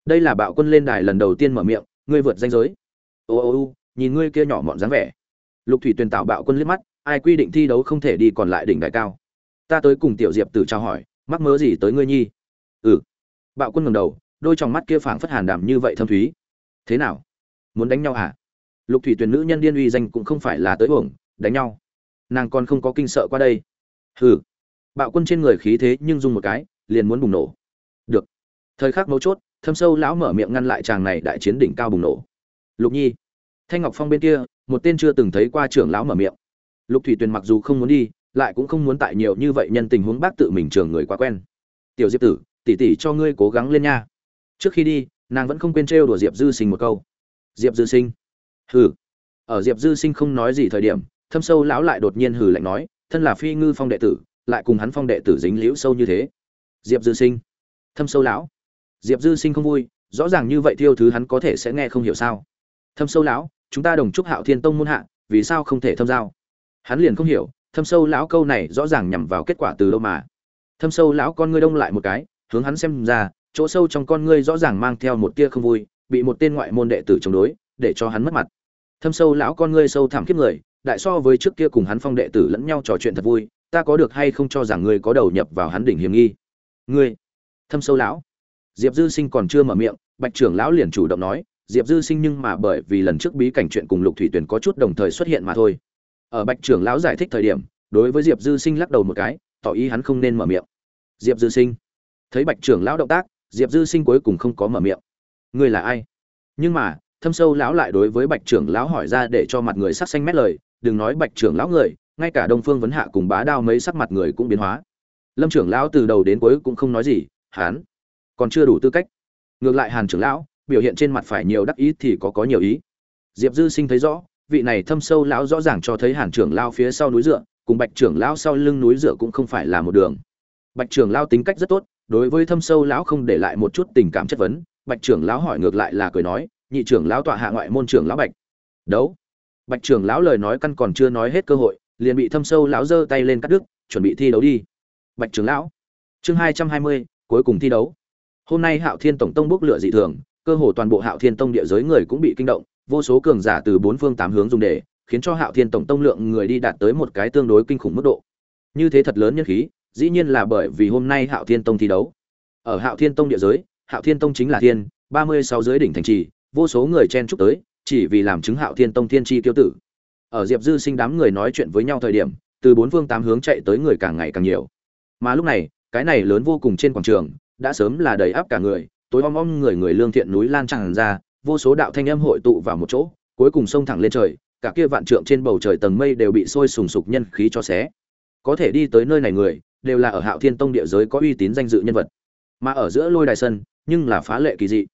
Đây là bạo quân lên đài lần đầu tiên mở miệng, ngươi vượt danh giới. Ô ô ô, nhìn ngươi kia nhỏ mọn dáng vẻ. Lục thủy tuyền tạo bạo quân liếc mắt, ai quy định thi đấu không thể đi còn lại đỉnh đại cao? Ta tới cùng tiểu diệp tử trao hỏi, mắc mớ gì tới ngươi nhi? Ừ. Bạo quân ngầm đầu, đôi trong mắt kia phảng phất hàn đảm như vậy thâm thúy. Thế nào? Muốn đánh nhau à? lục thủy tuyền nữ nhân điên uy danh cũng không phải là tới uổng, đánh nhau. Nàng còn không có kinh sợ qua đây. Hừ. Bạo quân trên người khí thế nhưng dùng một cái, liền muốn bùng nổ thời khắc mấu chốt, thâm sâu lão mở miệng ngăn lại chàng này đại chiến đỉnh cao bùng nổ. Lục nhi, thanh ngọc phong bên kia, một tên chưa từng thấy qua trưởng lão mở miệng. Lục thủy tuyền mặc dù không muốn đi, lại cũng không muốn tại nhiều như vậy nhân tình huống bác tự mình trường người quá quen. Tiểu diệp tử tỉ tỉ cho ngươi cố gắng lên nha. Trước khi đi, nàng vẫn không quên trêu đùa diệp dư sinh một câu. Diệp dư sinh? Hừ. Ở diệp dư sinh không nói gì thời điểm, thâm sâu lão lại đột nhiên hừ lạnh nói, thân là phi ngư phong đệ tử, lại cùng hắn phong đệ tử dính liễu sâu như thế. Diệp dư sinh? Thâm sâu lão? Diệp dư sinh không vui, rõ ràng như vậy thiêu thứ hắn có thể sẽ nghe không hiểu sao. Thâm sâu lão, chúng ta đồng chúc hạo thiên tông môn hạ, vì sao không thể thâm giao? Hắn liền không hiểu, thâm sâu lão câu này rõ ràng nhằm vào kết quả từ đâu mà. Thâm sâu lão con ngươi đông lại một cái, hướng hắn xem ra, chỗ sâu trong con ngươi rõ ràng mang theo một tia không vui, bị một tên ngoại môn đệ tử chống đối, để cho hắn mất mặt. Thâm sâu lão con ngươi sâu thẳm kiếp người, đại so với trước kia cùng hắn phong đệ tử lẫn nhau trò chuyện thật vui, ta có được hay không cho rằng ngươi có đầu nhập vào hắn đỉnh hiểm nghi? Ngươi, thâm sâu lão diệp dư sinh còn chưa mở miệng, bạch trưởng lão liền chủ động nói, diệp dư sinh nhưng mà bởi vì lần trước bí cảnh chuyện cùng lục thủy Tuyền có chút đồng thời xuất hiện mà thôi. Ở bạch trưởng lão giải thích thời điểm, đối với diệp dư sinh lắc đầu một cái, tỏ ý hắn không nên mở miệng. Diệp dư sinh? Thấy bạch trưởng lão động tác, diệp dư sinh cuối cùng không có mở miệng. Ngươi là ai? Nhưng mà, thâm sâu lão lại đối với bạch trưởng lão hỏi ra để cho mặt người sắc xanh mét lời, đừng nói bạch trưởng lão người, ngay cả đông phương vấn hạ cùng bá đao mấy sắc mặt người cũng biến hóa. Lâm trưởng lão từ đầu đến cuối cũng không nói gì hán còn chưa đủ tư cách. Ngược lại hàn trưởng lão, biểu hiện trên mặt phải nhiều đắc ý thì có có nhiều ý. Diệp dư sinh thấy rõ, vị này thâm sâu lão rõ ràng cho thấy hàn trưởng lao phía sau núi dựa, cùng bạch trưởng lão sau lưng núi dựa cũng không phải là một đường. Bạch trưởng lao tính cách rất tốt, đối với thâm sâu lão không để lại một chút tình cảm chất vấn, bạch trưởng lão hỏi ngược lại là cười nói, nhị trưởng lão tọa hạ ngoại môn trưởng lão bạch. Đấu. Bạch trưởng lão lời nói căn còn chưa nói hết cơ hội, liền bị thâm sâu lão giơ tay lên cắt đứt, chuẩn bị thi đấu đi. Bạch trưởng lão. Chương hai trăm hai mươi, cuối cùng thi đấu hôm nay hạo thiên tổng tông bốc lửa dị thường, cơ hồ toàn bộ hạo thiên tông địa giới người cũng bị kinh động, vô số cường giả từ bốn phương tám hướng dùng để, khiến cho hạo thiên tổng tông lượng người đi đạt tới một cái tương đối kinh khủng mức độ. Như thế thật lớn nhân khí, dĩ nhiên là bởi vì hôm nay hạo thiên tông thi đấu. Ở hạo thiên tông địa giới, hạo thiên tông chính là thiên, ba mươi sáu giới đỉnh thành trì, vô số người chen chúc tới, chỉ vì làm chứng hạo thiên tông thiên tri tiêu tử. Ở diệp dư sinh đám người nói chuyện với nhau thời điểm, từ bốn phương tám hướng chạy tới người càng ngày càng nhiều. Mà lúc này, cái này lớn vô cùng trên quảng trường đã sớm là đầy áp cả người, tối om om người người lương thiện núi lan tràn ra, vô số đạo thanh âm hội tụ vào một chỗ, cuối cùng xông thẳng lên trời, cả kia vạn trượng trên bầu trời tầng mây đều bị sôi sùng sục nhân khí cho xé. Có thể đi tới nơi này người, đều là ở hạo thiên tông địa giới có uy tín danh dự nhân vật. Mà ở giữa lôi đài sân, nhưng là phá lệ kỳ dị.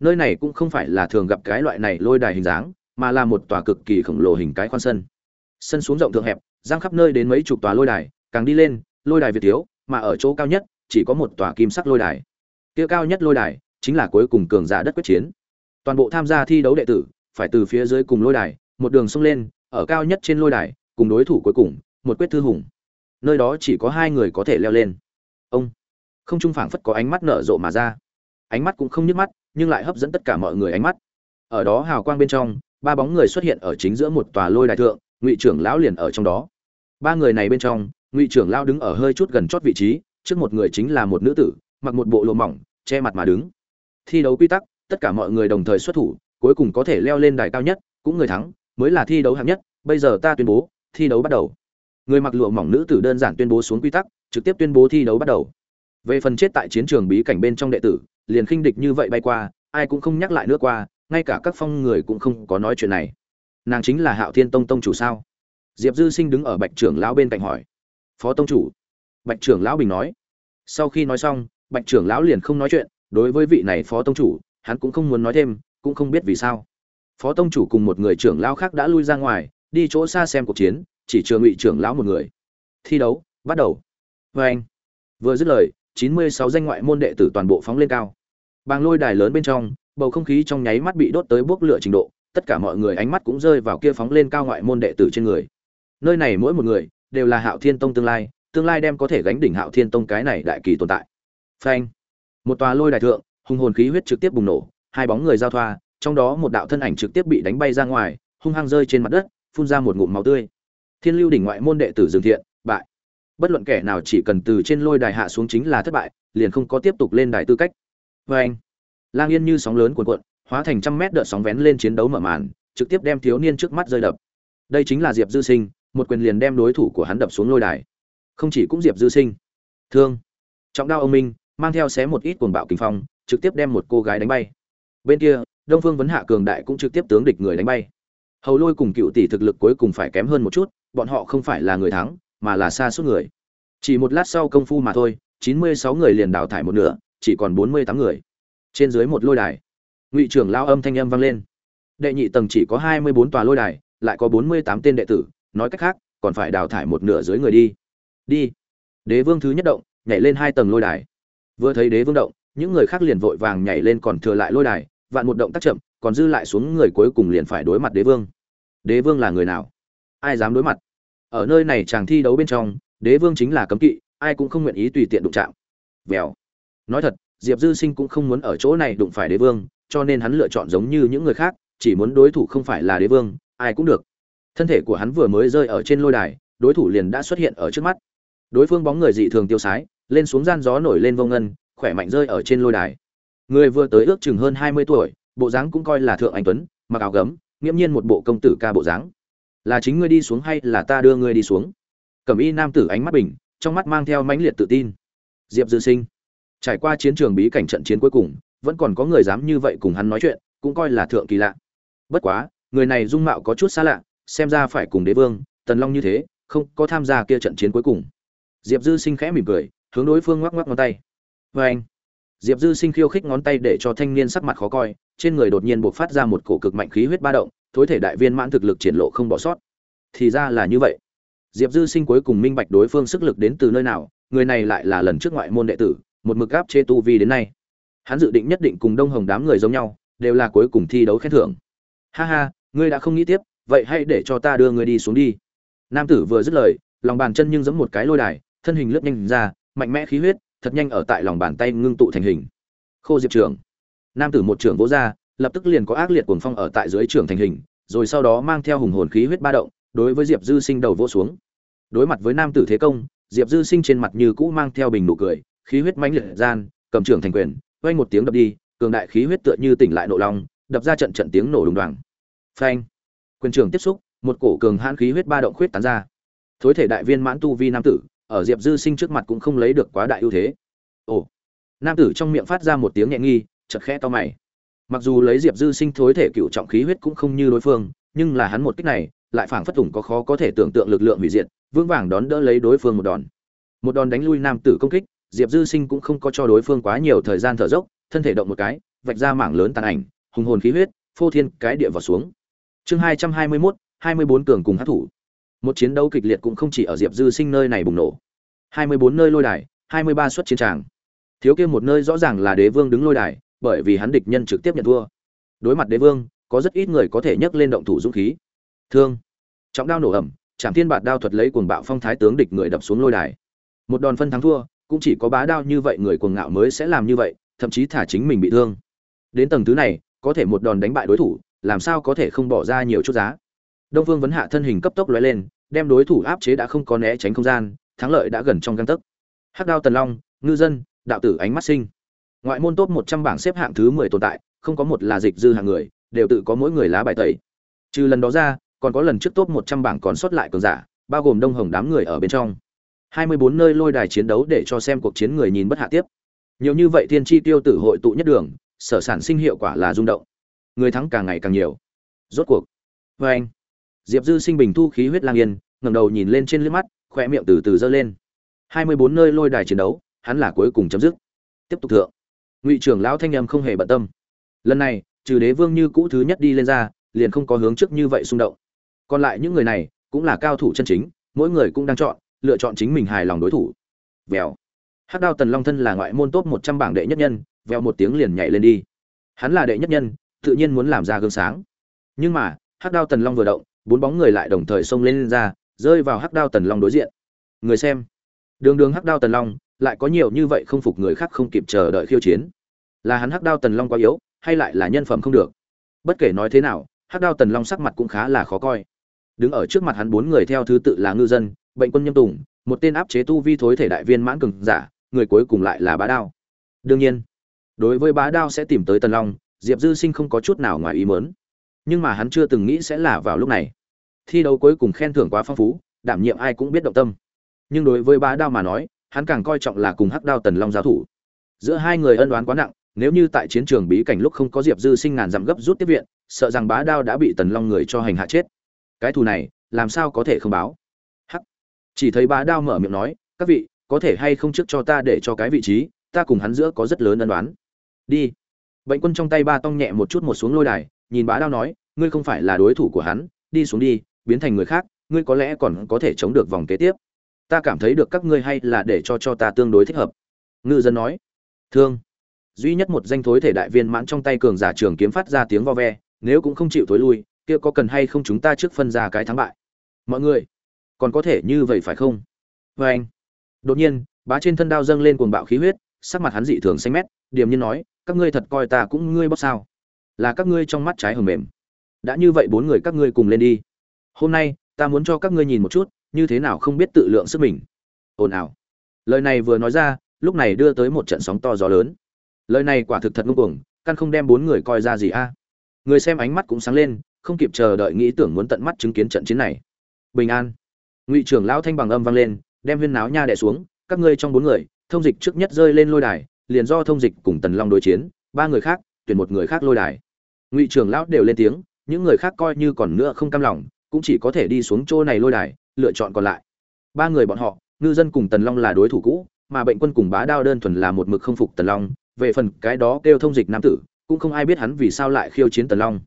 Nơi này cũng không phải là thường gặp cái loại này lôi đài hình dáng, mà là một tòa cực kỳ khổng lồ hình cái khoan sân. Sân xuống rộng thượng hẹp, giang khắp nơi đến mấy chục tòa lôi đài, càng đi lên, lôi đài việt thiếu, mà ở chỗ cao nhất chỉ có một tòa kim sắc lôi đài. Kia cao nhất lôi đài chính là cuối cùng cường giả đất quyết chiến. Toàn bộ tham gia thi đấu đệ tử phải từ phía dưới cùng lôi đài, một đường xông lên, ở cao nhất trên lôi đài, cùng đối thủ cuối cùng, một quyết thư hùng. Nơi đó chỉ có hai người có thể leo lên. Ông. Không trung phảng phất có ánh mắt nở rộ mà ra. Ánh mắt cũng không nhức mắt, nhưng lại hấp dẫn tất cả mọi người ánh mắt. Ở đó hào quang bên trong, ba bóng người xuất hiện ở chính giữa một tòa lôi đài thượng, ngụy trưởng lão liền ở trong đó. Ba người này bên trong, ngụy trưởng lão đứng ở hơi chút gần chót vị trí trước một người chính là một nữ tử, mặc một bộ lụa mỏng, che mặt mà đứng. Thi đấu quy tắc, tất cả mọi người đồng thời xuất thủ, cuối cùng có thể leo lên đài cao nhất, cũng người thắng, mới là thi đấu hạng nhất. Bây giờ ta tuyên bố, thi đấu bắt đầu. Người mặc lụa mỏng nữ tử đơn giản tuyên bố xuống quy tắc, trực tiếp tuyên bố thi đấu bắt đầu. Về phần chết tại chiến trường bí cảnh bên trong đệ tử, liền khinh địch như vậy bay qua, ai cũng không nhắc lại nữa qua, ngay cả các phong người cũng không có nói chuyện này. Nàng chính là hạo thiên tông tông chủ sao? Diệp dư sinh đứng ở bạch trưởng lão bên cạnh hỏi. Phó tông chủ bạch trưởng lão bình nói. Sau khi nói xong, bạch trưởng lão liền không nói chuyện, đối với vị này phó tông chủ, hắn cũng không muốn nói thêm, cũng không biết vì sao. Phó tông chủ cùng một người trưởng lão khác đã lui ra ngoài, đi chỗ xa xem cuộc chiến, chỉ chừa ngụy trưởng lão một người. Thi đấu, bắt đầu. Vê anh, vừa dứt lời, chín mươi sáu danh ngoại môn đệ tử toàn bộ phóng lên cao. Bàng lôi đài lớn bên trong, bầu không khí trong nháy mắt bị đốt tới bốc lửa trình độ, tất cả mọi người ánh mắt cũng rơi vào kia phóng lên cao ngoại môn đệ tử trên người. Nơi này mỗi một người đều là hạo thiên tông tương lai tương lai đem có thể gánh đỉnh hạo thiên tông cái này đại kỳ tồn tại. Phanh. Một tòa lôi đài thượng hung hồn khí huyết trực tiếp bùng nổ hai bóng người giao thoa trong đó một đạo thân ảnh trực tiếp bị đánh bay ra ngoài hung hăng rơi trên mặt đất phun ra một ngụm máu tươi. Thiên lưu đỉnh ngoại môn đệ tử dương thiện bại. Bất luận kẻ nào chỉ cần từ trên lôi đài hạ xuống chính là thất bại liền không có tiếp tục lên đài tư cách. Phanh, lang yên như sóng lớn cuồn cuộn hóa thành trăm mét đợt sóng vén lên chiến đấu mở màn trực tiếp đem thiếu niên trước mắt rơi đập. Đây chính là diệp dư sinh một quyền liền đem đối thủ của hắn đập xuống lôi đài không chỉ cũng diệp dư sinh. Thương. Trọng đao ông minh, mang theo xé một ít cuồng bạo kinh phong, trực tiếp đem một cô gái đánh bay. Bên kia, đông phương vấn hạ cường đại cũng trực tiếp tướng địch người đánh bay. Hầu lôi cùng cựu tỷ thực lực cuối cùng phải kém hơn một chút, bọn họ không phải là người thắng, mà là xa suốt người. Chỉ một lát sau công phu mà thôi, chín mươi sáu người liền đào thải một nửa, chỉ còn bốn mươi tám người. Trên dưới một lôi đài, ngụy trưởng lao âm thanh âm vang lên. Đệ nhị tầng chỉ có hai mươi bốn tòa lôi đài, lại có bốn mươi tám tên đệ tử, nói cách khác, còn phải đào thải một nửa dưới người đi đi. Đế vương thứ nhất động, nhảy lên hai tầng lôi đài. Vừa thấy đế vương động, những người khác liền vội vàng nhảy lên còn thừa lại lôi đài, vạn một động tác chậm, còn dư lại xuống người cuối cùng liền phải đối mặt đế vương. Đế vương là người nào? Ai dám đối mặt? Ở nơi này chàng thi đấu bên trong, đế vương chính là cấm kỵ, ai cũng không nguyện ý tùy tiện đụng chạm. Vèo. Nói thật, diệp dư sinh cũng không muốn ở chỗ này đụng phải đế vương, cho nên hắn lựa chọn giống như những người khác, chỉ muốn đối thủ không phải là đế vương, ai cũng được. Thân thể của hắn vừa mới rơi ở trên lôi đài, đối thủ liền đã xuất hiện ở trước mắt đối phương bóng người dị thường tiêu sái, lên xuống gian gió nổi lên vô ngân, khỏe mạnh rơi ở trên lôi đài. Người vừa tới ước chừng hơn hai mươi tuổi, bộ dáng cũng coi là thượng anh tuấn, mặc áo gấm, nghiễm nhiên một bộ công tử ca bộ dáng. Là chính ngươi đi xuống hay là ta đưa ngươi đi xuống? Cẩm y nam tử ánh mắt bình, trong mắt mang theo mãnh liệt tự tin. Diệp dư sinh, trải qua chiến trường bí cảnh trận chiến cuối cùng, vẫn còn có người dám như vậy cùng hắn nói chuyện, cũng coi là thượng kỳ lạ. Bất quá, người này dung mạo có chút xa lạ, xem ra phải cùng đế vương, tần long như thế, không có tham gia kia trận chiến cuối cùng diệp dư sinh khẽ mỉm cười, hướng đối phương ngoắc ngoắc ngón tay. Vê anh, diệp dư sinh khiêu khích ngón tay để cho thanh niên sắc mặt khó coi, trên người đột nhiên buộc phát ra một cổ cực mạnh khí huyết ba động, thối thể đại viên mãn thực lực triển lộ không bỏ sót. Thì ra là như vậy. Diệp dư sinh cuối cùng minh bạch đối phương sức lực đến từ nơi nào, người này lại là lần trước ngoại môn đệ tử, một mực áp chê tu vi đến nay. Hắn dự định nhất định cùng đông hồng đám người giống nhau, đều là cuối cùng thi đấu khen thưởng. Ha ha, ngươi đã không nghĩ tiếp, vậy hãy để cho ta đưa ngươi đi xuống đi. Nam tử vừa dứt lời, lòng bàn chân nhưng giẫm một cái lôi đài thân hình lướt nhanh ra, mạnh mẽ khí huyết, thật nhanh ở tại lòng bàn tay ngưng tụ thành hình. Khô diệp trưởng nam tử một trưởng vỗ ra, lập tức liền có ác liệt cuồng phong ở tại dưới trưởng thành hình, rồi sau đó mang theo hùng hồn khí huyết ba động, đối với diệp dư sinh đầu vỗ xuống. Đối mặt với nam tử thế công, diệp dư sinh trên mặt như cũ mang theo bình nụ cười, khí huyết mãnh liệt gian, cầm trưởng thành quyền, vang một tiếng đập đi, cường đại khí huyết tựa như tỉnh lại nộ long, đập ra trận trận tiếng nổ đùng đoàng. Phanh. Quyền trưởng tiếp xúc, một cổ cường hãn khí huyết ba động khuyết tán ra. Thối thể đại viên mãn tu vi nam tử ở diệp dư sinh trước mặt cũng không lấy được quá đại ưu thế. Ồ, nam tử trong miệng phát ra một tiếng nhẹ nghi chật khẽ to mày. Mặc dù lấy diệp dư sinh thối thể cựu trọng khí huyết cũng không như đối phương, nhưng là hắn một cách này, lại phảng phất tùng có khó có thể tưởng tượng lực lượng hủy diệt, vững vàng đón đỡ lấy đối phương một đòn. Một đòn đánh lui nam tử công kích, diệp dư sinh cũng không có cho đối phương quá nhiều thời gian thở dốc, thân thể động một cái, vạch ra mảng lớn tàn ảnh, hùng hồn khí huyết, phô thiên cái địa vào xuống. Chương hai trăm hai mươi mốt, hai mươi bốn cường cùng hát thủ một chiến đấu kịch liệt cũng không chỉ ở diệp dư sinh nơi này bùng nổ. Hai mươi bốn nơi lôi đài, hai mươi ba suất chiến tràng. Thiếu kia một nơi rõ ràng là đế vương đứng lôi đài, bởi vì hắn địch nhân trực tiếp nhận thua. Đối mặt đế vương, có rất ít người có thể nhấc lên động thủ dũng khí. Thương. Trọng đao nổ ẩm, trảm thiên bạt đao thuật lấy cuồng bạo phong thái tướng địch người đập xuống lôi đài. Một đòn phân thắng thua, cũng chỉ có bá đao như vậy người cuồng ngạo mới sẽ làm như vậy, thậm chí thả chính mình bị thương. Đến tầng thứ này, có thể một đòn đánh bại đối thủ, làm sao có thể không bỏ ra nhiều chút giá? Đông phương vấn hạ thân hình cấp tốc lóe lên, đem đối thủ áp chế đã không có né tránh không gian, thắng lợi đã gần trong gang tấc. Hắc đao tần long, ngư dân, đạo tử ánh mắt sinh. Ngoại môn top một trăm bảng xếp hạng thứ mười tồn tại, không có một là dịch dư hạng người, đều tự có mỗi người lá bài tẩy. Trừ lần đó ra, còn có lần trước top một trăm bảng còn sót lại cường giả, bao gồm đông hồng đám người ở bên trong. Hai mươi bốn nơi lôi đài chiến đấu để cho xem cuộc chiến người nhìn bất hạ tiếp. Nhiều như vậy thiên chi tiêu tử hội tụ nhất đường, sở sản sinh hiệu quả là rung động. Người thắng càng ngày càng nhiều. Rốt cuộc với anh diệp dư sinh bình thu khí huyết lang yên, ngẩng đầu nhìn lên trên liếc mắt, khóe miệng từ từ giơ lên. Hai mươi bốn nơi lôi đài chiến đấu, hắn là cuối cùng chấm dứt. Tiếp tục thượng. Ngụy trưởng lão thanh âm không hề bận tâm. Lần này, trừ đế vương như cũ thứ nhất đi lên ra, liền không có hướng trước như vậy xung động. Còn lại những người này, cũng là cao thủ chân chính, mỗi người cũng đang chọn, lựa chọn chính mình hài lòng đối thủ. Vèo. Hắc đao tần long thân là ngoại môn top một trăm bảng đệ nhất nhân, vèo một tiếng liền nhảy lên đi. Hắn là đệ nhất nhân, tự nhiên muốn làm ra gương sáng. Nhưng mà, hắc đao tần long vừa động bốn bóng người lại đồng thời xông lên, lên ra rơi vào hắc đao tần long đối diện. Người xem đường đường hắc đao tần long lại có nhiều như vậy không phục người khác không kịp chờ đợi khiêu chiến. Là hắn hắc đao tần long quá yếu hay lại là nhân phẩm không được? Bất kể nói thế nào hắc đao tần long sắc mặt cũng khá là khó coi. Đứng ở trước mặt hắn bốn người theo thứ tự là ngư dân bệnh quân nhâm tùng một tên áp chế tu vi thối thể đại viên mãn cường giả người cuối cùng lại là bá đao. Đương nhiên đối với bá đao sẽ tìm tới tần long diệp dư sinh không có chút nào ngoài ý mớn nhưng mà hắn chưa từng nghĩ sẽ là vào lúc này. Thi đấu cuối cùng khen thưởng quá phong phú, đảm nhiệm ai cũng biết động tâm. Nhưng đối với bá đao mà nói, hắn càng coi trọng là cùng hắc đao tần long giáo thủ. Giữa hai người ân đoán quá nặng, nếu như tại chiến trường bí cảnh lúc không có diệp dư sinh ngàn dặm gấp rút tiếp viện, sợ rằng bá đao đã bị tần long người cho hành hạ chết. Cái thù này, làm sao có thể không báo? Hắc. Chỉ thấy bá đao mở miệng nói, các vị, có thể hay không trước cho ta để cho cái vị trí, ta cùng hắn giữa có rất lớn ân đoán đi. Bệnh quân trong tay ba tong nhẹ một chút một xuống lôi đài nhìn bá đao nói, ngươi không phải là đối thủ của hắn, đi xuống đi, biến thành người khác, ngươi có lẽ còn có thể chống được vòng kế tiếp. Ta cảm thấy được các ngươi hay là để cho cho ta tương đối thích hợp. Ngư dân nói, thương. Duy nhất một danh thối thể đại viên mãn trong tay cường giả trường kiếm phát ra tiếng vo ve, nếu cũng không chịu thối lui, kia có cần hay không chúng ta trước phân ra cái thắng bại? Mọi người, còn có thể như vậy phải không? Vê anh, đột nhiên, bá trên thân đao dâng lên cuồng bạo khí huyết, sắc mặt hắn dị thường xanh mét, điềm nhiên nói, các ngươi thật coi ta cũng ngươi bóc sao là các ngươi trong mắt trái hầm mềm. Đã như vậy bốn người các ngươi cùng lên đi. Hôm nay, ta muốn cho các ngươi nhìn một chút, như thế nào không biết tự lượng sức mình. Ồn ào. Lời này vừa nói ra, lúc này đưa tới một trận sóng to gió lớn. Lời này quả thực thật ngưng cuồng, căn không đem bốn người coi ra gì a. À? Người xem ánh mắt cũng sáng lên, không kịp chờ đợi nghĩ tưởng muốn tận mắt chứng kiến trận chiến này. Bình an. Ngụy trưởng lão thanh bằng âm vang lên, đem viên náo nha đẻ xuống, các ngươi trong bốn người, thông dịch trước nhất rơi lên lôi đài, liền do thông dịch cùng tần long đối chiến, ba người khác tuyển một người khác lôi đài. Ngụy trưởng lão đều lên tiếng, những người khác coi như còn nữa không cam lòng, cũng chỉ có thể đi xuống chỗ này lôi đài, lựa chọn còn lại. Ba người bọn họ, ngư dân cùng tần long là đối thủ cũ, mà bệnh quân cùng bá đao đơn thuần là một mực không phục tần long, về phần cái đó kêu thông dịch nam tử, cũng không ai biết hắn vì sao lại khiêu chiến tần long.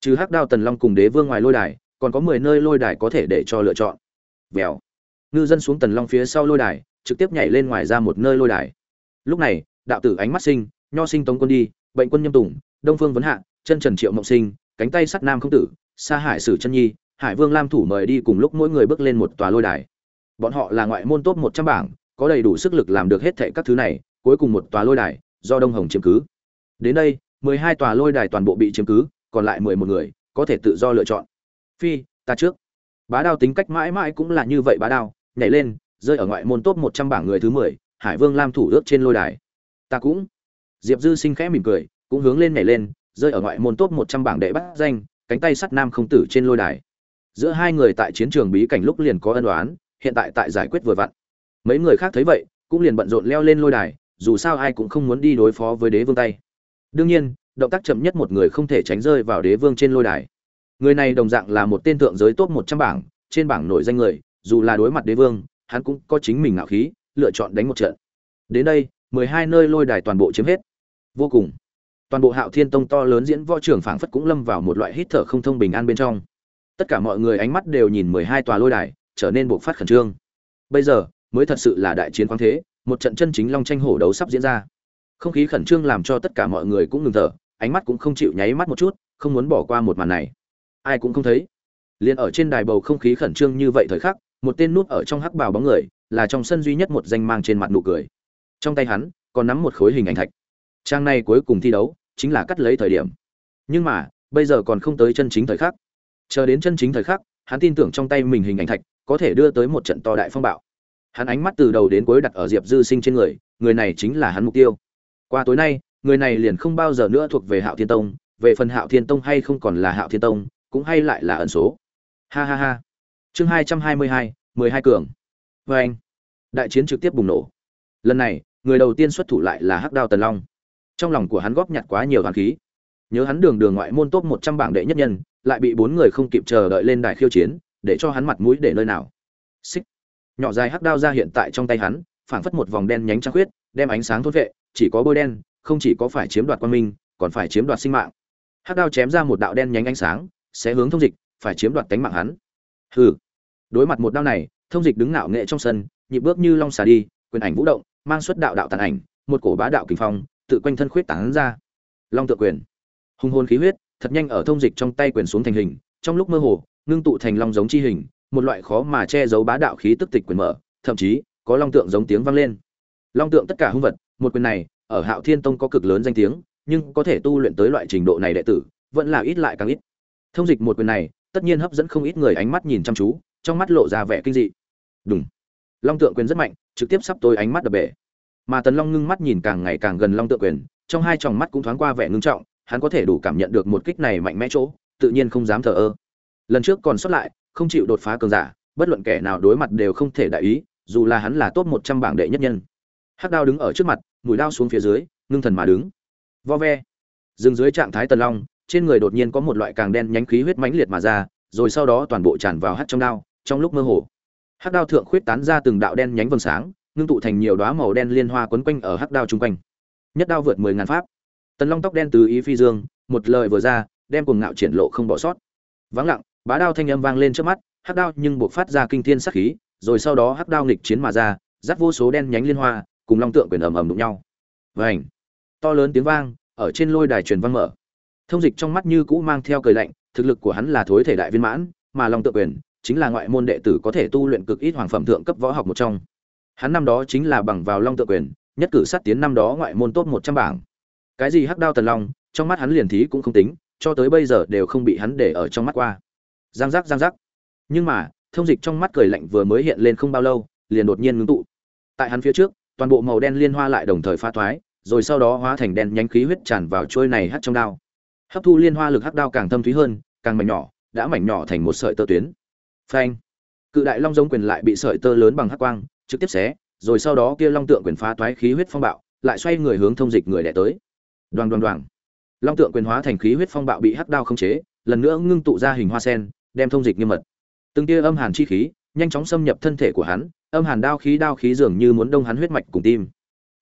Trừ hắc đao tần long cùng đế vương ngoài lôi đài, còn có mười nơi lôi đài có thể để cho lựa chọn. Vèo. Ngư dân xuống tần long phía sau lôi đài, trực tiếp nhảy lên ngoài ra một nơi lôi đài. Lúc này, đạo tử ánh mắt sinh, nho sinh tống quân đi bệnh quân nhâm tùng, đông phương vấn hạ, chân trần triệu mộng sinh, cánh tay sắt nam không tử, sa hải sử chân nhi, hải vương lam thủ mời đi cùng lúc mỗi người bước lên một tòa lôi đài. Bọn họ là ngoại môn top một trăm bảng, có đầy đủ sức lực làm được hết thệ các thứ này, cuối cùng một tòa lôi đài do đông hồng chiếm cứ. Đến đây, mười hai tòa lôi đài toàn bộ bị chiếm cứ, còn lại mười một người có thể tự do lựa chọn. Phi, ta trước. Bá đao tính cách mãi mãi cũng là như vậy bá đao, nhảy lên, rơi ở ngoại môn top một trăm bảng người thứ mười, hải vương lam thủ ước trên lôi đài. Ta cũng diệp dư sinh khẽ mỉm cười, cũng hướng lên nhảy lên, rơi ở ngoại môn top một trăm bảng đệ bắt danh, cánh tay sắt nam không tử trên lôi đài. Giữa hai người tại chiến trường bí cảnh lúc liền có ân đoán hiện tại tại giải quyết vừa vặn. Mấy người khác thấy vậy, cũng liền bận rộn leo lên lôi đài, dù sao ai cũng không muốn đi đối phó với đế vương tay. Đương nhiên, động tác chậm nhất một người không thể tránh rơi vào đế vương trên lôi đài. Người này đồng dạng là một tên thượng giới top một trăm bảng, trên bảng nổi danh người, dù là đối mặt đế vương, hắn cũng có chính mình ngạo khí, lựa chọn đánh một trận. Đến đây, mười hai nơi lôi đài toàn bộ chiếm hết vô cùng. Toàn bộ hạo thiên tông to lớn diễn võ trưởng phảng phất cũng lâm vào một loại hít thở không thông bình an bên trong. Tất cả mọi người ánh mắt đều nhìn mười hai tòa lôi đài, trở nên buộc phát khẩn trương. Bây giờ, mới thật sự là đại chiến khoáng thế, một trận chân chính long tranh hổ đấu sắp diễn ra. Không khí khẩn trương làm cho tất cả mọi người cũng ngừng thở, ánh mắt cũng không chịu nháy mắt một chút, không muốn bỏ qua một màn này. Ai cũng không thấy. Liền ở trên đài bầu không khí khẩn trương như vậy thời khắc, một tên nút ở trong hắc bào bóng người, là trong sân duy nhất một danh mang trên mặt nụ cười. Trong tay hắn, còn nắm một khối hình ảnh thạch trang này cuối cùng thi đấu chính là cắt lấy thời điểm. Nhưng mà, bây giờ còn không tới chân chính thời khắc. Chờ đến chân chính thời khắc, hắn tin tưởng trong tay mình hình ảnh thạch có thể đưa tới một trận to đại phong bạo. Hắn ánh mắt từ đầu đến cuối đặt ở diệp dư sinh trên người người này chính là hắn mục tiêu. Qua tối nay, người này liền không bao giờ nữa thuộc về hạo thiên tông, về phần hạo thiên tông hay không còn là hạo thiên tông, cũng hay lại là ẩn số. Ha ha ha. Chương hai trăm hai mươi hai, mười hai cường. Vê anh đại chiến trực tiếp bùng nổ. Lần này, người đầu tiên xuất thủ lại là hắc đao tần long trong lòng của hắn góp nhặt quá nhiều hoàn khí. Nhớ hắn đường đường ngoại môn top một trăm bảng đệ nhất nhân, lại bị bốn người không kịp chờ đợi lên đài khiêu chiến, để cho hắn mặt mũi để nơi nào. Xích. Nhỏ dài hắc đao ra hiện tại trong tay hắn, phảng phất một vòng đen nhánh trăng khuyết, đem ánh sáng thốt vệ, chỉ có bôi đen, không chỉ có phải chiếm đoạt quan minh, còn phải chiếm đoạt sinh mạng. Hắc đao chém ra một đạo đen nhánh ánh sáng, sẽ hướng thông dịch, phải chiếm đoạt tánh mạng hắn. Hừ. Đối mặt một đao này, thông dịch đứng ngạo nghệ trong sân, nhịp bước như long xà đi, quyền ảnh vũ động, mang xuất đạo đạo tàn ảnh, một cổ bá đạo kinh phong tự quanh thân khuyết tán ra. Long Tượng quyền. Hung hồn khí huyết thật nhanh ở thông dịch trong tay quyền xuống thành hình trong lúc mơ hồ ngưng tụ thành long giống chi hình một loại khó mà che giấu bá đạo khí tức tịch quyền mở thậm chí có long tượng giống tiếng vang lên. Long tượng tất cả hung vật một quyền này ở hạo thiên tông có cực lớn danh tiếng nhưng có thể tu luyện tới loại trình độ này đệ tử vẫn là ít lại càng ít. Thông dịch một quyền này tất nhiên hấp dẫn không ít người ánh mắt nhìn chăm chú trong mắt lộ ra vẻ kinh dị. Đùng, long tượng quyền rất mạnh trực tiếp sắp tối ánh mắt đập bể mà tần long ngưng mắt nhìn càng ngày càng gần long tượng quyền, trong hai tròng mắt cũng thoáng qua vẻ ngưng trọng, hắn có thể đủ cảm nhận được một kích này mạnh mẽ chỗ, tự nhiên không dám thờ ơ. Lần trước còn xuất lại, không chịu đột phá cường giả, bất luận kẻ nào đối mặt đều không thể đại ý, dù là hắn là top một trăm bảng đệ nhất nhân. Hắc đao đứng ở trước mặt, mũi đao xuống phía dưới, ngưng thần mà đứng. Vo ve. Dừng dưới trạng thái tần long, trên người đột nhiên có một loại càng đen nhánh khí huyết mãnh liệt mà ra, rồi sau đó toàn bộ tràn vào hắt trong đao, trong lúc mơ hồ. Hắc đao thượng khuyết tán ra từng đạo đen nhánh vầng sáng ngưng tụ thành nhiều đóa màu đen liên hoa quấn quanh ở hắc đao trung quanh. Nhất đao vượt mười ngàn pháp. Tần long tóc đen từ ý phi dương một lời vừa ra đem cuồng ngạo triển lộ không bỏ sót. Vắng lặng bá đao thanh âm vang lên trước mắt hắc đao nhưng buộc phát ra kinh thiên sắc khí rồi sau đó hắc đao nghịch chiến mà ra dắt vô số đen nhánh liên hoa cùng long tượng quyền ầm ầm đụng nhau. Vành, to lớn tiếng vang ở trên lôi đài truyền vang mở. Thông dịch trong mắt như cũ mang theo cười lạnh thực lực của hắn là thối thể đại viên mãn mà long tượng quyền chính là ngoại môn đệ tử có thể tu luyện cực ít hoàng phẩm thượng cấp võ học một trong hắn năm đó chính là bằng vào long tượng quyền, nhất cử sát tiến năm đó ngoại môn top một trăm bảng. Cái gì hắc đao tần long, trong mắt hắn liền thí cũng không tính, cho tới bây giờ đều không bị hắn để ở trong mắt qua. Giang giác giang giác. Nhưng mà, thông dịch trong mắt cười lạnh vừa mới hiện lên không bao lâu, liền đột nhiên ngưng tụ. Tại hắn phía trước, toàn bộ màu đen liên hoa lại đồng thời pha thoái, rồi sau đó hóa thành đen nhánh khí huyết tràn vào chuôi này hắc trong đao. Hấp thu liên hoa lực hắc đao càng thâm thúy hơn, càng mảnh nhỏ, đã mảnh nhỏ thành một sợi tơ tuyến. Phanh. Cự đại long giống quyền lại bị sợi tơ lớn bằng hắc quang trực tiếp xé, rồi sau đó kia long tượng quyền phá toái khí huyết phong bạo, lại xoay người hướng thông dịch người đè tới. Đoàng đoàng đoàng. long tượng quyền hóa thành khí huyết phong bạo bị hắc đao không chế, lần nữa ngưng tụ ra hình hoa sen, đem thông dịch nghiêm mật. Từng tia âm hàn chi khí, nhanh chóng xâm nhập thân thể của hắn, âm hàn đao khí đao khí dường như muốn đông hắn huyết mạch cùng tim.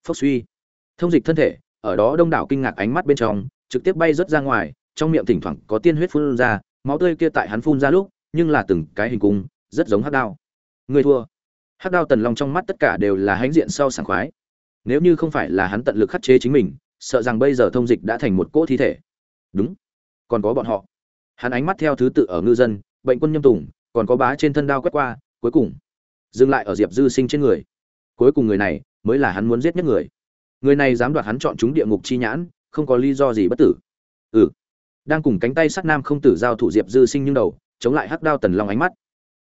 Phốc suy. Thông dịch thân thể, ở đó đông đảo kinh ngạc ánh mắt bên trong, trực tiếp bay rớt ra ngoài, trong miệng thỉnh thoảng có tiên huyết phun ra, máu tươi kia tại hắn phun ra lúc, nhưng là từng cái hình cung, rất giống hắc đao. Người thua hắc đao tần long trong mắt tất cả đều là hãnh diện sau sảng khoái. Nếu như không phải là hắn tận lực khắc chế chính mình, sợ rằng bây giờ thông dịch đã thành một cỗ thi thể. Đúng. Còn có bọn họ. Hắn ánh mắt theo thứ tự ở ngư dân, bệnh quân nhâm tùng, còn có bá trên thân đao quét qua, cuối cùng dừng lại ở diệp dư sinh trên người. Cuối cùng người này mới là hắn muốn giết nhất người. Người này dám đoạt hắn chọn chúng địa ngục chi nhãn, không có lý do gì bất tử. Ừ. Đang cùng cánh tay sắt nam không tử giao thủ diệp dư sinh nhưng đầu, chống lại hắc đao tần long ánh mắt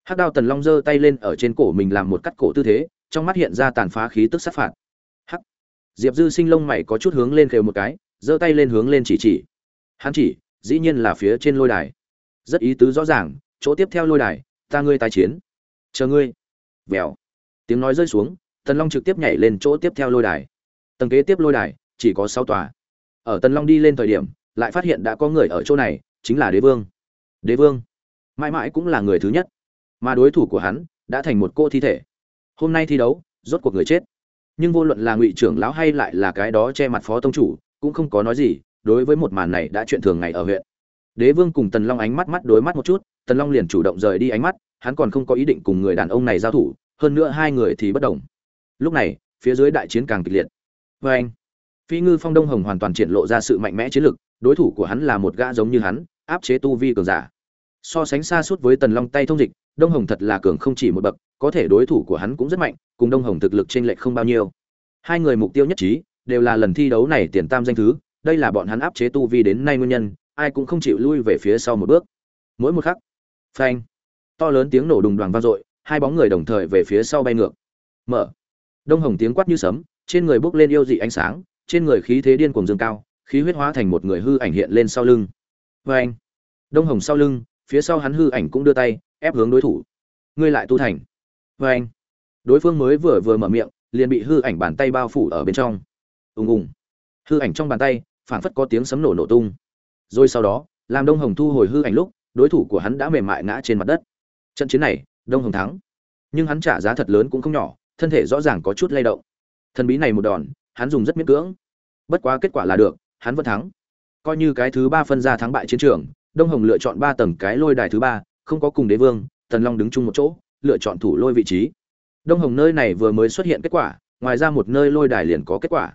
hắc đao tần long giơ tay lên ở trên cổ mình làm một cắt cổ tư thế, trong mắt hiện ra tàn phá khí tức sát phạt. Hắc. Diệp dư sinh lông mày có chút hướng lên khều một cái, giơ tay lên hướng lên chỉ chỉ. Hắn chỉ, dĩ nhiên là phía trên lôi đài. Rất ý tứ rõ ràng, chỗ tiếp theo lôi đài, ta ngươi tái chiến. Chờ ngươi. Vèo. Tiếng nói rơi xuống, tần long trực tiếp nhảy lên chỗ tiếp theo lôi đài. Tầng kế tiếp lôi đài, chỉ có sáu tòa. Ở tần long đi lên thời điểm, lại phát hiện đã có người ở chỗ này, chính là đế vương. Đế vương. Mãi mãi cũng là người thứ nhất mà đối thủ của hắn đã thành một cô thi thể. Hôm nay thi đấu, rốt cuộc người chết. Nhưng vô luận là ngụy trưởng lão hay lại là cái đó che mặt phó tông chủ, cũng không có nói gì, đối với một màn này đã chuyện thường ngày ở huyện. Đế vương cùng tần long ánh mắt mắt đối mắt một chút, tần long liền chủ động rời đi ánh mắt, hắn còn không có ý định cùng người đàn ông này giao thủ, hơn nữa hai người thì bất đồng. Lúc này, phía dưới đại chiến càng kịch liệt. Vê anh, phi ngư phong đông hồng hoàn toàn triển lộ ra sự mạnh mẽ chiến lực, đối thủ của hắn là một gã giống như hắn, áp chế tu vi cường giả. So sánh xa suốt với tần long tay thông dịch đông hồng thật là cường không chỉ một bậc, có thể đối thủ của hắn cũng rất mạnh, cùng đông hồng thực lực t r ê n lệch không bao nhiêu. Hai người mục tiêu nhất trí, đều là lần thi đấu này tiền tam danh thứ, đây là bọn hắn áp chế tu vi đến nay nguyên nhân, ai cũng không chịu lui về phía sau một bước. Mỗi một khắc, phanh, to lớn tiếng nổ đùng đoàn vang dội, hai bóng người đồng thời về phía sau bay ngược. Mở. Đông hồng tiếng quát như sấm, trên người bốc lên yêu dị ánh sáng, trên người khí thế điên cuồng dương cao, khí huyết hóa thành một người hư ảnh hiện lên sau lưng. Vê anh đông hồng sau lưng, phía sau hắn hư ảnh cũng đưa tay ép hướng đối thủ. Ngươi lại tu thành. Vê anh. Đối phương mới vừa vừa mở miệng, liền bị hư ảnh bàn tay bao phủ ở bên trong. Ùng ùng. Hư ảnh trong bàn tay, phảng phất có tiếng sấm nổ nổ tung. Rồi sau đó, làm đông hồng thu hồi hư ảnh lúc, đối thủ của hắn đã mềm mại ngã trên mặt đất. Trận chiến này, đông hồng thắng. Nhưng hắn trả giá thật lớn cũng không nhỏ, thân thể rõ ràng có chút lay động. Thần bí này một đòn, hắn dùng rất miễn cưỡng. Bất quá kết quả là được, hắn vẫn thắng. Coi như cái thứ ba phân ra thắng bại chiến trường, đông hồng lựa chọn ba tầng cái lôi đài thứ ba không có cùng đế vương, tần long đứng chung một chỗ, lựa chọn thủ lôi vị trí. Đông hồng nơi này vừa mới xuất hiện kết quả, ngoài ra một nơi lôi đài liền có kết quả.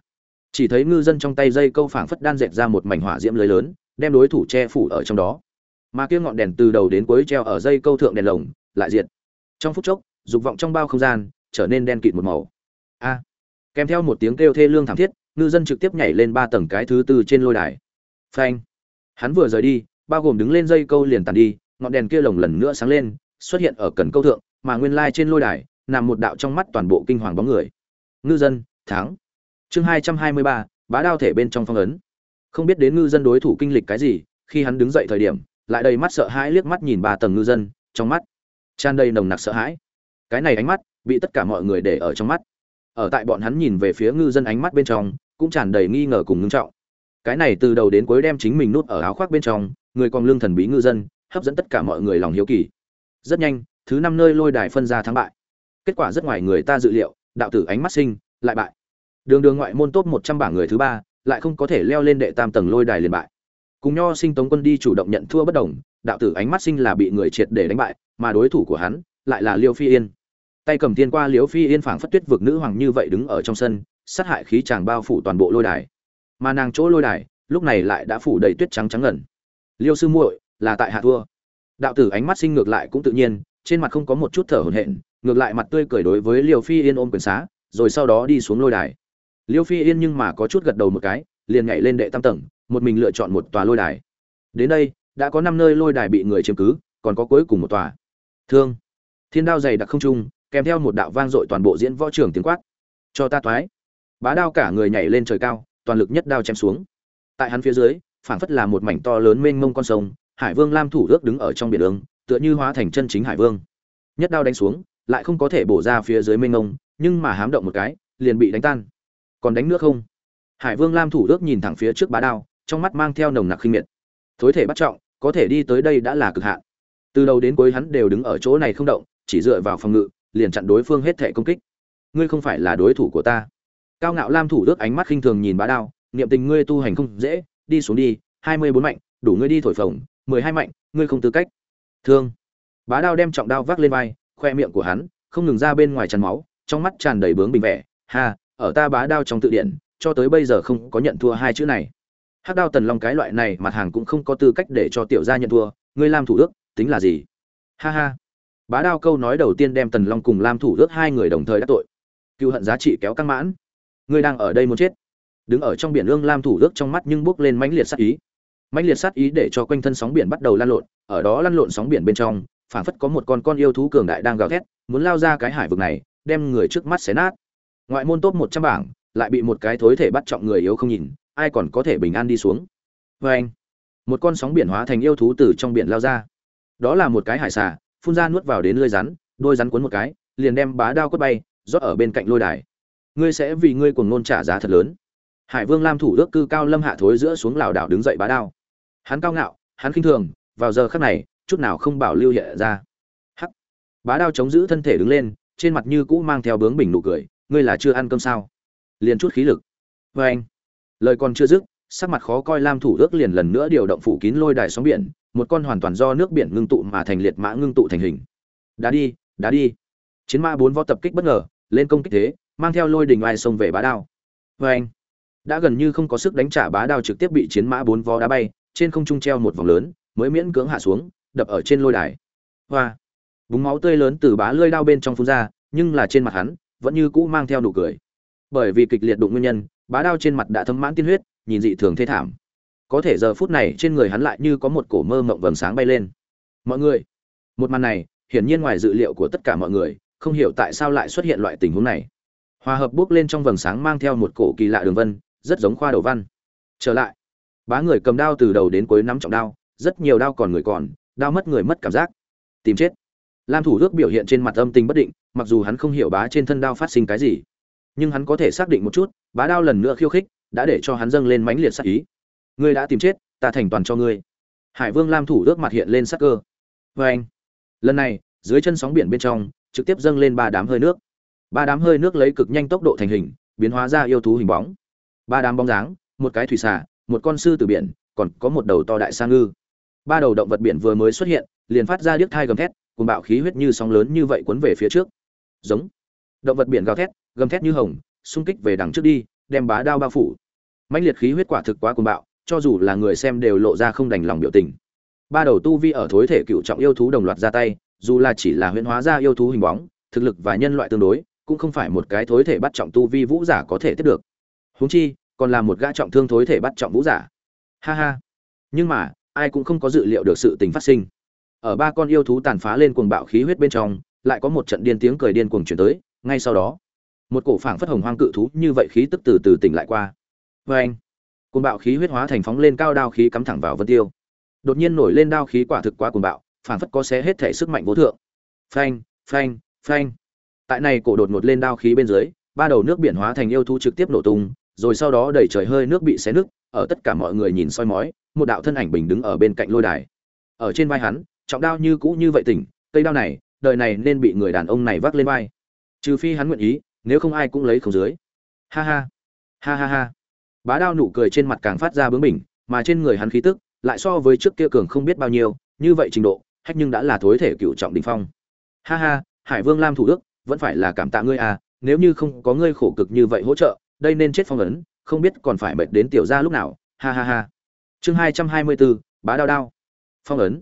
Chỉ thấy ngư dân trong tay dây câu phảng phất đan dệt ra một mảnh hỏa diễm lưới lớn, đem đối thủ che phủ ở trong đó. Mà kia ngọn đèn từ đầu đến cuối treo ở dây câu thượng đèn lồng, lại diệt. Trong phút chốc, dục vọng trong bao không gian trở nên đen kịt một màu. A! Kèm theo một tiếng kêu thê lương thảm thiết, ngư dân trực tiếp nhảy lên ba tầng cái thứ tư trên lôi đài. Phanh! Hắn vừa rời đi, bao gồm đứng lên dây câu liền tàn đi ngọn đèn kia lồng lần nữa sáng lên, xuất hiện ở cần câu thượng, mà nguyên lai trên lôi đài, nằm một đạo trong mắt toàn bộ kinh hoàng bóng người. Ngư dân, thắng. Chương hai trăm hai mươi ba, bá đao thể bên trong phong ấn. Không biết đến ngư dân đối thủ kinh lịch cái gì, khi hắn đứng dậy thời điểm, lại đầy mắt sợ hãi liếc mắt nhìn ba tầng ngư dân, trong mắt tràn đầy nồng nặc sợ hãi. Cái này ánh mắt bị tất cả mọi người để ở trong mắt. Ở tại bọn hắn nhìn về phía ngư dân ánh mắt bên trong, cũng tràn đầy nghi ngờ cùng ngưng trọng. Cái này từ đầu đến cuối đem chính mình nút ở áo khoác bên trong, người còn lương thần bí ngư dân hấp dẫn tất cả mọi người lòng hiếu kỳ. Rất nhanh, thứ năm nơi lôi đài phân ra thắng bại. Kết quả rất ngoài người ta dự liệu, đạo tử ánh mắt sinh, lại bại. Đường đường ngoại môn top một trăm bảng người thứ ba, lại không có thể leo lên đệ tam tầng lôi đài liền bại. Cùng nho sinh tống quân đi chủ động nhận thua bất đồng, đạo tử ánh mắt sinh là bị người triệt để đánh bại, mà đối thủ của hắn lại là liêu phi yên. Tay cầm tiên qua liêu phi yên phảng phất tuyết vực nữ hoàng như vậy đứng ở trong sân, sát hại khí chàng bao phủ toàn bộ lôi đài. Mà nàng chỗ lôi đài, lúc này lại đã phủ đầy tuyết trắng trắng ngẩn liêu sư muội là tại hạ thua. Đạo tử ánh mắt sinh ngược lại cũng tự nhiên, trên mặt không có một chút thở hổn hển, ngược lại mặt tươi cười đối với liêu phi yên ôm quyền xá, rồi sau đó đi xuống lôi đài. Liêu phi yên nhưng mà có chút gật đầu một cái, liền nhảy lên đệ tam tầng, một mình lựa chọn một tòa lôi đài. Đến đây, đã có năm nơi lôi đài bị người chiếm cứ, còn có cuối cùng một tòa. Thương. Thiên đao dày đặc không trung, kèm theo một đạo vang dội toàn bộ diễn võ trường tiếng quát. Cho ta toái bá đao cả người nhảy lên trời cao, toàn lực nhất đao chém xuống. Tại hắn phía dưới, phảng phất là một mảnh to lớn mênh mông con sông hải vương lam thủ ước đứng ở trong biển ương tựa như hóa thành chân chính hải vương. Nhất đao đánh xuống lại không có thể bổ ra phía dưới mênh ngông, nhưng mà hám động một cái liền bị đánh tan. Còn đánh nước không? Hải vương lam thủ ước nhìn thẳng phía trước bá đao trong mắt mang theo nồng nặc khinh miệt. Thối thể bắt trọng có thể đi tới đây đã là cực hạn. Từ đầu đến cuối hắn đều đứng ở chỗ này không động chỉ dựa vào phòng ngự liền chặn đối phương hết thể công kích. Ngươi không phải là đối thủ của ta. Cao ngạo lam thủ ước ánh mắt khinh thường nhìn bá đao niệm tình ngươi tu hành không dễ đi xuống đi hai mươi bốn mạnh đủ ngươi đi thổi phồng mười hai mạnh, ngươi không tư cách. Thương. Bá đao đem trọng đao vác lên vai, khoe miệng của hắn không ngừng ra bên ngoài tràn máu, trong mắt tràn đầy bướng bình vẻ. Ha, ở ta bá đao trong tự điển cho tới bây giờ không có nhận thua hai chữ này. Hắc đao tần long cái loại này mặt hàng cũng không có tư cách để cho tiểu gia nhận thua, ngươi làm thủ ước, tính là gì? Ha ha. Bá đao câu nói đầu tiên đem tần long cùng lam thủ ước hai người đồng thời đắc tội. Cựu hận giá trị kéo căng mãn. Ngươi đang ở đây muốn chết. Đứng ở trong biển ương lam thủ ước trong mắt nhưng bước lên mãnh liệt sát ý mãnh liệt sát ý để cho quanh thân sóng biển bắt đầu lan lộn, ở đó lăn lộn sóng biển bên trong, phảng phất có một con con yêu thú cường đại đang gào thét, muốn lao ra cái hải vực này, đem người trước mắt xé nát. Ngoại môn top một trăm bảng, lại bị một cái thối thể bắt trọng người yếu không nhìn, ai còn có thể bình an đi xuống. Vê anh, một con sóng biển hóa thành yêu thú từ trong biển lao ra. Đó là một cái hải xà, phun ra nuốt vào đến lưới rắn, đôi rắn cuốn một cái, liền đem bá đao quất bay, rót ở bên cạnh lôi đài. Ngươi sẽ vì ngươi cuồng nôn trả giá thật lớn. Hải vương lam thủ ước cư cao lâm hạ thối giữa xuống lảo đảo đứng dậy bá đao hắn cao ngạo, hắn khinh thường, vào giờ khắc này, chút nào không bảo lưu hiện ra. Hắc. Bá đao chống giữ thân thể đứng lên, trên mặt như cũ mang theo bướng bình nụ cười, ngươi là chưa ăn cơm sao? Liền chút khí lực. Vê anh. Lời còn chưa dứt, sắc mặt khó coi lam thủ ước liền lần nữa điều động phủ kín lôi đài sóng biển, một con hoàn toàn do nước biển ngưng tụ mà thành liệt mã ngưng tụ thành hình. Đá đi đá đi. Chiến mã bốn võ tập kích bất ngờ, lên công kích thế, mang theo lôi đình ai xông về bá đao. Vê anh. Đã gần như không có sức đánh trả bá đao trực tiếp bị chiến mã bốn vó đá bay trên không trung treo một vòng lớn, mới miễn cưỡng hạ xuống, đập ở trên lôi đài. Hoa. Búng máu tươi lớn từ bá lơi đao bên trong phun ra, nhưng là trên mặt hắn, vẫn như cũ mang theo nụ cười. Bởi vì kịch liệt đụng nguyên nhân, bá đao trên mặt đã thấm mãn tiên huyết, nhìn dị thường thê thảm. Có thể giờ phút này trên người hắn lại như có một cổ mơ mộng vầng sáng bay lên. Mọi người, một màn này, hiển nhiên ngoài dự liệu của tất cả mọi người, không hiểu tại sao lại xuất hiện loại tình huống này. Hòa hợp bước lên trong vầng sáng mang theo một cổ kỳ lạ đường vân, rất giống khoa đầu văn. Trở lại bá người cầm đao từ đầu đến cuối nắm trọng đao, rất nhiều đao còn người còn, đao mất người mất cảm giác. Tìm chết. Lam thủ ước biểu hiện trên mặt âm tình bất định, mặc dù hắn không hiểu bá trên thân đao phát sinh cái gì. Nhưng hắn có thể xác định một chút, bá đao lần nữa khiêu khích, đã để cho hắn dâng lên mãnh liệt sắc ý. Ngươi đã tìm chết, ta thành toàn cho ngươi. Hải vương lam thủ ước mặt hiện lên sắc cơ. Vê anh lần này, dưới chân sóng biển bên trong, trực tiếp dâng lên ba đám hơi nước. Ba đám hơi nước lấy cực nhanh tốc độ thành hình, biến hóa ra yêu thú hình bóng. Ba đám bóng dáng, một cái thủy xà một con sư từ biển, còn có một đầu to đại sa ngư. Ba đầu động vật biển vừa mới xuất hiện, liền phát ra điếc thai gầm thét cùng bạo khí huyết như sóng lớn như vậy cuốn về phía trước. Giống. Động vật biển gào thét, gầm thét như hồng, xung kích về đằng trước đi, đem bá đao bao phủ. Mãnh liệt khí huyết quả thực quá cuồng bạo, cho dù là người xem đều lộ ra không đành lòng biểu tình. Ba đầu tu vi ở thối thể cựu trọng yêu thú đồng loạt ra tay, dù là chỉ là huyễn hóa ra yêu thú hình bóng, thực lực và nhân loại tương đối, cũng không phải một cái thối thể bắt trọng tu vi vũ giả có thể tiếp được. Huống chi còn là một gã trọng thương thối thể bắt trọng vũ giả. Ha ha. Nhưng mà, ai cũng không có dự liệu được sự tình phát sinh. Ở ba con yêu thú tàn phá lên cuồng bạo khí huyết bên trong, lại có một trận điên tiếng cười điên cuồng chuyển tới, ngay sau đó, một cổ phảng phất hồng hoang cự thú như vậy khí tức từ từ tỉnh lại qua. Vê anh, cuồng bạo khí huyết hóa thành phóng lên cao đao khí cắm thẳng vào vân tiêu. Đột nhiên nổi lên đao khí quả thực quá cuồng bạo, phảng phất có xé hết thể sức mạnh vô thượng. Phanh phanh phanh. Tại này cổ đột ngột lên đao khí bên dưới, ba đầu nước biển hóa thành yêu thú trực tiếp nổ tung rồi sau đó đẩy trời hơi nước bị xé nứt, ở tất cả mọi người nhìn soi mói, một đạo thân ảnh bình đứng ở bên cạnh lôi đài. Ở trên vai hắn, trọng đao như cũ như vậy tỉnh, cây đao này, đời này nên bị người đàn ông này vác lên vai. Trừ phi hắn nguyện ý, nếu không ai cũng lấy không dưới. Ha ha ha ha ha. Bá đao nụ cười trên mặt càng phát ra bướng bỉnh, mà trên người hắn khí tức, lại so với trước kia cường không biết bao nhiêu, như vậy trình độ, hách nhưng đã là thối thể cựu trọng đình phong. Ha ha, hải vương lam thủ đức, vẫn phải là cảm tạ ngươi à nếu như không có ngươi khổ cực như vậy hỗ trợ đây nên chết phong ấn, không biết còn phải mệt đến tiểu gia lúc nào, ha ha ha. Chương hai trăm hai mươi bốn bá đao đao. Phong ấn.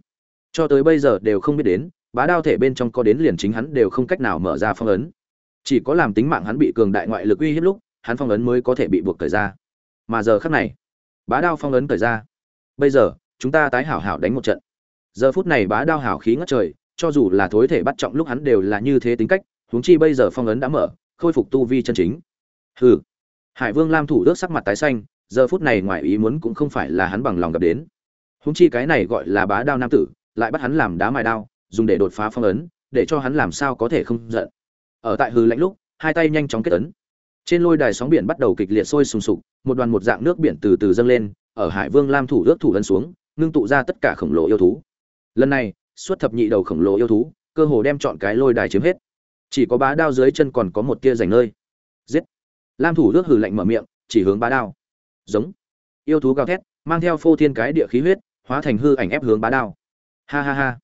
Cho tới bây giờ đều không biết đến, bá đao thể bên trong có đến liền chính hắn đều không cách nào mở ra phong ấn. Chỉ có làm tính mạng hắn bị cường đại ngoại lực uy hiếp lúc, hắn phong ấn mới có thể bị buộc thời ra. Mà giờ khắc này, bá đao phong ấn thời ra. Bây giờ, chúng ta tái hảo hảo đánh một trận. Giờ phút này bá đao hảo khí ngất trời, cho dù là thối thể bắt trọng lúc hắn đều là như thế tính cách, huống chi bây giờ phong ấn đã mở, khôi phục tu vi chân chính. Hừ hải vương lam thủ ước sắc mặt tái xanh, giờ phút này ngoài ý muốn cũng không phải là hắn bằng lòng gặp đến. Huống chi cái này gọi là bá đao nam tử, lại bắt hắn làm đá mài đao, dùng để đột phá phong ấn, để cho hắn làm sao có thể không giận. Ở tại hư lãnh lúc, hai tay nhanh chóng kết ấn. Trên lôi đài sóng biển bắt đầu kịch liệt sôi sùng sục, một đoàn một dạng nước biển từ từ dâng lên, ở hải vương lam thủ ước thủ ấn xuống, ngưng tụ ra tất cả khổng lồ yêu thú. Lần này xuất thập nhị đầu khổng lồ yêu thú, cơ hồ đem chọn cái lôi đài chiếm hết. Chỉ có bá đao dưới chân còn có một tia rảnh nơi giết! Lam thủ ước hừ lạnh mở miệng, chỉ hướng bá đao. Giống. Yêu thú gào thét, mang theo phô thiên cái địa khí huyết, hóa thành hư ảnh ép hướng bá đao. Ha ha ha.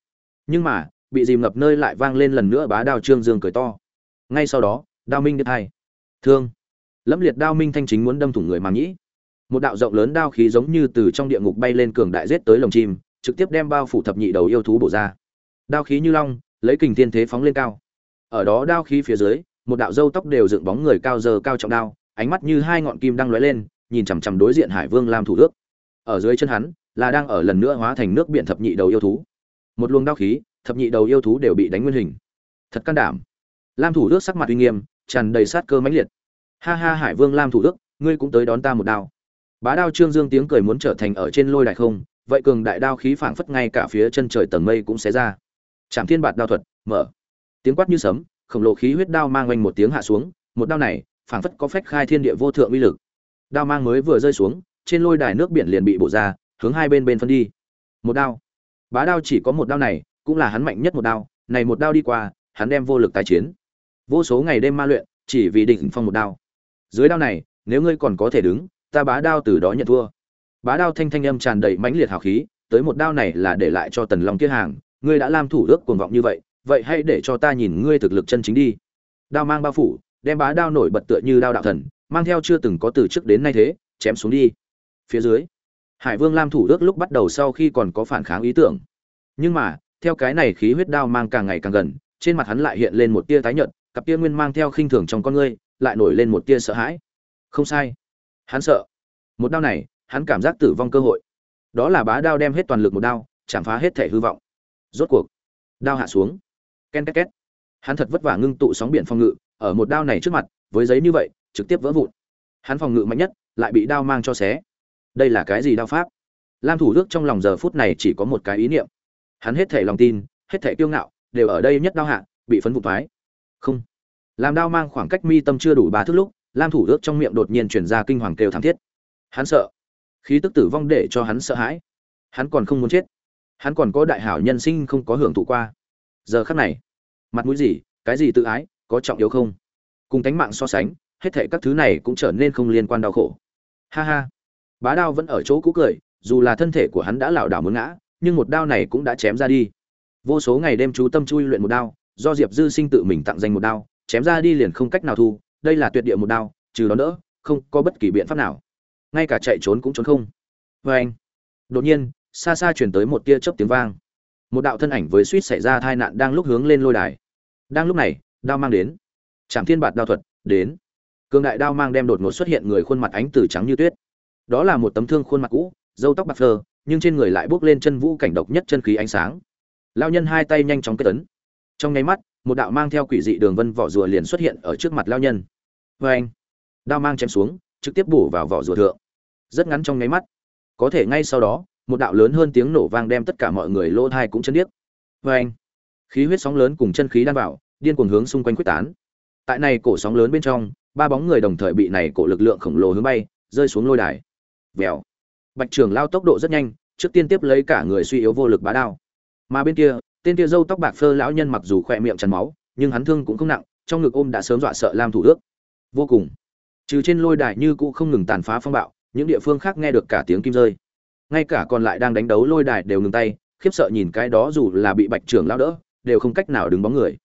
Nhưng mà, bị dìm ngập nơi lại vang lên lần nữa bá đao trương dương cười to. Ngay sau đó, đao minh đứt hai. Thương. Lẫm liệt đao minh thanh chính muốn đâm thủng người mà nhĩ một đạo rộng lớn đao khí giống như từ trong địa ngục bay lên cường đại giết tới lồng chim, trực tiếp đem bao phủ thập nhị đầu yêu thú bổ ra. Đao khí như long, lấy kình thiên thế phóng lên cao. Ở đó đao khí phía dưới một đạo râu tóc đều dựng bóng người cao giờ cao trọng đao, ánh mắt như hai ngọn kim đang lóe lên, nhìn chằm chằm đối diện hải vương lam thủ đức ở dưới chân hắn, là đang ở lần nữa hóa thành nước biển thập nhị đầu yêu thú. Một luồng đao khí, thập nhị đầu yêu thú đều bị đánh nguyên hình. Thật can đảm. Lam thủ đức sắc mặt uy nghiêm, tràn đầy sát cơ mãnh liệt. Ha ha hải vương lam thủ đức ngươi cũng tới đón ta một đao. Bá đao trương dương tiếng cười muốn trở thành ở trên lôi đại không, vậy cường đại đao khí phảng phất ngay cả phía chân trời tầng mây cũng sẽ ra. Trảm thiên bạt đao thuật, mở. Tiếng quát như sấm khổng lồ khí huyết đao mang quanh một tiếng hạ xuống, một đao này, phảng phất có phách khai thiên địa vô thượng uy lực. Đao mang mới vừa rơi xuống, trên lôi đài nước biển liền bị bổ ra, hướng hai bên bên phân đi. Một đao. Bá đao chỉ có một đao này, cũng là hắn mạnh nhất một đao, này một đao đi qua, hắn đem vô lực tái chiến. Vô số ngày đêm ma luyện, chỉ vì định phong một đao. Dưới đao này, nếu ngươi còn có thể đứng, ta bá đao từ đó nhận thua. Bá đao thanh thanh âm tràn đầy mãnh liệt hào khí, tới một đao này là để lại cho tần long kia hàng, ngươi đã làm thủ đức cuồng vọng như vậy vậy hãy để cho ta nhìn ngươi thực lực chân chính đi. Đao mang bao phủ, đem bá đao nổi bật tựa như đao đạo thần, mang theo chưa từng có từ trước đến nay thế, chém xuống đi. Phía dưới, hải vương lam thủ đức lúc bắt đầu sau khi còn có phản kháng ý tưởng. Nhưng mà, theo cái này khí huyết đao mang càng ngày càng gần, trên mặt hắn lại hiện lên một tia tái nhợt, cặp tia nguyên mang theo khinh thường trong con ngươi, lại nổi lên một tia sợ hãi. Không sai. Hắn sợ. Một đao này, hắn cảm giác tử vong cơ hội. Đó là bá đao đem hết toàn lực một đao, chạm phá hết thể hư vọng. Rốt cuộc, đao hạ xuống ken két két. Hắn thật vất vả ngưng tụ sóng biển phòng ngự, ở một đao này trước mặt, với giấy như vậy, trực tiếp vỡ vụn. Hắn phòng ngự mạnh nhất, lại bị đao mang cho xé. Đây là cái gì đao pháp? Lam thủ đức trong lòng giờ phút này chỉ có một cái ý niệm. Hắn hết thể lòng tin, hết thể kiêu ngạo, đều ở đây nhất đao hạ, bị phấn vụt thoái. Không. Làm đao mang khoảng cách mi tâm chưa đủ ba thước lúc, lam thủ đức trong miệng đột nhiên chuyển ra kinh hoàng kêu thảm thiết. Hắn sợ. Khí tức tử vong để cho hắn sợ hãi. Hắn còn không muốn chết. Hắn còn có đại hảo nhân sinh không có hưởng thụ qua giờ khắc này, mặt mũi gì, cái gì tự ái, có trọng yếu không? Cùng tánh mạng so sánh, hết thệ các thứ này cũng trở nên không liên quan đau khổ. Ha ha. Bá đao vẫn ở chỗ cũ cười, dù là thân thể của hắn đã lảo đảo muốn ngã, nhưng một đao này cũng đã chém ra đi. Vô số ngày đêm chú tâm chui luyện một đao, do diệp dư sinh tự mình tặng danh một đao, chém ra đi liền không cách nào thu, đây là tuyệt địa một đao, trừ đó nữa, không có bất kỳ biện pháp nào. Ngay cả chạy trốn cũng trốn không. Vê anh đột nhiên, xa xa chuyển tới một tia chớp tiếng vang một đạo thân ảnh với suýt xảy ra tai nạn đang lúc hướng lên lôi đài. Đang lúc này, đao mang đến. Trạm thiên bạt đao thuật, đến. Cương đại đao mang đem đột ngột xuất hiện người khuôn mặt ánh từ trắng như tuyết. Đó là một tấm thương khuôn mặt cũ dâu tóc bạc phơ, nhưng trên người lại bước lên chân vũ cảnh độc nhất chân khí ánh sáng. Lao nhân hai tay nhanh chóng kết tấn trong nháy mắt, một đạo mang theo quỷ dị đường vân vỏ rùa liền xuất hiện ở trước mặt lao nhân. Vê anh đao mang chém xuống, trực tiếp bổ vào vỏ rùa thượng. Rất ngắn trong nháy mắt. Có thể ngay sau đó một đạo lớn hơn tiếng nổ vang đem tất cả mọi người lỗ thai cũng chấn điếc. Vê anh, khí huyết sóng lớn cùng chân khí đan vào, điên cuồng hướng xung quanh quyết tán. Tại này cổ sóng lớn bên trong, ba bóng người đồng thời bị này cổ lực lượng khổng lồ hướng bay, rơi xuống lôi đài. Vèo. Bạch trường lao tốc độ rất nhanh, trước tiên tiếp lấy cả người suy yếu vô lực bá đao. Mà bên kia, tên kia râu tóc bạc phơ lão nhân mặc dù khỏe miệng chắn máu, nhưng hắn thương cũng không nặng, trong ngực ôm đã sớm dọa sợ lam thủ ước. Vô cùng. Trừ trên lôi đài như cũ không ngừng tàn phá phong bạo, những địa phương khác nghe được cả tiếng kim rơi ngay cả còn lại đang đánh đấu lôi đài đều ngừng tay, khiếp sợ nhìn cái đó dù là bị bạch trưởng lao đỡ, đều không cách nào đứng bóng người.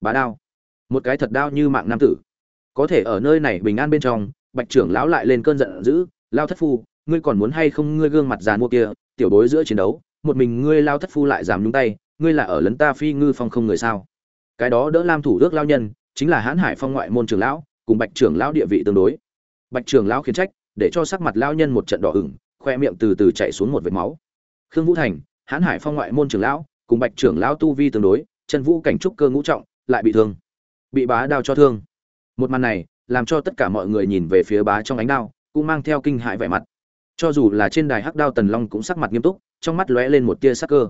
Bá đao. Một cái thật đao như mạng nam tử. Có thể ở nơi này bình an bên trong, bạch trưởng lão lại lên cơn giận dữ, lao thất phu, ngươi còn muốn hay không ngươi gương mặt già mua kia, tiểu bối giữa chiến đấu, một mình ngươi lao thất phu lại dám nhúng tay, ngươi là ở lấn ta phi ngư phong không người sao? Cái đó đỡ lam thủ ước lao nhân, chính là hãn hải phong ngoại môn trưởng lão, cùng bạch trưởng lão địa vị tương đối. Bạch trưởng lão khiến trách, để cho sắc mặt lao nhân một trận đỏ ửng khoe miệng từ từ chạy xuống một vệt máu. Khương vũ thành, hãn hải phong ngoại môn trưởng lão, cùng bạch trưởng lão tu vi tương đối chân vũ cảnh trúc cơ ngũ trọng, lại bị thương, bị bá đao cho thương. Một màn này, làm cho tất cả mọi người nhìn về phía bá trong ánh đao, cũng mang theo kinh hại vẻ mặt. Cho dù là trên đài hắc đao tần long cũng sắc mặt nghiêm túc, trong mắt lóe lên một tia sắc cơ.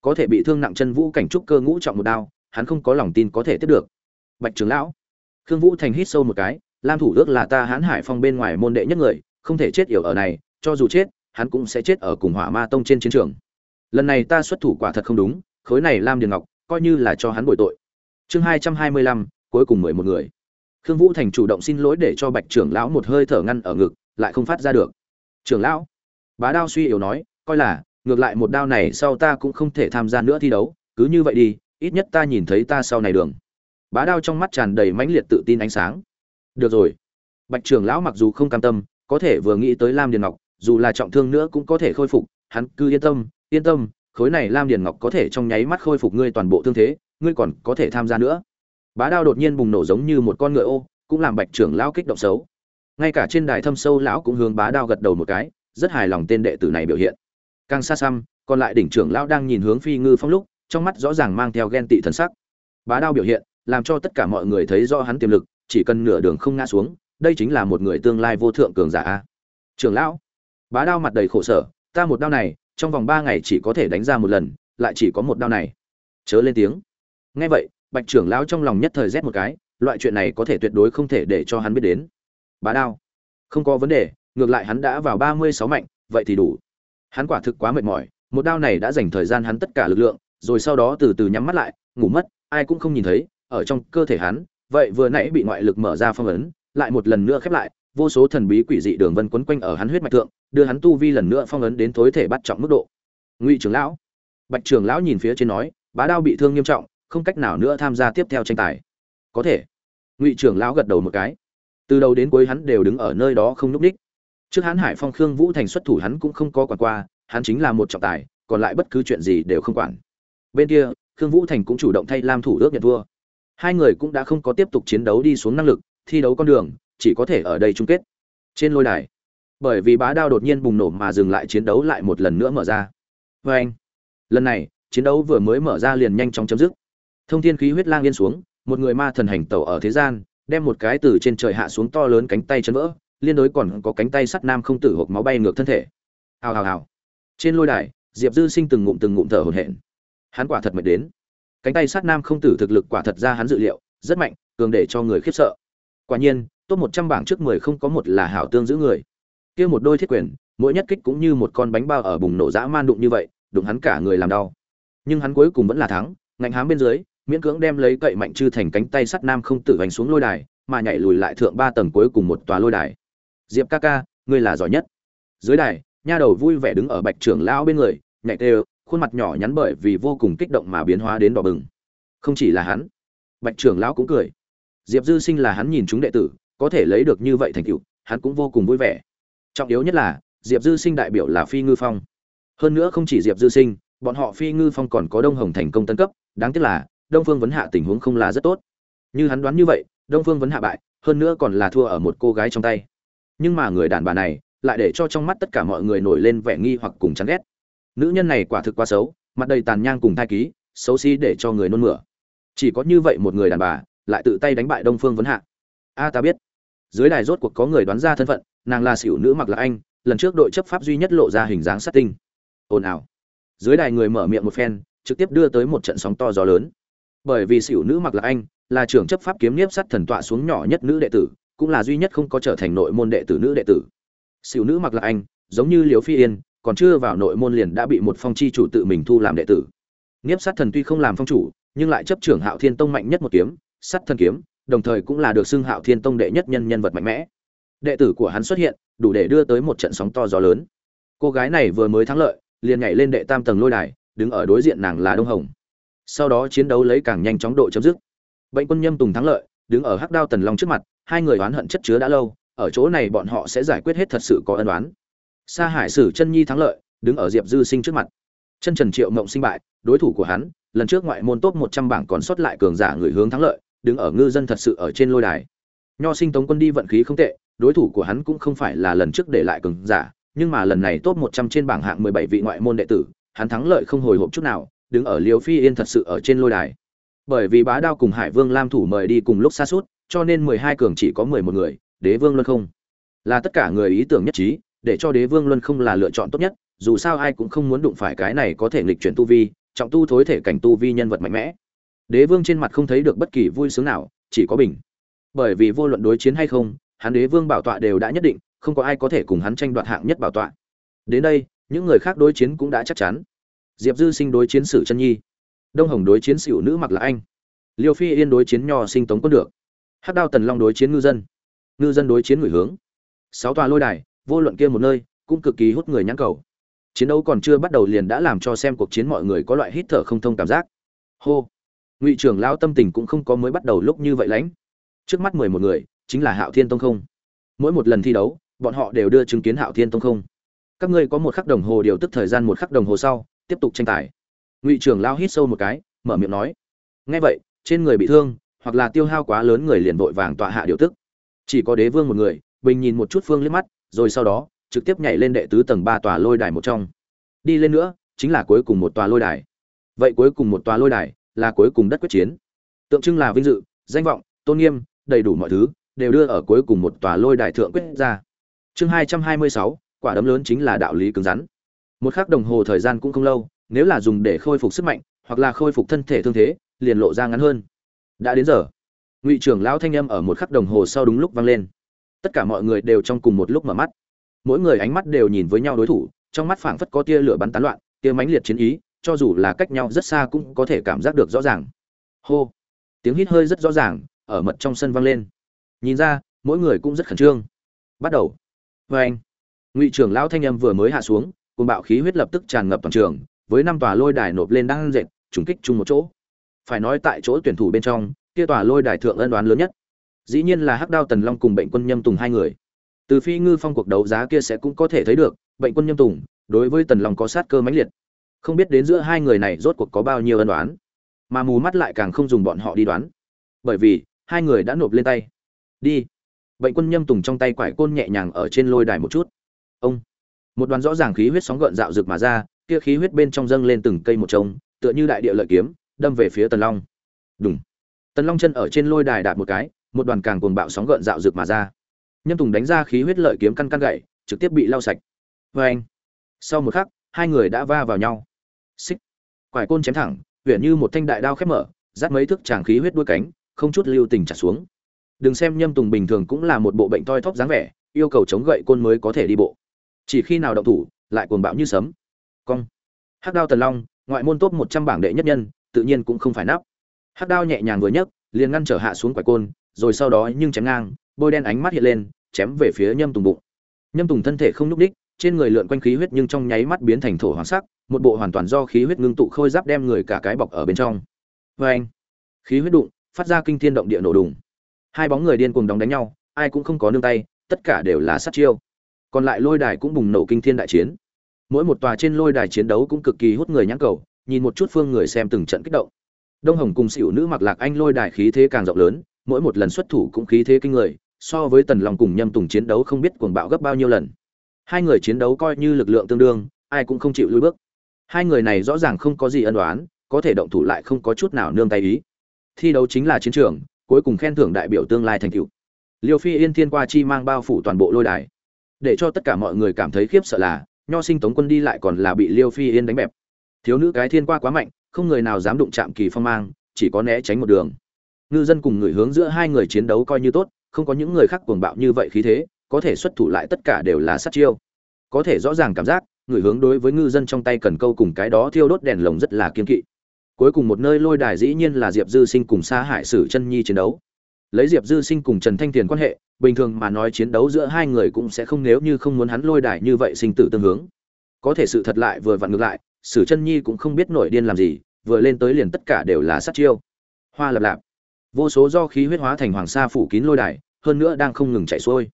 Có thể bị thương nặng chân vũ cảnh trúc cơ ngũ trọng một đao, hắn không có lòng tin có thể tiếp được. Bạch trưởng lão, khương vũ thành hít sâu một cái, lam thủ ước là ta hãn hải phong bên ngoài môn đệ nhất người, không thể chết yểu ở này cho dù chết, hắn cũng sẽ chết ở cùng hỏa ma tông trên chiến trường. Lần này ta xuất thủ quả thật không đúng, khối này lam điền ngọc, coi như là cho hắn bồi tội. Chương hai trăm hai mươi lăm, cuối cùng mười một người. Khương vũ thành chủ động xin lỗi để cho bạch trưởng lão một hơi thở ngăn ở ngực, lại không phát ra được. Trưởng lão? Bá đao suy yếu nói, coi là, ngược lại một đao này sau ta cũng không thể tham gia nữa thi đấu, cứ như vậy đi, ít nhất ta nhìn thấy ta sau này đường. Bá đao trong mắt tràn đầy mãnh liệt tự tin ánh sáng. Được rồi. Bạch trưởng lão mặc dù không cam tâm, có thể vừa nghĩ tới lam điền ngọc dù là trọng thương nữa cũng có thể khôi phục, hắn cứ yên tâm yên tâm, khối này lam điền ngọc có thể trong nháy mắt khôi phục ngươi toàn bộ thương thế, ngươi còn có thể tham gia nữa. Bá đao đột nhiên bùng nổ giống như một con ngựa ô, cũng làm bạch trưởng lão kích động xấu. Ngay cả trên đài thâm sâu lão cũng hướng bá đao gật đầu một cái, rất hài lòng tên đệ tử này biểu hiện. Càng xa xăm, còn lại đỉnh trưởng lão đang nhìn hướng phi ngư phong lúc, trong mắt rõ ràng mang theo ghen tị thần sắc. Bá đao biểu hiện, làm cho tất cả mọi người thấy rõ hắn tiềm lực, chỉ cần nửa đường không ngã xuống, đây chính là một người tương lai vô thượng cường giả trưởng lão bá đao mặt đầy khổ sở, ta một đao này, trong vòng ba ngày chỉ có thể đánh ra một lần, lại chỉ có một đao này. Chớ lên tiếng. Nghe vậy, bạch trưởng lão trong lòng nhất thời rét một cái, loại chuyện này có thể tuyệt đối không thể để cho hắn biết đến. Bá đao. Không có vấn đề, ngược lại hắn đã vào ba mươi sáu mạnh, vậy thì đủ. Hắn quả thực quá mệt mỏi, một đao này đã dành thời gian hắn tất cả lực lượng, rồi sau đó từ từ nhắm mắt lại, ngủ mất, ai cũng không nhìn thấy, ở trong cơ thể hắn, vậy vừa nãy bị ngoại lực mở ra phong ấn, lại một lần nữa khép lại vô số thần bí quỷ dị đường vân quấn quanh ở hắn huyết mạch thượng, đưa hắn tu vi lần nữa phong ấn đến tối thể bắt trọng mức độ. Ngụy trưởng lão. Bạch trưởng lão nhìn phía trên nói, bá đao bị thương nghiêm trọng, không cách nào nữa tham gia tiếp theo tranh tài. Có thể. Ngụy trưởng lão gật đầu một cái. Từ đầu đến cuối hắn đều đứng ở nơi đó không lúc đích trước hắn hải phong khương vũ thành xuất thủ hắn cũng không có quản qua, hắn chính là một trọng tài, còn lại bất cứ chuyện gì đều không quản. Bên kia, khương vũ thành cũng chủ động thay lam thủ ước nhận vua. Hai người cũng đã không có tiếp tục chiến đấu đi xuống năng lực, thi đấu con đường chỉ có thể ở đây chung kết. Trên lôi đài, bởi vì bá đao đột nhiên bùng nổ mà dừng lại chiến đấu lại một lần nữa mở ra. Vê anh, lần này, chiến đấu vừa mới mở ra liền nhanh chóng chấm dứt. Thông thiên khí huyết lang yên xuống, một người ma thần hành tẩu ở thế gian, đem một cái từ trên trời hạ xuống to lớn cánh tay chân vỡ, liên đối còn có cánh tay sắt nam không tử hộp máu bay ngược thân thể. Hào hào hào. Trên lôi đài, diệp dư sinh từng ngụm từng ngụm thở hổn hển. Hắn quả thật mệt đến. Cánh tay sắt nam không tử thực lực quả thật ra hắn dự liệu, rất mạnh, cường để cho người khiếp sợ. Quả nhiên top một trăm bảng trước mười không có một là hảo tương giữ người. Kia một đôi thiết quyền, mỗi nhất kích cũng như một con bánh bao ở bùng nổ dã man đụng như vậy, đụng hắn cả người làm đau. Nhưng hắn cuối cùng vẫn là thắng, ngạnh hám bên dưới, miễn cưỡng đem lấy cậy mạnh chư thành cánh tay sắt nam không tử vành xuống lôi đài, mà nhảy lùi lại thượng ba tầng cuối cùng một tòa lôi đài. Diệp ca ca, ngươi là giỏi nhất. Dưới đài, nha đầu vui vẻ đứng ở bạch trưởng lão bên người, nhảy tê khuôn mặt nhỏ nhắn bởi vì vô cùng kích động mà biến hóa đến đỏ bừng. Không chỉ là hắn, bạch trưởng lão cũng cười. Diệp dư sinh là hắn nhìn chúng đệ tử có thể lấy được như vậy thành tựu, hắn cũng vô cùng vui vẻ. Trọng yếu nhất là, diệp dư sinh đại biểu là phi ngư phong. Hơn nữa không chỉ diệp dư sinh, bọn họ phi ngư phong còn có đông hồng thành công tân cấp, đáng tiếc là, đông phương vấn hạ tình huống không là rất tốt. Như hắn đoán như vậy, đông phương vấn hạ bại, hơn nữa còn là thua ở một cô gái trong tay. Nhưng mà người đàn bà này, lại để cho trong mắt tất cả mọi người nổi lên vẻ nghi hoặc cùng chán ghét. Nữ nhân này quả thực quá xấu, mặt đầy tàn nhang cùng thai ký, xấu xí để cho người nôn mửa. Chỉ có như vậy một người đàn bà, lại tự tay đánh bại đông phương vấn hạ. A, ta biết dưới đài rốt cuộc có người đoán ra thân phận, nàng là xỉu nữ mặc là anh, lần trước đội chấp pháp duy nhất lộ ra hình dáng sát tinh. Ồn ào. Dưới đài người mở miệng một phen, trực tiếp đưa tới một trận sóng to gió lớn. Bởi vì xỉu nữ mặc là anh, là trưởng chấp pháp kiếm nhiếp sắt thần tọa xuống nhỏ nhất nữ đệ tử, cũng là duy nhất không có trở thành nội môn đệ tử nữ đệ tử. Xỉu nữ mặc là anh, giống như liều phi yên, còn chưa vào nội môn liền đã bị một phong chi chủ tự mình thu làm đệ tử. Nhiếp sát thần tuy không làm phong chủ, nhưng lại chấp trưởng hạo thiên tông mạnh nhất một kiếm sắt thần kiếm đồng thời cũng là được xưng hạo thiên tông đệ nhất nhân nhân vật mạnh mẽ. Đệ tử của hắn xuất hiện, đủ để đưa tới một trận sóng to gió lớn. Cô gái này vừa mới thắng lợi, liền nhảy lên đệ tam tầng lôi đài, đứng ở đối diện nàng là đông hồng. Sau đó chiến đấu lấy càng nhanh chóng độ chấm dứt. Bệnh quân nhâm tùng thắng lợi, đứng ở hắc đao tần long trước mặt, hai người oán hận chất chứa đã lâu, ở chỗ này bọn họ sẽ giải quyết hết thật sự có ân oán. Sa hải sử chân nhi thắng lợi, đứng ở diệp dư sinh trước mặt. Chân trần triệu mộng sinh bại, đối thủ của hắn, lần trước ngoại môn top một trăm bảng còn sót lại cường giả người hướng thắng lợi đứng ở ngư dân thật sự ở trên lôi đài. Nho sinh tống quân đi vận khí không tệ, đối thủ của hắn cũng không phải là lần trước để lại cường giả, nhưng mà lần này top một trăm trên bảng hạng mười bảy vị ngoại môn đệ tử, hắn thắng lợi không hồi hộp chút nào, đứng ở liều phi yên thật sự ở trên lôi đài. Bởi vì bá đao cùng hải vương lam thủ mời đi cùng lúc xa suốt, cho nên mười hai cường chỉ có mười một người, đế vương luân không. Là tất cả người ý tưởng nhất trí, để cho đế vương luân không là lựa chọn tốt nhất, dù sao ai cũng không muốn đụng phải cái này có thể nghịch chuyển tu vi, trọng tu thối thể cảnh tu vi nhân vật mạnh mẽ đế vương trên mặt không thấy được bất kỳ vui sướng nào, chỉ có bình. Bởi vì vô luận đối chiến hay không, hắn đế vương bảo tọa đều đã nhất định, không có ai có thể cùng hắn tranh đoạt hạng nhất bảo tọa. Đến đây, những người khác đối chiến cũng đã chắc chắn. Diệp dư sinh đối chiến sử chân nhi. Đông hồng đối chiến xỉu nữ mặc là anh. Liêu phi yên đối chiến nho sinh tống quân được. Hắc đao tần long đối chiến ngư dân. Ngư dân đối chiến người hướng. Sáu tòa lôi đài, vô luận kia một nơi, cũng cực kỳ hút người nhãn cầu. Chiến đấu còn chưa bắt đầu liền đã làm cho xem cuộc chiến mọi người có loại hít thở không thông cảm giác. Hô ngụy trưởng lão tâm tình cũng không có mới bắt đầu lúc như vậy lãnh. Trước mắt mười một người, chính là hạo thiên tông không? Mỗi một lần thi đấu, bọn họ đều đưa chứng kiến hạo thiên tông không? Các ngươi có một khắc đồng hồ điều tức thời gian một khắc đồng hồ sau, tiếp tục tranh tài. Ngụy trưởng lão hít sâu một cái, mở miệng nói. Ngay vậy, trên người bị thương, hoặc là tiêu hao quá lớn người liền vội vàng tọa hạ điều tức. Chỉ có đế vương một người, bình nhìn một chút phương liếc mắt, rồi sau đó, trực tiếp nhảy lên đệ tứ tầng ba tòa lôi đài một trong. Đi lên nữa, chính là cuối cùng một tòa lôi đài. Vậy cuối cùng một tòa lôi đài là cuối cùng đất quyết chiến. Tượng trưng là vinh dự, danh vọng, tôn nghiêm, đầy đủ mọi thứ, đều đưa ở cuối cùng một tòa lôi đài thượng quyết ra. Chương hai trăm hai mươi sáu, quả đấm lớn chính là đạo lý cứng rắn. Một khắc đồng hồ thời gian cũng không lâu, nếu là dùng để khôi phục sức mạnh, hoặc là khôi phục thân thể thương thế, liền lộ ra ngắn hơn. Đã đến giờ. Ngụy trưởng lão thanh âm ở một khắc đồng hồ sau đúng lúc vang lên. Tất cả mọi người đều trong cùng một lúc mở mắt. Mỗi người ánh mắt đều nhìn với nhau đối thủ, trong mắt phảng phất có tia lửa bắn tán loạn, tia mãnh liệt chiến ý cho dù là cách nhau rất xa cũng có thể cảm giác được rõ ràng. Hô. Tiếng hít hơi rất rõ ràng, ở mật trong sân vang lên. Nhìn ra, mỗi người cũng rất khẩn trương. Bắt đầu. Vê anh. Ngụy trưởng lão thanh âm vừa mới hạ xuống cùng bạo khí huyết lập tức tràn ngập toàn trường, với năm tòa lôi đài nộp lên đang dệt, trùng kích chung một chỗ. Phải nói tại chỗ tuyển thủ bên trong, kia tòa lôi đài thượng ân đoán lớn nhất. Dĩ nhiên là hắc đao tần long cùng bệnh quân nhâm tùng hai người. Từ phi ngư phong cuộc đấu giá kia sẽ cũng có thể thấy được, bệnh quân nhâm tùng đối với tần long có sát cơ mãnh liệt không biết đến giữa hai người này rốt cuộc có bao nhiêu ân đoán mà mù mắt lại càng không dùng bọn họ đi đoán. Bởi vì, hai người đã nộp lên tay. Đi. Bệnh quân nhâm tùng trong tay quải côn nhẹ nhàng ở trên lôi đài một chút. Ông. Một đoàn rõ ràng khí huyết sóng gợn dạo rực mà ra, kia khí huyết bên trong dâng lên từng cây một trống, tựa như đại địa lợi kiếm, đâm về phía tần long. Đúng tần long chân ở trên lôi đài đạp một cái, một đoàn càng cuồng bạo sóng gợn dạo rực mà ra. Nhâm tùng đánh ra khí huyết lợi kiếm căn căn gậy, trực tiếp bị lau sạch. Vê anh sau một khắc, hai người đã va vào nhau xích. Quải côn chém thẳng huyện như một thanh đại đao khép mở, dắt mấy thước tràng khí huyết đuôi cánh, không chút lưu tình trả xuống. Đừng xem nhâm tùng bình thường cũng là một bộ bệnh toi thóp dáng vẻ, yêu cầu chống gậy côn mới có thể đi bộ. Chỉ khi nào động thủ, lại cuồng bạo như sấm. Cong. Hắc đao tần long, ngoại môn top một trăm bảng đệ nhất nhân, tự nhiên cũng không phải nắp. Hắc đao nhẹ nhàng vừa nhấc, liền ngăn trở hạ xuống quải côn, rồi sau đó nhưng chém ngang, bôi đen ánh mắt hiện lên, chém về phía nhâm tùng bụng. Nhâm tùng thân thể không nhúc đích trên người lượn quanh khí huyết nhưng trong nháy mắt biến thành thổ hoàng sắc, một bộ hoàn toàn do khí huyết ngưng tụ khôi giáp đem người cả cái bọc ở bên trong. Oeng! anh. Khí huyết đụng, phát ra kinh thiên động địa nổ đùng. Hai bóng người điên cuồng đóng đánh nhau, ai cũng không có nương tay, tất cả đều là sát chiêu. Còn lại lôi đài cũng bùng nổ kinh thiên đại chiến. Mỗi một tòa trên lôi đài chiến đấu cũng cực kỳ hút người nhãn cầu, nhìn một chút phương người xem từng trận kích động. Đông hồng cùng xỉu nữ mặc lạc anh lôi đài khí thế càng rộng lớn, mỗi một lần xuất thủ cũng khí thế kinh người, so với tần long cùng nhâm tùng chiến đấu không biết cuồng bạo gấp bao nhiêu lần hai người chiến đấu coi như lực lượng tương đương, ai cũng không chịu lùi bước. Hai người này rõ ràng không có gì ân đoán có thể động thủ lại không có chút nào nương tay ý. Thi đấu chính là chiến trường, cuối cùng khen thưởng đại biểu tương lai thành tựu. Liêu phi yên thiên qua chi mang bao phủ toàn bộ lôi đài. Để cho tất cả mọi người cảm thấy khiếp sợ là, nho sinh tống quân đi lại còn là bị liêu phi yên đánh bẹp. Thiếu nữ cái thiên qua quá mạnh, không người nào dám đụng chạm kỳ phong mang, chỉ có né tránh một đường. Ngư dân cùng người hướng giữa hai người chiến đấu coi như tốt, không có những người khác cuồng bạo như vậy khí thế có thể xuất thủ lại tất cả đều là sát chiêu. Có thể rõ ràng cảm giác, người hướng đối với ngư dân trong tay cần câu cùng cái đó thiêu đốt đèn lồng rất là kiên kỵ. Cuối cùng một nơi lôi đài dĩ nhiên là diệp dư sinh cùng xa hải sử chân nhi chiến đấu. Lấy diệp dư sinh cùng trần thanh tiền quan hệ, bình thường mà nói chiến đấu giữa hai người cũng sẽ không nếu như không muốn hắn lôi đài như vậy sinh tử tương hướng. Có thể sự thật lại vừa vặn ngược lại, sử chân nhi cũng không biết nổi điên làm gì, vừa lên tới liền tất cả đều là sát chiêu. Hoa lập lạp. Vô số do khí huyết hóa thành hoàng sa phủ kín lôi đài, hơn nữa đang không ngừng chạy xuôi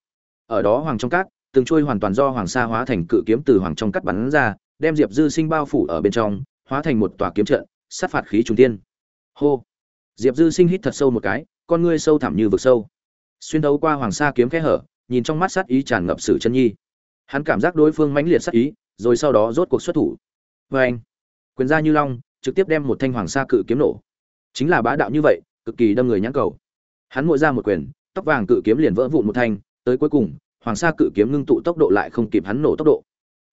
ở đó hoàng trong cát, từng trôi hoàn toàn do hoàng sa hóa thành cự kiếm từ hoàng trong cát bắn ra, đem diệp dư sinh bao phủ ở bên trong, hóa thành một tòa kiếm trận, sát phạt khí trung tiên hô! Diệp dư sinh hít thật sâu một cái, con ngươi sâu thẳm như vực sâu. Xuyên đấu qua hoàng sa kiếm kẽ hở, nhìn trong mắt sát ý tràn ngập sử chân nhi. Hắn cảm giác đối phương mãnh liệt sát ý, rồi sau đó rốt cuộc xuất thủ. Vê anh, quyền gia như long, trực tiếp đem một thanh hoàng sa cự kiếm nổ. Chính là bá đạo như vậy, cực kỳ đâm người nhãn cầu. Hắn ngồi ra một quyền, tóc vàng cự kiếm liền vỡ vụn một thanh tới cuối cùng, hoàng sa cự kiếm ngưng tụ tốc độ lại không kịp hắn nổ tốc độ.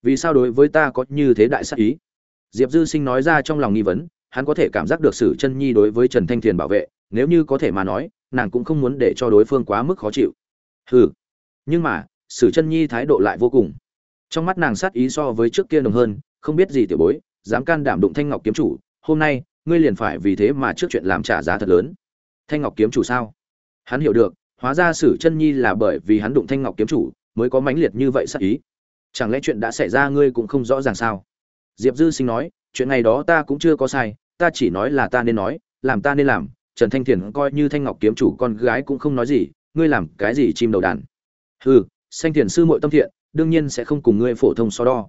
Vì sao đối với ta có như thế đại sát ý? Diệp dư sinh nói ra trong lòng nghi vấn, hắn có thể cảm giác được sử chân nhi đối với trần thanh thiền bảo vệ, nếu như có thể mà nói, nàng cũng không muốn để cho đối phương quá mức khó chịu. Hừ. Nhưng mà, sử chân nhi thái độ lại vô cùng. Trong mắt nàng sát ý so với trước kia nồng hơn, không biết gì tiểu bối, dám can đảm đụng thanh ngọc kiếm chủ, hôm nay, ngươi liền phải vì thế mà trước chuyện làm trả giá thật lớn. Thanh ngọc kiếm chủ sao? Hắn hiểu được hóa ra sử chân nhi là bởi vì hắn đụng thanh ngọc kiếm chủ, mới có mãnh liệt như vậy sắc ý. Chẳng lẽ chuyện đã xảy ra ngươi cũng không rõ ràng sao? Diệp dư sinh nói, chuyện này đó ta cũng chưa có sai, ta chỉ nói là ta nên nói, làm ta nên làm. Trần thanh thiền coi như thanh ngọc kiếm chủ con gái cũng không nói gì, ngươi làm cái gì chim đầu đàn? Hừ xanh thiền sư muội tâm thiện, đương nhiên sẽ không cùng ngươi phổ thông so đo.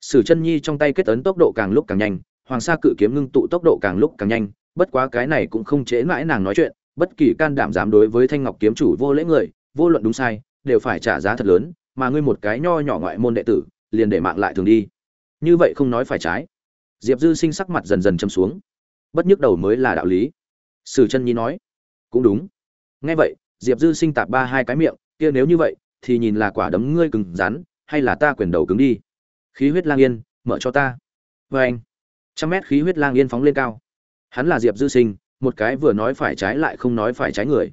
Sử chân nhi trong tay kết ấn tốc độ càng lúc càng nhanh, hoàng sa cự kiếm ngưng tụ tốc độ càng lúc càng nhanh, bất quá cái này cũng không chế mãi nàng nói chuyện bất kỳ can đảm dám đối với thanh ngọc kiếm chủ vô lễ người, vô luận đúng sai, đều phải trả giá thật lớn, mà ngươi một cái nho nhỏ ngoại môn đệ tử, liền để mạng lại thường đi. Như vậy không nói phải trái. Diệp dư sinh sắc mặt dần dần châm xuống. Bất nhức đầu mới là đạo lý. Sử chân nhi nói, cũng đúng. Nghe vậy, diệp dư sinh tạp ba hai cái miệng, kia nếu như vậy, thì nhìn là quả đấm ngươi cứng rắn, hay là ta quyền đầu cứng đi? Khí huyết lang yên, mở cho ta. Vê anh trăm mét khí huyết lang yên phóng lên cao. Hắn là diệp dư sinh một cái vừa nói phải trái lại không nói phải trái người.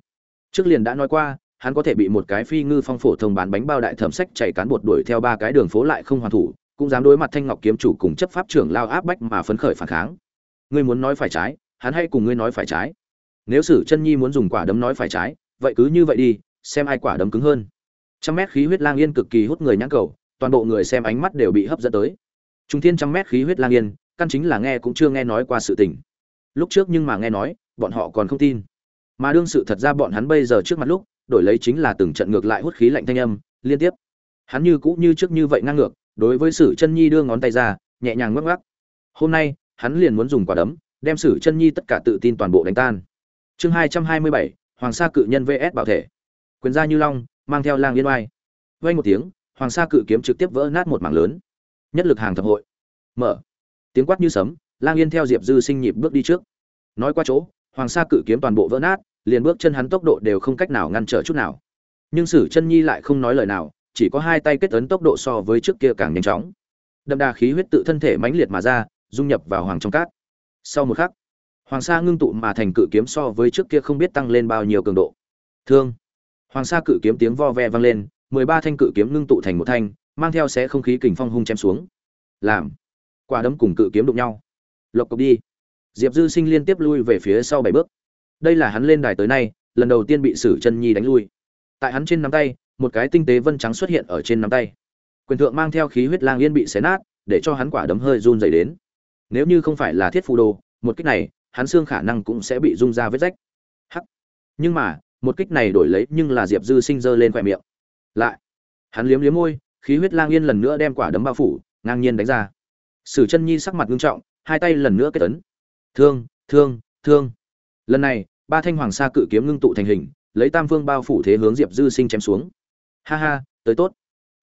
Trước liền đã nói qua, hắn có thể bị một cái phi ngư phong phổ thông bán bánh bao đại thẩm sách chạy cán bột đuổi theo ba cái đường phố lại không hoàn thủ, cũng dám đối mặt thanh ngọc kiếm chủ cùng chấp pháp trưởng lao áp bách mà phấn khởi phản kháng. Ngươi muốn nói phải trái, hắn hay cùng ngươi nói phải trái. Nếu sử chân nhi muốn dùng quả đấm nói phải trái, vậy cứ như vậy đi, xem ai quả đấm cứng hơn. Trăm mét khí huyết lang yên cực kỳ hút người nhãn cầu, toàn bộ người xem ánh mắt đều bị hấp dẫn tới. Trung thiên trăm mét khí huyết lang yên, căn chính là nghe cũng chưa nghe nói qua sự tình lúc trước nhưng mà nghe nói, bọn họ còn không tin. Mà đương sự thật ra bọn hắn bây giờ trước mặt lúc, đổi lấy chính là từng trận ngược lại hút khí lạnh thanh âm, liên tiếp. Hắn như cũ như trước như vậy ngang ngược, đối với sử chân nhi đưa ngón tay ra, nhẹ nhàng ngắc ngắc hôm nay, hắn liền muốn dùng quả đấm, đem sử chân nhi tất cả tự tin toàn bộ đánh tan. Chương hai trăm hai mươi bảy, hoàng sa cự nhân vs bảo thể. Quyền gia như long, mang theo lang yên oai. Vay một tiếng, hoàng sa cự kiếm trực tiếp vỡ nát một mảng lớn. Nhất lực hàng thập hội. Mở. Tiếng quát như sấm lang yên theo diệp dư sinh nhịp bước đi trước. Nói qua chỗ, hoàng sa cự kiếm toàn bộ vỡ nát, liền bước chân hắn tốc độ đều không cách nào ngăn trở chút nào. Nhưng sử chân nhi lại không nói lời nào, chỉ có hai tay kết ấn tốc độ so với trước kia càng nhanh chóng. Đậm đà khí huyết tự thân thể mãnh liệt mà ra, dung nhập vào hoàng trong cát. Sau một khắc, hoàng sa ngưng tụ mà thành cự kiếm so với trước kia không biết tăng lên bao nhiêu cường độ. Thương. Hoàng sa cự kiếm tiếng vo ve vang lên, mười ba thanh cự kiếm ngưng tụ thành một thanh, mang theo xé không khí kình phong hung chém xuống. Làm. Quả đấm cùng cự kiếm đụng nhau lộc cộc đi. Diệp dư sinh liên tiếp lui về phía sau bảy bước. Đây là hắn lên đài tới nay, lần đầu tiên bị sử chân nhi đánh lui. Tại hắn trên nắm tay, một cái tinh tế vân trắng xuất hiện ở trên nắm tay. Quyền thượng mang theo khí huyết lang yên bị xé nát, để cho hắn quả đấm hơi run dày đến. Nếu như không phải là thiết phù đồ, một kích này, hắn xương khả năng cũng sẽ bị rung ra vết rách. Hắc. Nhưng mà, một kích này đổi lấy nhưng là diệp dư sinh giơ lên khoe miệng. Lại, hắn liếm liếm môi, khí huyết lang yên lần nữa đem quả đấm bao phủ, ngang nhiên đánh ra. Sử chân nhi sắc mặt nghiêm trọng hai tay lần nữa kết tấn thương thương thương. Lần này, ba thanh hoàng sa cự kiếm ngưng tụ thành hình, lấy tam vương bao phủ thế hướng diệp dư sinh chém xuống. Ha ha, tới tốt.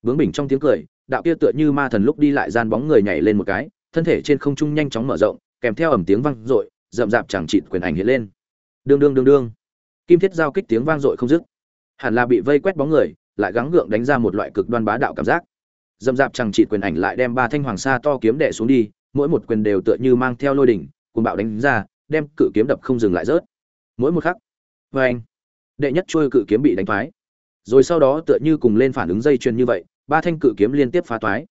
Bướng bỉnh trong tiếng cười, đạo kia tựa như ma thần lúc đi lại gian bóng người nhảy lên một cái, thân thể trên không trung nhanh chóng mở rộng, kèm theo ẩm tiếng vang dội, rậm rạp chẳng chịt quyền ảnh hiện lên. Đương đương đương đương. Kim thiết giao kích tiếng vang dội không dứt. Hẳn là bị vây quét bóng người, lại gắng gượng đánh ra một loại cực đoan bá đạo cảm giác. Dậm dạp chẳng chịt quyền ảnh lại đem ba thanh hoàng sa to kiếm đè xuống đi mỗi một quyền đều tựa như mang theo lôi đỉnh cùng bạo đánh ra, đem cự kiếm đập không dừng lại rớt. Mỗi một khắc vê anh, đệ nhất trôi cự kiếm bị đánh thoái. Rồi sau đó tựa như cùng lên phản ứng dây chuyền như vậy, ba thanh cự kiếm liên tiếp phá toái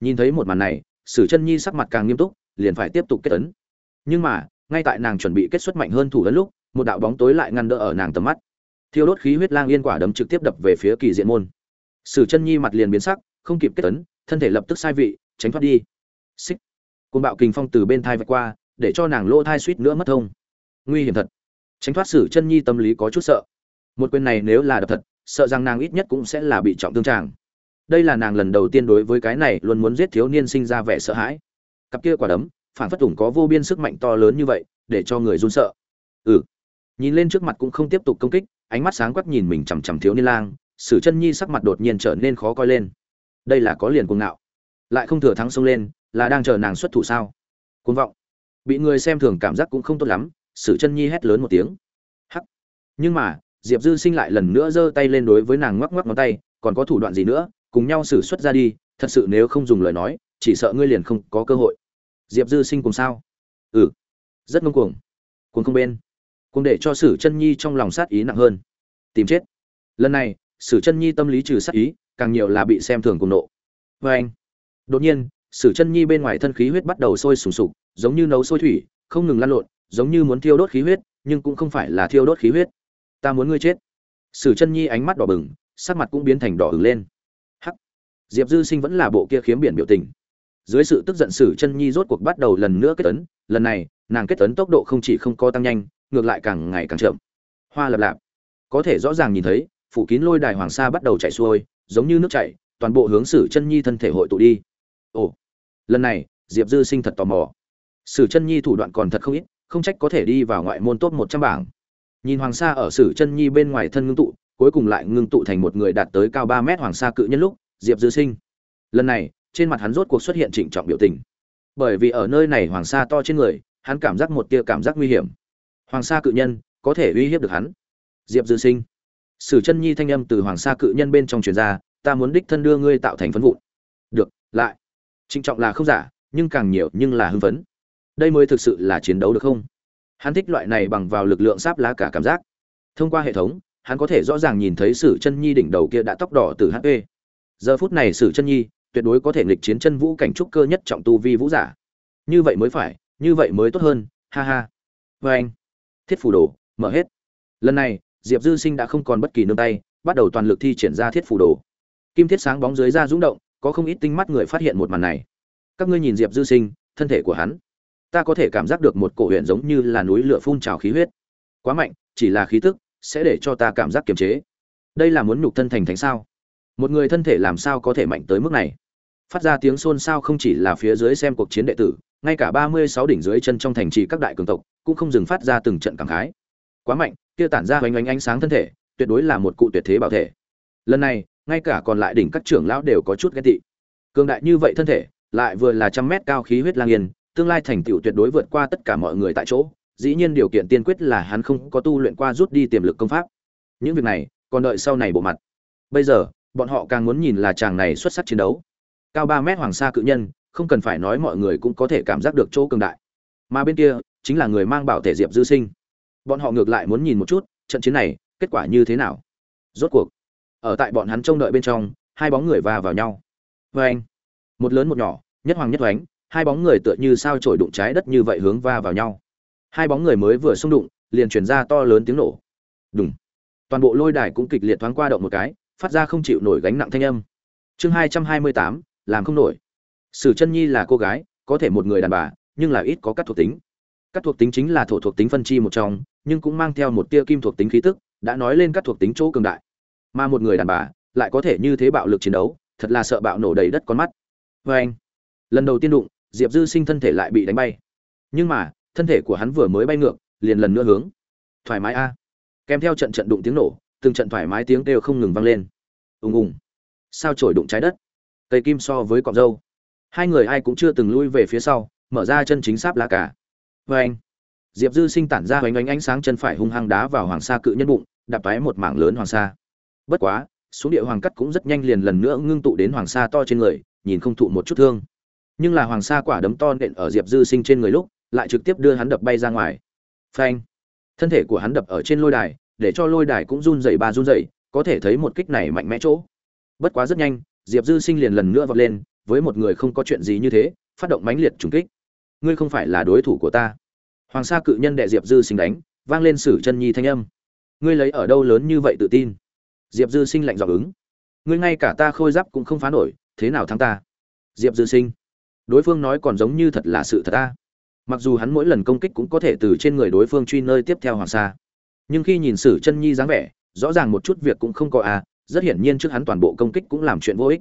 nhìn thấy một màn này, sử chân nhi sắc mặt càng nghiêm túc, liền phải tiếp tục kết ấn. Nhưng mà, ngay tại nàng chuẩn bị kết xuất mạnh hơn thủ ấn lúc, một đạo bóng tối lại ngăn đỡ ở nàng tầm mắt. Thiêu đốt khí huyết lang yên quả đấm trực tiếp đập về phía kỳ diện môn. Sử chân nhi mặt liền biến sắc, không kịp kết ấn, thân thể lập tức sai vị, tránh thoát đi. Xích côn bạo kình phong từ bên thai vạch qua, để cho nàng lỗ thai suýt nữa mất thông. Nguy hiểm thật. Tránh thoát sử chân nhi tâm lý có chút sợ. Một quyền này nếu là đập thật, sợ rằng nàng ít nhất cũng sẽ là bị trọng thương tràng. Đây là nàng lần đầu tiên đối với cái này luôn muốn giết thiếu niên sinh ra vẻ sợ hãi. Cặp kia quả đấm, phản phất tùng có vô biên sức mạnh to lớn như vậy, để cho người run sợ. Ừ. Nhìn lên trước mặt cũng không tiếp tục công kích, ánh mắt sáng quắc nhìn mình chằm chằm thiếu niên lang sử chân nhi sắc mặt đột nhiên trở nên khó coi lên. Đây là có liền cuồng ngạo. Lại không thừa thắng xông lên là đang chờ nàng xuất thủ sao? Côn vọng. Bị người xem thường cảm giác cũng không tốt lắm, sử chân nhi hét lớn một tiếng. Hắc. Nhưng mà, diệp dư sinh lại lần nữa giơ tay lên đối với nàng ngoắc ngoắc ngón tay, còn có thủ đoạn gì nữa, cùng nhau xử xuất ra đi, thật sự nếu không dùng lời nói, chỉ sợ ngươi liền không có cơ hội. Diệp dư sinh cùng sao? Ừ. Rất ngông cuồng. Cuồng không bên. Cuồng để cho sử chân nhi trong lòng sát ý nặng hơn. Tìm chết. Lần này, sử chân nhi tâm lý trừ sát ý, càng nhiều là bị xem thường cùng nộ. Vê anh đột nhiên sử chân nhi bên ngoài thân khí huyết bắt đầu sôi sùng sục, giống như nấu sôi thủy, không ngừng lăn lộn, giống như muốn thiêu đốt khí huyết, nhưng cũng không phải là thiêu đốt khí huyết. Ta muốn ngươi chết. Sử chân nhi ánh mắt đỏ bừng, sắc mặt cũng biến thành đỏ ửng lên. Hắc. Diệp dư sinh vẫn là bộ kia khiếm biển biểu tình. Dưới sự tức giận, sử chân nhi rốt cuộc bắt đầu lần nữa kết tấn lần này, nàng kết tấn tốc độ không chỉ không co tăng nhanh, ngược lại càng ngày càng chậm. Hoa lập lạp. Có thể rõ ràng nhìn thấy, phủ kín lôi đài hoàng sa bắt đầu chảy xuôi, giống như nước chảy, toàn bộ hướng sử chân nhi thân thể hội tụ đi ồ, lần này, diệp dư sinh thật tò mò. Sử chân nhi thủ đoạn còn thật không ít, không trách có thể đi vào ngoại môn top một trăm bảng. Nhìn hoàng sa ở sử chân nhi bên ngoài thân ngưng tụ, cuối cùng lại ngưng tụ thành một người đạt tới cao ba mét hoàng sa cự nhân lúc, diệp dư sinh. Lần này, trên mặt hắn rốt cuộc xuất hiện trịnh trọng biểu tình. Bởi vì ở nơi này hoàng sa to trên người, hắn cảm giác một tia cảm giác nguy hiểm. Hoàng sa cự nhân, có thể uy hiếp được hắn. Diệp dư sinh. Sử chân nhi thanh âm từ hoàng sa cự nhân bên trong truyền ra, ta muốn đích thân đưa ngươi tạo thành phấn vụn. Được, lại trịnh trọng là không giả, nhưng càng nhiều nhưng là hưng phấn. Đây mới thực sự là chiến đấu được không? Hắn thích loại này bằng vào lực lượng sáp lá cả cảm giác. Thông qua hệ thống, hắn có thể rõ ràng nhìn thấy sử chân nhi đỉnh đầu kia đã tóc đỏ từ hp giờ phút này sử chân nhi tuyệt đối có thể nghịch chiến chân vũ cảnh trúc cơ nhất trọng tu vi vũ giả. Như vậy mới phải, như vậy mới tốt hơn, ha ha. Vê anh, thiết phủ đồ, mở hết. Lần này, diệp dư sinh đã không còn bất kỳ nương tay, bắt đầu toàn lực thi triển ra thiết phủ đồ. Kim thiết sáng bóng dưới da rúng động có không ít tinh mắt người phát hiện một màn này. Các ngươi nhìn diệp dư sinh, thân thể của hắn, ta có thể cảm giác được một cổ huyện giống như là núi lửa phun trào khí huyết. Quá mạnh, chỉ là khí tức sẽ để cho ta cảm giác kiềm chế. Đây là muốn nhục thân thành thánh sao? Một người thân thể làm sao có thể mạnh tới mức này? Phát ra tiếng xôn xao không chỉ là phía dưới xem cuộc chiến đệ tử, ngay cả ba mươi sáu đỉnh dưới chân trong thành trì các đại cường tộc cũng không dừng phát ra từng trận cảm khái. Quá mạnh, kia tản ra hoành ánh ánh sáng thân thể, tuyệt đối là một cụ tuyệt thế bảo thể. Lần này ngay cả còn lại đỉnh các trưởng lão đều có chút ghét tị. Cường đại như vậy thân thể, lại vừa là trăm mét cao khí huyết lang yên, tương lai thành tựu tuyệt đối vượt qua tất cả mọi người tại chỗ, dĩ nhiên điều kiện tiên quyết là hắn không có tu luyện qua rút đi tiềm lực công pháp. Những việc này, còn đợi sau này bộ mặt. Bây giờ, bọn họ càng muốn nhìn là chàng này xuất sắc chiến đấu. Cao ba mét hoàng sa cự nhân, không cần phải nói mọi người cũng có thể cảm giác được chỗ cường đại. Mà bên kia, chính là người mang bảo thể diệp dư sinh. Bọn họ ngược lại muốn nhìn một chút, trận chiến này, kết quả như thế nào? Rốt cuộc ở tại bọn hắn trông đợi bên trong, hai bóng người va vào nhau. Vê anh, một lớn một nhỏ, nhất hoàng nhất oánh hai bóng người tựa như sao trổi đụng trái đất như vậy hướng va vào nhau. Hai bóng người mới vừa xung đụng, liền chuyển ra to lớn tiếng nổ. Đúng toàn bộ lôi đài cũng kịch liệt thoáng qua động một cái, phát ra không chịu nổi gánh nặng thanh âm. Chương hai trăm hai mươi tám, làm không nổi. Sử chân nhi là cô gái, có thể một người đàn bà, nhưng là ít có các thuộc tính. Các thuộc tính chính là thổ thuộc tính phân chi một trong, nhưng cũng mang theo một tia kim thuộc tính khí tức, đã nói lên các thuộc tính chỗ cường đại mà một người đàn bà lại có thể như thế bạo lực chiến đấu, thật là sợ bạo nổ đầy đất con mắt. Vê anh, lần đầu tiên đụng, diệp dư sinh thân thể lại bị đánh bay. Nhưng mà, thân thể của hắn vừa mới bay ngược, liền lần nữa hướng. Thoải mái a. Kèm theo trận trận đụng tiếng nổ, từng trận thoải mái tiếng kêu không ngừng vang lên. Ùng ùng. Sao trổi đụng trái đất? Cây kim so với cọp dâu hai người ai cũng chưa từng lui về phía sau, mở ra chân chính sáp lá cả. Vê anh, diệp dư sinh tản ra hoành ánh ánh sáng chân phải hung hăng đá vào hoàng sa cự nhân bụng, đạp toái một mảng lớn hoàng sa bất quá, xuống địa hoàng cắt cũng rất nhanh liền lần nữa ngưng tụ đến hoàng sa to trên người, nhìn không thụ một chút thương. Nhưng là hoàng sa quả đấm to nện ở diệp dư sinh trên người lúc, lại trực tiếp đưa hắn đập bay ra ngoài. Phanh! Thân thể của hắn đập ở trên lôi đài, để cho lôi đài cũng run rẩy ba run rẩy, có thể thấy một kích này mạnh mẽ chỗ. Bất quá rất nhanh, diệp dư sinh liền lần nữa vọt lên, với một người không có chuyện gì như thế, phát động mãnh liệt trùng kích. Ngươi không phải là đối thủ của ta. Hoàng sa cự nhân đệ diệp dư sinh đánh, vang lên sử chân nhi thanh âm. Ngươi lấy ở đâu lớn như vậy tự tin? Diệp dư sinh lạnh dọc ứng. Ngươi ngay cả ta khôi giáp cũng không phá nổi, thế nào thắng ta? Diệp dư sinh. Đối phương nói còn giống như thật là sự thật ta. Mặc dù hắn mỗi lần công kích cũng có thể từ trên người đối phương truy nơi tiếp theo hoàng sa. Nhưng khi nhìn sử chân nhi dáng vẻ, rõ ràng một chút việc cũng không có à rất hiển nhiên trước hắn toàn bộ công kích cũng làm chuyện vô ích.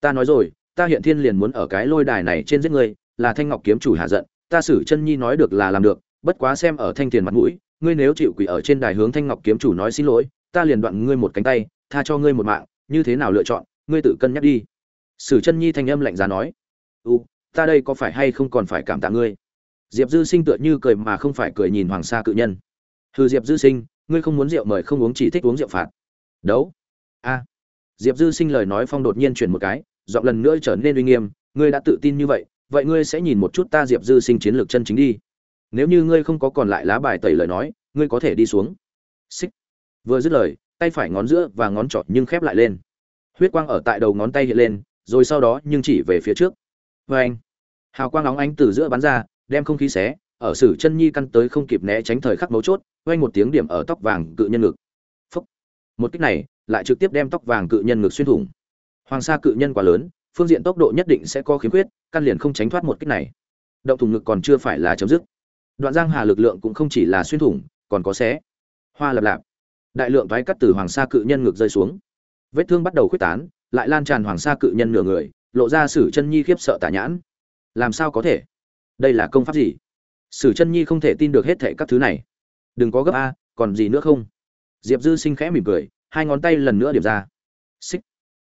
Ta nói rồi, ta hiện thiên liền muốn ở cái lôi đài này trên giết ngươi, là thanh ngọc kiếm chủ hạ giận, ta sử chân nhi nói được là làm được, bất quá xem ở thanh tiền mặt mũi, ngươi nếu chịu quỷ ở trên đài hướng thanh ngọc kiếm chủ nói xin lỗi ta liền đoạn ngươi một cánh tay, tha cho ngươi một mạng, như thế nào lựa chọn, ngươi tự cân nhắc đi. Sử chân nhi thanh âm lạnh giá nói u ta đây có phải hay không còn phải cảm tạ ngươi? Diệp dư sinh tựa như cười mà không phải cười nhìn hoàng sa cự nhân. Hừ diệp dư sinh, ngươi không muốn rượu mời không uống chỉ thích uống rượu phạt. Đấu. A. Diệp dư sinh lời nói phong đột nhiên chuyển một cái, giọng lần nữa trở nên uy nghiêm, ngươi đã tự tin như vậy vậy ngươi sẽ nhìn một chút ta diệp dư sinh chiến lược chân chính đi. Nếu như ngươi không có còn lại lá bài tẩy lời nói, ngươi có thể đi xuống. Xích vừa dứt lời, tay phải ngón giữa và ngón trỏ nhưng khép lại lên. Huyết quang ở tại đầu ngón tay hiện lên, rồi sau đó nhưng chỉ về phía trước. Vê anh, hào quang óng ánh từ giữa bắn ra, đem không khí xé, ở sử chân nhi căn tới không kịp né tránh thời khắc mấu chốt oanh một tiếng điểm ở tóc vàng cự nhân ngực. Phúc. một kích này lại trực tiếp đem tóc vàng cự nhân ngực xuyên thủng. Hoàng sa cự nhân quá lớn, phương diện tốc độ nhất định sẽ có khiếm khuyết, căn liền không tránh thoát một kích này. Động thủng ngực còn chưa phải là chấm dứt. Đoạn giang hà lực lượng cũng không chỉ là xuyên thủng, còn có xé. Hoa lập lạp đại lượng thoái cắt từ hoàng sa cự nhân ngực rơi xuống. Vết thương bắt đầu khuếch tán, lại lan tràn hoàng sa cự nhân nửa người, lộ ra sử chân nhi khiếp sợ tả nhãn. Làm sao có thể? Đây là công pháp gì? Sử chân nhi không thể tin được hết thệ các thứ này. Đừng có gấp a, còn gì nữa không? Diệp dư sinh khẽ mỉm cười, hai ngón tay lần nữa điểm ra. Xích.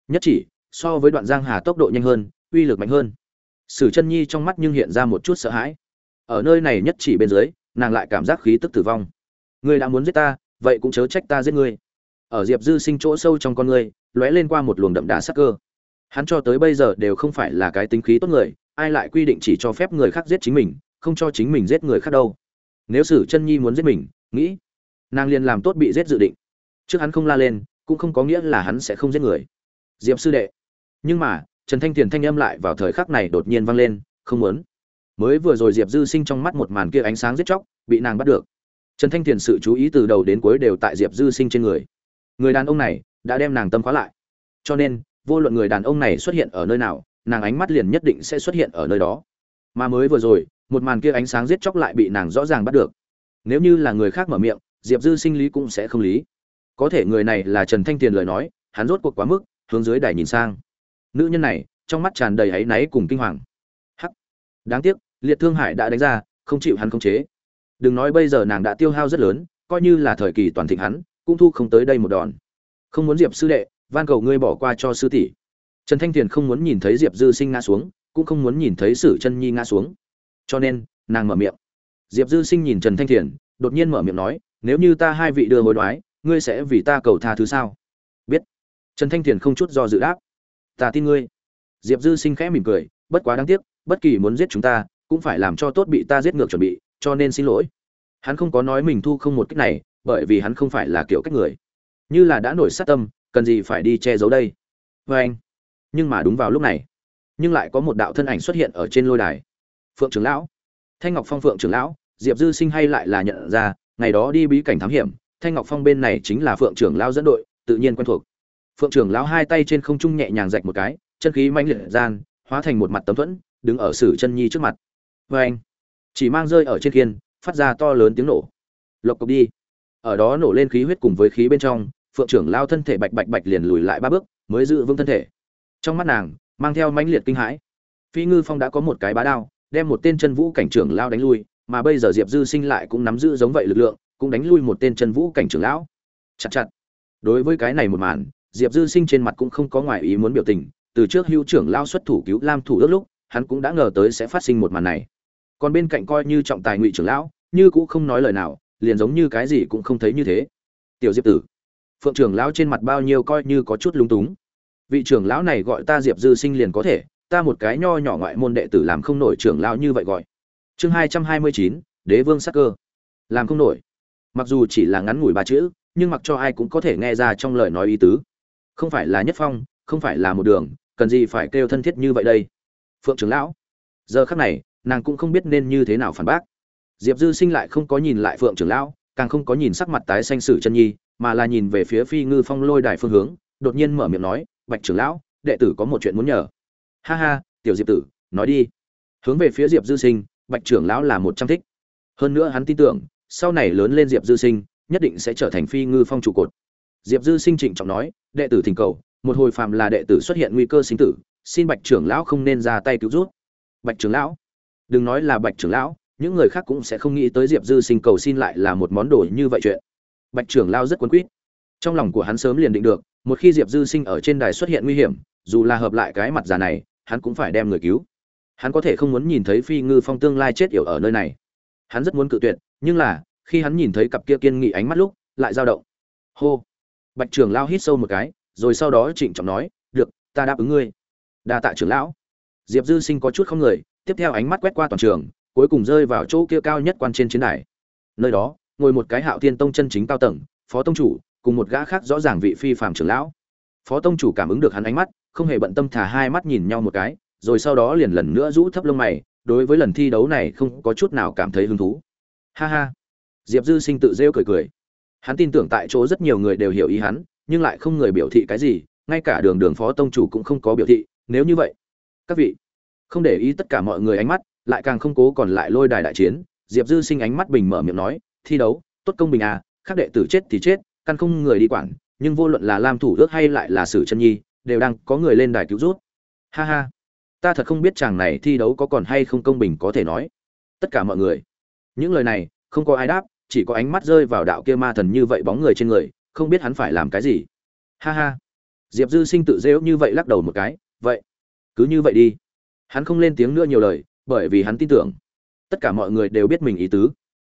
Nhất chỉ, so với đoạn giang hà tốc độ nhanh hơn, uy lực mạnh hơn. Sử chân nhi trong mắt nhưng hiện ra một chút sợ hãi. Ở nơi này nhất chỉ bên dưới, nàng lại cảm giác khí tức tử vong. Ngươi đã muốn giết ta vậy cũng chớ trách ta giết ngươi. Ở diệp dư sinh chỗ sâu trong con ngươi, lóe lên qua một luồng đậm đà sắc cơ. Hắn cho tới bây giờ đều không phải là cái tính khí tốt người, ai lại quy định chỉ cho phép người khác giết chính mình, không cho chính mình giết người khác đâu. Nếu sử chân nhi muốn giết mình, nghĩ, nàng liền làm tốt bị giết dự định. Trước hắn không la lên, cũng không có nghĩa là hắn sẽ không giết người. Diệp sư đệ. Nhưng mà, trần thanh tiền thanh âm lại vào thời khắc này đột nhiên vang lên, không muốn. Mới vừa rồi diệp dư sinh trong mắt một màn kia ánh sáng giết chóc, bị nàng bắt được trần thanh tiền sự chú ý từ đầu đến cuối đều tại diệp dư sinh trên người. Người đàn ông này đã đem nàng tâm khóa lại. Cho nên, vô luận người đàn ông này xuất hiện ở nơi nào, nàng ánh mắt liền nhất định sẽ xuất hiện ở nơi đó. Mà mới vừa rồi, một màn kia ánh sáng giết chóc lại bị nàng rõ ràng bắt được. Nếu như là người khác mở miệng, diệp dư sinh lý cũng sẽ không lý. Có thể người này là trần thanh tiền lời nói, hắn rốt cuộc quá mức, hướng dưới đài nhìn sang. Nữ nhân này, trong mắt tràn đầy áy náy cùng kinh hoàng. Hắc. Đáng tiếc, liệt thương hải đã đánh ra, không chịu hắn khống chế đừng nói bây giờ nàng đã tiêu hao rất lớn, coi như là thời kỳ toàn thịnh hắn, cũng thu không tới đây một đòn. Không muốn diệp sư đệ, van cầu ngươi bỏ qua cho sư tỷ. Trần thanh tiền không muốn nhìn thấy diệp dư sinh ngã xuống, cũng không muốn nhìn thấy sử chân nhi ngã xuống. Cho nên, nàng mở miệng. Diệp dư sinh nhìn trần thanh thiền, đột nhiên mở miệng nói, nếu như ta hai vị đưa hối đoái, ngươi sẽ vì ta cầu tha thứ sao? Biết. Trần thanh thiền không chút do dự đáp, ta tin ngươi. Diệp dư sinh khẽ mỉm cười, bất quá đáng tiếc, bất kỳ muốn giết chúng ta, cũng phải làm cho tốt bị ta giết ngược chuẩn bị cho nên xin lỗi. Hắn không có nói mình thu không một cách này, bởi vì hắn không phải là kiểu cách người. Như là đã nổi sát tâm, cần gì phải đi che giấu đây? Vê anh. Nhưng mà đúng vào lúc này, nhưng lại có một đạo thân ảnh xuất hiện ở trên lôi đài. Phượng trưởng lão. Thanh ngọc phong phượng trưởng lão, diệp dư sinh hay lại là nhận ra, ngày đó đi bí cảnh thám hiểm, thanh ngọc phong bên này chính là phượng trưởng lão dẫn đội, tự nhiên quen thuộc. Phượng trưởng lão hai tay trên không trung nhẹ nhàng rạch một cái, chân khí mãnh liệt gian, hóa thành một mặt tấm thuẫn, đứng ở sử chân nhi trước mặt. Vê anh chỉ mang rơi ở trên kiên phát ra to lớn tiếng nổ. Lộc cộc đi. Ở đó nổ lên khí huyết cùng với khí bên trong, phượng trưởng lao thân thể bạch bạch bạch liền lùi lại ba bước, mới giữ vững thân thể. Trong mắt nàng, mang theo mãnh liệt kinh hãi. Phi ngư phong đã có một cái bá đao, đem một tên chân vũ cảnh trưởng lao đánh lui, mà bây giờ diệp dư sinh lại cũng nắm giữ giống vậy lực lượng, cũng đánh lui một tên chân vũ cảnh trưởng lão. Chặt chặt. Đối với cái này một màn, diệp dư sinh trên mặt cũng không có ngoài ý muốn biểu tình. Từ trước hưu trưởng lao xuất thủ cứu lam thủ ước lúc, hắn cũng đã ngờ tới sẽ phát sinh một màn này còn bên cạnh coi như trọng tài ngụy trưởng lão, như cũng không nói lời nào, liền giống như cái gì cũng không thấy như thế. Tiểu diệp tử, phượng trưởng lão trên mặt bao nhiêu coi như có chút lúng túng. Vị trưởng lão này gọi ta diệp dư sinh liền có thể, ta một cái nho nhỏ ngoại môn đệ tử làm không nổi trưởng lão như vậy gọi. Chương hai trăm hai mươi chín, đế vương sắc cơ. Làm không nổi. Mặc dù chỉ là ngắn ngủi ba chữ, nhưng mặc cho ai cũng có thể nghe ra trong lời nói ý tứ. Không phải là nhất phong, không phải là một đường, cần gì phải kêu thân thiết như vậy đây? Phượng trưởng lão, giờ khắc này nàng cũng không biết nên như thế nào phản bác. Diệp dư sinh lại không có nhìn lại phượng trưởng lão, càng không có nhìn sắc mặt tái xanh sử chân nhi, mà là nhìn về phía phi ngư phong lôi đài phương hướng, đột nhiên mở miệng nói, bạch trưởng lão, đệ tử có một chuyện muốn nhờ. Ha ha, tiểu diệp tử, nói đi. Hướng về phía diệp dư sinh, bạch trưởng lão là một trăm thích. Hơn nữa hắn tin tưởng, sau này lớn lên diệp dư sinh, nhất định sẽ trở thành phi ngư phong trụ cột. Diệp dư sinh trịnh trọng nói, đệ tử thỉnh cầu, một hồi phàm là đệ tử xuất hiện nguy cơ sinh tử, xin bạch trưởng lão không nên ra tay cứu rút bạch trưởng lão đừng nói là bạch trưởng lão, những người khác cũng sẽ không nghĩ tới diệp dư sinh cầu xin lại là một món đồ như vậy chuyện. Bạch trưởng lao rất quấn quýt. Trong lòng của hắn sớm liền định được, một khi diệp dư sinh ở trên đài xuất hiện nguy hiểm, dù là hợp lại cái mặt già này, hắn cũng phải đem người cứu. Hắn có thể không muốn nhìn thấy phi ngư phong tương lai chết yểu ở nơi này. Hắn rất muốn cự tuyệt, nhưng là, khi hắn nhìn thấy cặp kia kiên nghị ánh mắt lúc, lại dao động. Hô. Bạch trưởng lao hít sâu một cái, rồi sau đó trịnh trọng nói, được, ta đáp ứng ngươi. Đa tạ trưởng lão. Diệp dư sinh có chút không người tiếp theo ánh mắt quét qua toàn trường, cuối cùng rơi vào chỗ kia cao nhất quan trên chiến đài. Nơi đó, ngồi một cái hạo thiên tông chân chính cao tầng, phó tông chủ, cùng một gã khác rõ ràng vị phi phàm trưởng lão. Phó tông chủ cảm ứng được hắn ánh mắt, không hề bận tâm thả hai mắt nhìn nhau một cái, rồi sau đó liền lần nữa rũ thấp lông mày, đối với lần thi đấu này không có chút nào cảm thấy hứng thú. Ha ha. Diệp dư sinh tự rêu cười cười. Hắn tin tưởng tại chỗ rất nhiều người đều hiểu ý hắn, nhưng lại không người biểu thị cái gì, ngay cả đường đường phó tông chủ cũng không có biểu thị, nếu như vậy, các vị không để ý tất cả mọi người ánh mắt, lại càng không cố còn lại lôi đài đại chiến, diệp dư sinh ánh mắt bình mở miệng nói, thi đấu, tốt công bình à khác đệ tử chết thì chết, căn không người đi quản, nhưng vô luận là lam thủ ước hay lại là sử chân nhi, đều đang có người lên đài cứu rút. Ha ha, ta thật không biết chàng này thi đấu có còn hay không công bình có thể nói. Tất cả mọi người. Những lời này, không có ai đáp, chỉ có ánh mắt rơi vào đạo kia ma thần như vậy bóng người trên người, không biết hắn phải làm cái gì. Ha ha. Diệp dư sinh tự dễu như vậy lắc đầu một cái, vậy, cứ như vậy đi hắn không lên tiếng nữa nhiều lời, bởi vì hắn tin tưởng. Tất cả mọi người đều biết mình ý tứ.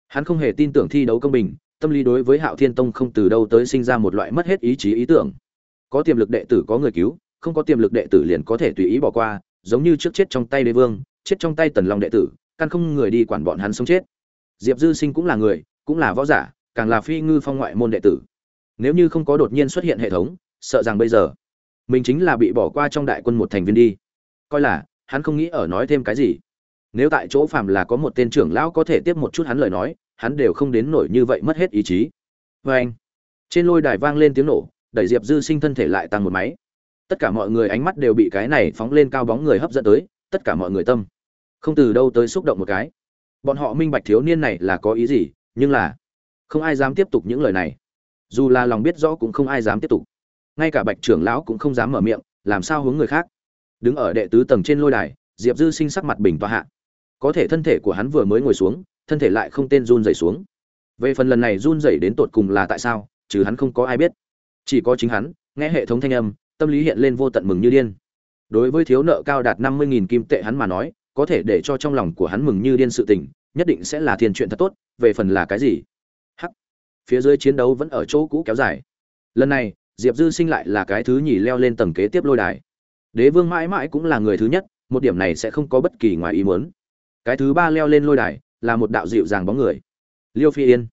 Hắn không hề tin tưởng thi đấu công bình, tâm lý đối với hạo thiên tông không từ đâu tới sinh ra một loại mất hết ý chí ý tưởng. Có tiềm lực đệ tử có người cứu, không có tiềm lực đệ tử liền có thể tùy ý bỏ qua, giống như trước chết trong tay đế vương, chết trong tay tần long đệ tử, căn không người đi quản bọn hắn sống chết. Diệp dư sinh cũng là người, cũng là võ giả, càng là phi ngư phong ngoại môn đệ tử. Nếu như không có đột nhiên xuất hiện hệ thống, sợ rằng bây giờ, mình chính là bị bỏ qua trong đại quân một thành viên đi. Coi là hắn không nghĩ ở nói thêm cái gì. Nếu tại chỗ phàm là có một tên trưởng lão có thể tiếp một chút hắn lời nói, hắn đều không đến nổi như vậy mất hết ý chí. Vê anh, trên lôi đài vang lên tiếng nổ, đẩy diệp dư sinh thân thể lại tăng một máy. Tất cả mọi người ánh mắt đều bị cái này phóng lên cao bóng người hấp dẫn tới, tất cả mọi người tâm. Không từ đâu tới xúc động một cái. Bọn họ minh bạch thiếu niên này là có ý gì, nhưng là không ai dám tiếp tục những lời này. Dù là lòng biết rõ cũng không ai dám tiếp tục. Ngay cả bạch trưởng lão cũng không dám mở miệng, làm sao hướng người khác? Đứng ở đệ tứ tầng trên lôi đài, diệp dư sinh sắc mặt bình tọa hạ. Có thể thân thể của hắn vừa mới ngồi xuống, thân thể lại không tên run dày xuống. Về phần lần này run dày đến tột cùng là tại sao chứ hắn không có ai biết. Chỉ có chính hắn, nghe hệ thống thanh âm, tâm lý hiện lên vô tận mừng như điên. Đối với thiếu nợ cao đạt năm mươi nghìn kim tệ hắn mà nói, có thể để cho trong lòng của hắn mừng như điên sự tình, nhất định sẽ là thiên chuyện thật tốt, về phần là cái gì? Hắc! Phía dưới chiến đấu vẫn ở chỗ cũ kéo dài. Lần này, diệp dư sinh lại là cái thứ nhì leo lên tầng kế tiếp lôi đài đế vương mãi mãi cũng là người thứ nhất, một điểm này sẽ không có bất kỳ ngoài ý muốn. Cái thứ ba leo lên lôi đài, là một đạo dịu dàng bóng người. Liêu phi yên.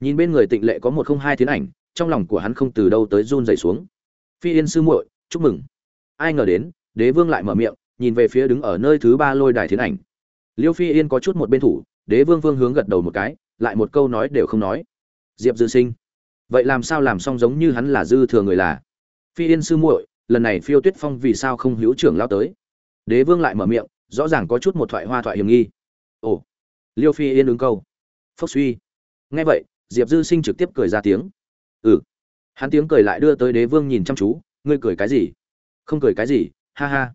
Nhìn bên người tịnh lệ có một không hai tiến ảnh, trong lòng của hắn không từ đâu tới run dày xuống. Phi yên sư muội, chúc mừng. Ai ngờ đến, đế vương lại mở miệng, nhìn về phía đứng ở nơi thứ ba lôi đài tiến ảnh. Liêu phi yên có chút một bên thủ, đế vương vương hướng gật đầu một cái, lại một câu nói đều không nói. Diệp dư sinh. Vậy làm sao làm xong giống như hắn là dư thừa người là? Phi yên sư muội lần này phiêu tuyết phong vì sao không hữu trưởng lao tới? Đế vương lại mở miệng, rõ ràng có chút một thoại hoa thoại hiểm nghi. Ồ, liêu phi yên ứng câu. Phốc suy. Nghe vậy, diệp dư sinh trực tiếp cười ra tiếng. Ừ. Hắn tiếng cười lại đưa tới đế vương nhìn chăm chú. Ngươi cười cái gì? Không cười cái gì, ha ha.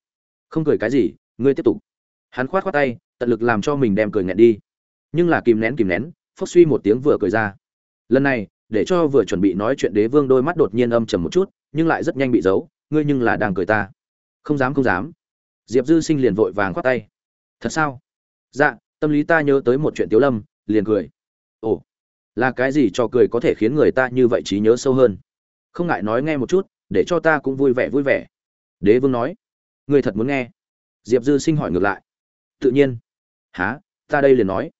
Không cười cái gì, ngươi tiếp tục. Hắn khoát khoát tay, tận lực làm cho mình đem cười nghẹn đi. Nhưng là kìm nén kìm nén phốc suy một tiếng vừa cười ra. Lần này, để cho vừa chuẩn bị nói chuyện đế vương đôi mắt đột nhiên âm trầm một chút, nhưng lại rất nhanh bị giấu ngươi nhưng là đang cười ta. Không dám không dám. Diệp dư sinh liền vội vàng khoát tay. Thật sao? Dạ tâm lý ta nhớ tới một chuyện tiếu lâm, liền cười. Ồ, là cái gì cho cười có thể khiến người ta như vậy trí nhớ sâu hơn? Không ngại nói nghe một chút, để cho ta cũng vui vẻ vui vẻ. Đế vương nói. Người thật muốn nghe? Diệp dư sinh hỏi ngược lại. Tự nhiên. Há ta đây liền nói.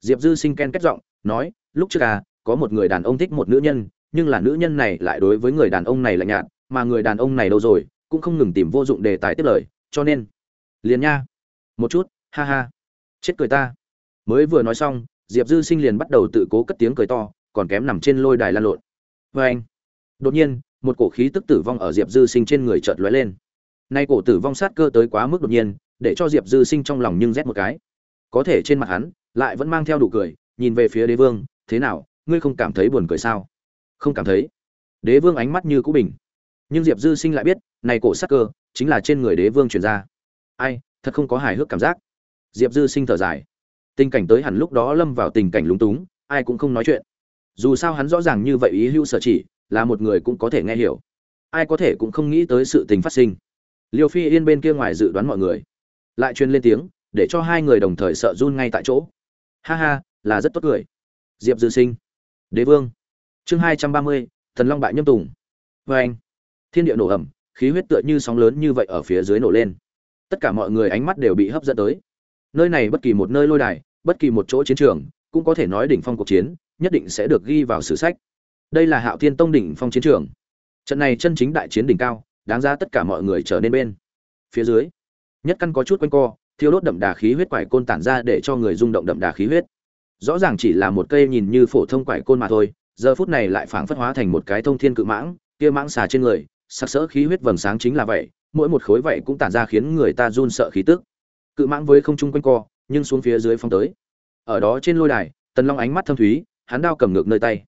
Diệp dư sinh ken kết giọng, nói, lúc trước à có một người đàn ông thích một nữ nhân, nhưng là nữ nhân này lại đối với người đàn ông này lạnh nhạt mà người đàn ông này đâu rồi, cũng không ngừng tìm vô dụng đề tài tiếp lời, cho nên, liền nha. Một chút, ha ha. Chết cười ta. Mới vừa nói xong, diệp dư sinh liền bắt đầu tự cố cất tiếng cười to, còn kém nằm trên lôi đài lan lộn. Vê anh, đột nhiên, một cổ khí tức tử vong ở diệp dư sinh trên người chợt lóe lên. Nay cổ tử vong sát cơ tới quá mức đột nhiên, để cho diệp dư sinh trong lòng nhưng rét một cái. Có thể trên mặt hắn, lại vẫn mang theo đủ cười, nhìn về phía đế vương, thế nào, ngươi không cảm thấy buồn cười sao? Không cảm thấy. Đế vương ánh mắt như cũ bình nhưng diệp dư sinh lại biết, này cổ sắc cơ chính là trên người đế vương truyền ra. Ai, thật không có hài hước cảm giác. Diệp dư sinh thở dài. Tình cảnh tới hẳn lúc đó lâm vào tình cảnh lúng túng, ai cũng không nói chuyện. Dù sao hắn rõ ràng như vậy ý hữu sở chỉ, là một người cũng có thể nghe hiểu. Ai có thể cũng không nghĩ tới sự tình phát sinh. Liêu phi yên bên kia ngoài dự đoán mọi người. Lại truyền lên tiếng, để cho hai người đồng thời sợ run ngay tại chỗ. Ha ha, là rất tốt cười. Diệp dư sinh. Đế vương. Chương hai trăm ba mươi, thần long bại nhâm tùng. Vê anh thiên địa nổ ẩm khí huyết tựa như sóng lớn như vậy ở phía dưới nổ lên. Tất cả mọi người ánh mắt đều bị hấp dẫn tới. Nơi này bất kỳ một nơi lôi đài, bất kỳ một chỗ chiến trường, cũng có thể nói đỉnh phong cuộc chiến, nhất định sẽ được ghi vào sử sách. Đây là hạo thiên tông đỉnh phong chiến trường. Trận này chân chính đại chiến đỉnh cao, đáng ra tất cả mọi người trở nên bên. Phía dưới, nhất căn có chút quanh co, thiêu đốt đậm đà khí huyết quải côn tản ra để cho người rung động đậm đà khí huyết. Rõ ràng chỉ là một cây nhìn như phổ thông quải côn mà thôi, giờ phút này lại phảng phất hóa thành một cái thông thiên cự mãng, kia mãng xà trên người sặc sỡ khí huyết vầng sáng chính là vậy, mỗi một khối vậy cũng tản ra khiến người ta run sợ khí tức. Cự mãng với không trung quanh co, nhưng xuống phía dưới phong tới. Ở đó trên lôi đài, tần long ánh mắt thâm thúy, hắn đao cầm ngược nơi tay.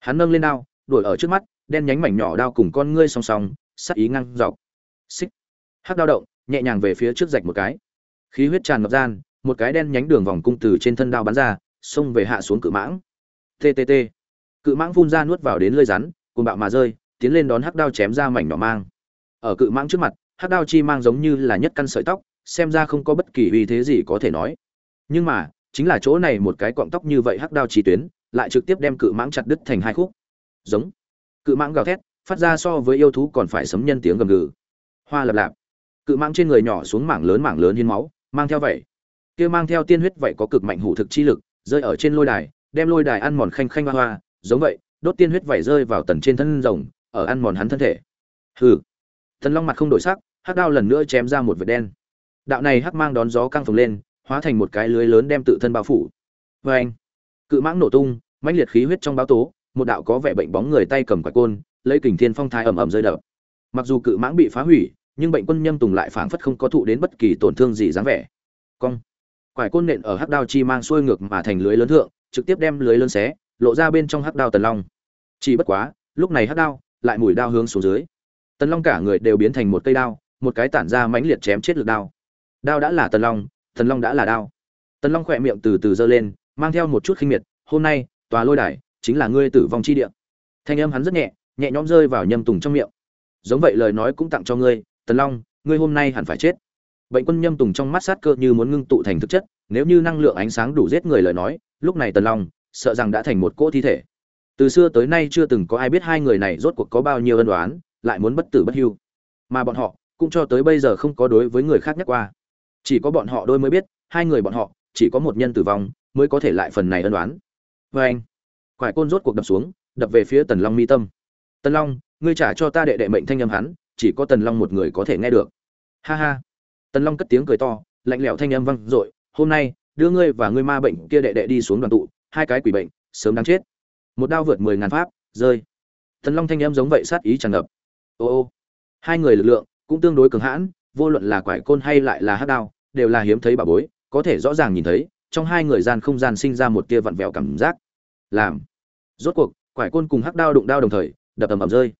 Hắn nâng lên đao, đuổi ở trước mắt, đen nhánh mảnh nhỏ đao cùng con ngươi song song sắc ý ngang dọc. Xích. Hắc đao động, nhẹ nhàng về phía trước rạch một cái. Khí huyết tràn ngập gian, một cái đen nhánh đường vòng cung từ trên thân đao bắn ra, xông về hạ xuống cự mãng. Tt cự mãng phun ra nuốt vào đến lơi rắn cùng bạo mà rơi tiến lên đón hắc đao chém ra mảnh nhỏ mang. Ở cự mãng trước mặt, hắc đao chi mang giống như là nhất căn sợi tóc, xem ra không có bất kỳ uy thế gì có thể nói. Nhưng mà, chính là chỗ này một cái cọng tóc như vậy hắc đao chi tuyến, lại trực tiếp đem cự mãng chặt đứt thành hai khúc. Giống. Cự mãng gào thét, phát ra so với yêu thú còn phải sấm nhân tiếng gầm gừ. Hoa lập lạp. Cự mãng trên người nhỏ xuống mảng lớn mảng lớn hiến máu, mang theo vậy. Kia mang theo tiên huyết vậy có cực mạnh hủ thực chi lực, rơi ở trên lôi đài, đem lôi đài ăn mòn khanh khanh hoa hoa. Giống vậy, đốt tiên huyết vẩy rơi vào tần trên thân rồng ở ăn mòn hắn thân thể. Hừ. Thần long mặt không đổi sắc, hắc đao lần nữa chém ra một vệt đen. Đạo này hắc mang đón gió căng phồng lên, hóa thành một cái lưới lớn đem tự thân bao phủ. Vê anh cự mãng nổ tung, mãnh liệt khí huyết trong báo tố, một đạo có vẻ bệnh bóng người tay cầm quạt côn, lấy kình thiên phong thai ầm ầm rơi đập. Mặc dù cự mãng bị phá hủy, nhưng bệnh quân nhâm tùng lại phảng phất không có thụ đến bất kỳ tổn thương gì dáng vẻ. Cong. Quải côn nện ở hắc đao chi mang xuôi ngược mà thành lưới lớn thượng, trực tiếp đem lưới lớn xé, lộ ra bên trong hắc đao tần long. Chỉ bất quá, lúc này hắc đao lại mùi đao hướng xuống dưới. Tần long cả người đều biến thành một cây đao, một cái tản ra mãnh liệt chém chết lực đao. Đao đã là tần long tần long đã là đao. Tần long khỏe miệng từ từ giơ lên, mang theo một chút khinh miệt, hôm nay, tòa lôi đài chính là ngươi tử vong chi địa. Thanh âm hắn rất nhẹ nhẹ nhõm rơi vào nhâm tùng trong miệng. Giống vậy lời nói cũng tặng cho ngươi, tần long, ngươi hôm nay hẳn phải chết. Bệnh quân nhâm tùng trong mắt sát cơ như muốn ngưng tụ thành thực chất, nếu như năng lượng ánh sáng đủ giết người lời nói, lúc này tần long sợ rằng đã thành một cỗ thi thể từ xưa tới nay chưa từng có ai biết hai người này rốt cuộc có bao nhiêu ân đoán lại muốn bất tử bất hưu. Mà bọn họ, cũng cho tới bây giờ không có đối với người khác nhắc qua. Chỉ có bọn họ đôi mới biết, hai người bọn họ, chỉ có một nhân tử vong, mới có thể lại phần này ân đoán vê anh, quải côn rốt cuộc đập xuống, đập về phía tần long mi tâm. Tần long, ngươi trả cho ta đệ đệ mệnh thanh âm hắn, chỉ có tần long một người có thể nghe được. Ha ha. Tần long cất tiếng cười to, lạnh lẽo thanh âm vang dội, hôm nay, đưa ngươi và ngươi ma bệnh kia đệ đệ đi xuống đoàn tụ, hai cái quỷ bệnh, sớm đáng chết một đao vượt mười ngàn pháp, rơi. Thần long thanh em giống vậy sát ý tràn ngập. Ô ô, hai người lực lượng cũng tương đối cường hãn, vô luận là quải côn hay lại là hát đao, đều là hiếm thấy bà bối, có thể rõ ràng nhìn thấy, trong hai người gian không gian sinh ra một tia vặn vẹo cảm giác. Làm. Rốt cuộc, quải côn cùng hắc đao đụng đao đồng thời, đập ầm ầm rơi.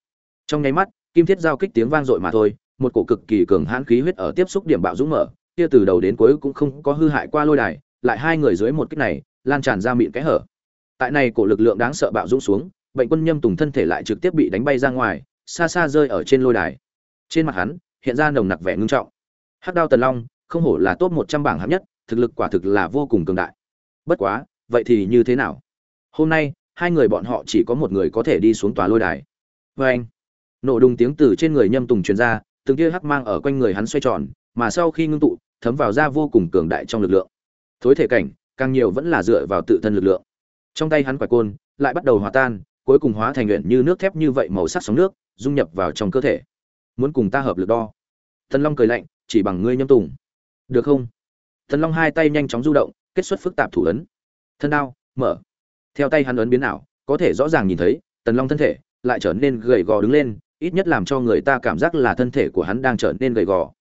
Trong nháy mắt, kim thiết giao kích tiếng vang dội mà thôi, một cổ cực kỳ cường hãn khí huyết ở tiếp xúc điểm bạo dũng mở, kia từ đầu đến cuối cũng không có hư hại qua lôi đài, lại hai người dưới một kích này, lan tràn ra miệng cái hở tại này cổ lực lượng đáng sợ bạo dũng xuống, bệnh quân nhâm tùng thân thể lại trực tiếp bị đánh bay ra ngoài, xa xa rơi ở trên lôi đài. Trên mặt hắn, hiện ra nồng nặc vẻ ngưng trọng. Hắc đao tần long, không hổ là top một trăm bảng hạng nhất, thực lực quả thực là vô cùng cường đại. Bất quá, vậy thì như thế nào? Hôm nay, hai người bọn họ chỉ có một người có thể đi xuống tòa lôi đài. Vê anh, nổ đùng tiếng từ trên người nhâm tùng truyền ra, từng kia hắc mang ở quanh người hắn xoay tròn, mà sau khi ngưng tụ, thấm vào ra vô cùng cường đại trong lực lượng. Thối thể cảnh, càng nhiều vẫn là dựa vào tự thân lực lượng trong tay hắn quả côn lại bắt đầu hòa tan, cuối cùng hóa thành luyện như nước thép như vậy màu sắc sóng nước, dung nhập vào trong cơ thể. Muốn cùng ta hợp lực đo. Thần long cười lạnh, chỉ bằng ngươi nhâm tùng. Được không? Thần long hai tay nhanh chóng du động, kết xuất phức tạp thủ ấn. Thân đao, mở. Theo tay hắn ấn biến ảo, có thể rõ ràng nhìn thấy, tần long thân thể lại trở nên gầy gò đứng lên, ít nhất làm cho người ta cảm giác là thân thể của hắn đang trở nên gầy gò.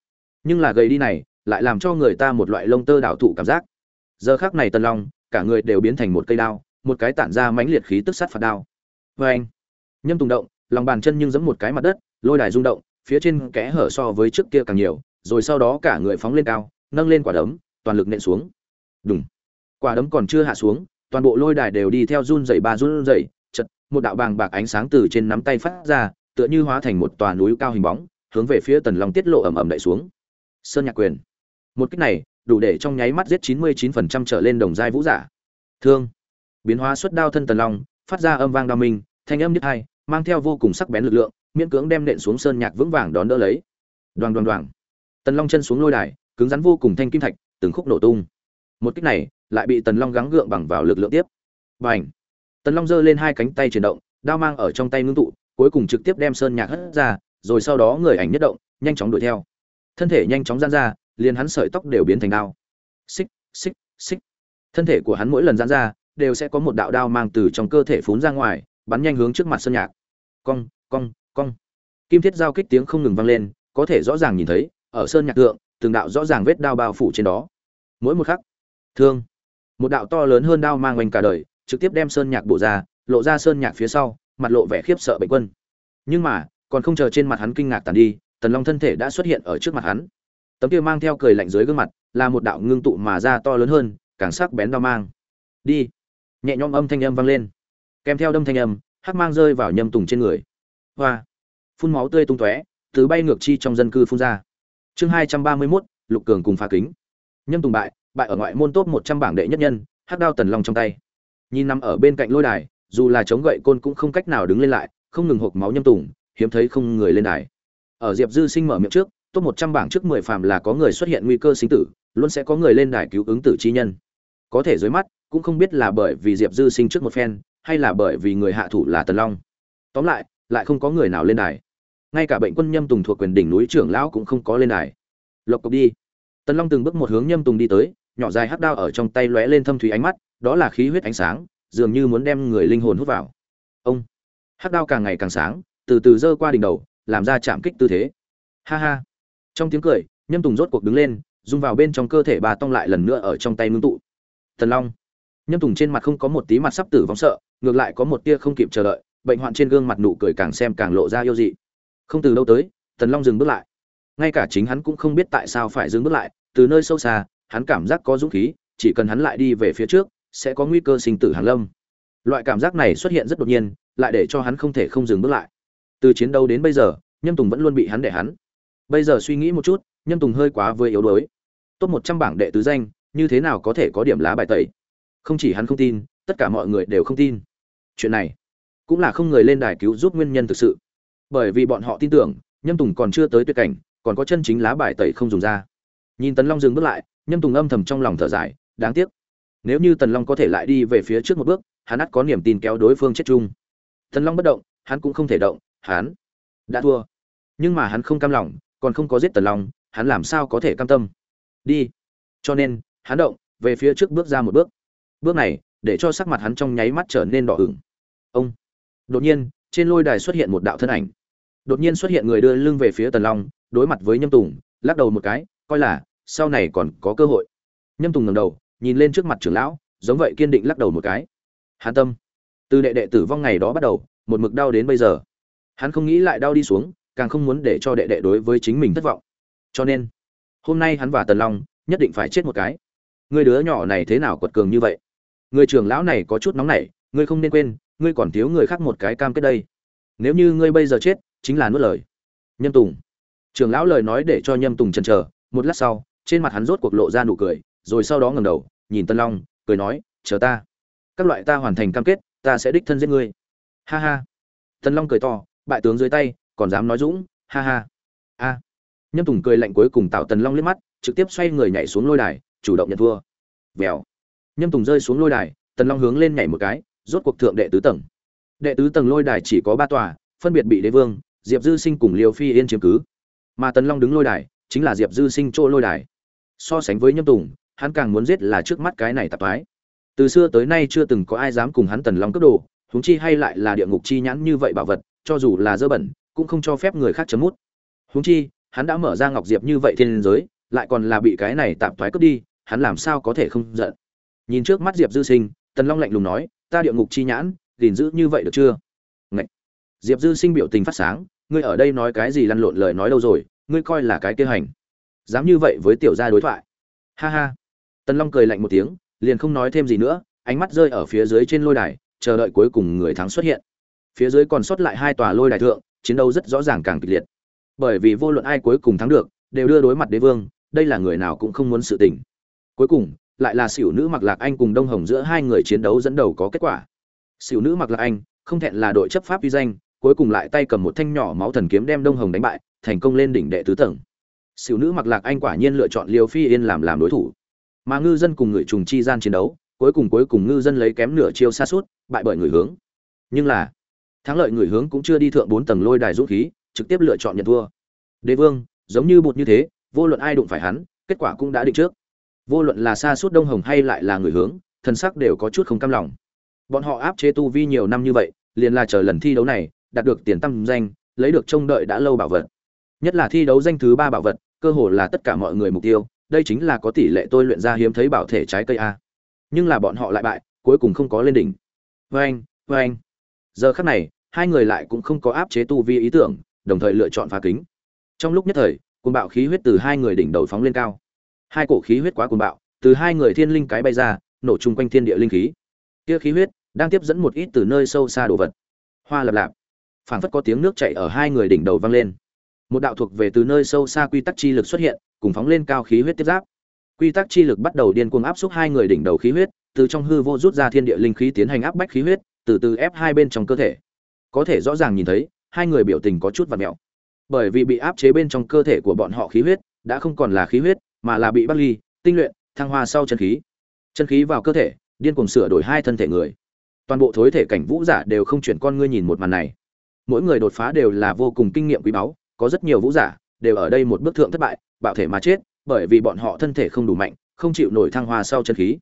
Nhưng là gầy đi này, lại làm cho người ta một loại lông tơ đảo thụ cảm giác. Giờ khác này tần long, cả người đều biến thành một cây đao một cái tản ra mãnh liệt khí tức sát phạt đao. Và anh nhâm tùng động lòng bàn chân nhưng giẫm một cái mặt đất lôi đài rung động phía trên kẽ hở so với trước kia càng nhiều rồi sau đó cả người phóng lên cao nâng lên quả đấm toàn lực nện xuống. Đùng, quả đấm còn chưa hạ xuống toàn bộ lôi đài đều đi theo run rẩy ba run rẩy, chợt, một đạo bàng bạc ánh sáng từ trên nắm tay phát ra tựa như hóa thành một tòa núi cao hình bóng hướng về phía tần long tiết lộ ầm ầm đại xuống. Sơn nhạc quyền. Một kích này đủ để trong nháy mắt giết chín mươi chín phần trăm trở lên đồng giai vũ giả. Thương biến hóa xuất đao thân tần long, phát ra âm vang đao minh, thanh âm nhất hai, mang theo vô cùng sắc bén lực lượng, miễn cưỡng đem nện xuống sơn nhạc vững vàng đón đỡ lấy. Đoàn đoàn đoàn. Tần long chân xuống lôi đài, cứng rắn vô cùng thanh kim thạch, từng khúc nổ tung. Một kích này, lại bị tần long gắng gượng bằng vào lực lượng tiếp. Bành. Tần long giơ lên hai cánh tay chuyển động, đao mang ở trong tay ngưng tụ, cuối cùng trực tiếp đem sơn nhạc hất ra, rồi sau đó người ảnh nhất động, nhanh chóng đuổi theo. Thân thể nhanh chóng gian ra, liền hắn sợi tóc đều biến thành đao. Xích xích xích. Thân thể của hắn mỗi lần gian ra đều sẽ có một đạo đao mang từ trong cơ thể phún ra ngoài, bắn nhanh hướng trước mặt sơn nhạc. Cong cong cong. Kim thiết giao kích tiếng không ngừng vang lên, có thể rõ ràng nhìn thấy, ở sơn nhạc tượng từng đạo rõ ràng vết đao bao phủ trên đó. Mỗi một khắc, thương, một đạo to lớn hơn đao mang quanh cả đời, trực tiếp đem sơn nhạc bổ ra, lộ ra sơn nhạc phía sau, mặt lộ vẻ khiếp sợ bệnh quân. Nhưng mà, còn không chờ trên mặt hắn kinh ngạc tàn đi, tần long thân thể đã xuất hiện ở trước mặt hắn. Tấm kia mang theo cười lạnh dưới gương mặt, là một đạo ngưng tụ mà ra to lớn hơn, càng sắc bén đao mang. Đi nhẹ nhõm âm thanh âm vang lên. Kèm theo đâm thanh âm, hắc mang rơi vào nhâm tùng trên người. Hoa! Phun máu tươi tung tóe, từ bay ngược chi trong dân cư phun ra. Chương hai trăm ba mươi mốt, lục cường cùng phá kính. Nhâm tùng bại bại ở ngoại môn top một trăm bảng đệ nhất nhân, hắc đao tần long trong tay. Nhìn nằm ở bên cạnh lôi đài, dù là chống gậy côn cũng không cách nào đứng lên lại, không ngừng hộp máu nhâm tùng, hiếm thấy không người lên đài. Ở diệp dư sinh mở miệng trước, top một trăm bảng trước mười phàm là có người xuất hiện nguy cơ sinh tử, luôn sẽ có người lên đài cứu ứng tử chi nhân. Có thể dưới mắt cũng không biết là bởi vì diệp dư sinh trước một phen, hay là bởi vì người hạ thủ là tần long. Tóm lại lại không có người nào lên đài. Ngay cả bệnh quân nhâm tùng thuộc quyền đỉnh núi trưởng lão cũng không có lên đài. Lộc cộc đi. Tần long từng bước một hướng nhâm tùng đi tới, nhỏ dài hắc đao ở trong tay lóe lên thâm thủy ánh mắt, đó là khí huyết ánh sáng, dường như muốn đem người linh hồn hút vào. Ông. Hắc đao càng ngày càng sáng, từ từ giơ qua đỉnh đầu, làm ra chạm kích tư thế. Ha ha. Trong tiếng cười, nhâm tùng rốt cuộc đứng lên dung vào bên trong cơ thể bà tông lại lần nữa ở trong tay ngưng tụ. Tần long nhâm tùng trên mặt không có một tí mặt sắp tử vong sợ, ngược lại có một tia không kịp chờ đợi, bệnh hoạn trên gương mặt nụ cười càng xem càng lộ ra yêu dị. Không từ lâu tới thần long dừng bước lại. Ngay cả chính hắn cũng không biết tại sao phải dừng bước lại, từ nơi sâu xa, hắn cảm giác có dũng khí, chỉ cần hắn lại đi về phía trước, sẽ có nguy cơ sinh tử hàng lâm. Loại cảm giác này xuất hiện rất đột nhiên, lại để cho hắn không thể không dừng bước lại. Từ chiến đấu đến bây giờ, nhâm tùng vẫn luôn bị hắn để hắn. Bây giờ suy nghĩ một chút, nhâm tùng hơi quá với yếu đuối. Top một trăm bảng đệ tứ danh, như thế nào có thể có điểm lá bài tẩy? Không chỉ hắn không tin, tất cả mọi người đều không tin. Chuyện này cũng là không người lên đài cứu giúp nguyên nhân thực sự. Bởi vì bọn họ tin tưởng, nhâm tùng còn chưa tới tuyệt cảnh, còn có chân chính lá bài tẩy không dùng ra. Nhìn tần long dừng bước lại, nhâm tùng âm thầm trong lòng thở dài, đáng tiếc. Nếu như tần long có thể lại đi về phía trước một bước, hắn ắt có niềm tin kéo đối phương chết chung. Tần long bất động, hắn cũng không thể động, hắn đã thua. Nhưng mà hắn không cam lòng, còn không có giết tần long, hắn làm sao có thể cam tâm? Đi. Cho nên, hắn động, về phía trước bước ra một bước bước này, để cho sắc mặt hắn trong nháy mắt trở nên đỏ ửng. Ông! Đột nhiên, trên lôi đài xuất hiện một đạo thân ảnh. Đột nhiên xuất hiện người đưa lưng về phía tần long, đối mặt với nhâm tùng, lắc đầu một cái, coi là, sau này còn có cơ hội. Nhâm tùng ngẩng đầu, nhìn lên trước mặt trưởng lão, giống vậy kiên định lắc đầu một cái. Hắn tâm! Từ đệ đệ tử vong ngày đó bắt đầu, một mực đau đến bây giờ. Hắn không nghĩ lại đau đi xuống, càng không muốn để cho đệ đệ đối với chính mình thất vọng. Cho nên, hôm nay hắn và tần long nhất định phải chết một cái. Người đứa nhỏ này thế nào quật cường như vậy? Người trưởng lão này có chút nóng nảy, ngươi không nên quên, ngươi còn thiếu người khác một cái cam kết đây. Nếu như ngươi bây giờ chết, chính là nuốt lời. Nhâm tùng. Trưởng lão lời nói để cho nhâm tùng chần chờ, một lát sau, trên mặt hắn rốt cuộc lộ ra nụ cười, rồi sau đó ngẩng đầu, nhìn tân long, cười nói, chờ ta. Các loại ta hoàn thành cam kết, ta sẽ đích thân giết ngươi. Ha ha. Tân long cười to, bại tướng dưới tay, còn dám nói dũng, ha ha. A. Nhâm tùng cười lạnh cuối cùng tạo tần long liếc mắt, trực tiếp xoay người nhảy xuống lôi đài, chủ động nhận thua. Vèo nhâm tùng rơi xuống lôi đài, tần long hướng lên nhảy một cái, rốt cuộc thượng đệ tứ tầng. Đệ tứ tầng lôi đài chỉ có ba tòa, phân biệt bị đế vương, diệp dư sinh cùng liêu phi yên chiếm cứ. Mà tần long đứng lôi đài, chính là diệp dư sinh chỗ lôi đài. So sánh với nhâm tùng, hắn càng muốn giết là trước mắt cái này tạp thoái từ xưa tới nay chưa từng có ai dám cùng hắn tần long cướp đồ, huống chi hay lại là địa ngục chi nhãn như vậy bảo vật, cho dù là dơ bẩn, cũng không cho phép người khác chấm mút. Huống chi, hắn đã mở ra ngọc diệp như vậy thiên giới, lại còn là bị cái này tạp thoái cướp đi, hắn làm sao có thể không giận? Nhìn trước mắt diệp dư sinh, tần long lạnh lùng nói, ta địa ngục chi nhãn, gìn giữ như vậy được chưa? Ngậy. diệp dư sinh biểu tình phát sáng, ngươi ở đây nói cái gì lăn lộn lời nói đâu rồi, ngươi coi là cái kế hành. Dám như vậy với tiểu gia đối thoại. Ha ha. Tần long cười lạnh một tiếng, liền không nói thêm gì nữa, ánh mắt rơi ở phía dưới trên lôi đài, chờ đợi cuối cùng người thắng xuất hiện. Phía dưới còn sót lại hai tòa lôi đài thượng, chiến đấu rất rõ ràng càng kịch liệt. Bởi vì vô luận ai cuối cùng thắng được, đều đưa đối mặt đế vương, đây là người nào cũng không muốn sự tình. Cuối cùng lại là xỉu nữ mặc lạc anh cùng đông hồng giữa hai người chiến đấu dẫn đầu có kết quả. Xỉu nữ mặc lạc anh, không thẹn là đội chấp pháp uy danh, cuối cùng lại tay cầm một thanh nhỏ máu thần kiếm đem đông hồng đánh bại, thành công lên đỉnh đệ tứ tầng. Xỉu nữ mặc lạc anh quả nhiên lựa chọn liều phi yên làm làm đối thủ. Mà ngư dân cùng người trùng chi gian chiến đấu, cuối cùng cuối cùng ngư dân lấy kém nửa chiêu xa suốt, bại bởi người hướng. Nhưng là, thắng lợi người hướng cũng chưa đi thượng bốn tầng lôi đài dũng khí, trực tiếp lựa chọn nhận thua. Đế vương, giống như bột như thế, vô luận ai đụng phải hắn, kết quả cũng đã định trước vô luận là xa suốt đông hồng hay lại là người hướng thần sắc đều có chút không cam lòng. Bọn họ áp chế tu vi nhiều năm như vậy, liền là chờ lần thi đấu này, đạt được tiền tăng danh, lấy được trông đợi đã lâu bảo vật. Nhất là thi đấu danh thứ ba bảo vật, cơ hồ là tất cả mọi người mục tiêu, đây chính là có tỷ lệ tôi luyện ra hiếm thấy bảo thể trái cây a. Nhưng là bọn họ lại bại, cuối cùng không có lên đỉnh. Vê anh vê anh giờ khắc này, hai người lại cũng không có áp chế tu vi ý tưởng, đồng thời lựa chọn phá kính. Trong lúc nhất thời côn bạo khí huyết từ hai người đỉnh đầu phóng lên cao hai cổ khí huyết quá cuồng bạo, từ hai người thiên linh cái bay ra, nổ chung quanh thiên địa linh khí. Kia khí huyết đang tiếp dẫn một ít từ nơi sâu xa đồ vật. Hoa lập lạp. Phảng phất có tiếng nước chảy ở hai người đỉnh đầu vang lên. Một đạo thuộc về từ nơi sâu xa quy tắc chi lực xuất hiện, cùng phóng lên cao khí huyết tiếp giáp. Quy tắc chi lực bắt đầu điên cuồng áp xúc hai người đỉnh đầu khí huyết, từ trong hư vô rút ra thiên địa linh khí tiến hành áp bách khí huyết, từ từ ép hai bên trong cơ thể. Có thể rõ ràng nhìn thấy, hai người biểu tình có chút vặt mẹo. Bởi vì bị áp chế bên trong cơ thể của bọn họ khí huyết, đã không còn là khí huyết mà là bị bắt ly, tinh luyện, thăng hoa sau chân khí. Chân khí vào cơ thể, điên cuồng sửa đổi hai thân thể người. Toàn bộ thối thể cảnh vũ giả đều không chuyển con ngươi nhìn một màn này. Mỗi người đột phá đều là vô cùng kinh nghiệm quý báu, có rất nhiều vũ giả đều ở đây một bước thượng thất bại, bạo thể mà chết, bởi vì bọn họ thân thể không đủ mạnh, không chịu nổi thăng hoa sau chân khí.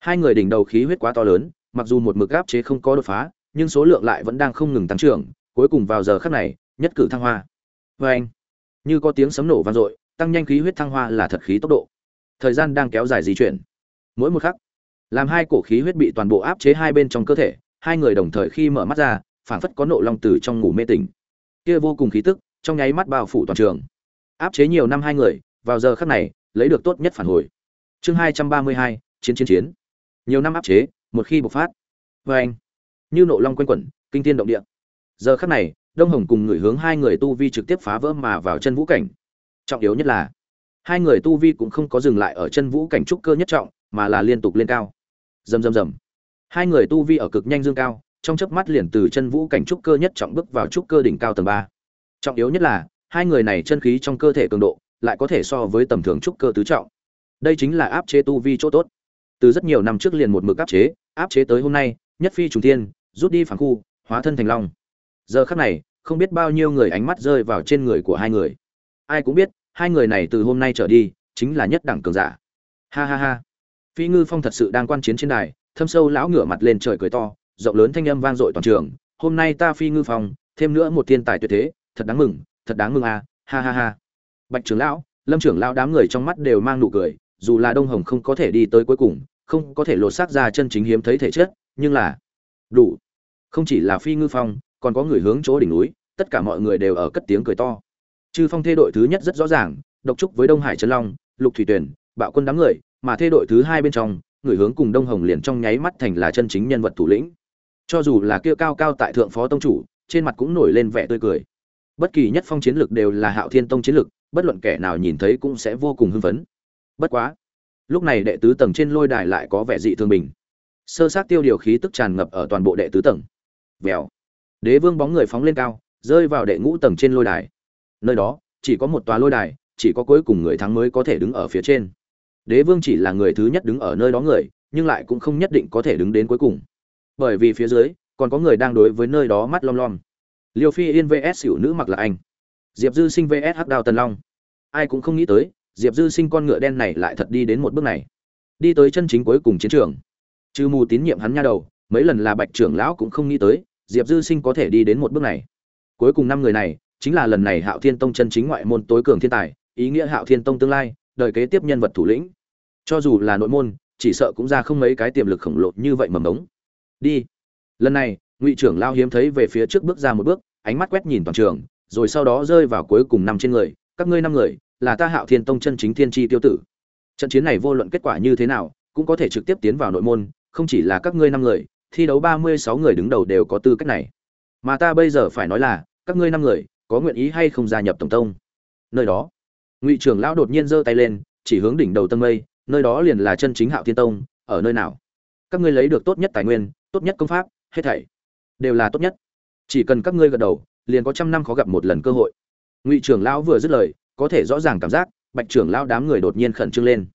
Hai người đỉnh đầu khí huyết quá to lớn, mặc dù một mực áp chế không có đột phá, nhưng số lượng lại vẫn đang không ngừng tăng trưởng, cuối cùng vào giờ khắc này, nhất cử thăng hoa. Vê anh như có tiếng sấm nổ vang dội tăng nhanh khí huyết thăng hoa là thật khí tốc độ. Thời gian đang kéo dài di chuyển. Mỗi một khắc, làm hai cổ khí huyết bị toàn bộ áp chế hai bên trong cơ thể, hai người đồng thời khi mở mắt ra, phảng phất có nộ long từ trong ngủ mê tỉnh. Kia vô cùng khí tức, trong nháy mắt bao phủ toàn trường. Áp chế nhiều năm hai người, vào giờ khắc này, lấy được tốt nhất phản hồi. Chương hai trăm ba mươi hai, chiến chiến chiến. Nhiều năm áp chế, một khi bộc phát. Vê anh, như nộ long quanh quẩn, kinh thiên động địa. Giờ khắc này, đông hồng cùng người hướng hai người tu vi trực tiếp phá vỡ mà vào chân vũ cảnh trọng yếu nhất là, hai người tu vi cũng không có dừng lại ở chân vũ cảnh trúc cơ nhất trọng, mà là liên tục lên cao. Rầm rầm rầm. Hai người tu vi ở cực nhanh dương cao, trong chớp mắt liền từ chân vũ cảnh trúc cơ nhất trọng bước vào trúc cơ đỉnh cao tầng ba. Trọng yếu nhất là, hai người này chân khí trong cơ thể cường độ, lại có thể so với tầm thường trúc cơ tứ trọng. Đây chính là áp chế tu vi chỗ tốt. Từ rất nhiều năm trước liền một mực áp chế áp chế tới hôm nay, nhất phi trùng thiên, rút đi phản khu, hóa thân thành long. Giờ khắc này, không biết bao nhiêu người ánh mắt rơi vào trên người của hai người ai cũng biết, hai người này từ hôm nay trở đi, chính là nhất đẳng cường giả. Ha ha ha. Phi ngư phong thật sự đang quan chiến trên đài, thâm sâu lão ngửa mặt lên trời cười to, rộng lớn thanh âm vang dội toàn trường. Hôm nay ta phi ngư phong, thêm nữa một thiên tài tuyệt thế, thật đáng mừng, thật đáng mừng à ha ha ha. Bạch trưởng lão, lâm trưởng lão đám người trong mắt đều mang nụ cười, dù là đông hồng không có thể đi tới cuối cùng, không có thể lột xác ra chân chính hiếm thấy thể chất, nhưng là đủ. Không chỉ là phi ngư phong, còn có người hướng chỗ đỉnh núi, tất cả mọi người đều ở cất tiếng cười to. Chư Phong thê đội thứ nhất rất rõ ràng, độc trúc với đông hải trấn long lục thủy tuyển bạo quân đám người mà thê đội thứ hai bên trong người hướng cùng đông hồng liền trong nháy mắt thành là chân chính nhân vật thủ lĩnh. Cho dù là kia cao cao tại thượng phó tông chủ trên mặt cũng nổi lên vẻ tươi cười. Bất kỳ nhất phong chiến lực đều là hạo thiên tông chiến lực bất luận kẻ nào nhìn thấy cũng sẽ vô cùng hưng phấn. Bất quá lúc này đệ tứ tầng trên lôi đài lại có vẻ dị thường bình. Sơ sát tiêu điều khí tức tràn ngập ở toàn bộ đệ tứ tầng. Vèo. Đế vương bóng người phóng lên cao rơi vào đệ ngũ tầng trên lôi đài nơi đó, chỉ có một tòa lôi đài, chỉ có cuối cùng người thắng mới có thể đứng ở phía trên. Đế vương chỉ là người thứ nhất đứng ở nơi đó người, nhưng lại cũng không nhất định có thể đứng đến cuối cùng. Bởi vì phía dưới, còn có người đang đối với nơi đó mắt lom lom. Liêu phi yên vs. Xỉu nữ mặc là anh. Diệp dư sinh vs. Hắc đào tần long. Ai cũng không nghĩ tới, diệp dư sinh con ngựa đen này lại thật đi đến một bước này. Đi tới chân chính cuối cùng chiến trường. Trừ mù tín nhiệm hắn nha đầu, mấy lần là bạch trưởng lão cũng không nghĩ tới, diệp dư sinh có thể đi đến một bước này. Cuối cùng năm người này chính là lần này hạo thiên tông chân chính ngoại môn tối cường thiên tài, ý nghĩa hạo thiên tông tương lai, đời kế tiếp nhân vật thủ lĩnh. Cho dù là nội môn, chỉ sợ cũng ra không mấy cái tiềm lực khổng lồ như vậy mầm ống đi. Lần này, ngụy trưởng lao hiếm thấy về phía trước bước ra một bước, ánh mắt quét nhìn toàn trường, rồi sau đó rơi vào cuối cùng năm trên người, các ngươi năm người, là ta hạo thiên tông chân chính thiên Chi tiêu tử. Trận chiến này vô luận kết quả như thế nào, cũng có thể trực tiếp tiến vào nội môn, không chỉ là các ngươi năm người, thi đấu ba mươi sáu người đứng đầu đều có tư cách này. Mà ta bây giờ phải nói là, các ngươi năm người có nguyện ý hay không gia nhập tổng tông. Nơi đó, ngụy trưởng lão đột nhiên giơ tay lên, chỉ hướng đỉnh đầu tân mây, nơi đó liền là chân chính hạo thiên tông, ở nơi nào? Các ngươi lấy được tốt nhất tài nguyên, tốt nhất công pháp, hết thảy đều là tốt nhất. Chỉ cần các ngươi gật đầu, liền có trăm năm khó gặp một lần cơ hội. Ngụy trưởng lão vừa dứt lời, có thể rõ ràng cảm giác, bạch trưởng lão đám người đột nhiên khẩn trương lên.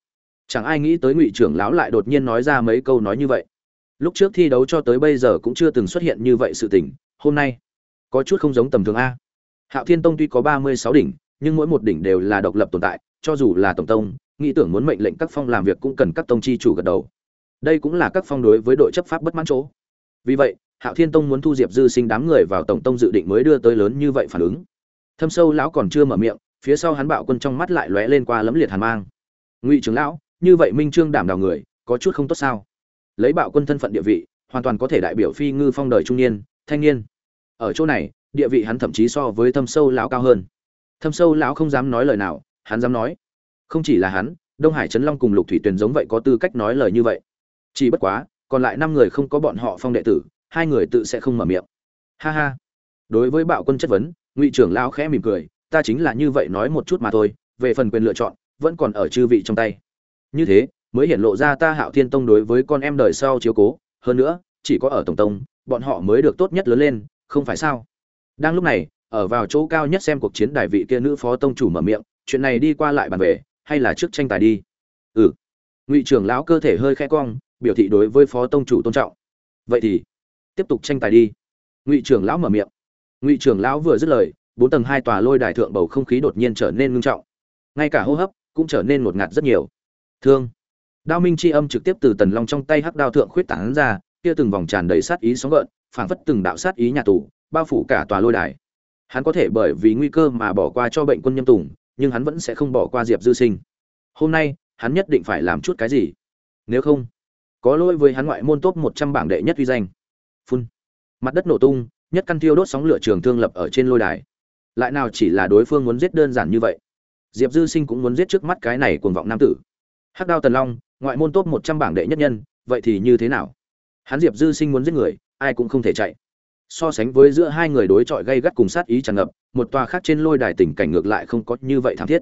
Chẳng ai nghĩ tới ngụy trưởng lão lại đột nhiên nói ra mấy câu nói như vậy. Lúc trước thi đấu cho tới bây giờ cũng chưa từng xuất hiện như vậy sự tình, hôm nay có chút không giống tầm thường a hạo thiên tông tuy có ba mươi sáu đỉnh, nhưng mỗi một đỉnh đều là độc lập tồn tại, cho dù là tổng tông, nghĩ tưởng muốn mệnh lệnh các phong làm việc cũng cần các tông chi chủ gật đầu. Đây cũng là các phong đối với đội chấp pháp bất mãn chỗ. Vì vậy, hạo thiên tông muốn thu diệp dư sinh đám người vào tổng tông dự định mới đưa tới lớn như vậy phản ứng. Thâm sâu lão còn chưa mở miệng, phía sau hắn bạo quân trong mắt lại lóe lên qua lấm liệt hàn mang. Ngụy trưởng lão, như vậy minh trương đảm đào người, có chút không tốt sao? Lấy bạo quân thân phận địa vị, hoàn toàn có thể đại biểu phi ngư phong đời trung niên, thanh niên. Ở chỗ này địa vị hắn thậm chí so với thâm sâu lão cao hơn. Thâm sâu lão không dám nói lời nào, hắn dám nói. Không chỉ là hắn, đông hải trấn long cùng lục thủy tuyền giống vậy có tư cách nói lời như vậy. Chỉ bất quá, còn lại năm người không có bọn họ phong đệ tử, hai người tự sẽ không mở miệng. Ha ha. Đối với bạo quân chất vấn, ngụy trưởng lão khẽ mỉm cười, ta chính là như vậy nói một chút mà thôi, về phần quyền lựa chọn, vẫn còn ở chư vị trong tay. Như thế, mới hiện lộ ra ta hạo thiên tông đối với con em đời sau chiếu cố, hơn nữa, chỉ có ở tổng tông, bọn họ mới được tốt nhất lớn lên, không phải sao? Đang lúc này, ở vào chỗ cao nhất xem cuộc chiến đài vị kia nữ phó tông chủ mở miệng, chuyện này đi qua lại bàn về, hay là trước tranh tài đi? Ừ. Ngụy trưởng lão cơ thể hơi khẽ cong, biểu thị đối với phó tông chủ tôn trọng. Vậy thì, tiếp tục tranh tài đi. Ngụy trưởng lão mở miệng. Ngụy trưởng lão vừa dứt lời, bốn tầng hai tòa lôi đài thượng bầu không khí đột nhiên trở nên ngưng trọng. Ngay cả hô hấp cũng trở nên ngột ngạt rất nhiều. Thương. Đao minh chi âm trực tiếp từ tần long trong tay hắc đao thượng khuyết tảng ra, kia từng vòng tràn đầy sát ý sóng gợn, phảng phất từng đạo sát ý nhà tù bao phủ cả tòa lôi đài. Hắn có thể bởi vì nguy cơ mà bỏ qua cho bệnh quân nhâm tùng, nhưng hắn vẫn sẽ không bỏ qua diệp dư sinh. Hôm nay, hắn nhất định phải làm chút cái gì? Nếu không, có lỗi với hắn ngoại môn top một trăm bảng đệ nhất uy danh. Phun. Mặt đất nổ tung, nhất căn thiêu đốt sóng lửa trường thương lập ở trên lôi đài. Lại nào chỉ là đối phương muốn giết đơn giản như vậy? Diệp dư sinh cũng muốn giết trước mắt cái này cuồng vọng nam tử. Hắc đao tần long, ngoại môn top một trăm bảng đệ nhất nhân, vậy thì như thế nào? Hắn diệp dư sinh muốn giết người, ai cũng không thể chạy so sánh với giữa hai người đối chọi gây gắt cùng sát ý tràn ngập, một tòa khác trên lôi đài tình cảnh ngược lại không có như vậy thảm thiết.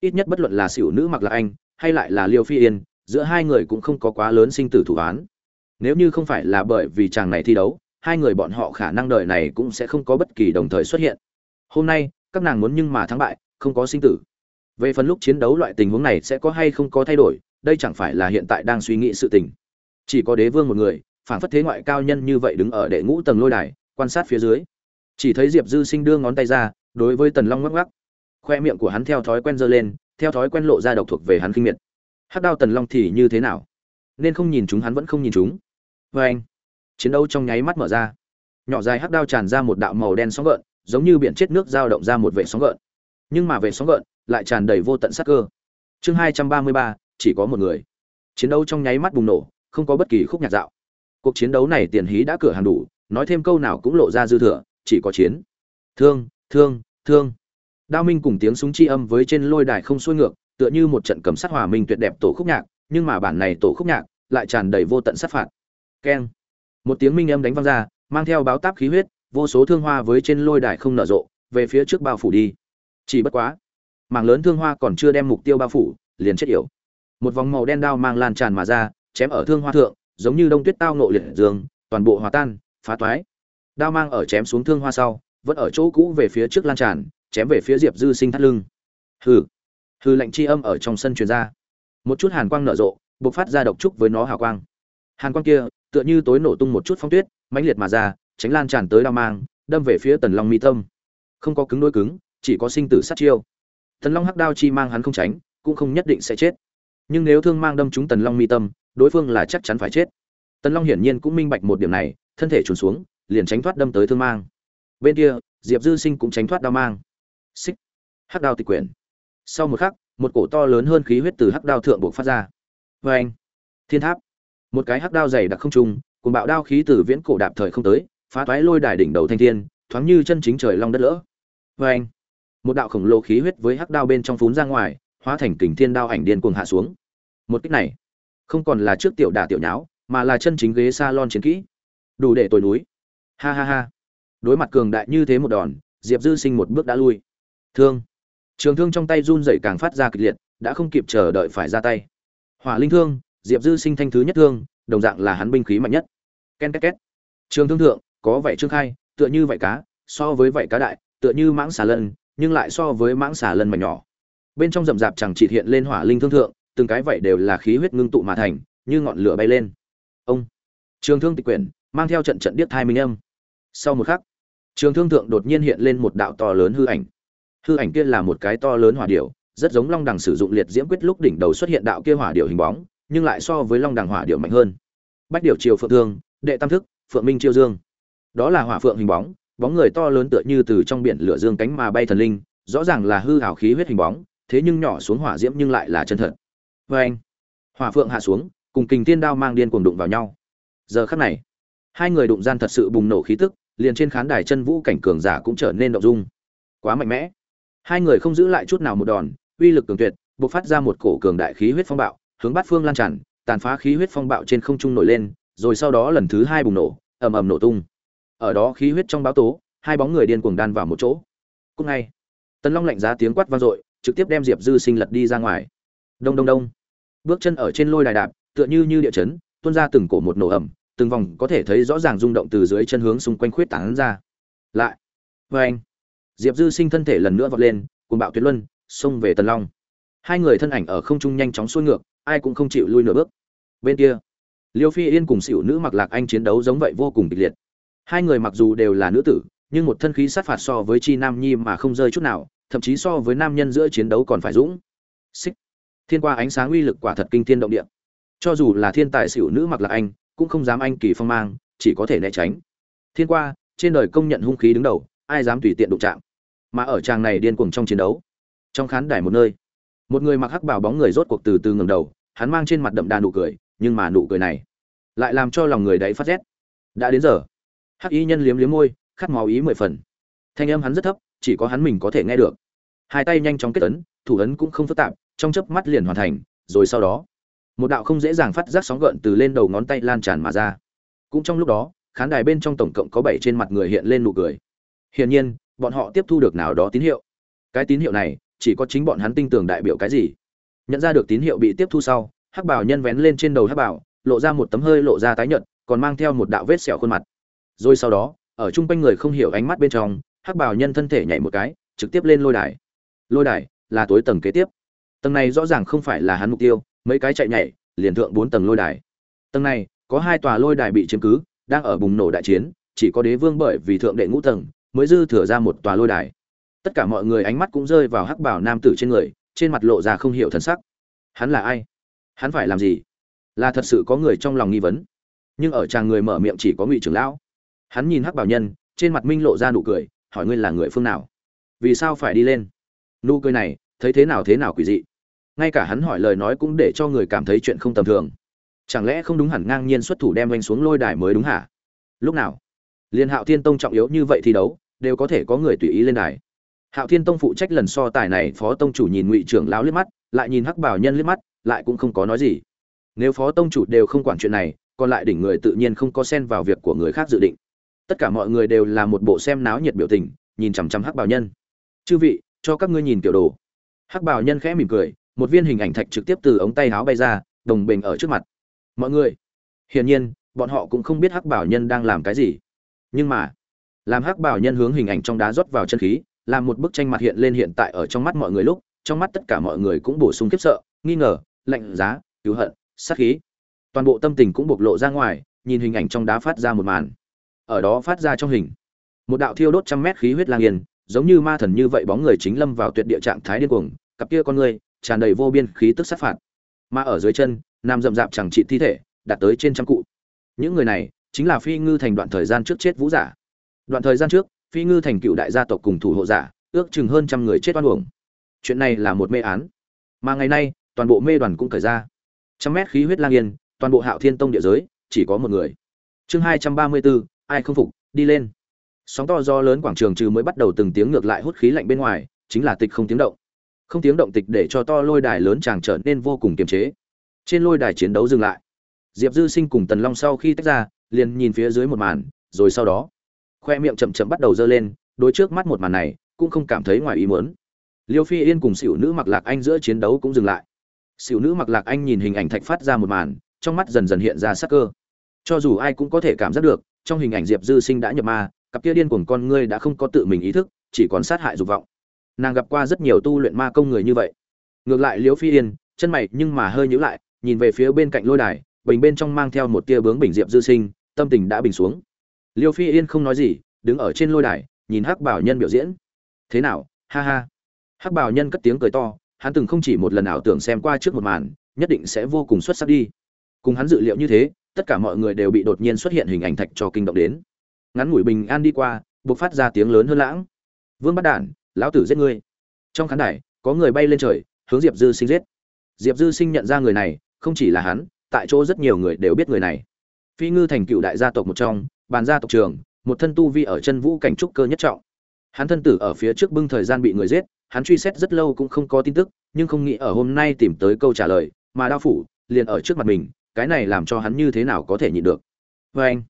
Ít nhất bất luận là xỉu nữ mặc là anh, hay lại là liêu phi yên, giữa hai người cũng không có quá lớn sinh tử thủ án. Nếu như không phải là bởi vì chàng này thi đấu, hai người bọn họ khả năng đời này cũng sẽ không có bất kỳ đồng thời xuất hiện. Hôm nay, các nàng muốn nhưng mà thắng bại, không có sinh tử. Về phần lúc chiến đấu loại tình huống này sẽ có hay không có thay đổi, đây chẳng phải là hiện tại đang suy nghĩ sự tình. Chỉ có đế vương một người, phản phất thế ngoại cao nhân như vậy đứng ở đệ ngũ tầng lôi đài quan sát phía dưới. Chỉ thấy diệp dư sinh đưa ngón tay ra, đối với tần long ngắc ngắc khoe miệng của hắn theo thói quen giơ lên, theo thói quen lộ ra độc thuộc về hắn kinh miệt. Hát đao tần long thì như thế nào? Nên không nhìn chúng hắn vẫn không nhìn chúng. Vê anh, chiến đấu trong nháy mắt mở ra. Nhỏ dài hắc đao tràn ra một đạo màu đen sóng gợn, giống như biển chết nước dao động ra một vệ sóng gợn. Nhưng mà vệ sóng gợn lại tràn đầy vô tận sắc cơ. Chương hai trăm ba mươi ba, chỉ có một người. Chiến đấu trong nháy mắt bùng nổ, không có bất kỳ khúc nhạc dạo. Cuộc chiến đấu này tiền hí đã cửa hàng đủ nói thêm câu nào cũng lộ ra dư thừa, chỉ có chiến. Thương thương thương. Đao minh cùng tiếng súng chi âm với trên lôi đài không xuôi ngược, tựa như một trận cầm sát hòa minh tuyệt đẹp tổ khúc nhạc, nhưng mà bản này tổ khúc nhạc lại tràn đầy vô tận sát phạt. Keng. Một tiếng minh âm đánh văng ra, mang theo báo táp khí huyết, vô số thương hoa với trên lôi đài không nở rộ, về phía trước bao phủ đi. Chỉ bất quá, mảng lớn thương hoa còn chưa đem mục tiêu bao phủ, liền chết yểu. Một vòng màu đen đao mang lan tràn mà ra, chém ở thương hoa thượng, giống như đông tuyết tao ngộ liệt dương, toàn bộ hòa tan phá toái. Đao mang ở chém xuống thương hoa sau, vẫn ở chỗ cũ về phía trước lan tràn, chém về phía diệp dư sinh thắt lưng. Hừ. Hừ lạnh chi âm ở trong sân truyền ra. Một chút hàn quang nở rộ, bộc phát ra độc trúc với nó hào quang. Hàn quang kia, tựa như tối nổ tung một chút phong tuyết, mãnh liệt mà ra, tránh lan tràn tới đao mang, đâm về phía tần long mi tâm. Không có cứng đôi cứng, chỉ có sinh tử sát chiêu. Tần long hắc đao chi mang hắn không tránh, cũng không nhất định sẽ chết. Nhưng nếu thương mang đâm trúng tần long mi tâm, đối phương là chắc chắn phải chết tần long hiển nhiên cũng minh bạch một điểm này, thân thể trùn xuống, liền tránh thoát đâm tới thương mang. Bên kia, diệp dư sinh cũng tránh thoát đao mang. Xích. Hắc đao tịch quyển. Sau một khắc, một cổ to lớn hơn khí huyết từ hắc đao thượng buộc phát ra. Oeng. thiên tháp. Một cái hắc đao dày đặc không trung cùng bạo đao khí từ viễn cổ đạp thời không tới, phá toái lôi đài đỉnh đầu thanh thiên, thoáng như chân chính trời long đất lỡ. Oeng. một đạo khổng lồ khí huyết với hắc đao bên trong phún ra ngoài, hóa thành kình thiên đao ảnh điên cuồng hạ xuống. Một kích này, không còn là trước tiểu đả tiểu nháo mà là chân chính ghế salon chiến kỹ. Đủ để tồi núi. Ha ha ha. Đối mặt cường đại như thế một đòn, diệp dư sinh một bước đã lui. Thương. Trường thương trong tay run dậy càng phát ra kịch liệt, đã không kịp chờ đợi phải ra tay. Hỏa linh thương, diệp dư sinh thanh thứ nhất thương, đồng dạng là hắn binh khí mạnh nhất. Ken két két. Trường thương thượng, có vảy trương khai, tựa như vảy cá, so với vảy cá đại, tựa như mãng xà lân, nhưng lại so với mãng xà lân mà nhỏ. Bên trong rậm rạp chẳng chỉ hiện lên hỏa linh thương thượng, từng cái vảy đều là khí huyết ngưng tụ mà thành, như ngọn lửa bay lên ông. Trường thương tịch quyển, mang theo trận trận điếc thai minh âm. Sau một khắc, trường thương thượng đột nhiên hiện lên một đạo to lớn hư ảnh. Hư ảnh kia là một cái to lớn hỏa điệu rất giống long đằng sử dụng liệt diễm quyết lúc đỉnh đầu xuất hiện đạo kia hỏa điệu hình bóng, nhưng lại so với long đằng hỏa điệu mạnh hơn. Bách điệu triều phượng thương, đệ tam thức, phượng minh chiêu dương. Đó là hỏa phượng hình bóng bóng người to lớn tựa như từ trong biển lửa dương cánh mà bay thần linh, rõ ràng là hư hảo khí huyết hình bóng, thế nhưng nhỏ xuống hỏa diễm nhưng lại là chân thật. Vê anh hỏa phượng hạ xuống cùng kình tiên đao mang điên cuồng đụng vào nhau. Giờ khắc này, hai người đụng gian thật sự bùng nổ khí tức, liền trên khán đài chân vũ cảnh cường giả cũng trở nên động dung. Quá mạnh mẽ. Hai người không giữ lại chút nào một đòn, uy lực cường tuyệt, bộc phát ra một cổ cường đại khí huyết phong bạo, hướng bát phương lan tràn, tàn phá khí huyết phong bạo trên không trung nổi lên, rồi sau đó lần thứ hai bùng nổ, ầm ầm nổ tung. Ở đó khí huyết trong báo tố, hai bóng người điên cuồng đan vào một chỗ. Cũng ngay, tần long lạnh giá tiếng quát vang dội, trực tiếp đem diệp dư sinh lật đi ra ngoài. Đông đông đông. Bước chân ở trên lôi đài đạp tựa như như địa chấn, tuôn ra từng cổ một nổ ẩm, từng vòng có thể thấy rõ ràng rung động từ dưới chân hướng xung quanh khuyết tán ra. Lại vê anh diệp dư sinh thân thể lần nữa vọt lên cùng bạo tuyệt luân, xông về tần long. Hai người thân ảnh ở không trung nhanh chóng xuôi ngược, ai cũng không chịu lui nửa bước. Bên kia, liêu phi yên cùng xỉu nữ mặc lạc anh chiến đấu giống vậy vô cùng kịch liệt. Hai người mặc dù đều là nữ tử, nhưng một thân khí sát phạt so với chi nam nhi mà không rơi chút nào, thậm chí so với nam nhân giữa chiến đấu còn phải dũng. Xích. Thiên qua ánh sáng uy lực quả thật kinh thiên động địa cho dù là thiên tài xỉu nữ mặc là anh, cũng không dám anh kỳ phong mang, chỉ có thể né tránh. Thiên qua, trên đời công nhận hung khí đứng đầu, ai dám tùy tiện đụng chạm. Mà ở tràng này điên cuồng trong chiến đấu, trong khán đài một nơi, một người mặc hắc bảo bóng người rốt cuộc từ từ ngầm đầu, hắn mang trên mặt đậm đà nụ cười, nhưng mà nụ cười này lại làm cho lòng người đấy phát rét. Đã đến giờ, hắc y nhân liếm liếm môi, khát máu ý mười phần. Thanh âm hắn rất thấp, chỉ có hắn mình có thể nghe được. Hai tay nhanh chóng kết ấn, thủ ấn cũng không phức tạp, trong chớp mắt liền hoàn thành, rồi sau đó một đạo không dễ dàng phát giác sóng gợn từ lên đầu ngón tay lan tràn mà ra. Cũng trong lúc đó, khán đài bên trong tổng cộng có bảy trên mặt người hiện lên nụ cười. Hiển nhiên, bọn họ tiếp thu được nào đó tín hiệu. Cái tín hiệu này, chỉ có chính bọn hắn tin tưởng đại biểu cái gì. Nhận ra được tín hiệu bị tiếp thu sau, hắc bảo nhân vén lên trên đầu hắc bảo, lộ ra một tấm hơi lộ ra tái nhợt, còn mang theo một đạo vết sẹo khuôn mặt. Rồi sau đó, ở chung quanh người không hiểu ánh mắt bên trong, hắc bảo nhân thân thể nhảy một cái, trực tiếp lên lôi đài. Lôi đài là tối tầng kế tiếp. Tầng này rõ ràng không phải là hắn mục tiêu mấy cái chạy nhảy, liền thượng bốn tầng lôi đài. Tầng này, có hai tòa lôi đài bị chiếm cứ, đang ở bùng nổ đại chiến, chỉ có đế vương bởi vì thượng đệ ngũ tầng, mới dư thừa ra một tòa lôi đài. Tất cả mọi người ánh mắt cũng rơi vào hắc bảo nam tử trên người, trên mặt lộ ra không hiểu thân sắc. Hắn là ai? Hắn phải làm gì? Là thật sự có người trong lòng nghi vấn. Nhưng ở chàng người mở miệng chỉ có ngụy trưởng lão. Hắn nhìn hắc bảo nhân, trên mặt minh lộ ra nụ cười, hỏi ngươi là người phương nào? Vì sao phải đi lên? Nụ cười này, thấy thế nào thế nào quỷ dị? Ngay cả hắn hỏi lời nói cũng để cho người cảm thấy chuyện không tầm thường. Chẳng lẽ không đúng hẳn ngang nhiên xuất thủ đem anh xuống lôi đài mới đúng hả? Lúc nào? Liên hạo thiên tông trọng yếu như vậy thi đấu, đều có thể có người tùy ý lên đài. Hạo thiên tông phụ trách lần so tài này, phó tông chủ nhìn ngụy trưởng lão liếc mắt, lại nhìn hắc bảo nhân liếc mắt, lại cũng không có nói gì. Nếu phó tông chủ đều không quản chuyện này, còn lại đỉnh người tự nhiên không có xen vào việc của người khác dự định. Tất cả mọi người đều là một bộ xem náo nhiệt biểu tình, nhìn chằm chằm hắc bảo nhân. Chư vị, cho các ngươi nhìn kiểu đồ. Hắc bảo nhân khẽ mỉm cười một viên hình ảnh thạch trực tiếp từ ống tay áo bay ra, đồng bình ở trước mặt. Mọi người, hiển nhiên, bọn họ cũng không biết hắc bảo nhân đang làm cái gì. Nhưng mà, làm hắc bảo nhân hướng hình ảnh trong đá rót vào chân khí, làm một bức tranh mặt hiện lên hiện tại ở trong mắt mọi người lúc, trong mắt tất cả mọi người cũng bổ sung kiếp sợ, nghi ngờ, lạnh giá, cứu hận, sát khí. Toàn bộ tâm tình cũng bộc lộ ra ngoài, nhìn hình ảnh trong đá phát ra một màn. Ở đó phát ra trong hình, một đạo thiêu đốt trăm mét khí huyết lang yên, giống như ma thần như vậy bóng người chính lâm vào tuyệt địa trạng thái điên cuồng, cặp kia con người tràn đầy vô biên khí tức sát phạt. Mà ở dưới chân, nam rậm rạp chẳng trị thi thể, đạt tới trên trăm cụ. Những người này chính là phi ngư thành đoạn thời gian trước chết vũ giả. Đoạn thời gian trước, phi ngư thành cựu đại gia tộc cùng thủ hộ giả, ước chừng hơn trăm người chết oan uổng. Chuyện này là một mê án. Mà ngày nay, toàn bộ mê đoàn cũng khởi ra. Trăm mét khí huyết lang yên, toàn bộ hạo thiên tông địa giới, chỉ có một người. Chương hai trăm ba mươi bốn, ai không phục, đi lên. Sóng to do lớn quảng trường trừ mới bắt đầu từng tiếng ngược lại hút khí lạnh bên ngoài, chính là tịch không tiếng động không tiếng động tịch để cho to lôi đài lớn chàng trở nên vô cùng kiềm chế. Trên lôi đài chiến đấu dừng lại. Diệp dư sinh cùng tần long sau khi tách ra, liền nhìn phía dưới một màn, rồi sau đó, khoe miệng chậm chậm bắt đầu dơ lên đôi trước mắt một màn này, cũng không cảm thấy ngoài ý muốn. Liêu phi yên cùng xỉu nữ mặc lạc anh giữa chiến đấu cũng dừng lại. Xỉu nữ mặc lạc anh nhìn hình ảnh thạch phát ra một màn, trong mắt dần dần hiện ra sắc cơ. Cho dù ai cũng có thể cảm giác được, trong hình ảnh diệp dư sinh đã nhập ma, cặp kia điên cuồng con ngươi đã không có tự mình ý thức, chỉ còn sát hại dục vọng nàng gặp qua rất nhiều tu luyện ma công người như vậy. Ngược lại liễu phi yên, chân mày nhưng mà hơi nhíu lại, nhìn về phía bên cạnh lôi đài, bình bên trong mang theo một tia bướng bình diệp dư sinh, tâm tình đã bình xuống. Liêu phi yên không nói gì, đứng ở trên lôi đài, nhìn hắc bảo nhân biểu diễn. Thế nào? Ha ha. Hắc bảo nhân cất tiếng cười to, hắn từng không chỉ một lần ảo tưởng xem qua trước một màn, nhất định sẽ vô cùng xuất sắc đi. Cùng hắn dự liệu như thế, tất cả mọi người đều bị đột nhiên xuất hiện hình ảnh thạch cho kinh động đến. Ngắn ngủi bình an đi qua buộc phát ra tiếng lớn hơn lãng. Vương bắt đản lão tử giết ngươi. Trong khán đài, có người bay lên trời, hướng diệp dư sinh giết. Diệp dư sinh nhận ra người này, không chỉ là hắn, tại chỗ rất nhiều người đều biết người này. Phi ngư thành cựu đại gia tộc một trong, bàn gia tộc trường, một thân tu vi ở chân vũ cảnh trúc cơ nhất trọng. Hắn thân tử ở phía trước bưng thời gian bị người giết, hắn truy xét rất lâu cũng không có tin tức, nhưng không nghĩ ở hôm nay tìm tới câu trả lời, mà đao phủ liền ở trước mặt mình, cái này làm cho hắn như thế nào có thể nhịn được. Vê anh,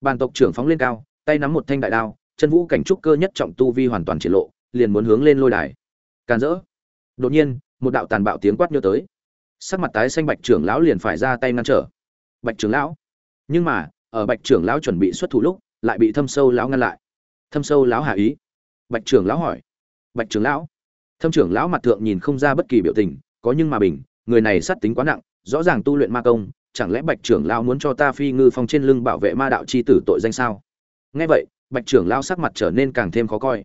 bàn tộc trưởng phóng lên cao, tay nắm một thanh đại đao, chân vũ cảnh trúc cơ nhất trọng tu vi hoàn toàn triển lộ liền muốn hướng lên lôi đài. Càn rỡ. Đột nhiên, một đạo tàn bạo tiếng quát nhớ tới. Sắc mặt tái xanh bạch trưởng lão liền phải ra tay ngăn trở. Bạch trưởng lão. Nhưng mà, ở bạch trưởng lão chuẩn bị xuất thủ lúc, lại bị thâm sâu lão ngăn lại. Thâm sâu lão hạ ý. Bạch trưởng lão hỏi. Bạch trưởng lão. Thâm trưởng lão mặt thượng nhìn không ra bất kỳ biểu tình, có nhưng mà bình, người này sát tính quá nặng, rõ ràng tu luyện ma công, chẳng lẽ bạch trưởng lão muốn cho ta phi ngư phong trên lưng bảo vệ ma đạo chi tử tội danh sao? Nghe vậy, bạch trưởng lão sắc mặt trở nên càng thêm khó coi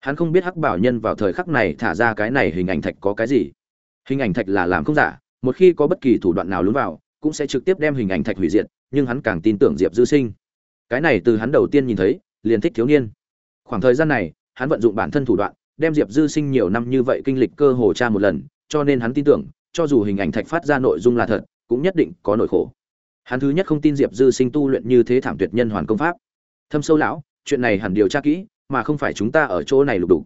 hắn không biết hắc bảo nhân vào thời khắc này thả ra cái này hình ảnh thạch có cái gì. Hình ảnh thạch là làm không giả, một khi có bất kỳ thủ đoạn nào lún vào, cũng sẽ trực tiếp đem hình ảnh thạch hủy diệt, nhưng hắn càng tin tưởng diệp dư sinh. Cái này từ hắn đầu tiên nhìn thấy, liền thích thiếu niên. Khoảng thời gian này, hắn vận dụng bản thân thủ đoạn, đem diệp dư sinh nhiều năm như vậy kinh lịch cơ hồ tra một lần, cho nên hắn tin tưởng, cho dù hình ảnh thạch phát ra nội dung là thật, cũng nhất định có nỗi khổ. Hắn thứ nhất không tin diệp dư sinh tu luyện như thế thảm tuyệt nhân hoàn công pháp. Thâm sâu lão, chuyện này hẳn điều tra kỹ mà không phải chúng ta ở chỗ này lục đục.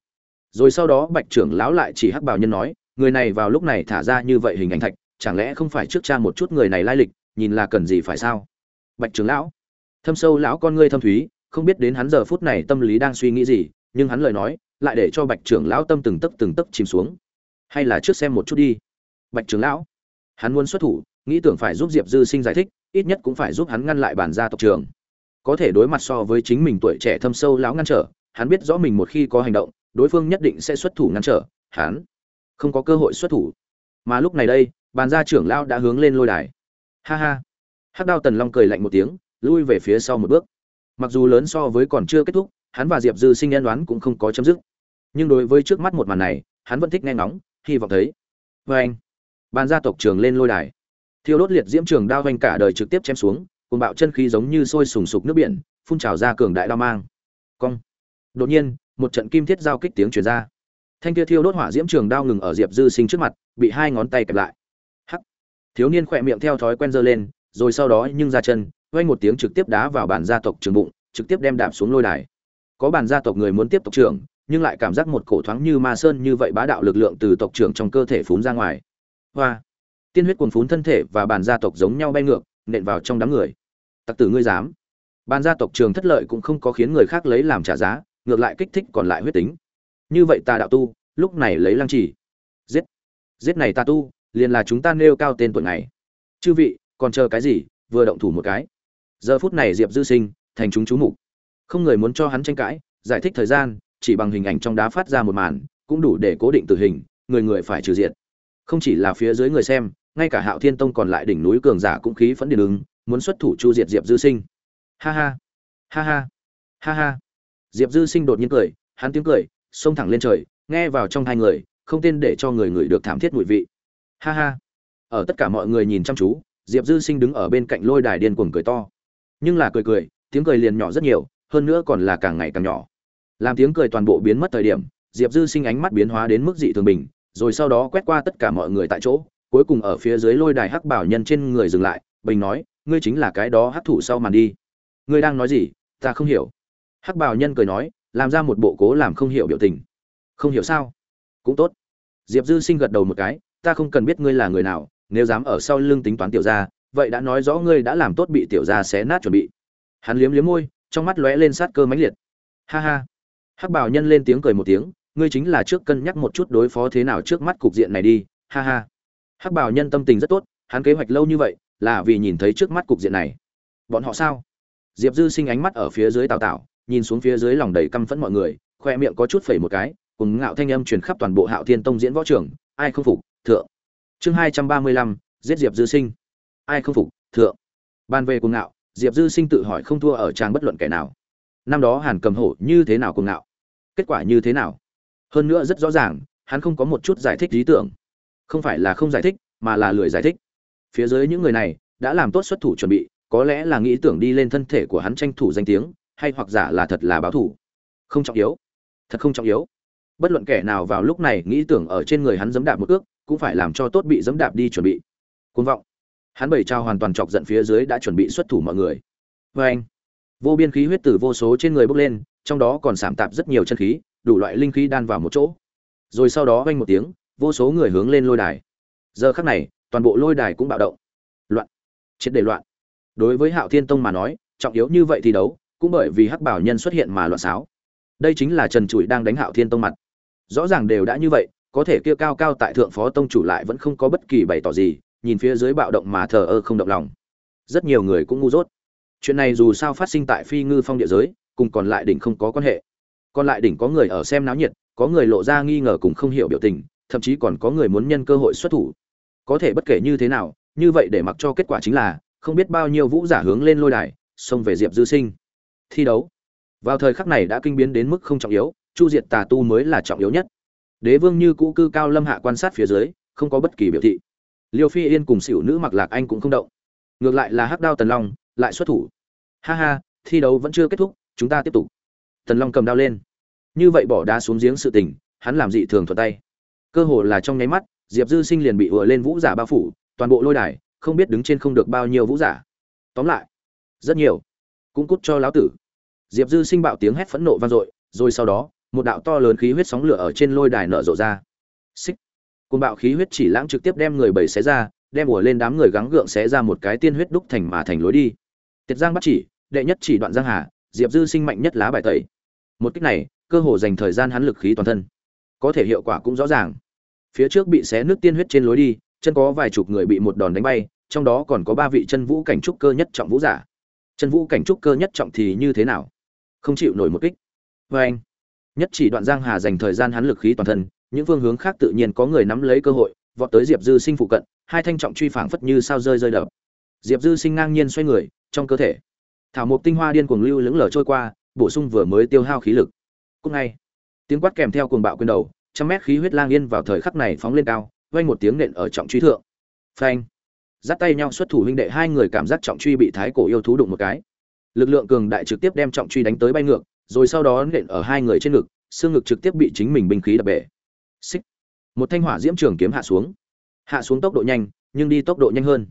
Rồi sau đó bạch trưởng lão lại chỉ hắc bảo nhân nói, người này vào lúc này thả ra như vậy hình ảnh thạch, chẳng lẽ không phải trước cha một chút người này lai lịch, nhìn là cần gì phải sao? Bạch trưởng lão, thâm sâu lão con ngươi thâm thúy, không biết đến hắn giờ phút này tâm lý đang suy nghĩ gì, nhưng hắn lời nói, lại để cho bạch trưởng lão tâm từng tấc từng tấc chìm xuống. Hay là trước xem một chút đi. Bạch trưởng lão, hắn muốn xuất thủ, nghĩ tưởng phải giúp diệp dư sinh giải thích, ít nhất cũng phải giúp hắn ngăn lại bản gia tộc trường có thể đối mặt so với chính mình tuổi trẻ thâm sâu lão ngăn trở hắn biết rõ mình một khi có hành động, đối phương nhất định sẽ xuất thủ ngăn trở, hắn không có cơ hội xuất thủ. Mà lúc này đây, bàn gia trưởng lão đã hướng lên lôi đài. Ha ha. Hắc đao tần long cười lạnh một tiếng, lui về phía sau một bước. Mặc dù lớn so với còn chưa kết thúc, hắn và diệp dư sinh nhân đoán cũng không có chấm dứt. Nhưng đối với trước mắt một màn này, hắn vẫn thích nghe ngóng, hy vọng thấy. Vê anh, bàn gia tộc trưởng lên lôi đài. Thiêu đốt liệt diễm trường đao vành cả đời trực tiếp chém xuống, cuồng bạo chân khí giống như sôi sùng sục nước biển, phun trào ra cường đại đao mang. Cong đột nhiên, một trận kim thiết giao kích tiếng truyền ra. Thanh kia thiêu đốt hỏa diễm trường đao ngừng ở diệp dư sinh trước mặt, bị hai ngón tay kẹp lại. Hắc! Thiếu niên khỏe miệng theo thói quen giơ lên, rồi sau đó nhưng ra chân, vang một tiếng trực tiếp đá vào bàn gia tộc trường bụng, trực tiếp đem đạp xuống lôi đài. Có bàn gia tộc người muốn tiếp tục trưởng, nhưng lại cảm giác một cổ thoáng như ma sơn như vậy bá đạo lực lượng từ tộc trưởng trong cơ thể phún ra ngoài. Hoa! Tiên huyết cuồn phún thân thể và bàn gia tộc giống nhau bay ngược, nện vào trong đám người. Tặc tử ngươi dám. Bàn gia tộc trường thất lợi cũng không có khiến người khác lấy làm trả giá ngược lại kích thích còn lại huyết tính. Như vậy ta đạo tu, lúc này lấy lăng trì. Giết. Giết này ta tu, liền là chúng ta nêu cao tên tuổi này. Chư vị, còn chờ cái gì, vừa động thủ một cái. Giờ phút này diệp dư sinh, thành chúng chú mục. Không người muốn cho hắn tranh cãi, giải thích thời gian, chỉ bằng hình ảnh trong đá phát ra một màn, cũng đủ để cố định tử hình, người người phải trừ diện không chỉ là phía dưới người xem, ngay cả hạo thiên tông còn lại đỉnh núi cường giả cũng khí phấn điền ứng, muốn xuất thủ chu diệt diệp dư sinh. Ha ha. Ha ha. Ha ha diệp dư sinh đột nhiên cười, hắn tiếng cười, xông thẳng lên trời, nghe vào trong hai người, không tên để cho người người được thảm thiết mùi vị. Ha ha. Ở tất cả mọi người nhìn chăm chú, diệp dư sinh đứng ở bên cạnh lôi đài điên cuồng cười to. Nhưng là cười cười, tiếng cười liền nhỏ rất nhiều, hơn nữa còn là càng ngày càng nhỏ. Làm tiếng cười toàn bộ biến mất thời điểm, diệp dư sinh ánh mắt biến hóa đến mức dị thường bình, rồi sau đó quét qua tất cả mọi người tại chỗ, cuối cùng ở phía dưới lôi đài hắc bảo nhân trên người dừng lại, bình nói, ngươi chính là cái đó hắc thủ sau màn đi. Ngươi đang nói gì? Ta không hiểu hắc bảo nhân cười nói, làm ra một bộ cố làm không hiểu biểu tình. Không hiểu sao? Cũng tốt. Diệp dư sinh gật đầu một cái, ta không cần biết ngươi là người nào, nếu dám ở sau lưng tính toán tiểu gia, vậy đã nói rõ ngươi đã làm tốt bị tiểu gia xé nát chuẩn bị. Hắn liếm liếm môi, trong mắt lóe lên sát cơ mãnh liệt. Ha ha. Hắc bảo nhân lên tiếng cười một tiếng, ngươi chính là trước cân nhắc một chút đối phó thế nào trước mắt cục diện này đi, ha ha. Hắc bảo nhân tâm tình rất tốt, hắn kế hoạch lâu như vậy, là vì nhìn thấy trước mắt cục diện này. Bọn họ sao? Diệp dư sinh ánh mắt ở phía dưới tào tạo nhìn xuống phía dưới lòng đầy căm phẫn mọi người, khoe miệng có chút phẩy một cái cùng ngạo thanh âm truyền khắp toàn bộ hạo thiên tông diễn võ trường, ai không phục, thượng. Chương hai trăm ba mươi lăm, giết diệp dư sinh. Ai không phục, thượng. Ban về cuồng ngạo, diệp dư sinh tự hỏi không thua ở trang bất luận kẻ nào. Năm đó hàn cầm hổ như thế nào cuồng ngạo? Kết quả như thế nào? Hơn nữa rất rõ ràng, hắn không có một chút giải thích lý tưởng. Không phải là không giải thích, mà là lười giải thích. Phía dưới những người này đã làm tốt xuất thủ chuẩn bị, có lẽ là nghĩ tưởng đi lên thân thể của hắn tranh thủ danh tiếng hay hoặc giả là thật là báo thủ không trọng yếu. Thật không trọng yếu. Bất luận kẻ nào vào lúc này nghĩ tưởng ở trên người hắn dẫm đạp một ước, cũng phải làm cho tốt bị dẫm đạp đi chuẩn bị. Côn vọng. Hắn bảy trao hoàn toàn chọc giận phía dưới đã chuẩn bị xuất thủ mọi người. Vê anh, vô biên khí huyết từ vô số trên người bốc lên, trong đó còn sảm tạp rất nhiều chân khí, đủ loại linh khí đan vào một chỗ. Rồi sau đó vang một tiếng, vô số người hướng lên lôi đài. Giờ khắc này, toàn bộ lôi đài cũng bạo động. Loạn. Triệt để loạn. Đối với hạo thiên tông mà nói, trọng yếu như vậy thì đấu cũng bởi vì hắc bảo nhân xuất hiện mà loạn xáo. Đây chính là trần trụi đang đánh hạo thiên tông mặt. Rõ ràng đều đã như vậy, có thể kia cao cao tại thượng phó tông chủ lại vẫn không có bất kỳ bày tỏ gì, nhìn phía dưới bạo động mà thờ ơ không động lòng. Rất nhiều người cũng ngu dốt. Chuyện này dù sao phát sinh tại phi ngư phong địa giới, cùng còn lại đỉnh không có quan hệ. Còn lại đỉnh có người ở xem náo nhiệt, có người lộ ra nghi ngờ cùng không hiểu biểu tình, thậm chí còn có người muốn nhân cơ hội xuất thủ. Có thể bất kể như thế nào, như vậy để mặc cho kết quả chính là, không biết bao nhiêu vũ giả hướng lên lôi đài, xông về diệp dư sinh thi đấu. Vào thời khắc này đã kinh biến đến mức không trọng yếu, chu diệt tà tu mới là trọng yếu nhất. Đế vương như cũ cư cao lâm hạ quan sát phía dưới, không có bất kỳ biểu thị. Liêu phi yên cùng xỉu nữ mặc lạc anh cũng không động. Ngược lại là hắc đao tần long, lại xuất thủ. Ha ha, thi đấu vẫn chưa kết thúc, chúng ta tiếp tục. Tần long cầm đao lên. Như vậy bỏ đá xuống giếng sự tình, hắn làm dị thường thuận tay. Cơ hồ là trong nháy mắt, diệp dư sinh liền bị ùa lên vũ giả bao phủ, toàn bộ lôi đài, không biết đứng trên không được bao nhiêu vũ giả. Tóm lại, rất nhiều. Cũng cút cho lão tử diệp dư sinh bạo tiếng hét phẫn nộ vang dội, rồi sau đó, một đạo to lớn khí huyết sóng lửa ở trên lôi đài nở rộ ra. Xích. Côn bạo khí huyết chỉ lãng trực tiếp đem người bảy xé ra, đem ùa lên đám người gắng gượng xé ra một cái tiên huyết đúc thành mà thành lối đi. Tiết giang bắt chỉ, đệ nhất chỉ đoạn giang hà, diệp dư sinh mạnh nhất lá bài tẩy. Một cách này, cơ hồ dành thời gian hắn lực khí toàn thân. Có thể hiệu quả cũng rõ ràng. Phía trước bị xé nước tiên huyết trên lối đi, chân có vài chục người bị một đòn đánh bay, trong đó còn có ba vị chân vũ cảnh trúc cơ nhất trọng vũ giả. Chân vũ cảnh trúc cơ nhất trọng thì như thế nào? Không chịu nổi một kích. Vê anh, nhất chỉ đoạn giang hà dành thời gian hắn lực khí toàn thân, những phương hướng khác tự nhiên có người nắm lấy cơ hội, vọt tới diệp dư sinh phụ cận, hai thanh trọng truy phảng phất như sao rơi rơi đập. Diệp dư sinh ngang nhiên xoay người, trong cơ thể, thảo mộc tinh hoa điên cuồng lưu lững lờ trôi qua, bổ sung vừa mới tiêu hao khí lực. Cúc ngay, tiếng quát kèm theo cuồng bạo quyền đầu, trăm mét khí huyết lang yên vào thời khắc này phóng lên cao, vang một tiếng nện ở trọng truy thượng. Phanh dắt tay nhau xuất thủ huynh đệ, hai người cảm giác trọng truy bị thái cổ yêu thú đụng một cái lực lượng cường đại trực tiếp đem trọng truy đánh tới bay ngược, rồi sau đó nện ở hai người trên ngực, xương ngực trực tiếp bị chính mình binh khí đập bể. Xích. Một thanh hỏa diễm trường kiếm hạ xuống. Hạ xuống tốc độ nhanh, nhưng đi tốc độ nhanh hơn.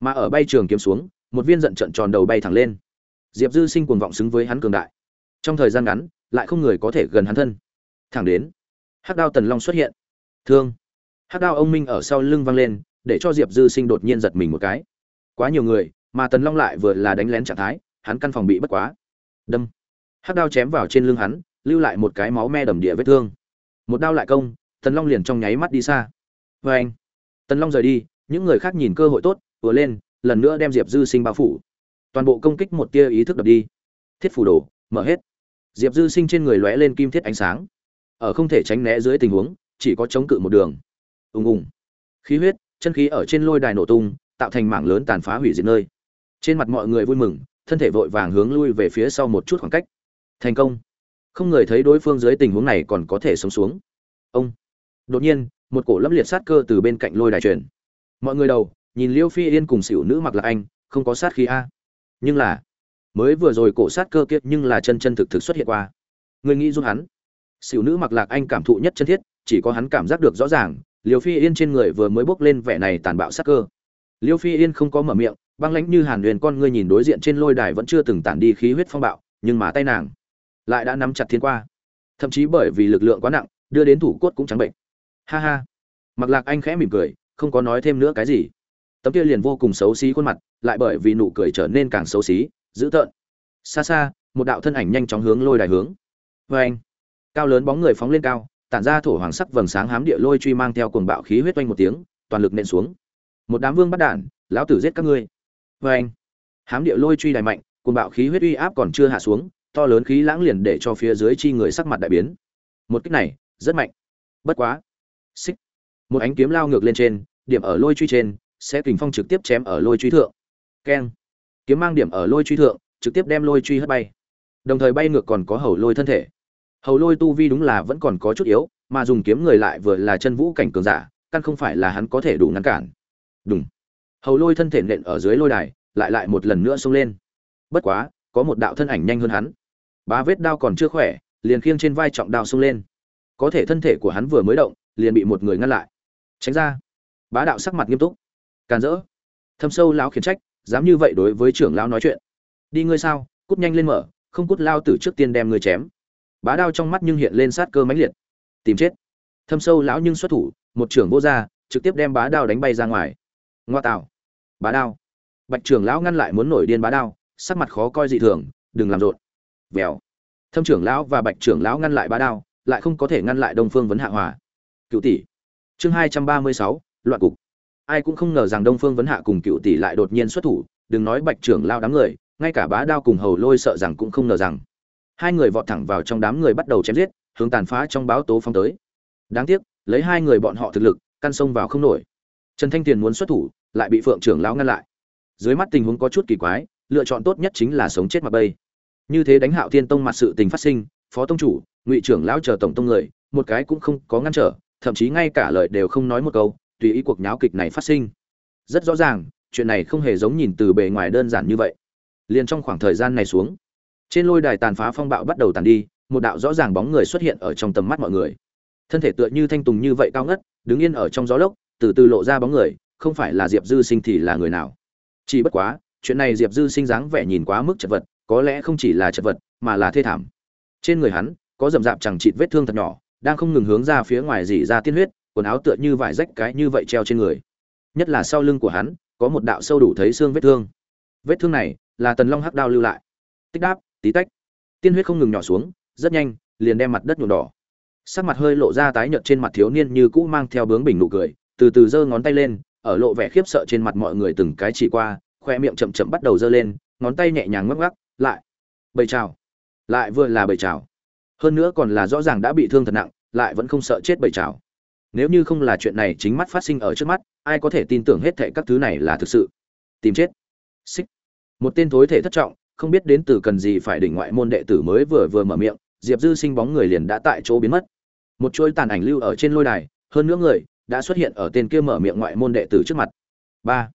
Mà ở bay trường kiếm xuống, một viên giận trận tròn đầu bay thẳng lên. Diệp dư sinh cuồng vọng xứng với hắn cường đại. Trong thời gian ngắn, lại không người có thể gần hắn thân. Thẳng đến, hắc đao tần long xuất hiện. Thương. Hắc đao ông minh ở sau lưng văng lên, để cho diệp dư sinh đột nhiên giật mình một cái. Quá nhiều người, mà tần long lại vừa là đánh lén trạng thái hắn căn phòng bị bất quá. Đâm. Hắc đao chém vào trên lưng hắn, lưu lại một cái máu me đầm địa vết thương. Một đao lại công, tần long liền trong nháy mắt đi xa. Vê anh. Tần long rời đi, những người khác nhìn cơ hội tốt, vừa lên, lần nữa đem diệp dư sinh bao phủ. Toàn bộ công kích một tia ý thức đập đi. Thiết phủ đồ mở hết. Diệp dư sinh trên người lóe lên kim thiết ánh sáng. Ở không thể tránh né dưới tình huống, chỉ có chống cự một đường. Ùng ùng. Khí huyết, chân khí ở trên lôi đài nổ tung, tạo thành mảng lớn tàn phá hủy diệt nơi. Trên mặt mọi người vui mừng thân thể vội vàng hướng lui về phía sau một chút khoảng cách. Thành công. Không người thấy đối phương dưới tình huống này còn có thể sống xuống. Ông. Đột nhiên, một cổ lâm liệt sát cơ từ bên cạnh lôi đài truyền. Mọi người đầu, nhìn liêu phi yên cùng xỉu nữ mặc là anh, không có sát khí a. Nhưng là, mới vừa rồi cổ sát cơ kiệt nhưng là chân chân thực thực xuất hiện qua. Người nghĩ giúp hắn. Xỉu nữ mặc lạc anh cảm thụ nhất chân thiết, chỉ có hắn cảm giác được rõ ràng, liêu phi yên trên người vừa mới bốc lên vẻ này tàn bạo sát cơ. Liêu phi yên không có mở miệng băng lãnh như hàn huyền con ngươi nhìn đối diện trên lôi đài vẫn chưa từng tản đi khí huyết phong bạo, nhưng mà tay nàng lại đã nắm chặt thiên qua. Thậm chí bởi vì lực lượng quá nặng, đưa đến thủ cốt cũng trắng bệnh. Ha ha. Mặc lạc anh khẽ mỉm cười, không có nói thêm nữa cái gì. Tấm kia liền vô cùng xấu xí khuôn mặt, lại bởi vì nụ cười trở nên càng xấu xí, dữ tợn. Xa xa, một đạo thân ảnh nhanh chóng hướng lôi đài hướng. Vê anh, cao lớn bóng người phóng lên cao, tản ra thổ hoàng sắc vầng sáng hám địa lôi truy mang theo cuồng bạo khí huyết oanh một tiếng, toàn lực nện xuống. Một đám vương bắt đản lão tử giết các ngươi vê anh, hám địa lôi truy đài mạnh, cuồng bạo khí huyết uy áp còn chưa hạ xuống, to lớn khí lãng liền để cho phía dưới chi người sắc mặt đại biến. Một kích này, rất mạnh. Bất quá. Xích. Một ánh kiếm lao ngược lên trên, điểm ở lôi truy trên, sẽ kình phong trực tiếp chém ở lôi truy thượng. Keng. Kiếm mang điểm ở lôi truy thượng, trực tiếp đem lôi truy hất bay. Đồng thời bay ngược còn có hầu lôi thân thể. Hầu lôi tu vi đúng là vẫn còn có chút yếu, mà dùng kiếm người lại vừa là chân vũ cảnh cường giả, căn không phải là hắn có thể đủ ngăn cản. Đúng hầu lôi thân thể nện ở dưới lôi đài, lại lại một lần nữa xông lên. Bất quá, có một đạo thân ảnh nhanh hơn hắn. Bá vết đao còn chưa khỏe, liền khiêng trên vai trọng đao xông lên. Có thể thân thể của hắn vừa mới động, liền bị một người ngăn lại. Tránh ra. Bá đạo sắc mặt nghiêm túc. Càn rỡ. Thâm sâu lão khiển trách, dám như vậy đối với trưởng lão nói chuyện. Đi ngươi sao, cút nhanh lên mở, không cút lao tử trước tiên đem ngươi chém. Bá đao trong mắt nhưng hiện lên sát cơ mãnh liệt. Tìm chết. Thâm sâu lão nhưng xuất thủ, một trưởng vô ra trực tiếp đem bá đao đánh bay ra ngoài ngoa tạo bá đao. Bạch trưởng lão ngăn lại muốn nổi điên bá đao, sắc mặt khó coi dị thường, đừng làm rộn. Vèo. Thâm trưởng lão và bạch trưởng lão ngăn lại bá đao, lại không có thể ngăn lại đông phương vấn hạ hòa. Cựu tỷ. Chương hai trăm ba mươi sáu, loạn cục. Ai cũng không ngờ rằng đông phương vấn hạ cùng cựu tỷ lại đột nhiên xuất thủ, đừng nói bạch trưởng lao đám người, ngay cả bá đao cùng hầu lôi sợ rằng cũng không ngờ rằng. Hai người vọt thẳng vào trong đám người bắt đầu chém giết, hướng tàn phá trong báo tố phong tới. Đáng tiếc, lấy hai người bọn họ thực lực, căn sông vào không nổi. Trần thanh tiền muốn xuất thủ lại bị phượng trưởng lão ngăn lại. Dưới mắt tình huống có chút kỳ quái, lựa chọn tốt nhất chính là sống chết mặc bây. Như thế đánh hạo thiên tông mặt sự tình phát sinh, phó tông chủ, ngụy trưởng lão chờ tổng tông người, một cái cũng không có ngăn trở, thậm chí ngay cả lời đều không nói một câu, tùy ý cuộc nháo kịch này phát sinh. Rất rõ ràng, chuyện này không hề giống nhìn từ bề ngoài đơn giản như vậy. Liền trong khoảng thời gian này xuống, trên lôi đài tàn phá phong bạo bắt đầu tàn đi, một đạo rõ ràng bóng người xuất hiện ở trong tầm mắt mọi người. Thân thể tựa như thanh tùng như vậy cao ngất, đứng yên ở trong gió lốc, từ từ lộ ra bóng người không phải là diệp dư sinh thì là người nào? Chỉ bất quá, chuyện này diệp dư sinh dáng vẻ nhìn quá mức chật vật, có lẽ không chỉ là chật vật, mà là thê thảm. Trên người hắn, có rậm rạp chẳng chịt vết thương thật nhỏ, đang không ngừng hướng ra phía ngoài dỉ ra tiên huyết, quần áo tựa như vải rách cái như vậy treo trên người. Nhất là sau lưng của hắn, có một đạo sâu đủ thấy xương vết thương. Vết thương này là tần long hắc đao lưu lại. Tích đáp, tí tách. Tiên huyết không ngừng nhỏ xuống, rất nhanh, liền đem mặt đất nhuộm đỏ. Sắc mặt hơi lộ ra tái nhợt trên mặt thiếu niên như cũ mang theo bướng bình nụ cười, từ từ giơ ngón tay lên ở lộ vẻ khiếp sợ trên mặt mọi người từng cái chỉ qua, khoe miệng chậm chậm bắt đầu giơ lên, ngón tay nhẹ nhàng ngắc ngắc lại. Bầy chào. Lại vừa là bầy chào. Hơn nữa còn là rõ ràng đã bị thương thật nặng, lại vẫn không sợ chết bầy chào. Nếu như không là chuyện này chính mắt phát sinh ở trước mắt, ai có thể tin tưởng hết thệ các thứ này là thực sự. Tìm chết. Xích. Một tên thối thể thất trọng, không biết đến từ cần gì phải đỉnh ngoại môn đệ tử mới vừa vừa mở miệng, diệp dư sinh bóng người liền đã tại chỗ biến mất. Một chuỗi tàn ảnh lưu ở trên lôi đài, hơn nữa người đã xuất hiện ở tên kia mở miệng ngoại môn đệ tử trước mặt. Ba.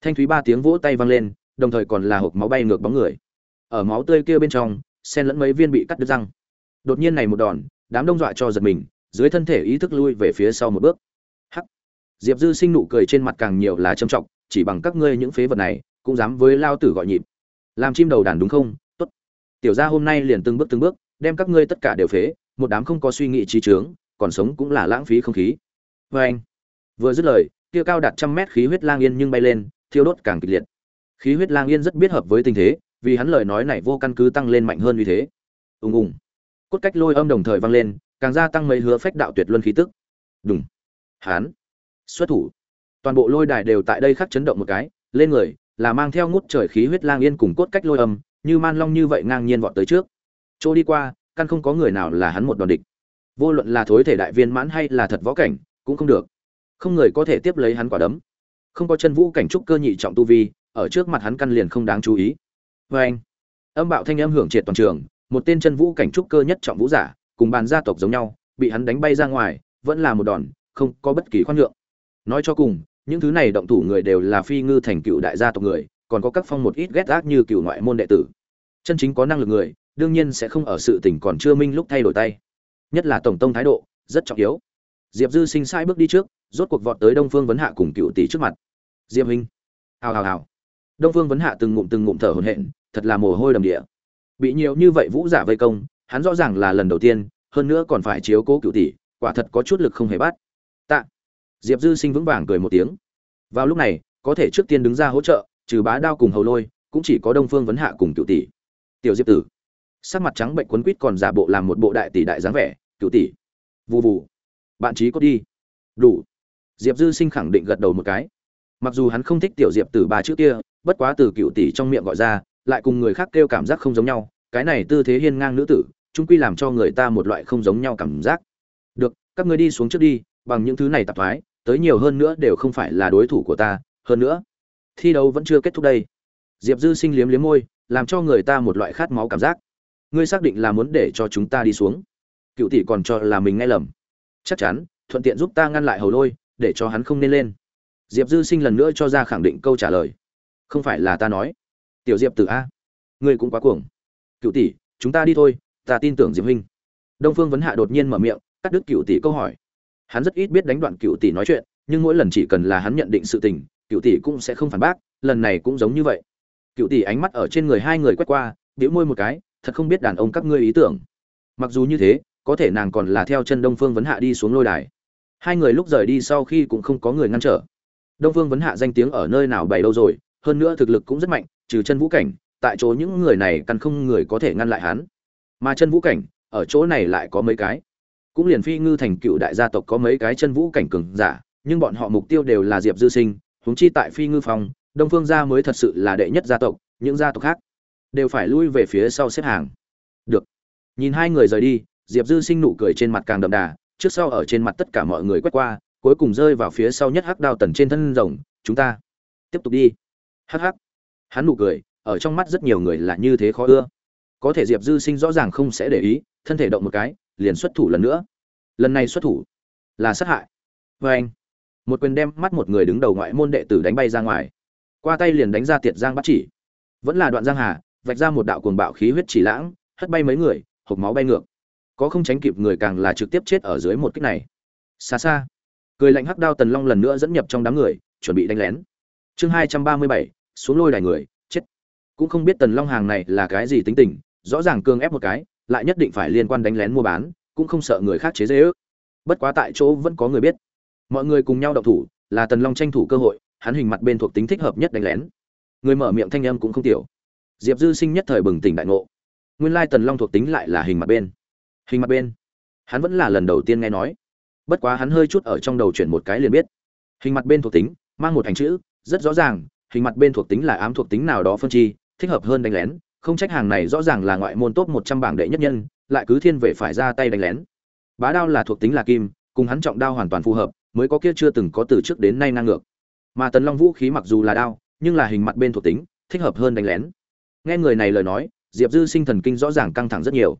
Thanh thúy ba tiếng vỗ tay vang lên, đồng thời còn là hộp máu bay ngược bóng người. Ở máu tươi kia bên trong xen lẫn mấy viên bị cắt đứt răng. Đột nhiên này một đòn, đám đông dọa cho giật mình, dưới thân thể ý thức lui về phía sau một bước. Hắc. Diệp dư sinh nụ cười trên mặt càng nhiều là trầm trọng, chỉ bằng các ngươi những phế vật này, cũng dám với lao tử gọi nhịp. Làm chim đầu đàn đúng không? Tốt. Tiểu gia hôm nay liền từng bước từng bước, đem các ngươi tất cả đều phế, một đám không có suy nghĩ trí trướng còn sống cũng là lãng phí không khí vê anh. Vừa dứt lời, kia cao đạt trăm mét khí huyết lang yên nhưng bay lên, thiêu đốt càng kịch liệt. Khí huyết lang yên rất biết hợp với tình thế, vì hắn lời nói này vô căn cứ tăng lên mạnh hơn như thế. Ùng ùng. Cốt cách lôi âm đồng thời vang lên, càng gia tăng mấy hứa phách đạo tuyệt luân khí tức. Đúng hán. Xuất thủ. Toàn bộ lôi đài đều tại đây khắc chấn động một cái, lên người, là mang theo ngút trời khí huyết lang yên cùng cốt cách lôi âm, như man long như vậy ngang nhiên vọt tới trước. Chỗ đi qua, căn không có người nào là hắn một đòn địch. Vô luận là thối thể đại viên mãn hay là thật võ cảnh cũng không được. Không người có thể tiếp lấy hắn quả đấm. Không có chân vũ cảnh trúc cơ nhị trọng tu vi, ở trước mặt hắn căn liền không đáng chú ý. Vê anh, âm bạo thanh âm hưởng triệt toàn trường, một tên chân vũ cảnh trúc cơ nhất trọng vũ giả, cùng bàn gia tộc giống nhau, bị hắn đánh bay ra ngoài, vẫn là một đòn, không có bất kỳ khoan nhượng. Nói cho cùng, những thứ này động thủ người đều là phi ngư thành cựu đại gia tộc người, còn có các phong một ít ghét ác như cựu ngoại môn đệ tử. Chân chính có năng lực người, đương nhiên sẽ không ở sự tình còn chưa minh lúc thay đổi tay. Nhất là tổng tông thái độ, rất trọng yếu diệp dư sinh sai bước đi trước, rốt cuộc vọt tới đông phương vấn hạ cùng cựu tỷ trước mặt. Diệp huynh. Hào hào hào. Đông phương vấn hạ từng ngụm từng ngụm thở hổn hển, thật là mồ hôi đầm địa. Bị nhiều như vậy vũ giả vây công, hắn rõ ràng là lần đầu tiên, hơn nữa còn phải chiếu cố cựu tỷ, quả thật có chút lực không hề bắt. Tạ. Diệp dư sinh vững vàng cười một tiếng. Vào lúc này, có thể trước tiên đứng ra hỗ trợ, trừ bá đao cùng hầu lôi, cũng chỉ có đông phương vấn hạ cùng cựu tỷ. Tiểu diệp tử. Sắc mặt trắng bệnh quấn quýt còn giả bộ làm một bộ đại tỷ đại dáng vẻ, cựu tỷ. Vụ vụ bạn trí có đi. Đủ. Diệp dư sinh khẳng định gật đầu một cái. Mặc dù hắn không thích tiểu diệp tử ba chữ kia, bất quá từ cựu tỷ trong miệng gọi ra, lại cùng người khác kêu cảm giác không giống nhau. Cái này tư thế hiên ngang nữ tử, trung quy làm cho người ta một loại không giống nhau cảm giác. Được, các ngươi đi xuống trước đi, bằng những thứ này tạp thoái, tới nhiều hơn nữa đều không phải là đối thủ của ta. Hơn nữa, thi đấu vẫn chưa kết thúc đây. Diệp dư sinh liếm liếm môi, làm cho người ta một loại khát máu cảm giác. Ngươi xác định là muốn để cho chúng ta đi xuống. Cựu tỷ còn cho là mình nghe lầm chắc chắn, thuận tiện giúp ta ngăn lại hầu lôi, để cho hắn không nên lên. Diệp dư sinh lần nữa cho ra khẳng định câu trả lời. Không phải là ta nói. Tiểu diệp từ a. Ngươi cũng quá cuồng. Cựu tỷ, chúng ta đi thôi, ta tin tưởng diệp huynh. Đông phương vấn hạ đột nhiên mở miệng, cắt đứt cựu tỷ câu hỏi. Hắn rất ít biết đánh đoạn cựu tỷ nói chuyện, nhưng mỗi lần chỉ cần là hắn nhận định sự tình, cựu tỷ cũng sẽ không phản bác, lần này cũng giống như vậy. Cựu tỷ ánh mắt ở trên người hai người quét qua, bĩu môi một cái, thật không biết đàn ông các ngươi ý tưởng. Mặc dù như thế có thể nàng còn là theo chân đông phương vấn hạ đi xuống lôi đài. Hai người lúc rời đi sau khi cũng không có người ngăn trở. Đông phương vấn hạ danh tiếng ở nơi nào bày đâu rồi hơn nữa thực lực cũng rất mạnh trừ chân vũ cảnh tại chỗ những người này căn không người có thể ngăn lại hắn. Mà chân vũ cảnh ở chỗ này lại có mấy cái. Cũng liền phi ngư thành cựu đại gia tộc có mấy cái chân vũ cảnh cường giả nhưng bọn họ mục tiêu đều là diệp dư sinh huống chi tại phi ngư phòng, đông phương gia mới thật sự là đệ nhất gia tộc những gia tộc khác đều phải lui về phía sau xếp hàng. Được. Nhìn hai người rời đi diệp dư sinh nụ cười trên mặt càng đậm đà, trước sau ở trên mặt tất cả mọi người quét qua, cuối cùng rơi vào phía sau nhất hắc đao tần trên thân rồng, chúng ta, tiếp tục đi. Hắc hắc. Hắn nụ cười, ở trong mắt rất nhiều người là như thế khó ưa. Có thể diệp dư sinh rõ ràng không sẽ để ý, thân thể động một cái, liền xuất thủ lần nữa. Lần này xuất thủ là sát hại. Vê anh, một quyền đem mắt một người đứng đầu ngoại môn đệ tử đánh bay ra ngoài. Qua tay liền đánh ra tiệt giang bắt chỉ. Vẫn là đoạn giang hà, vạch ra một đạo cuồng bạo khí huyết chỉ lãng, hất bay mấy người, hộc máu bay ngược có không tránh kịp người càng là trực tiếp chết ở dưới một kích này. Xa xa, cười lạnh hắc đao tần long lần nữa dẫn nhập trong đám người, chuẩn bị đánh lén. Chương hai trăm ba mươi bảy, xuống lôi đài người, chết. Cũng không biết tần long hàng này là cái gì tính tình, rõ ràng cương ép một cái, lại nhất định phải liên quan đánh lén mua bán, cũng không sợ người khác chế dễ ước. Bất quá tại chỗ vẫn có người biết. Mọi người cùng nhau động thủ, là tần long tranh thủ cơ hội, hắn hình mặt bên thuộc tính thích hợp nhất đánh lén. Người mở miệng thanh âm cũng không tiểu. Diệp dư sinh nhất thời bừng tỉnh đại ngộ. Nguyên lai tần long thuộc tính lại là hình mặt bên hình mặt bên. Hắn vẫn là lần đầu tiên nghe nói. Bất quá hắn hơi chút ở trong đầu chuyển một cái liền biết. Hình mặt bên thuộc tính, mang một hành chữ, rất rõ ràng, hình mặt bên thuộc tính là ám thuộc tính nào đó phân chi, thích hợp hơn đánh lén, không trách hàng này rõ ràng là ngoại môn top một trăm bảng đệ nhất nhân, lại cứ thiên về phải ra tay đánh lén. Bá đao là thuộc tính là kim, cùng hắn trọng đao hoàn toàn phù hợp, mới có kia chưa từng có từ trước đến nay ngang ngược. Mà tần long vũ khí mặc dù là đao, nhưng là hình mặt bên thuộc tính, thích hợp hơn đánh lén. Nghe người này lời nói, diệp dư sinh thần kinh rõ ràng căng thẳng rất nhiều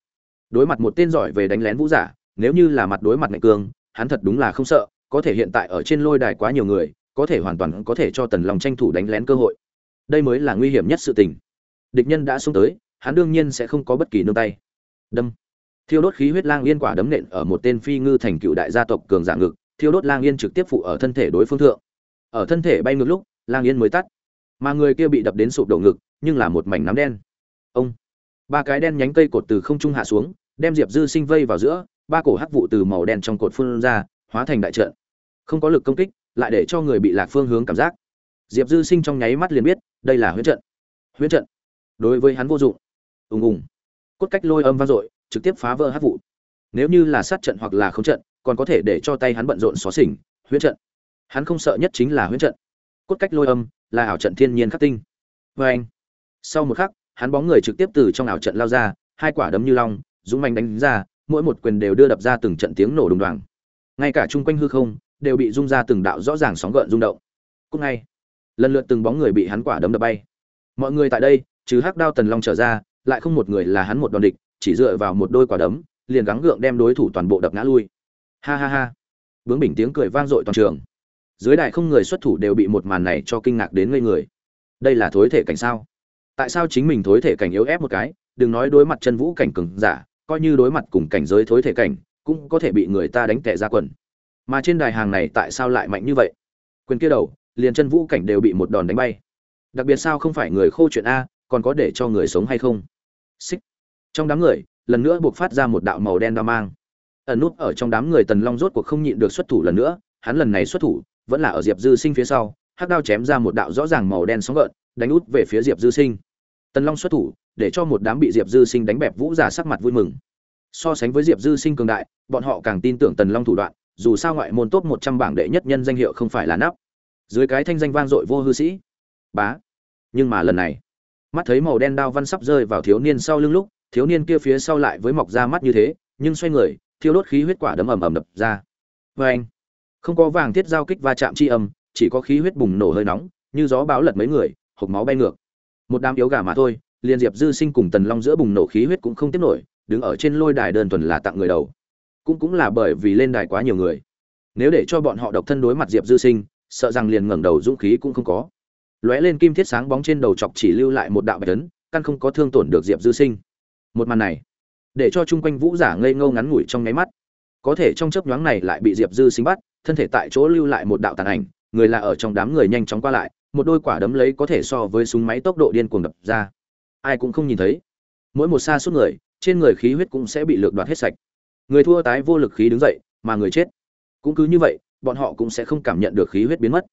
đối mặt một tên giỏi về đánh lén vũ giả, nếu như là mặt đối mặt mạnh cương, hắn thật đúng là không sợ, có thể hiện tại ở trên lôi đài quá nhiều người, có thể hoàn toàn có thể cho tần lòng tranh thủ đánh lén cơ hội. Đây mới là nguy hiểm nhất sự tình. Địch nhân đã xuống tới, hắn đương nhiên sẽ không có bất kỳ nương tay. Đâm. Thiêu đốt khí huyết lang yên quả đấm nện ở một tên phi ngư thành cựu đại gia tộc cường giả ngực, thiêu đốt lang yên trực tiếp phụ ở thân thể đối phương thượng. Ở thân thể bay ngược lúc, lang yên mới tắt. Mà người kia bị đập đến sụp đổ ngực, nhưng là một mảnh nắm đen. Ông. Ba cái đen nhánh cây cột từ không trung hạ xuống đem diệp dư sinh vây vào giữa, ba cổ hắc vụ từ màu đen trong cột phun ra, hóa thành đại trận. Không có lực công kích, lại để cho người bị lạc phương hướng cảm giác. Diệp dư sinh trong nháy mắt liền biết, đây là huyễn trận. Huyễn trận. Đối với hắn vô dụng. Ùng ùng. Cốt cách lôi âm vang dội, trực tiếp phá vỡ hắc vụ. Nếu như là sát trận hoặc là không trận, còn có thể để cho tay hắn bận rộn xóa xỉnh huyễn trận. Hắn không sợ nhất chính là huyễn trận. Cốt cách lôi âm, là ảo trận thiên nhiên khắc tinh. Vê anh sau một khắc, hắn bóng người trực tiếp từ trong ảo trận lao ra, hai quả đấm như long dũng mạnh đánh ra, mỗi một quyền đều đưa đập ra từng trận tiếng nổ đùng đoàng. Ngay cả chung quanh hư không, đều bị rung ra từng đạo rõ ràng sóng gợn rung động. Cũng ngay, lần lượt từng bóng người bị hắn quả đấm đập bay. Mọi người tại đây, trừ hắc đao tần long trở ra, lại không một người là hắn một đòn địch, chỉ dựa vào một đôi quả đấm, liền gắng gượng đem đối thủ toàn bộ đập ngã lui. Ha ha ha. Bướng bình tiếng cười vang dội toàn trường. Dưới đại không người xuất thủ đều bị một màn này cho kinh ngạc đến ngây người. Đây là thối thể cảnh sao? Tại sao chính mình thối thể cảnh yếu ép một cái, đừng nói đối mặt chân vũ cảnh cường giả coi như đối mặt cùng cảnh giới thối thể cảnh, cũng có thể bị người ta đánh tẻ ra quần. Mà trên đài hàng này tại sao lại mạnh như vậy? Quyền kia đầu, liền chân vũ cảnh đều bị một đòn đánh bay. Đặc biệt sao không phải người khô chuyện a, còn có để cho người sống hay không? Xích. Trong đám người, lần nữa buộc phát ra một đạo màu đen đao mang. Ẩn nút ở trong đám người tần long rốt cuộc không nhịn được xuất thủ lần nữa, hắn lần này xuất thủ, vẫn là ở diệp dư sinh phía sau, hắc đao chém ra một đạo rõ ràng màu đen sóng gợn, đánh út về phía diệp dư sinh. Tần long xuất thủ để cho một đám bị diệp dư sinh đánh bẹp vũ giả sắc mặt vui mừng. So sánh với diệp dư sinh cường đại, bọn họ càng tin tưởng tần long thủ đoạn, dù sao ngoại môn top một trăm bảng đệ nhất nhân danh hiệu không phải là nắp. Dưới cái thanh danh vang dội vô hư sĩ. Bá. Nhưng mà lần này, mắt thấy màu đen đao văn sắp rơi vào thiếu niên sau lưng lúc, thiếu niên kia phía sau lại với mọc ra mắt như thế, nhưng xoay người, thiêu đốt khí huyết quả đấm ầm ầm đập ra. Vê anh không có vàng thiết giao kích va chạm chi âm, chỉ có khí huyết bùng nổ hơi nóng, như gió báo lật mấy người, hộc máu bay ngược. Một đám yếu gà mà thôi liên diệp dư sinh cùng tần long giữa bùng nổ khí huyết cũng không tiếp nổi, đứng ở trên lôi đài đơn thuần là tặng người đầu. Cũng cũng là bởi vì lên đài quá nhiều người. Nếu để cho bọn họ độc thân đối mặt diệp dư sinh, sợ rằng liền ngẩng đầu dũng khí cũng không có. Lóe lên kim thiết sáng bóng trên đầu chọc chỉ lưu lại một đạo bạch tấn căn không có thương tổn được diệp dư sinh. Một màn này, để cho chung quanh vũ giả ngây ngâu ngắn ngủi trong nháy mắt. Có thể trong chớp nhoáng này lại bị diệp dư sinh bắt, thân thể tại chỗ lưu lại một đạo tàn ảnh, người là ở trong đám người nhanh chóng qua lại, một đôi quả đấm lấy có thể so với súng máy tốc độ điên cuồng đập ra ai cũng không nhìn thấy. Mỗi một xa suốt người, trên người khí huyết cũng sẽ bị lược đoạt hết sạch. Người thua tái vô lực khí đứng dậy, mà người chết. Cũng cứ như vậy, bọn họ cũng sẽ không cảm nhận được khí huyết biến mất.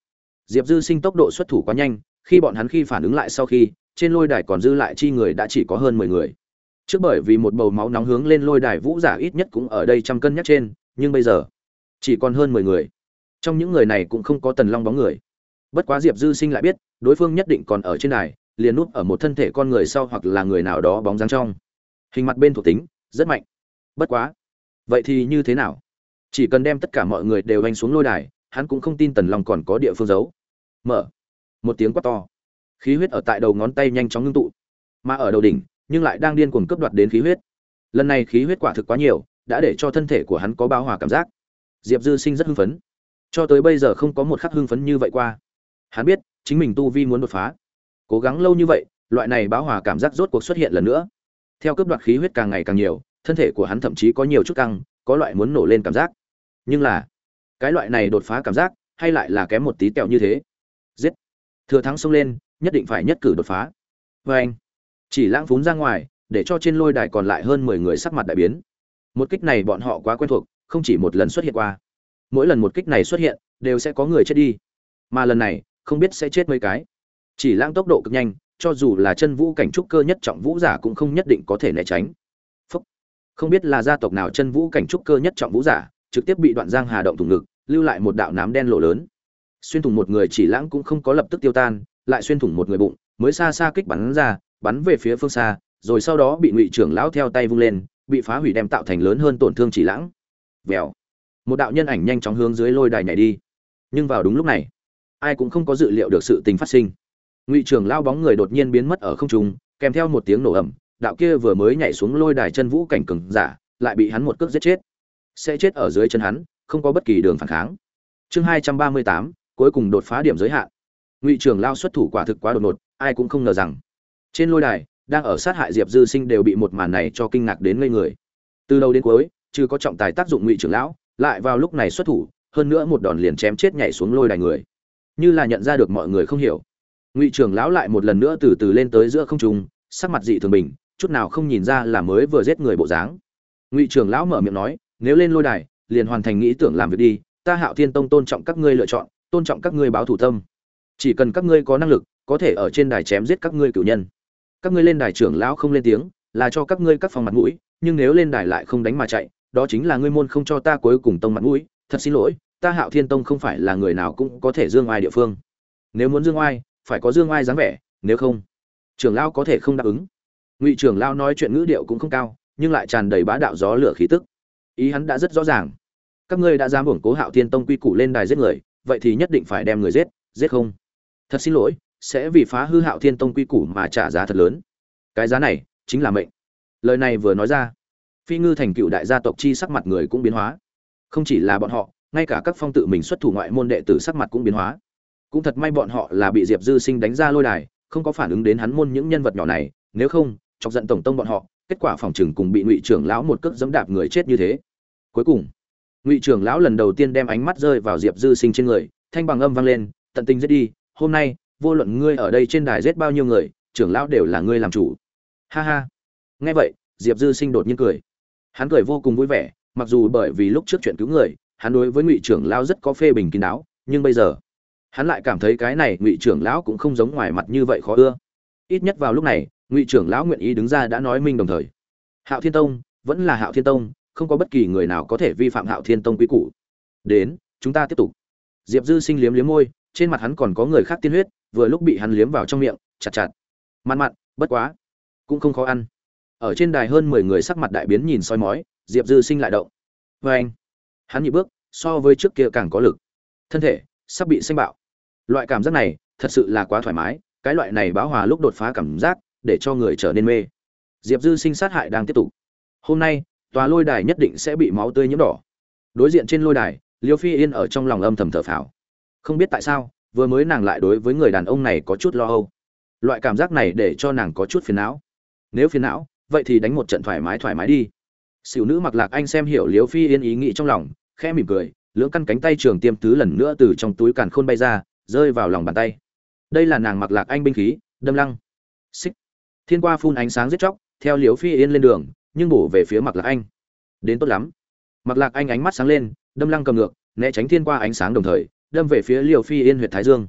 Diệp dư sinh tốc độ xuất thủ quá nhanh, khi bọn hắn khi phản ứng lại sau khi, trên lôi đài còn dư lại chi người đã chỉ có hơn mười người. Trước bởi vì một bầu máu nóng hướng lên lôi đài vũ giả ít nhất cũng ở đây trăm cân nhắc trên, nhưng bây giờ, chỉ còn hơn mười người. Trong những người này cũng không có tần long bóng người. Bất quá diệp dư sinh lại biết, đối phương nhất định còn ở trên đài liền núp ở một thân thể con người sau hoặc là người nào đó bóng dáng trong. Hình mặt bên thuộc tính, rất mạnh. Bất quá. Vậy thì như thế nào? Chỉ cần đem tất cả mọi người đều đánh xuống lôi đài, hắn cũng không tin tần long còn có địa phương giấu. Mở. Một tiếng quát to. Khí huyết ở tại đầu ngón tay nhanh chóng ngưng tụ. Mà ở đầu đỉnh, nhưng lại đang điên cuồng cướp đoạt đến khí huyết. Lần này khí huyết quả thực quá nhiều, đã để cho thân thể của hắn có bao hòa cảm giác. Diệp dư sinh rất hưng phấn. Cho tới bây giờ không có một khắc hưng phấn như vậy qua. Hắn biết, chính mình tu vi muốn đột phá cố gắng lâu như vậy, loại này báo hòa cảm giác rốt cuộc xuất hiện lần nữa. Theo cấp đoạt khí huyết càng ngày càng nhiều, thân thể của hắn thậm chí có nhiều chút căng, có loại muốn nổ lên cảm giác. Nhưng là, cái loại này đột phá cảm giác, hay lại là kém một tí tẹo như thế. Giết! Thừa thắng xông lên, nhất định phải nhất cử đột phá. Vê anh, chỉ lãng phún ra ngoài, để cho trên lôi đài còn lại hơn mười người sắc mặt đại biến. Một kích này bọn họ quá quen thuộc, không chỉ một lần xuất hiện qua. Mỗi lần một kích này xuất hiện, đều sẽ có người chết đi. Mà lần này, không biết sẽ chết mấy cái chỉ lãng tốc độ cực nhanh, cho dù là chân vũ cảnh trúc cơ nhất trọng vũ giả cũng không nhất định có thể né tránh. Phúc. không biết là gia tộc nào chân vũ cảnh trúc cơ nhất trọng vũ giả, trực tiếp bị đoạn giang hà động thủng ngực, lưu lại một đạo nám đen lộ lớn. Xuyên thủng một người chỉ lãng cũng không có lập tức tiêu tan, lại xuyên thủng một người bụng, mới xa xa kích bắn ra, bắn về phía phương xa, rồi sau đó bị ngụy trưởng lão theo tay vung lên, bị phá hủy đem tạo thành lớn hơn tổn thương chỉ lãng. Vèo. Một đạo nhân ảnh nhanh chóng hướng dưới lôi đài nhảy đi. Nhưng vào đúng lúc này, ai cũng không có dự liệu được sự tình phát sinh ngụy trưởng lao bóng người đột nhiên biến mất ở không trung, kèm theo một tiếng nổ ẩm đạo kia vừa mới nhảy xuống lôi đài chân vũ cảnh cường giả, lại bị hắn một cước giết chết. Sẽ chết ở dưới chân hắn, không có bất kỳ đường phản kháng. Chương hai trăm ba mươi tám, cuối cùng đột phá điểm giới hạn. Ngụy trưởng lao xuất thủ quả thực quá đột ngột, ai cũng không ngờ rằng, trên lôi đài, đang ở sát hại diệp dư sinh đều bị một màn này cho kinh ngạc đến ngây người. Từ đầu đến cuối chứ có trọng tài tác dụng ngụy trưởng lão, lại vào lúc này xuất thủ, hơn nữa một đòn liền chém chết nhảy xuống lôi đài người. Như là nhận ra được mọi người không hiểu ngụy trưởng lão lại một lần nữa từ từ lên tới giữa không trung, sắc mặt dị thường bình, chút nào không nhìn ra là mới vừa giết người bộ dáng. Ngụy trưởng lão mở miệng nói, nếu lên lôi đài, liền hoàn thành nghĩ tưởng làm việc đi, ta hạo thiên tông tôn trọng các ngươi lựa chọn, tôn trọng các ngươi báo thủ tâm. Chỉ cần các ngươi có năng lực, có thể ở trên đài chém giết các ngươi cử nhân. Các ngươi lên đài trưởng lão không lên tiếng, là cho các ngươi các phòng mặt mũi, nhưng nếu lên đài lại không đánh mà chạy, đó chính là ngươi môn không cho ta cuối cùng tông mặt mũi. Thật xin lỗi, ta hạo thiên tông không phải là người nào cũng có thể dương Oai địa phương. Nếu muốn dương oai phải có dương oai dáng vẻ, nếu không, trưởng lão có thể không đáp ứng. Ngụy trưởng lão nói chuyện ngữ điệu cũng không cao, nhưng lại tràn đầy bá đạo gió lửa khí tức. Ý hắn đã rất rõ ràng. Các ngươi đã dám hưởng cố hạo thiên tông quy củ lên đài giết người, vậy thì nhất định phải đem người giết giết không? Thật xin lỗi, sẽ vì phá hư hạo thiên tông quy củ mà trả giá thật lớn. Cái giá này, chính là mệnh. Lời này vừa nói ra, phi ngư thành cựu đại gia tộc chi sắc mặt người cũng biến hóa. Không chỉ là bọn họ, ngay cả các phong tự mình xuất thủ ngoại môn đệ tử sắc mặt cũng biến hóa cũng thật may bọn họ là bị diệp dư sinh đánh ra lôi đài, không có phản ứng đến hắn môn những nhân vật nhỏ này, nếu không, chọc giận tổng tông bọn họ, kết quả phòng chừng cùng bị ngụy trưởng lão một cước dẫm đạp người chết như thế. Cuối cùng, ngụy trưởng lão lần đầu tiên đem ánh mắt rơi vào diệp dư sinh trên người, thanh bằng âm vang lên, tận tình giết đi, hôm nay, vô luận ngươi ở đây trên đài giết bao nhiêu người, trưởng lão đều là ngươi làm chủ. Ha ha. Nghe vậy, diệp dư sinh đột nhiên cười. Hắn cười vô cùng vui vẻ, mặc dù bởi vì lúc trước chuyện cứu người, hắn đối với ngụy trưởng lão rất có phê bình kín đáo, nhưng bây giờ hắn lại cảm thấy cái này ngụy trưởng lão cũng không giống ngoài mặt như vậy khó ưa. Ít nhất vào lúc này, ngụy trưởng lão nguyện ý đứng ra đã nói minh đồng thời. Hạo thiên tông, vẫn là hạo thiên tông, không có bất kỳ người nào có thể vi phạm hạo thiên tông quý củ. Đến, chúng ta tiếp tục. Diệp dư sinh liếm liếm môi, trên mặt hắn còn có người khác tiên huyết, vừa lúc bị hắn liếm vào trong miệng, chặt chặt. Mặn mặn, bất quá, cũng không khó ăn. Ở trên đài hơn mười người sắc mặt đại biến nhìn soi mói, diệp dư sinh lại động. Vê anh. Hắn nhị bước, so với trước kia càng có lực. Thân thể, sắp bị xanh bạo loại cảm giác này thật sự là quá thoải mái, cái loại này báo hòa lúc đột phá cảm giác để cho người trở nên mê. Diệp dư sinh sát hại đang tiếp tục. Hôm nay, tòa lôi đài nhất định sẽ bị máu tươi nhiễm đỏ. Đối diện trên lôi đài, liêu phi yên ở trong lòng âm thầm thở phào. Không biết tại sao, vừa mới nàng lại đối với người đàn ông này có chút lo âu. Loại cảm giác này để cho nàng có chút phiền não. Nếu phiền não, vậy thì đánh một trận thoải mái thoải mái đi. Xỉu nữ mặc lạc anh xem hiểu liêu phi yên ý nghĩ trong lòng, khẽ mỉm cười, lưỡng căn cánh tay trường tiêm tứ lần nữa từ trong túi càn khôn bay ra rơi vào lòng bàn tay. Đây là nàng mặc lạc anh binh khí, đâm lăng. Xích. Thiên qua phun ánh sáng giết chóc, theo liễu phi yên lên đường, nhưng bổ về phía mặc lạc anh. Đến tốt lắm. Mặc lạc anh ánh mắt sáng lên, đâm lăng cầm ngược, né tránh thiên qua ánh sáng đồng thời, đâm về phía liều phi yên huyện thái dương.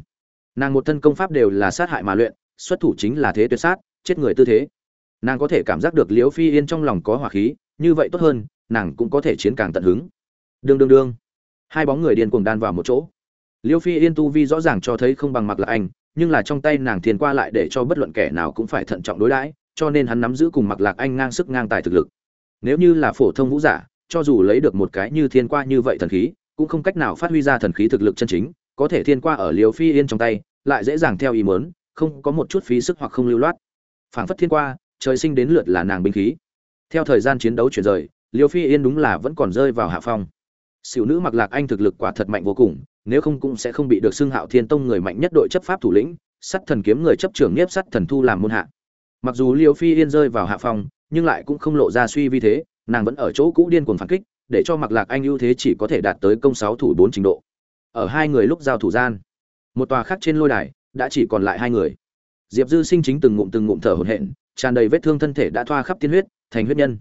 Nàng một thân công pháp đều là sát hại mà luyện, xuất thủ chính là thế tuyệt sát, chết người tư thế. Nàng có thể cảm giác được liễu phi yên trong lòng có hỏa khí, như vậy tốt hơn, nàng cũng có thể chiến càng tận hứng. Đương đương đương. Hai bóng người điên cuồng đan vào một chỗ liêu phi yên tu vi rõ ràng cho thấy không bằng mặc lạc anh, nhưng là trong tay nàng thiền qua lại để cho bất luận kẻ nào cũng phải thận trọng đối đãi, cho nên hắn nắm giữ cùng mặc lạc anh ngang sức ngang tài thực lực. Nếu như là phổ thông vũ giả, cho dù lấy được một cái như thiên qua như vậy thần khí, cũng không cách nào phát huy ra thần khí thực lực chân chính, có thể thiên qua ở liều phi yên trong tay, lại dễ dàng theo ý mớn không có một chút phí sức hoặc không lưu loát. Phảng phất thiên qua, trời sinh đến lượt là nàng binh khí. Theo thời gian chiến đấu chuyển rời liều phi yên đúng là vẫn còn rơi vào hạ phong. Xỉu nữ mặc lạc anh thực lực quả thật mạnh vô cùng nếu không cũng sẽ không bị được xưng hạo thiên tông người mạnh nhất đội chấp pháp thủ lĩnh sắt thần kiếm người chấp trưởng nhiếp sắt thần thu làm môn hạ. Mặc dù liêu phi yên rơi vào hạ phòng nhưng lại cũng không lộ ra suy vi thế, nàng vẫn ở chỗ cũ điên cuồng phản kích, để cho mặc lạc anh ưu thế chỉ có thể đạt tới công sáu thủ bốn trình độ. Ở hai người lúc giao thủ gian, một tòa khác trên lôi đài, đã chỉ còn lại hai người. Diệp dư sinh chính từng ngụm từng ngụm thở hổn hển, tràn đầy vết thương thân thể đã thoa khắp tiên huyết, thành huyết nhân.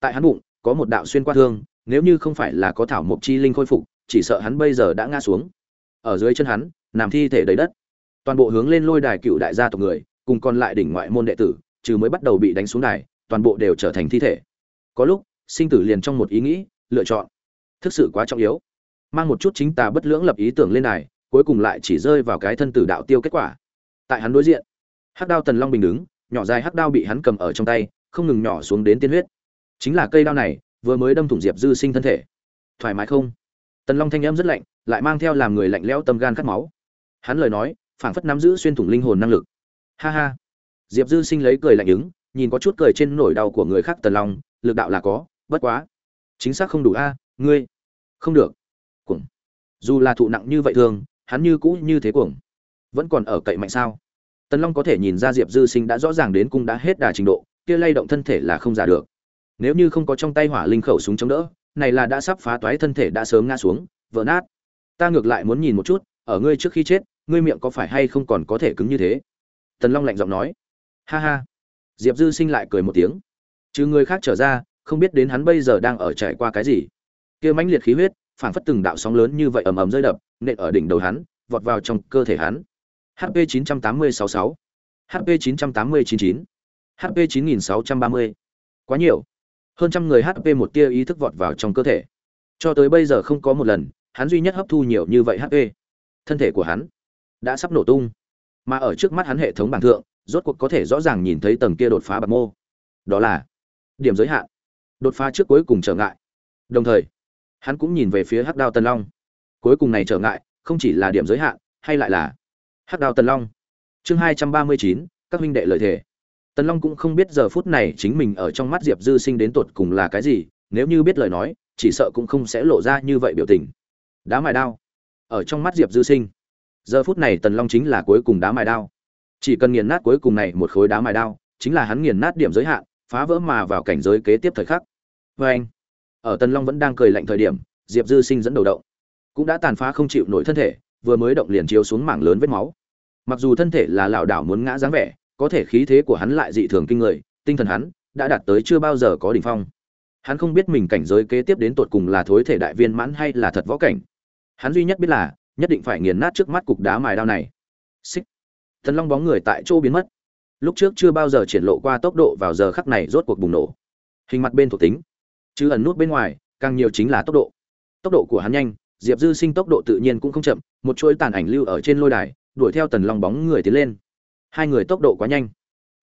Tại hắn bụng, có một đạo xuyên qua thương, nếu như không phải là có thảo mộc chi linh khôi phục chỉ sợ hắn bây giờ đã ngã xuống. Ở dưới chân hắn, nằm thi thể đầy đất. Toàn bộ hướng lên lôi đài cựu đại gia tộc người, cùng còn lại đỉnh ngoại môn đệ tử, trừ mới bắt đầu bị đánh xuống đài, toàn bộ đều trở thành thi thể. Có lúc, sinh tử liền trong một ý nghĩ, lựa chọn. Thực sự quá trọng yếu. Mang một chút chính tà bất lưỡng lập ý tưởng lên đài, cuối cùng lại chỉ rơi vào cái thân tử đạo tiêu kết quả. Tại hắn đối diện, hắc đao tần long bình đứng, nhỏ dài hắc đao bị hắn cầm ở trong tay, không ngừng nhỏ xuống đến tiên huyết. Chính là cây đao này, vừa mới đâm thủng diệp dư sinh thân thể. Thoải mái không? Tần long thanh em rất lạnh, lại mang theo làm người lạnh lẽo tâm gan cắt máu. Hắn lời nói, phảng phất nắm giữ xuyên thủng linh hồn năng lực. Ha ha. Diệp dư sinh lấy cười lạnh ứng, nhìn có chút cười trên nỗi đau của người khác tần long, lực đạo là có, bất quá. Chính xác không đủ a à, ngươi. Không được. Cuồng. Dù là thụ nặng như vậy thường, hắn như cũ như thế cuồng. Vẫn còn ở cậy mạnh sao? Tần long có thể nhìn ra diệp dư sinh đã rõ ràng đến cung đã hết đà trình độ, kia lay động thân thể là không giả được. Nếu như không có trong tay hỏa linh khẩu súng chống đỡ này là đã sắp phá toái thân thể đã sớm ngã xuống, vỡ nát. Ta ngược lại muốn nhìn một chút, ở ngươi trước khi chết, ngươi miệng có phải hay không còn có thể cứng như thế? Tần long lạnh giọng nói. Ha ha. Diệp dư sinh lại cười một tiếng. Chứ người khác trở ra, không biết đến hắn bây giờ đang ở trải qua cái gì. Kia mãnh liệt khí huyết, phảng phất từng đạo sóng lớn như vậy ầm ầm rơi đập, nện ở đỉnh đầu hắn, vọt vào trong cơ thể hắn. Hp 98066 hp 9899 hp 9630 quá nhiều hơn trăm người hp một tia ý thức vọt vào trong cơ thể. Cho tới bây giờ không có một lần, hắn duy nhất hấp thu nhiều như vậy hp thân thể của hắn đã sắp nổ tung. Mà ở trước mắt hắn hệ thống bảng thượng, rốt cuộc có thể rõ ràng nhìn thấy tầng kia đột phá bạc mô. Đó là điểm giới hạn. Đột phá trước cuối cùng trở ngại. Đồng thời, hắn cũng nhìn về phía hắc đao tần long. Cuối cùng này trở ngại, không chỉ là điểm giới hạn, hay lại là hắc đao tần long. Chương hai trăm ba mươi chín, các huynh đệ lợi thể tần long cũng không biết giờ phút này chính mình ở trong mắt diệp dư sinh đến tột cùng là cái gì, nếu như biết lời nói, chỉ sợ cũng không sẽ lộ ra như vậy biểu tình. Đá mài đao. Ở trong mắt diệp dư sinh, giờ phút này tần long chính là cuối cùng đá mài đao. Chỉ cần nghiền nát cuối cùng này một khối đá mài đao, chính là hắn nghiền nát điểm giới hạn, phá vỡ mà vào cảnh giới kế tiếp thời khắc. Vê anh, ở tần long vẫn đang cười lạnh thời điểm, diệp dư sinh dẫn đầu động. Cũng đã tàn phá không chịu nổi thân thể, vừa mới động liền chiếu xuống mảng lớn vết máu. Mặc dù thân thể là lảo đảo muốn ngã dáng vẻ có thể khí thế của hắn lại dị thường kinh người, tinh thần hắn đã đạt tới chưa bao giờ có đỉnh phong. Hắn không biết mình cảnh giới kế tiếp đến tột cùng là thối thể đại viên mãn hay là thật võ cảnh. Hắn duy nhất biết là, nhất định phải nghiền nát trước mắt cục đá mài đao này. Xích. Thần long bóng người tại chỗ biến mất. Lúc trước chưa bao giờ triển lộ qua tốc độ vào giờ khắc này rốt cuộc bùng nổ. Hình mặt bên thuộc tính. Chứ ẩn nút bên ngoài, càng nhiều chính là tốc độ. Tốc độ của hắn nhanh, diệp dư sinh tốc độ tự nhiên cũng không chậm, một chuỗi tàn ảnh lưu ở trên lôi đài, đuổi theo tần long bóng người tiến lên hai người tốc độ quá nhanh.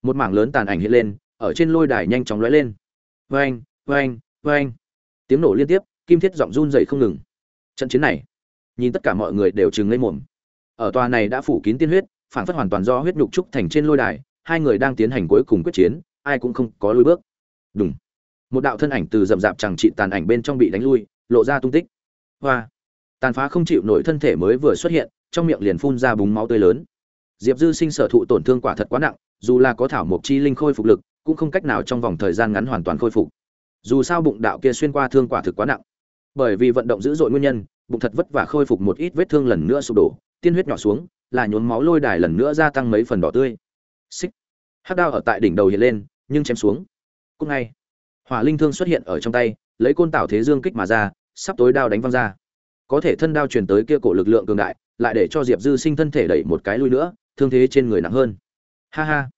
Một mảng lớn tàn ảnh hiện lên, ở trên lôi đài nhanh chóng lóe lên. Vang vang vang tiếng nổ liên tiếp, kim thiết giọng run dậy không ngừng. Trận chiến này, nhìn tất cả mọi người đều chừng lên mồm. Ở tòa này đã phủ kín tiên huyết, phản phất hoàn toàn do huyết nhục trúc thành trên lôi đài, hai người đang tiến hành cuối cùng quyết chiến, ai cũng không có lùi bước. Đúng một đạo thân ảnh từ rậm rạp chẳng trị tàn ảnh bên trong bị đánh lui, lộ ra tung tích. Hoa. Tàn phá không chịu nổi thân thể mới vừa xuất hiện, trong miệng liền phun ra búng máu tươi lớn diệp dư sinh sở thụ tổn thương quả thật quá nặng, dù là có thảo mộc chi linh khôi phục lực, cũng không cách nào trong vòng thời gian ngắn hoàn toàn khôi phục. Dù sao bụng đạo kia xuyên qua thương quả thực quá nặng. Bởi vì vận động dữ dội nguyên nhân, bụng thật vất vả khôi phục một ít vết thương lần nữa sụp đổ, tiên huyết nhỏ xuống, là nhốn máu lôi đài lần nữa gia tăng mấy phần đỏ tươi. Xích. Hắc đao ở tại đỉnh đầu hiện lên, nhưng chém xuống. Cũng ngay. Hỏa linh thương xuất hiện ở trong tay, lấy côn tảo thế dương kích mà ra, sắp tối đao đánh văng ra. Có thể thân đao truyền tới kia cổ lực lượng cường đại, lại để cho diệp dư sinh thân thể đẩy một cái lui nữa thương thế trên người nặng hơn. Ha ha.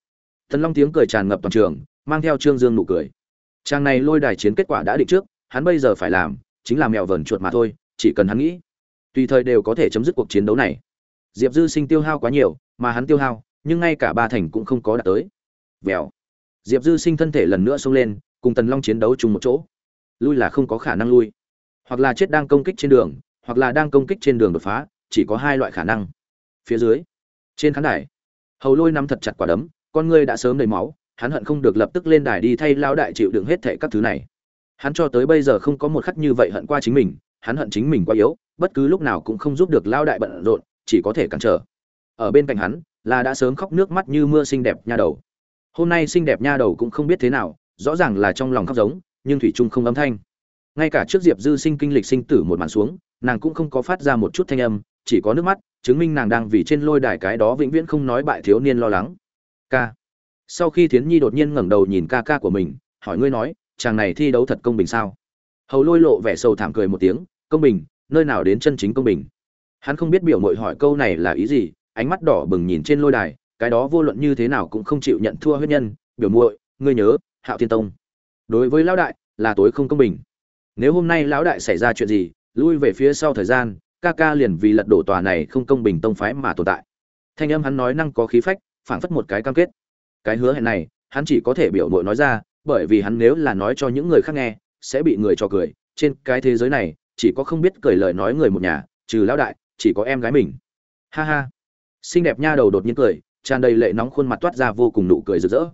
Thần long tiếng cười tràn ngập toàn trường, mang theo trương dương nụ cười. Trang này lôi đài chiến kết quả đã định trước, hắn bây giờ phải làm chính là mèo vờn chuột mà thôi, chỉ cần hắn nghĩ, tùy thời đều có thể chấm dứt cuộc chiến đấu này. Diệp dư sinh tiêu hao quá nhiều, mà hắn tiêu hao, nhưng ngay cả ba thành cũng không có đạt tới. Vèo. Diệp dư sinh thân thể lần nữa xông lên, cùng tần long chiến đấu chung một chỗ. Lui là không có khả năng lui. Hoặc là chết đang công kích trên đường, hoặc là đang công kích trên đường đột phá, chỉ có hai loại khả năng. Phía dưới trên khán đài, hầu lôi nắm thật chặt quả đấm, con ngươi đã sớm đầy máu, hắn hận không được lập tức lên đài đi thay lao đại chịu đựng hết thệ các thứ này. Hắn cho tới bây giờ không có một khắc như vậy hận qua chính mình, hắn hận chính mình quá yếu, bất cứ lúc nào cũng không giúp được lao đại bận rộn, chỉ có thể cản trở. Ở bên cạnh hắn, là đã sớm khóc nước mắt như mưa xinh đẹp nha đầu. Hôm nay xinh đẹp nha đầu cũng không biết thế nào, rõ ràng là trong lòng khóc giống, nhưng thủy trung không âm thanh. Ngay cả trước diệp dư sinh kinh lịch sinh tử một màn xuống, nàng cũng không có phát ra một chút thanh âm chỉ có nước mắt, chứng minh nàng đang vì trên lôi đài cái đó vĩnh viễn không nói bại thiếu niên lo lắng. Ca. Sau khi thiến nhi đột nhiên ngẩng đầu nhìn ca ca của mình, hỏi ngươi nói, chàng này thi đấu thật công bình sao? Hầu lôi lộ vẻ sầu thảm cười một tiếng, công bình, nơi nào đến chân chính công bình? Hắn không biết biểu mội hỏi câu này là ý gì, ánh mắt đỏ bừng nhìn trên lôi đài, cái đó vô luận như thế nào cũng không chịu nhận thua huyết nhân. Biểu muội, ngươi nhớ, hạo thiên tông. Đối với lão đại, là tối không công bình. Nếu hôm nay lão đại xảy ra chuyện gì, lui về phía sau thời gian ca ca liền vì lật đổ tòa này không công bình tông phái mà tồn tại. Thanh âm hắn nói năng có khí phách, phảng phất một cái cam kết. Cái hứa hẹn này, hắn chỉ có thể biểu mội nói ra, bởi vì hắn nếu là nói cho những người khác nghe, sẽ bị người cho cười. Trên cái thế giới này, chỉ có không biết cười lời nói người một nhà, trừ lão đại, chỉ có em gái mình. Ha ha. Xinh đẹp nha đầu đột nhiên cười, tràn đầy lệ nóng khuôn mặt toát ra vô cùng nụ cười rực rỡ.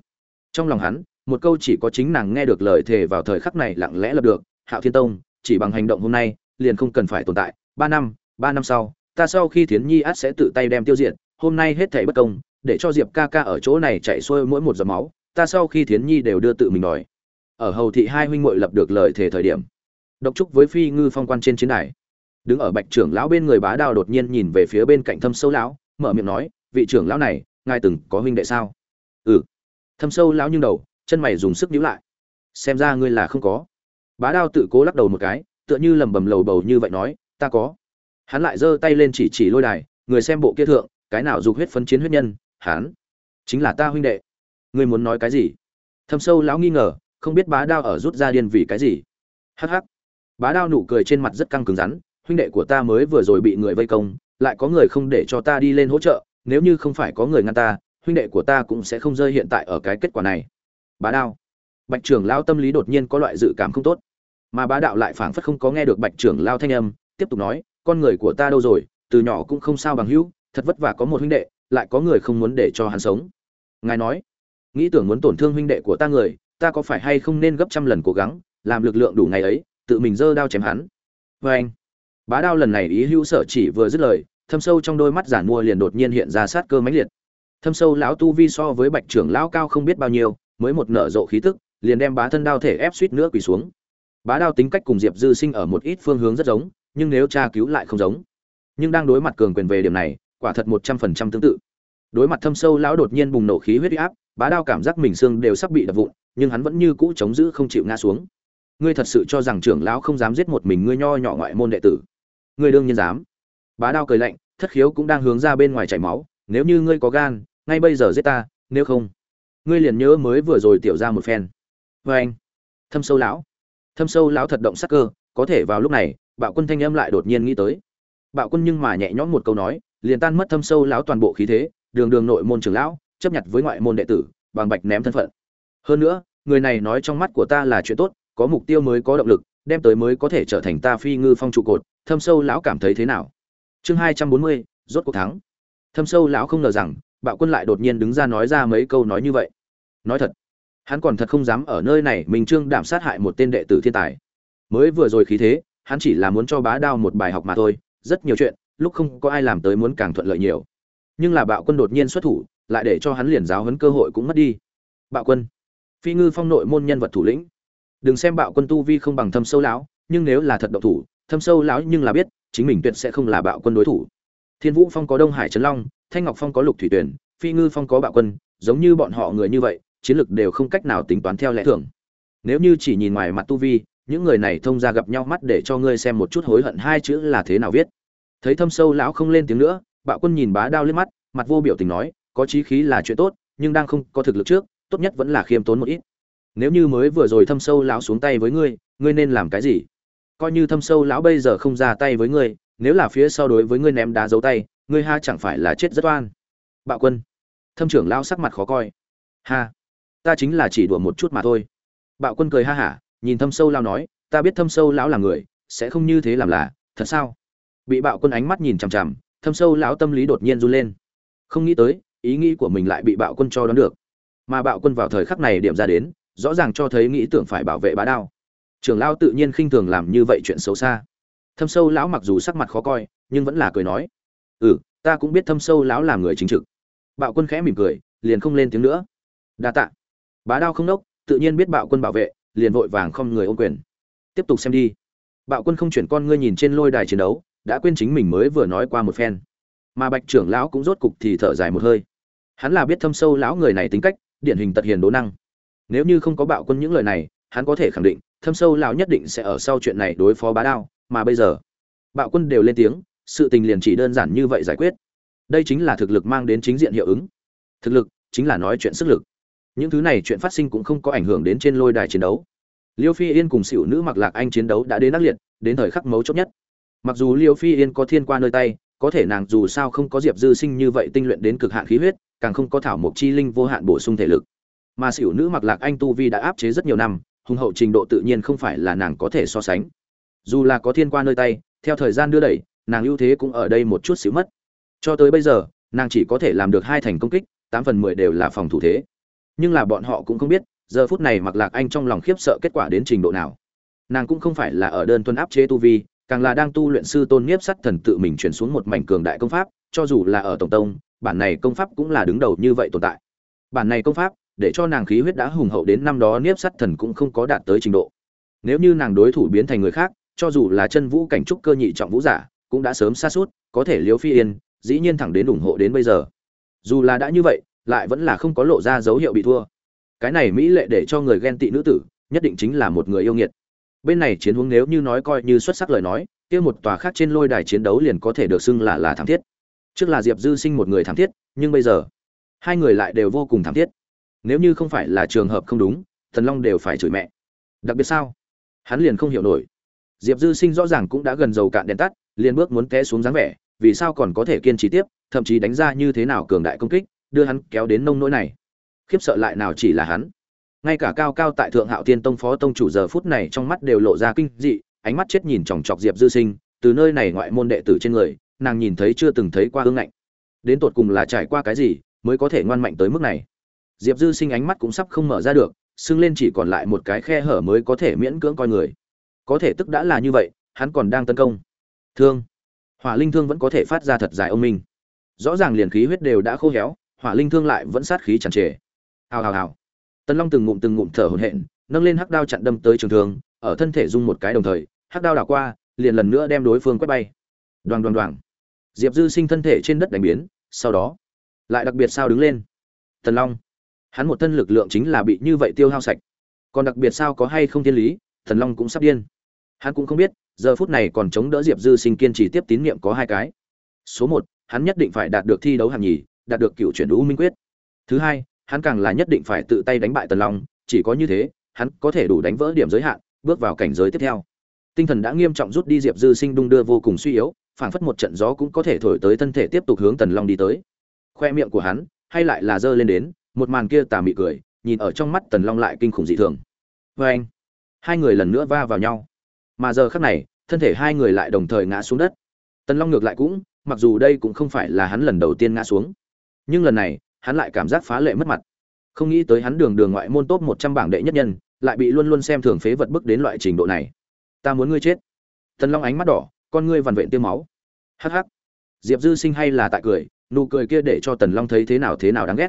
Trong lòng hắn, một câu chỉ có chính nàng nghe được lời thề vào thời khắc này lặng lẽ lập được, hạo thiên tông, chỉ bằng hành động hôm nay, liền không cần phải tồn tại, ba năm ba năm sau, ta sau khi thiến nhi át sẽ tự tay đem tiêu diệt, hôm nay hết thảy bất công, để cho diệp ca ca ở chỗ này chạy xuôi mỗi một giọt máu, ta sau khi thiến nhi đều đưa tự mình đòi. Ở hầu thị hai huynh muội lập được lời thề thời điểm, độc trúc với phi ngư phong quan trên chiến đài. Đứng ở bạch trưởng lão bên người bá đao đột nhiên nhìn về phía bên cạnh thâm sâu lão, mở miệng nói, vị trưởng lão này, ngài từng có huynh đệ sao? Ừ. Thâm sâu lão nhưng đầu, chân mày dùng sức nhíu lại. Xem ra ngươi là không có. Bá đao tự cố lắc đầu một cái, tựa như lầm bầm lầu bầu như vậy nói, ta có hắn lại giơ tay lên chỉ chỉ lôi đài, người xem bộ kia thượng, cái nào dục huyết phấn chiến huyết nhân, hắn chính là ta huynh đệ. Ngươi muốn nói cái gì? Thâm sâu lão nghi ngờ, không biết bá đao ở rút ra điên vì cái gì. Hắc hắc. Bá đao nụ cười trên mặt rất căng cứng rắn, huynh đệ của ta mới vừa rồi bị người vây công, lại có người không để cho ta đi lên hỗ trợ, nếu như không phải có người ngăn ta, huynh đệ của ta cũng sẽ không rơi hiện tại ở cái kết quả này. Bá đao. Bạch trưởng lao tâm lý đột nhiên có loại dự cảm không tốt. Mà bá đạo lại phảng phất không có nghe được bạch trưởng lao thanh âm tiếp tục nói, con người của ta đâu rồi, từ nhỏ cũng không sao bằng hữu, thật vất vả có một huynh đệ, lại có người không muốn để cho hắn sống. Ngài nói, nghĩ tưởng muốn tổn thương huynh đệ của ta người, ta có phải hay không nên gấp trăm lần cố gắng, làm lực lượng đủ ngày ấy, tự mình giơ đao chém hắn? Vê anh, bá đao lần này ý hữu sở chỉ vừa dứt lời, thâm sâu trong đôi mắt giản mua liền đột nhiên hiện ra sát cơ mãnh liệt. Thâm sâu lão tu vi so với bạch trưởng lão cao không biết bao nhiêu, mới một nở rộ khí tức, liền đem bá thân đao thể ép suýt nữa quỳ xuống. Bá đao tính cách cùng diệp dư sinh ở một ít phương hướng rất giống nhưng nếu tra cứu lại không giống. Nhưng đang đối mặt cường quyền về điểm này, quả thật một trăm phần trăm tương tự. Đối mặt thâm sâu lão đột nhiên bùng nổ khí huyết áp, bá đao cảm giác mình xương đều sắp bị đập vụn, nhưng hắn vẫn như cũ chống giữ không chịu ngã xuống. Ngươi thật sự cho rằng trưởng lão không dám giết một mình ngươi nho nhỏ ngoại môn đệ tử? Ngươi đương nhiên dám. Bá đao cười lạnh, thất khiếu cũng đang hướng ra bên ngoài chảy máu, nếu như ngươi có gan, ngay bây giờ giết ta, nếu không, ngươi liền nhớ mới vừa rồi tiểu ra một phen. Vê anh thâm sâu lão. Thâm sâu lão thật động sắc cơ, có thể vào lúc này bạo quân thanh âm lại đột nhiên nghĩ tới. Bạo quân nhưng mà nhẹ nhõm một câu nói, liền tan mất thâm sâu lão toàn bộ khí thế, đường đường nội môn trưởng lão, chấp nhận với ngoại môn đệ tử, bằng bạch ném thân phận. Hơn nữa, người này nói trong mắt của ta là chuyện tốt, có mục tiêu mới có động lực, đem tới mới có thể trở thành ta phi ngư phong trụ cột, thâm sâu lão cảm thấy thế nào? Chương hai trăm bốn mươi, rốt cuộc thắng. Thâm sâu lão không ngờ rằng, bạo quân lại đột nhiên đứng ra nói ra mấy câu nói như vậy. Nói thật, hắn còn thật không dám ở nơi này mình trương đảm sát hại một tên đệ tử thiên tài. Mới vừa rồi khí thế hắn chỉ là muốn cho bá đao một bài học mà thôi, rất nhiều chuyện, lúc không có ai làm tới muốn càng thuận lợi nhiều. Nhưng là bạo quân đột nhiên xuất thủ, lại để cho hắn liền giáo hấn cơ hội cũng mất đi. Bạo quân. Phi ngư phong nội môn nhân vật thủ lĩnh. Đừng xem bạo quân tu vi không bằng thâm sâu lão, nhưng nếu là thật độc thủ, thâm sâu lão nhưng là biết, chính mình tuyệt sẽ không là bạo quân đối thủ. Thiên vũ phong có đông hải trấn long, thanh ngọc phong có lục thủy tuyển phi ngư phong có bạo quân, giống như bọn họ người như vậy, chiến lược đều không cách nào tính toán theo lẽ thường. Nếu như chỉ nhìn ngoài mặt tu vi những người này thông ra gặp nhau mắt để cho ngươi xem một chút hối hận hai chữ là thế nào viết. Thấy thâm sâu lão không lên tiếng nữa, bạo quân nhìn bá đao liếc mắt, mặt vô biểu tình nói, có chí khí là chuyện tốt, nhưng đang không có thực lực trước, tốt nhất vẫn là khiêm tốn một ít. Nếu như mới vừa rồi thâm sâu lão xuống tay với ngươi ngươi nên làm cái gì? Coi như thâm sâu lão bây giờ không ra tay với ngươi, nếu là phía sau đối với ngươi ném đá dấu tay, ngươi ha chẳng phải là chết rất oan. Bạo quân. Thâm trưởng lão sắc mặt khó coi. Ha. Ta chính là chỉ đùa một chút mà thôi. Bạo quân cười ha hả nhìn thâm sâu lao nói, ta biết thâm sâu lão là người, sẽ không như thế làm là, thật sao? Bị bạo quân ánh mắt nhìn chằm chằm, thâm sâu lão tâm lý đột nhiên run lên. Không nghĩ tới, ý nghĩ của mình lại bị bạo quân cho đón được. Mà bạo quân vào thời khắc này điểm ra đến, rõ ràng cho thấy nghĩ tưởng phải bảo vệ bá đao. Trưởng lão tự nhiên khinh thường làm như vậy chuyện xấu xa. Thâm sâu lão mặc dù sắc mặt khó coi, nhưng vẫn là cười nói ừ ta cũng biết thâm sâu lão làm người chính trực. Bạo quân khẽ mỉm cười, liền không lên tiếng nữa. Đa tạ. Bá đao không đốc, tự nhiên biết bạo quân bảo vệ liền vội vàng không người ôm quyền. Tiếp tục xem đi. Bạo quân không chuyển con ngươi nhìn trên lôi đài chiến đấu, đã quên chính mình mới vừa nói qua một phen. Mà bạch trưởng lão cũng rốt cục thì thở dài một hơi. Hắn là biết thâm sâu lão người này tính cách, điển hình tật hiền đố năng. Nếu như không có bạo quân những lời này, hắn có thể khẳng định, thâm sâu lão nhất định sẽ ở sau chuyện này đối phó bá đao, mà bây giờ, bạo quân đều lên tiếng, sự tình liền chỉ đơn giản như vậy giải quyết. Đây chính là thực lực mang đến chính diện hiệu ứng. Thực lực chính là nói chuyện sức lực những thứ này chuyện phát sinh cũng không có ảnh hưởng đến trên lôi đài chiến đấu. Liêu phi yên cùng xỉu nữ mặc lạc anh chiến đấu đã đến ác liệt, đến thời khắc mấu chốt nhất. Mặc dù liêu phi yên có thiên qua nơi tay, có thể nàng dù sao không có diệp dư sinh như vậy tinh luyện đến cực hạn khí huyết, càng không có thảo mộc chi linh vô hạn bổ sung thể lực. Mà xỉu nữ mặc lạc anh tu vi đã áp chế rất nhiều năm, hùng hậu trình độ tự nhiên không phải là nàng có thể so sánh. Dù là có thiên qua nơi tay, theo thời gian đưa đẩy, nàng ưu thế cũng ở đây một chút xíu mất. Cho tới bây giờ, nàng chỉ có thể làm được hai thành công kích, tám phần mười đều là phòng thủ thế nhưng là bọn họ cũng không biết, giờ phút này mặc lạc anh trong lòng khiếp sợ kết quả đến trình độ nào. Nàng cũng không phải là ở đơn tuân áp chế tu vi, càng là đang tu luyện sư tôn nhiếp sắt thần tự mình chuyển xuống một mảnh cường đại công pháp, cho dù là ở tổng tông, bản này công pháp cũng là đứng đầu như vậy tồn tại. Bản này công pháp, để cho nàng khí huyết đã hùng hậu đến năm đó nhiếp sắt thần cũng không có đạt tới trình độ. Nếu như nàng đối thủ biến thành người khác, cho dù là chân vũ cảnh trúc cơ nhị trọng vũ giả, cũng đã sớm xa suốt, có thể liếu phi yên, dĩ nhiên thẳng đến ủng hộ đến bây giờ. Dù là đã như vậy lại vẫn là không có lộ ra dấu hiệu bị thua. Cái này mỹ lệ để cho người ghen tị nữ tử, nhất định chính là một người yêu nghiệt. Bên này chiến hướng nếu như nói coi như xuất sắc lời nói, kia một tòa khác trên lôi đài chiến đấu liền có thể được xưng là là thảm thiết. Trước là diệp dư sinh một người thảm thiết, nhưng bây giờ, hai người lại đều vô cùng thảm thiết. Nếu như không phải là trường hợp không đúng, thần long đều phải chửi mẹ. Đặc biệt sao? Hắn liền không hiểu nổi. Diệp dư sinh rõ ràng cũng đã gần dầu cạn đèn tắt, liền bước muốn té xuống dáng vẻ, vì sao còn có thể kiên trì tiếp, thậm chí đánh ra như thế nào cường đại công kích đưa hắn kéo đến nông nỗi này. Khiếp sợ lại nào chỉ là hắn. Ngay cả cao cao tại thượng hạo tiên tông phó tông chủ giờ phút này trong mắt đều lộ ra kinh dị, ánh mắt chết nhìn chòng chọc diệp dư sinh, từ nơi này ngoại môn đệ tử trên người, nàng nhìn thấy chưa từng thấy qua hương ngạnh. Đến tột cùng là trải qua cái gì mới có thể ngoan mạnh tới mức này? Diệp dư sinh ánh mắt cũng sắp không mở ra được, sưng lên chỉ còn lại một cái khe hở mới có thể miễn cưỡng coi người. Có thể tức đã là như vậy, hắn còn đang tấn công. Thương. Hỏa linh thương vẫn có thể phát ra thật dài ông minh. Rõ ràng liền khí huyết đều đã khô héo hỏa linh thương lại vẫn sát khí tràn trề. Hào hào hào. Tần long từng ngụm từng ngụm thở hổn hển, nâng lên hắc đao chặn đâm tới trường thương, ở thân thể dung một cái đồng thời, hắc đao đảo qua, liền lần nữa đem đối phương quét bay. Đoàn đoàn đoàn diệp dư sinh thân thể trên đất đánh biến, sau đó, lại đặc biệt sao đứng lên. Tần long. Hắn một thân lực lượng chính là bị như vậy tiêu hao sạch. Còn đặc biệt sao có hay không thiên lý thần long cũng sắp điên. Hắn cũng không biết, giờ phút này còn chống đỡ diệp dư sinh kiên trì tiếp tín nhiệm có hai cái. Số một, hắn nhất định phải đạt được thi đấu hạng nhì đạt được cựu chuyển u minh quyết. Thứ hai, hắn càng là nhất định phải tự tay đánh bại tần long, chỉ có như thế, hắn có thể đủ đánh vỡ điểm giới hạn, bước vào cảnh giới tiếp theo. Tinh thần đã nghiêm trọng rút đi diệp dư sinh đung đưa vô cùng suy yếu, phảng phất một trận gió cũng có thể thổi tới thân thể tiếp tục hướng tần long đi tới. Khoe miệng của hắn, hay lại là giơ lên đến, một màn kia tà mị cười, nhìn ở trong mắt tần long lại kinh khủng dị thường. Vê anh. Hai người lần nữa va vào nhau. Mà giờ khắc này, thân thể hai người lại đồng thời ngã xuống đất. Tần long ngược lại cũng, mặc dù đây cũng không phải là hắn lần đầu tiên ngã xuống nhưng lần này, hắn lại cảm giác phá lệ mất mặt. Không nghĩ tới hắn đường đường ngoại môn top một trăm bảng đệ nhất nhân, lại bị luôn luôn xem thường phế vật bức đến loại trình độ này. Ta muốn ngươi chết. Tần long ánh mắt đỏ, con ngươi vằn vện tiêm máu. Hắc hắc. Diệp dư sinh hay là tại cười, nụ cười kia để cho tần long thấy thế nào thế nào đáng ghét.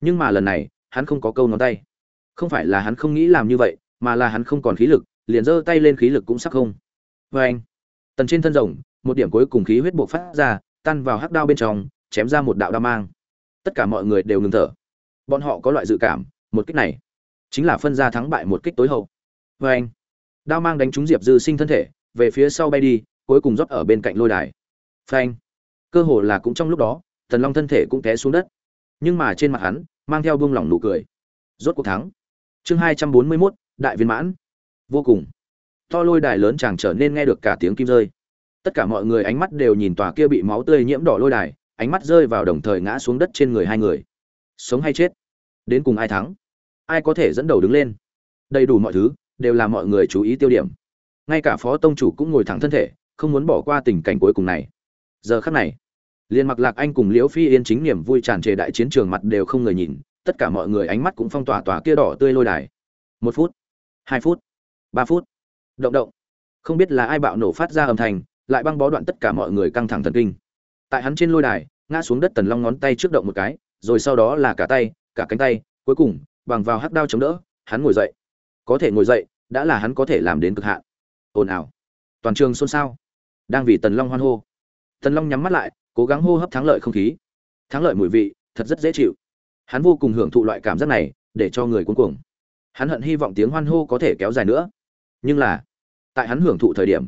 Nhưng mà lần này, hắn không có câu ngón tay. Không phải là hắn không nghĩ làm như vậy, mà là hắn không còn khí lực, liền giơ tay lên khí lực cũng sắc không. Vê anh. Tần trên thân rồng, một điểm cuối cùng khí huyết buộc phát ra, tan vào hắc đao bên trong, chém ra một đạo đao mang tất cả mọi người đều ngừng thở. Bọn họ có loại dự cảm, một kích này chính là phân ra thắng bại một kích tối hậu. Vê anh, đao mang đánh trúng diệp dư sinh thân thể, về phía sau bay đi, cuối cùng rót ở bên cạnh lôi đài. Phanh cơ hồ là cũng trong lúc đó thần long thân thể cũng té xuống đất. Nhưng mà trên mặt hắn, mang theo buông lỏng nụ cười. Rốt cuộc thắng. Chương hai trăm bốn mươi mốt, đại viên mãn. Vô cùng. To lôi đài lớn chàng trở nên nghe được cả tiếng kim rơi. Tất cả mọi người ánh mắt đều nhìn tòa kia bị máu tươi nhiễm đỏ lôi đài ánh mắt rơi vào đồng thời ngã xuống đất trên người hai người. Sống hay chết? Đến cùng ai thắng? Ai có thể dẫn đầu đứng lên? Đầy đủ mọi thứ, đều là mọi người chú ý tiêu điểm. Ngay cả phó tông chủ cũng ngồi thẳng thân thể, không muốn bỏ qua tình cảnh cuối cùng này. Giờ khắc này, liên mặc lạc anh cùng liễu phi yên chính niềm vui tràn trề đại chiến trường mặt đều không người nhìn, tất cả mọi người ánh mắt cũng phong tỏa tỏa kia đỏ tươi lôi đài. Một phút, hai phút, ba phút, động động. Không biết là ai bạo nổ phát ra âm thanh, lại băng bó đoạn tất cả mọi người căng thẳng thần kinh tại hắn trên lôi đài, ngã xuống đất tần long ngón tay trước động một cái, rồi sau đó là cả tay, cả cánh tay, cuối cùng, bằng vào hắc đao chống đỡ, hắn ngồi dậy. Có thể ngồi dậy, đã là hắn có thể làm đến cực hạn. Ồn ào. Toàn trường xôn xao. Đang vì tần long hoan hô. Tần long nhắm mắt lại, cố gắng hô hấp thắng lợi không khí. Thắng lợi mùi vị, thật rất dễ chịu. Hắn vô cùng hưởng thụ loại cảm giác này, để cho người cuống cuồng. Hắn hận hy vọng tiếng hoan hô có thể kéo dài nữa. Nhưng là, tại hắn hưởng thụ thời điểm,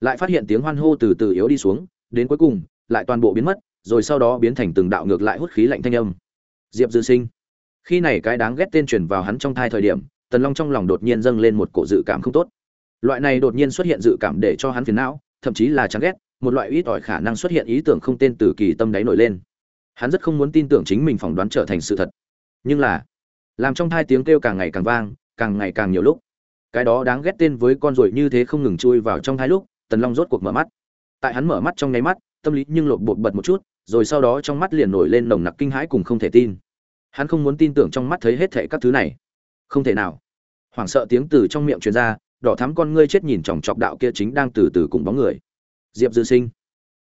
lại phát hiện tiếng hoan hô từ từ yếu đi xuống, đến cuối cùng lại toàn bộ biến mất, rồi sau đó biến thành từng đạo ngược lại hút khí lạnh thanh âm. Diệp dư sinh. Khi này cái đáng ghét tên truyền vào hắn trong thai thời điểm, tần long trong lòng đột nhiên dâng lên một cổ dự cảm không tốt. Loại này đột nhiên xuất hiện dự cảm để cho hắn phiền não, thậm chí là chán ghét, một loại ít ỏi khả năng xuất hiện ý tưởng không tên từ kỳ tâm đáy nổi lên. Hắn rất không muốn tin tưởng chính mình phỏng đoán trở thành sự thật. Nhưng là, làm trong thai tiếng kêu càng ngày càng vang, càng ngày càng nhiều lúc, cái đó đáng ghét tên với con ruồi như thế không ngừng chui vào trong thai lúc, tần long rốt cuộc mở mắt. Tại hắn mở mắt trong nháy mắt tâm lý nhưng lột bột bật một chút, rồi sau đó trong mắt liền nổi lên nồng nặc kinh hãi cùng không thể tin. Hắn không muốn tin tưởng trong mắt thấy hết thệ các thứ này. Không thể nào. Hoảng sợ tiếng từ trong miệng truyền ra, đỏ thắm con ngươi chết nhìn chòng chọc đạo kia chính đang từ từ cùng bóng người. Diệp dư sinh.